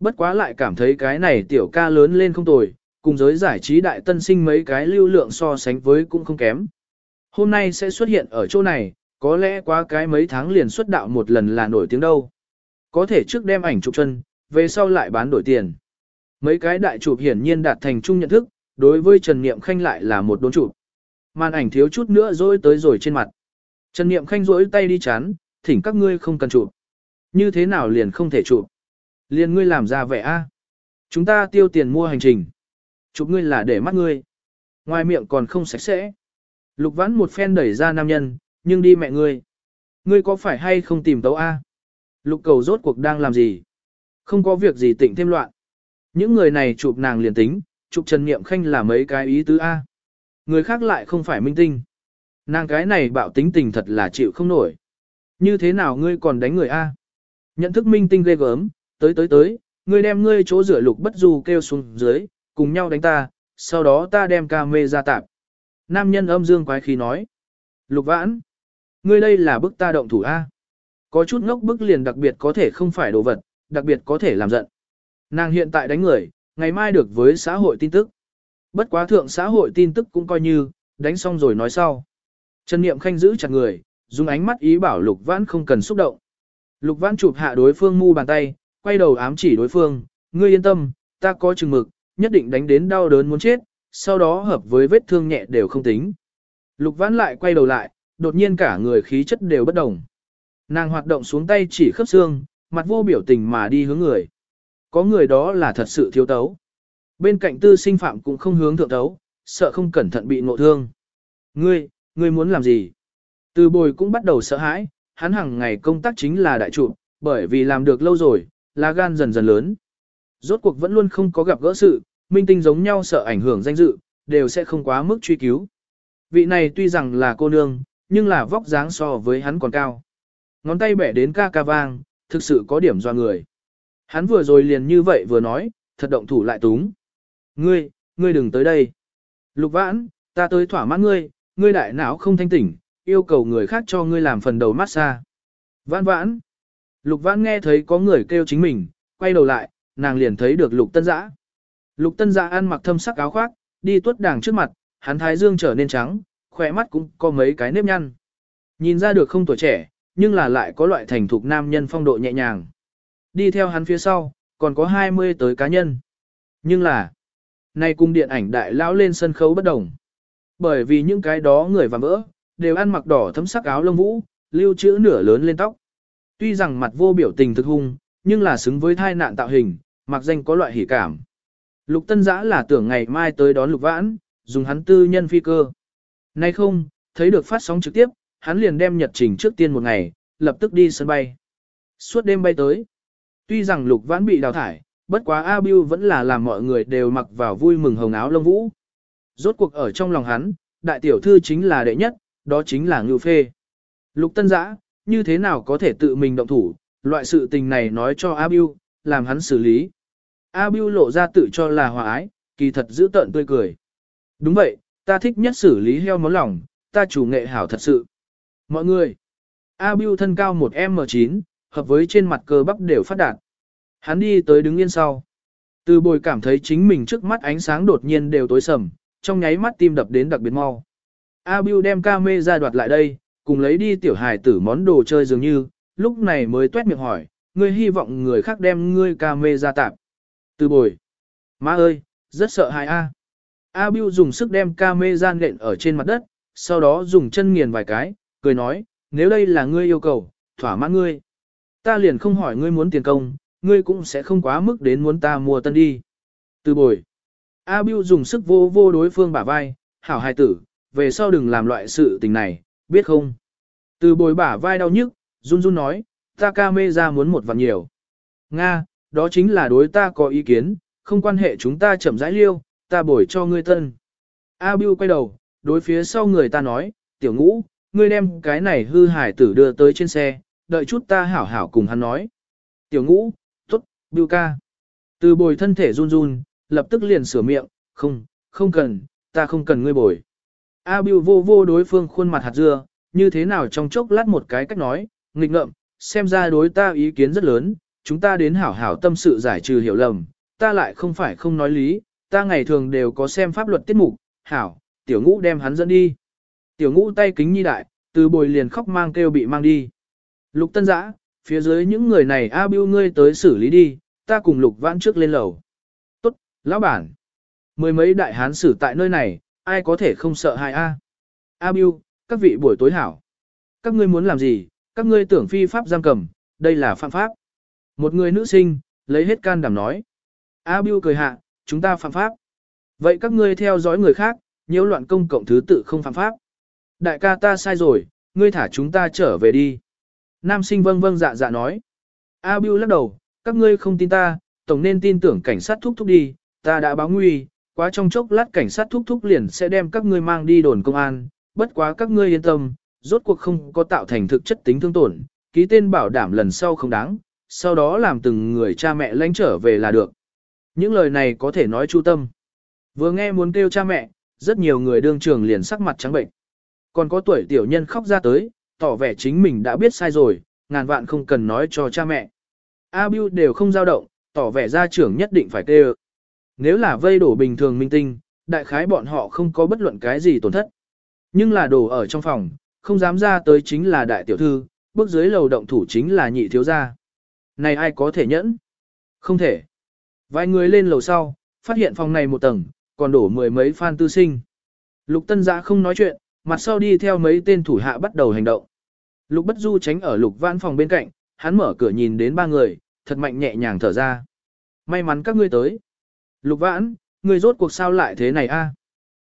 Bất quá lại cảm thấy cái này tiểu ca lớn lên không tồi, cùng giới giải trí đại tân sinh mấy cái lưu lượng so sánh với cũng không kém. Hôm nay sẽ xuất hiện ở chỗ này, có lẽ quá cái mấy tháng liền xuất đạo một lần là nổi tiếng đâu. Có thể trước đem ảnh chụp chân, về sau lại bán đổi tiền. Mấy cái đại chụp hiển nhiên đạt thành chung nhận thức, đối với Trần Niệm Khanh lại là một đốn chụp. Màn ảnh thiếu chút nữa dối tới rồi trên mặt. Trần Niệm Khanh rỗi tay đi chán, thỉnh các ngươi không cần chụp. Như thế nào liền không thể chụp? Liền ngươi làm ra vẻ a? Chúng ta tiêu tiền mua hành trình. Chụp ngươi là để mắt ngươi. Ngoài miệng còn không sạch sẽ. Lục vãn một phen đẩy ra nam nhân, nhưng đi mẹ ngươi. Ngươi có phải hay không tìm tấu a? Lục cầu rốt cuộc đang làm gì? Không có việc gì tịnh thêm loạn. Những người này chụp nàng liền tính, chụp Trần Niệm Khanh là mấy cái ý tứ A. Người khác lại không phải minh tinh. Nàng cái này bạo tính tình thật là chịu không nổi. Như thế nào ngươi còn đánh người A? Nhận thức minh tinh ghê gớm, tới tới tới, ngươi đem ngươi chỗ rửa lục bất du kêu xuống dưới, cùng nhau đánh ta, sau đó ta đem ca mê ra tạp. Nam nhân âm dương quái khí nói. Lục vãn, ngươi đây là bức ta động thủ A. Có chút ngốc bức liền đặc biệt có thể không phải đồ vật, đặc biệt có thể làm giận. Nàng hiện tại đánh người, ngày mai được với xã hội tin tức. Bất quá thượng xã hội tin tức cũng coi như, đánh xong rồi nói sau. Trần Niệm Khanh giữ chặt người, dùng ánh mắt ý bảo Lục Vãn không cần xúc động. Lục Vãn chụp hạ đối phương mu bàn tay, quay đầu ám chỉ đối phương, ngươi yên tâm, ta có chừng mực, nhất định đánh đến đau đớn muốn chết, sau đó hợp với vết thương nhẹ đều không tính. Lục Vãn lại quay đầu lại, đột nhiên cả người khí chất đều bất đồng. Nàng hoạt động xuống tay chỉ khớp xương, mặt vô biểu tình mà đi hướng người. Có người đó là thật sự thiếu tấu. Bên cạnh tư sinh phạm cũng không hướng thượng tấu, sợ không cẩn thận bị ngộ thương. Ngươi, ngươi muốn làm gì? Từ bồi cũng bắt đầu sợ hãi, hắn hàng ngày công tác chính là đại trụ, Bởi vì làm được lâu rồi, lá gan dần dần lớn. Rốt cuộc vẫn luôn không có gặp gỡ sự, minh tinh giống nhau sợ ảnh hưởng danh dự, đều sẽ không quá mức truy cứu. Vị này tuy rằng là cô nương, nhưng là vóc dáng so với hắn còn cao. Ngón tay bẻ đến ca ca vang, thực sự có điểm do người. Hắn vừa rồi liền như vậy vừa nói, thật động thủ lại túng. Ngươi, ngươi đừng tới đây. Lục vãn, ta tới thỏa mãn ngươi, ngươi đại não không thanh tỉnh, yêu cầu người khác cho ngươi làm phần đầu massage. Vãn vãn. Lục vãn nghe thấy có người kêu chính mình, quay đầu lại, nàng liền thấy được lục tân giã. Lục tân Dạ ăn mặc thâm sắc áo khoác, đi tuốt đàng trước mặt, hắn thái dương trở nên trắng, khỏe mắt cũng có mấy cái nếp nhăn. Nhìn ra được không tuổi trẻ, nhưng là lại có loại thành thục nam nhân phong độ nhẹ nhàng. Đi theo hắn phía sau, còn có 20 tới cá nhân. Nhưng là, nay cung điện ảnh đại lão lên sân khấu bất đồng. Bởi vì những cái đó người và vỡ, đều ăn mặc đỏ thấm sắc áo lông vũ, lưu trữ nửa lớn lên tóc. Tuy rằng mặt vô biểu tình thực hung, nhưng là xứng với thai nạn tạo hình, mặc danh có loại hỉ cảm. Lục Tân Giã là tưởng ngày mai tới đón Lục Vãn, dùng hắn tư nhân phi cơ. Nay không, thấy được phát sóng trực tiếp, hắn liền đem nhật trình trước tiên một ngày, lập tức đi sân bay. Suốt đêm bay tới. Tuy rằng Lục Vãn bị đào thải, bất quá A Biu vẫn là làm mọi người đều mặc vào vui mừng hồng áo lông vũ. Rốt cuộc ở trong lòng hắn, đại tiểu thư chính là đệ nhất, đó chính là Ngưu Phê. Lục Tân Giã, như thế nào có thể tự mình động thủ, loại sự tình này nói cho A Biu, làm hắn xử lý. A Bưu lộ ra tự cho là hòa ái, kỳ thật giữ tợn tươi cười. Đúng vậy, ta thích nhất xử lý heo món lòng, ta chủ nghệ hảo thật sự. Mọi người, A Bưu thân cao 1M9, hợp với trên mặt cơ bắp đều phát đạt. Hắn đi tới đứng yên sau. Từ bồi cảm thấy chính mình trước mắt ánh sáng đột nhiên đều tối sầm, trong nháy mắt tim đập đến đặc biệt mau. A Bưu đem ca mê ra đoạt lại đây, cùng lấy đi tiểu hài tử món đồ chơi dường như, lúc này mới tuét miệng hỏi, ngươi hy vọng người khác đem ngươi ca mê ra tạp. Từ bồi. Má ơi, rất sợ hại A. A Biu dùng sức đem ca mê gian nện ở trên mặt đất, sau đó dùng chân nghiền vài cái, cười nói, nếu đây là ngươi yêu cầu, thỏa mãn ngươi. Ta liền không hỏi ngươi muốn tiền công, ngươi cũng sẽ không quá mức đến muốn ta mua tân đi. Từ bồi. A Biu dùng sức vô vô đối phương bả vai, hảo hài tử, về sau đừng làm loại sự tình này, biết không? Từ bồi bả vai đau nhức, run run nói, ta ca mê ra muốn một vạn nhiều. Nga, đó chính là đối ta có ý kiến, không quan hệ chúng ta chậm rãi liêu, ta bồi cho ngươi tân. A Bưu quay đầu, đối phía sau người ta nói, tiểu ngũ, ngươi đem cái này hư hải tử đưa tới trên xe, đợi chút ta hảo hảo cùng hắn nói. Tiểu ngũ, tốt, Bưu ca. Từ bồi thân thể run run, lập tức liền sửa miệng, không, không cần, ta không cần ngươi bồi. A Bưu vô vô đối phương khuôn mặt hạt dưa, như thế nào trong chốc lát một cái cách nói, nghịch ngợm, xem ra đối ta ý kiến rất lớn, chúng ta đến hảo hảo tâm sự giải trừ hiểu lầm, ta lại không phải không nói lý, ta ngày thường đều có xem pháp luật tiết mục, hảo, tiểu ngũ đem hắn dẫn đi. Tiểu ngũ tay kính nhi đại, từ bồi liền khóc mang kêu bị mang đi. Lục tân giã, phía dưới những người này A Bưu ngươi tới xử lý đi, ta cùng lục vãn trước lên lầu. Tốt, lão bản. Mười mấy đại hán xử tại nơi này, ai có thể không sợ hại A. A Bưu, các vị buổi tối hảo. Các ngươi muốn làm gì, các ngươi tưởng phi pháp giam cầm, đây là phạm pháp. Một người nữ sinh, lấy hết can đảm nói. A Biu cười hạ, chúng ta phạm pháp. Vậy các ngươi theo dõi người khác, nhiễu loạn công cộng thứ tự không phạm pháp. Đại ca ta sai rồi, ngươi thả chúng ta trở về đi. Nam sinh vâng vâng dạ dạ nói. A Biu lắc đầu, các ngươi không tin ta, tổng nên tin tưởng cảnh sát thúc thúc đi, ta đã báo nguy, quá trong chốc lát cảnh sát thúc thúc liền sẽ đem các ngươi mang đi đồn công an, bất quá các ngươi yên tâm, rốt cuộc không có tạo thành thực chất tính thương tổn, ký tên bảo đảm lần sau không đáng, sau đó làm từng người cha mẹ lánh trở về là được. Những lời này có thể nói chu tâm. Vừa nghe muốn kêu cha mẹ, rất nhiều người đương trường liền sắc mặt trắng bệnh. Còn có tuổi tiểu nhân khóc ra tới, tỏ vẻ chính mình đã biết sai rồi, ngàn vạn không cần nói cho cha mẹ. A Bưu đều không dao động, tỏ vẻ gia trưởng nhất định phải kêu. Nếu là vây đổ bình thường minh tinh, đại khái bọn họ không có bất luận cái gì tổn thất. Nhưng là đổ ở trong phòng, không dám ra tới chính là đại tiểu thư, bước dưới lầu động thủ chính là nhị thiếu gia. Này ai có thể nhẫn? Không thể. Vài người lên lầu sau, phát hiện phòng này một tầng, còn đổ mười mấy fan tư sinh. Lục tân giã không nói chuyện, mặt sau đi theo mấy tên thủ hạ bắt đầu hành động. Lục bất du tránh ở lục vãn phòng bên cạnh, hắn mở cửa nhìn đến ba người, thật mạnh nhẹ nhàng thở ra. May mắn các ngươi tới. Lục vãn, ngươi rốt cuộc sao lại thế này a?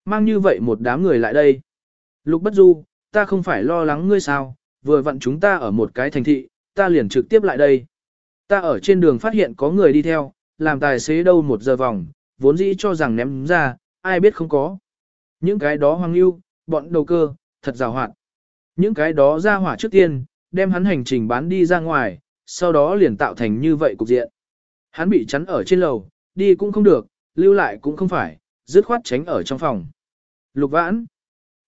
Mang như vậy một đám người lại đây. Lục bất du, ta không phải lo lắng ngươi sao, vừa vặn chúng ta ở một cái thành thị, ta liền trực tiếp lại đây. Ta ở trên đường phát hiện có người đi theo, làm tài xế đâu một giờ vòng, vốn dĩ cho rằng ném ra, ai biết không có. Những cái đó hoang lưu, bọn đầu cơ, thật rào hoạt. Những cái đó ra hỏa trước tiên, đem hắn hành trình bán đi ra ngoài, sau đó liền tạo thành như vậy cục diện. Hắn bị chắn ở trên lầu, đi cũng không được, lưu lại cũng không phải, dứt khoát tránh ở trong phòng. Lục vãn.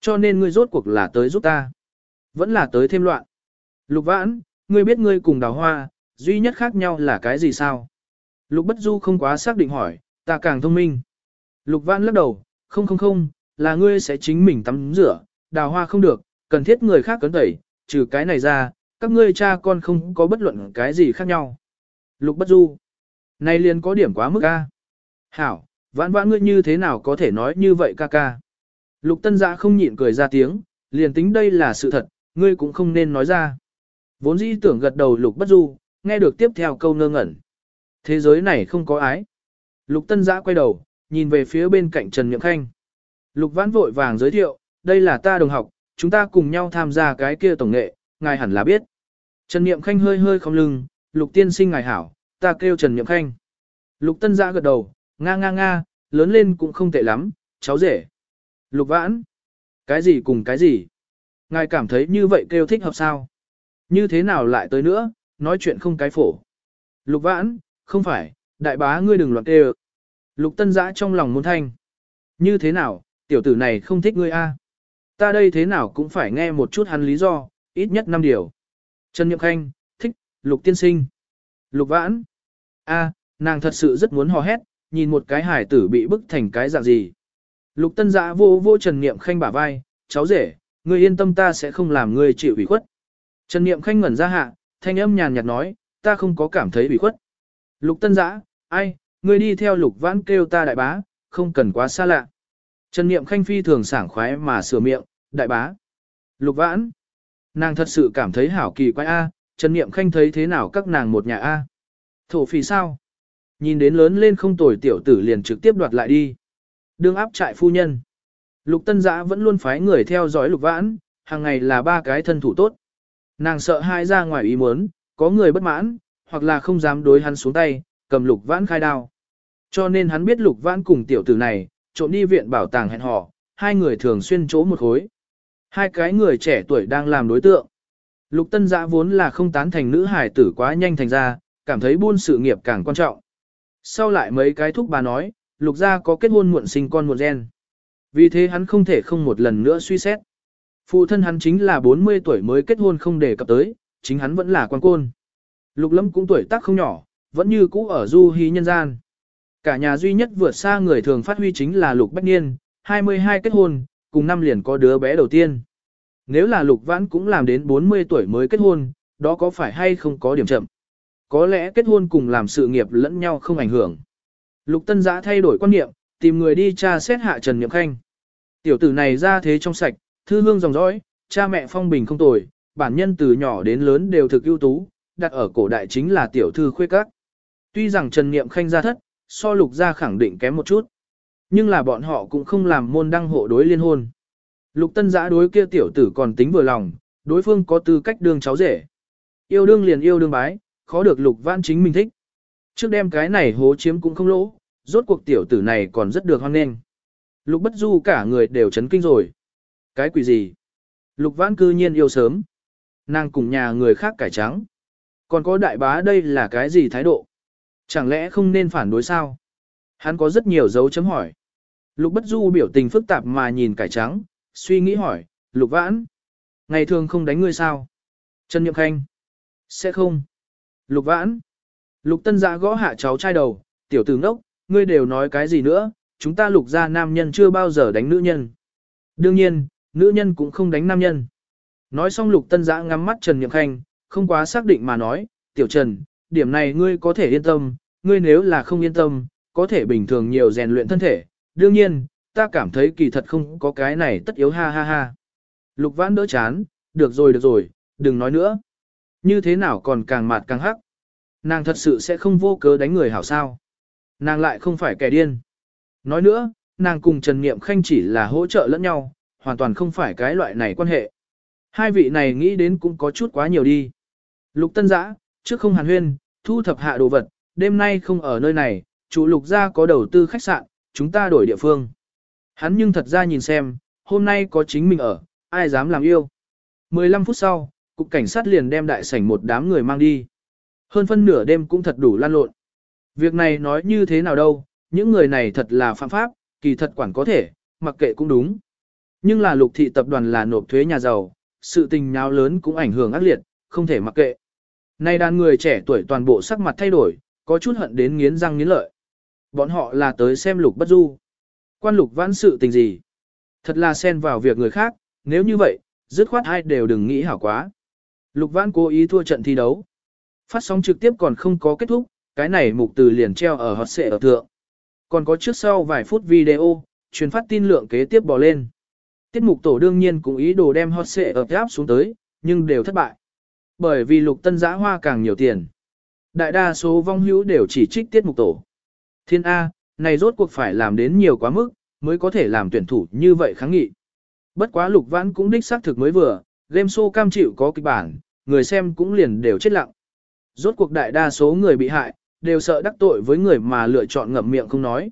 Cho nên ngươi rốt cuộc là tới giúp ta. Vẫn là tới thêm loạn. Lục vãn, ngươi biết ngươi cùng đào hoa, duy nhất khác nhau là cái gì sao? Lục bất du không quá xác định hỏi, ta càng thông minh. Lục văn lắc đầu, không không không, là ngươi sẽ chính mình tắm rửa, đào hoa không được, cần thiết người khác cấn tẩy, trừ cái này ra, các ngươi cha con không có bất luận cái gì khác nhau. Lục bất du, này liền có điểm quá mức a. Hảo, vãn vãn ngươi như thế nào có thể nói như vậy ca ca. Lục tân dạ không nhịn cười ra tiếng, liền tính đây là sự thật, ngươi cũng không nên nói ra. Vốn dĩ tưởng gật đầu lục bất du, nghe được tiếp theo câu ngơ ngẩn. Thế giới này không có ái. Lục tân giã quay đầu, nhìn về phía bên cạnh Trần Nhậm Khanh. Lục vãn vội vàng giới thiệu, đây là ta đồng học, chúng ta cùng nhau tham gia cái kia tổng nghệ, ngài hẳn là biết. Trần Niệm Khanh hơi hơi không lưng, lục tiên sinh ngài hảo, ta kêu Trần Niệm Khanh. Lục tân giã gật đầu, nga nga nga, lớn lên cũng không tệ lắm, cháu rể. Lục vãn, cái gì cùng cái gì? Ngài cảm thấy như vậy kêu thích hợp sao? Như thế nào lại tới nữa, nói chuyện không cái phổ. Lục vãn, không phải, đại bá ngươi đừng loạn kêu. Lục tân giã trong lòng muốn thanh. Như thế nào, tiểu tử này không thích ngươi a? Ta đây thế nào cũng phải nghe một chút hắn lý do, ít nhất 5 điều. Trần Nhậm Khanh, thích, Lục tiên sinh. Lục vãn. a, nàng thật sự rất muốn hò hét, nhìn một cái hải tử bị bức thành cái dạng gì. Lục tân giã vô vô Trần Niệm Khanh bả vai, cháu rể, ngươi yên tâm ta sẽ không làm ngươi chịu ủy khuất. Trần Niệm Khanh ngẩn ra hạ, thanh âm nhàn nhạt nói, ta không có cảm thấy ủy khuất. Lục tân giã, ai, ngươi đi theo lục vãn kêu ta đại bá, không cần quá xa lạ. Trần Niệm Khanh phi thường sảng khoái mà sửa miệng, đại bá. Lục vãn. Nàng thật sự cảm thấy hảo kỳ quái A, Trần Niệm Khanh thấy thế nào các nàng một nhà A. Thổ phỉ sao? Nhìn đến lớn lên không tồi tiểu tử liền trực tiếp đoạt lại đi. Đương áp trại phu nhân. Lục tân giã vẫn luôn phái người theo dõi lục vãn, hàng ngày là ba cái thân thủ tốt. Nàng sợ hai ra ngoài ý muốn, có người bất mãn, hoặc là không dám đối hắn xuống tay, cầm lục vãn khai đao. Cho nên hắn biết lục vãn cùng tiểu tử này, trộm đi viện bảo tàng hẹn hò, hai người thường xuyên chỗ một khối. Hai cái người trẻ tuổi đang làm đối tượng. Lục tân giã vốn là không tán thành nữ hải tử quá nhanh thành ra, cảm thấy buôn sự nghiệp càng quan trọng. Sau lại mấy cái thúc bà nói, lục gia có kết hôn muộn sinh con muộn gen. Vì thế hắn không thể không một lần nữa suy xét. Phụ thân hắn chính là 40 tuổi mới kết hôn không đề cập tới, chính hắn vẫn là quan côn. Lục lâm cũng tuổi tác không nhỏ, vẫn như cũ ở du hí nhân gian. Cả nhà duy nhất vượt xa người thường phát huy chính là Lục Bách Niên, 22 kết hôn, cùng năm liền có đứa bé đầu tiên. Nếu là Lục Vãn cũng làm đến 40 tuổi mới kết hôn, đó có phải hay không có điểm chậm? Có lẽ kết hôn cùng làm sự nghiệp lẫn nhau không ảnh hưởng. Lục Tân Giã thay đổi quan niệm, tìm người đi tra xét hạ Trần Niệm Khanh. Tiểu tử này ra thế trong sạch, thư hương dòng dõi, cha mẹ phong bình không tồi, bản nhân từ nhỏ đến lớn đều thực ưu tú, đặt ở cổ đại chính là tiểu thư khuê các. Tuy rằng Trần Niệm Khanh ra thất, so lục gia khẳng định kém một chút. Nhưng là bọn họ cũng không làm môn đăng hộ đối liên hôn. Lục tân giã đối kia tiểu tử còn tính vừa lòng, đối phương có tư cách đương cháu rể. Yêu đương liền yêu đương bái, khó được lục Vãn chính mình thích. Trước đem cái này hố chiếm cũng không lỗ, rốt cuộc tiểu tử này còn rất được hoan nghênh. Lục bất du cả người đều chấn kinh rồi. Cái quỷ gì? Lục vãn cư nhiên yêu sớm. Nàng cùng nhà người khác cải trắng. Còn có đại bá đây là cái gì thái độ? Chẳng lẽ không nên phản đối sao? Hắn có rất nhiều dấu chấm hỏi. Lục bất du biểu tình phức tạp mà nhìn cải trắng, suy nghĩ hỏi, lục vãn. Ngày thường không đánh ngươi sao? Trần Nhậm Khanh. Sẽ không. Lục vãn. Lục tân giã gõ hạ cháu trai đầu, tiểu tử ngốc, ngươi đều nói cái gì nữa, chúng ta lục gia nam nhân chưa bao giờ đánh nữ nhân. Đương nhiên, nữ nhân cũng không đánh nam nhân. Nói xong lục tân giã ngắm mắt Trần Niệm Khanh, không quá xác định mà nói, tiểu Trần, điểm này ngươi có thể yên tâm, ngươi nếu là không yên tâm, có thể bình thường nhiều rèn luyện thân thể. Đương nhiên, ta cảm thấy kỳ thật không có cái này tất yếu ha ha ha. Lục vãn đỡ chán, được rồi được rồi, đừng nói nữa. Như thế nào còn càng mạt càng hắc. Nàng thật sự sẽ không vô cớ đánh người hảo sao. Nàng lại không phải kẻ điên. Nói nữa, nàng cùng Trần Niệm Khanh chỉ là hỗ trợ lẫn nhau, hoàn toàn không phải cái loại này quan hệ. Hai vị này nghĩ đến cũng có chút quá nhiều đi. Lục tân giã, trước không hàn huyên, thu thập hạ đồ vật, đêm nay không ở nơi này, chủ lục gia có đầu tư khách sạn, chúng ta đổi địa phương. Hắn nhưng thật ra nhìn xem, hôm nay có chính mình ở, ai dám làm yêu. 15 phút sau, cục cảnh sát liền đem đại sảnh một đám người mang đi. Hơn phân nửa đêm cũng thật đủ lan lộn. Việc này nói như thế nào đâu, những người này thật là phạm pháp, kỳ thật quản có thể, mặc kệ cũng đúng. Nhưng là lục thị tập đoàn là nộp thuế nhà giàu, sự tình nháo lớn cũng ảnh hưởng ác liệt, không thể mặc kệ. Nay đàn người trẻ tuổi toàn bộ sắc mặt thay đổi, có chút hận đến nghiến răng nghiến lợi. Bọn họ là tới xem lục bất du. Quan lục vãn sự tình gì? Thật là xen vào việc người khác, nếu như vậy, dứt khoát hai đều đừng nghĩ hảo quá. Lục vãn cố ý thua trận thi đấu. Phát sóng trực tiếp còn không có kết thúc, cái này mục từ liền treo ở hot xệ ở thượng. Còn có trước sau vài phút video, truyền phát tin lượng kế tiếp bò lên. Tiết mục tổ đương nhiên cũng ý đồ đem hot xệ ở áp xuống tới, nhưng đều thất bại. Bởi vì lục tân giã hoa càng nhiều tiền. Đại đa số vong hữu đều chỉ trích tiết mục tổ. Thiên A, này rốt cuộc phải làm đến nhiều quá mức, mới có thể làm tuyển thủ như vậy kháng nghị. Bất quá lục vãn cũng đích xác thực mới vừa, game show cam chịu có kịch bản, người xem cũng liền đều chết lặng. Rốt cuộc đại đa số người bị hại, đều sợ đắc tội với người mà lựa chọn ngậm miệng không nói.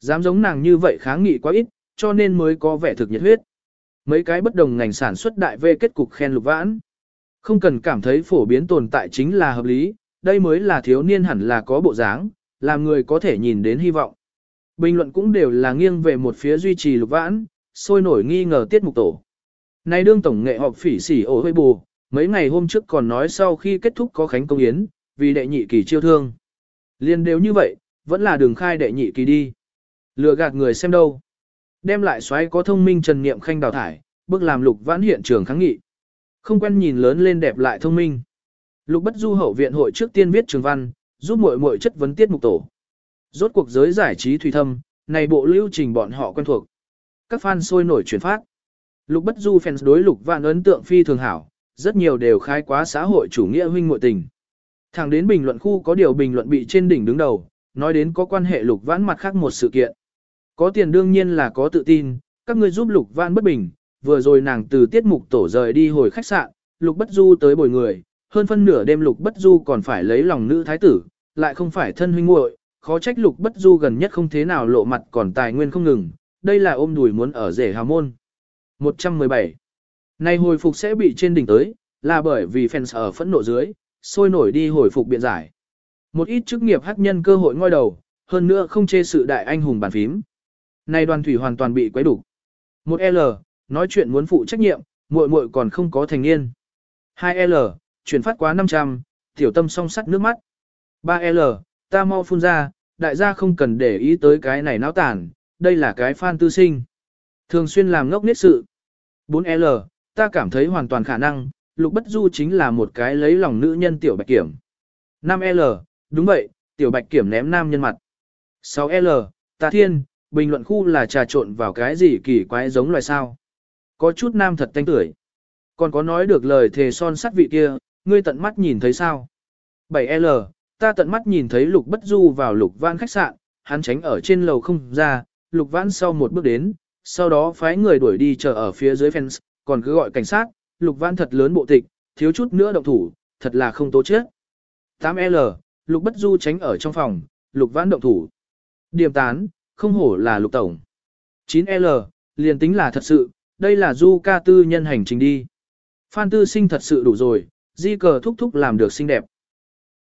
Dám giống nàng như vậy kháng nghị quá ít, cho nên mới có vẻ thực nhiệt huyết. Mấy cái bất đồng ngành sản xuất đại vê kết cục khen lục vãn. Không cần cảm thấy phổ biến tồn tại chính là hợp lý, đây mới là thiếu niên hẳn là có bộ dáng, làm người có thể nhìn đến hy vọng. Bình luận cũng đều là nghiêng về một phía duy trì lục vãn, sôi nổi nghi ngờ tiết mục tổ. Nay đương tổng nghệ họp phỉ sỉ ổ hơi bù, mấy ngày hôm trước còn nói sau khi kết thúc có khánh công yến, vì đệ nhị kỳ chiêu thương. Liên đều như vậy, vẫn là đường khai đệ nhị kỳ đi. Lừa gạt người xem đâu. Đem lại xoáy có thông minh trần niệm khanh đào thải, bước làm lục vãn hiện trường kháng nghị. Không quen nhìn lớn lên đẹp lại thông minh. Lục bất du hậu viện hội trước tiên viết trường văn, giúp muội muội chất vấn tiết mục tổ. Rốt cuộc giới giải trí thủy thâm, này bộ lưu trình bọn họ quen thuộc. Các fan sôi nổi chuyển phát. Lục bất du fans đối lục vạn ấn tượng phi thường hảo, rất nhiều đều khai quá xã hội chủ nghĩa huynh muội tình. Thẳng đến bình luận khu có điều bình luận bị trên đỉnh đứng đầu, nói đến có quan hệ lục vãn mặt khác một sự kiện. Có tiền đương nhiên là có tự tin, các ngươi giúp lục vãn bất bình, vừa rồi nàng từ tiết mục tổ rời đi hồi khách sạn, lục bất du tới bồi người, hơn phân nửa đêm lục bất du còn phải lấy lòng nữ thái tử, lại không phải thân huynh muội, khó trách lục bất du gần nhất không thế nào lộ mặt còn tài nguyên không ngừng, đây là ôm đùi muốn ở rể hào môn. 117. Này hồi phục sẽ bị trên đỉnh tới, là bởi vì fans ở phẫn nộ dưới, sôi nổi đi hồi phục biện giải. Một ít chức nghiệp hắc nhân cơ hội ngoi đầu, hơn nữa không chê sự đại anh hùng bàn phím nay đoàn thủy hoàn toàn bị quấy đủ. Một L, nói chuyện muốn phụ trách nhiệm, muội muội còn không có thành niên. 2L, chuyển phát quá 500, tiểu tâm song sắt nước mắt. 3L, ta mau phun ra, đại gia không cần để ý tới cái này náo tản, đây là cái fan tư sinh. Thường xuyên làm ngốc nết sự. 4L, ta cảm thấy hoàn toàn khả năng, Lục Bất Du chính là một cái lấy lòng nữ nhân tiểu bạch kiểm. 5L, đúng vậy, tiểu bạch kiểm ném nam nhân mặt. 6L, ta thiên, bình luận khu là trà trộn vào cái gì kỳ quái giống loài sao. Có chút nam thật tanh tuổi. Còn có nói được lời thề son sắt vị kia, ngươi tận mắt nhìn thấy sao? 7L, ta tận mắt nhìn thấy Lục Bất Du vào Lục Văn khách sạn, hắn tránh ở trên lầu không ra, Lục Văn sau một bước đến, sau đó phái người đuổi đi chờ ở phía dưới fence, còn cứ gọi cảnh sát, Lục Văn thật lớn bộ tịch, thiếu chút nữa động thủ, thật là không tố chết. 8L, Lục Bất Du tránh ở trong phòng, Lục Văn động thủ. Điểm tán, không hổ là Lục Tổng. 9L, liền tính là thật sự, đây là Du ca tư nhân hành trình đi. Phan tư sinh thật sự đủ rồi, di cờ thúc thúc làm được xinh đẹp.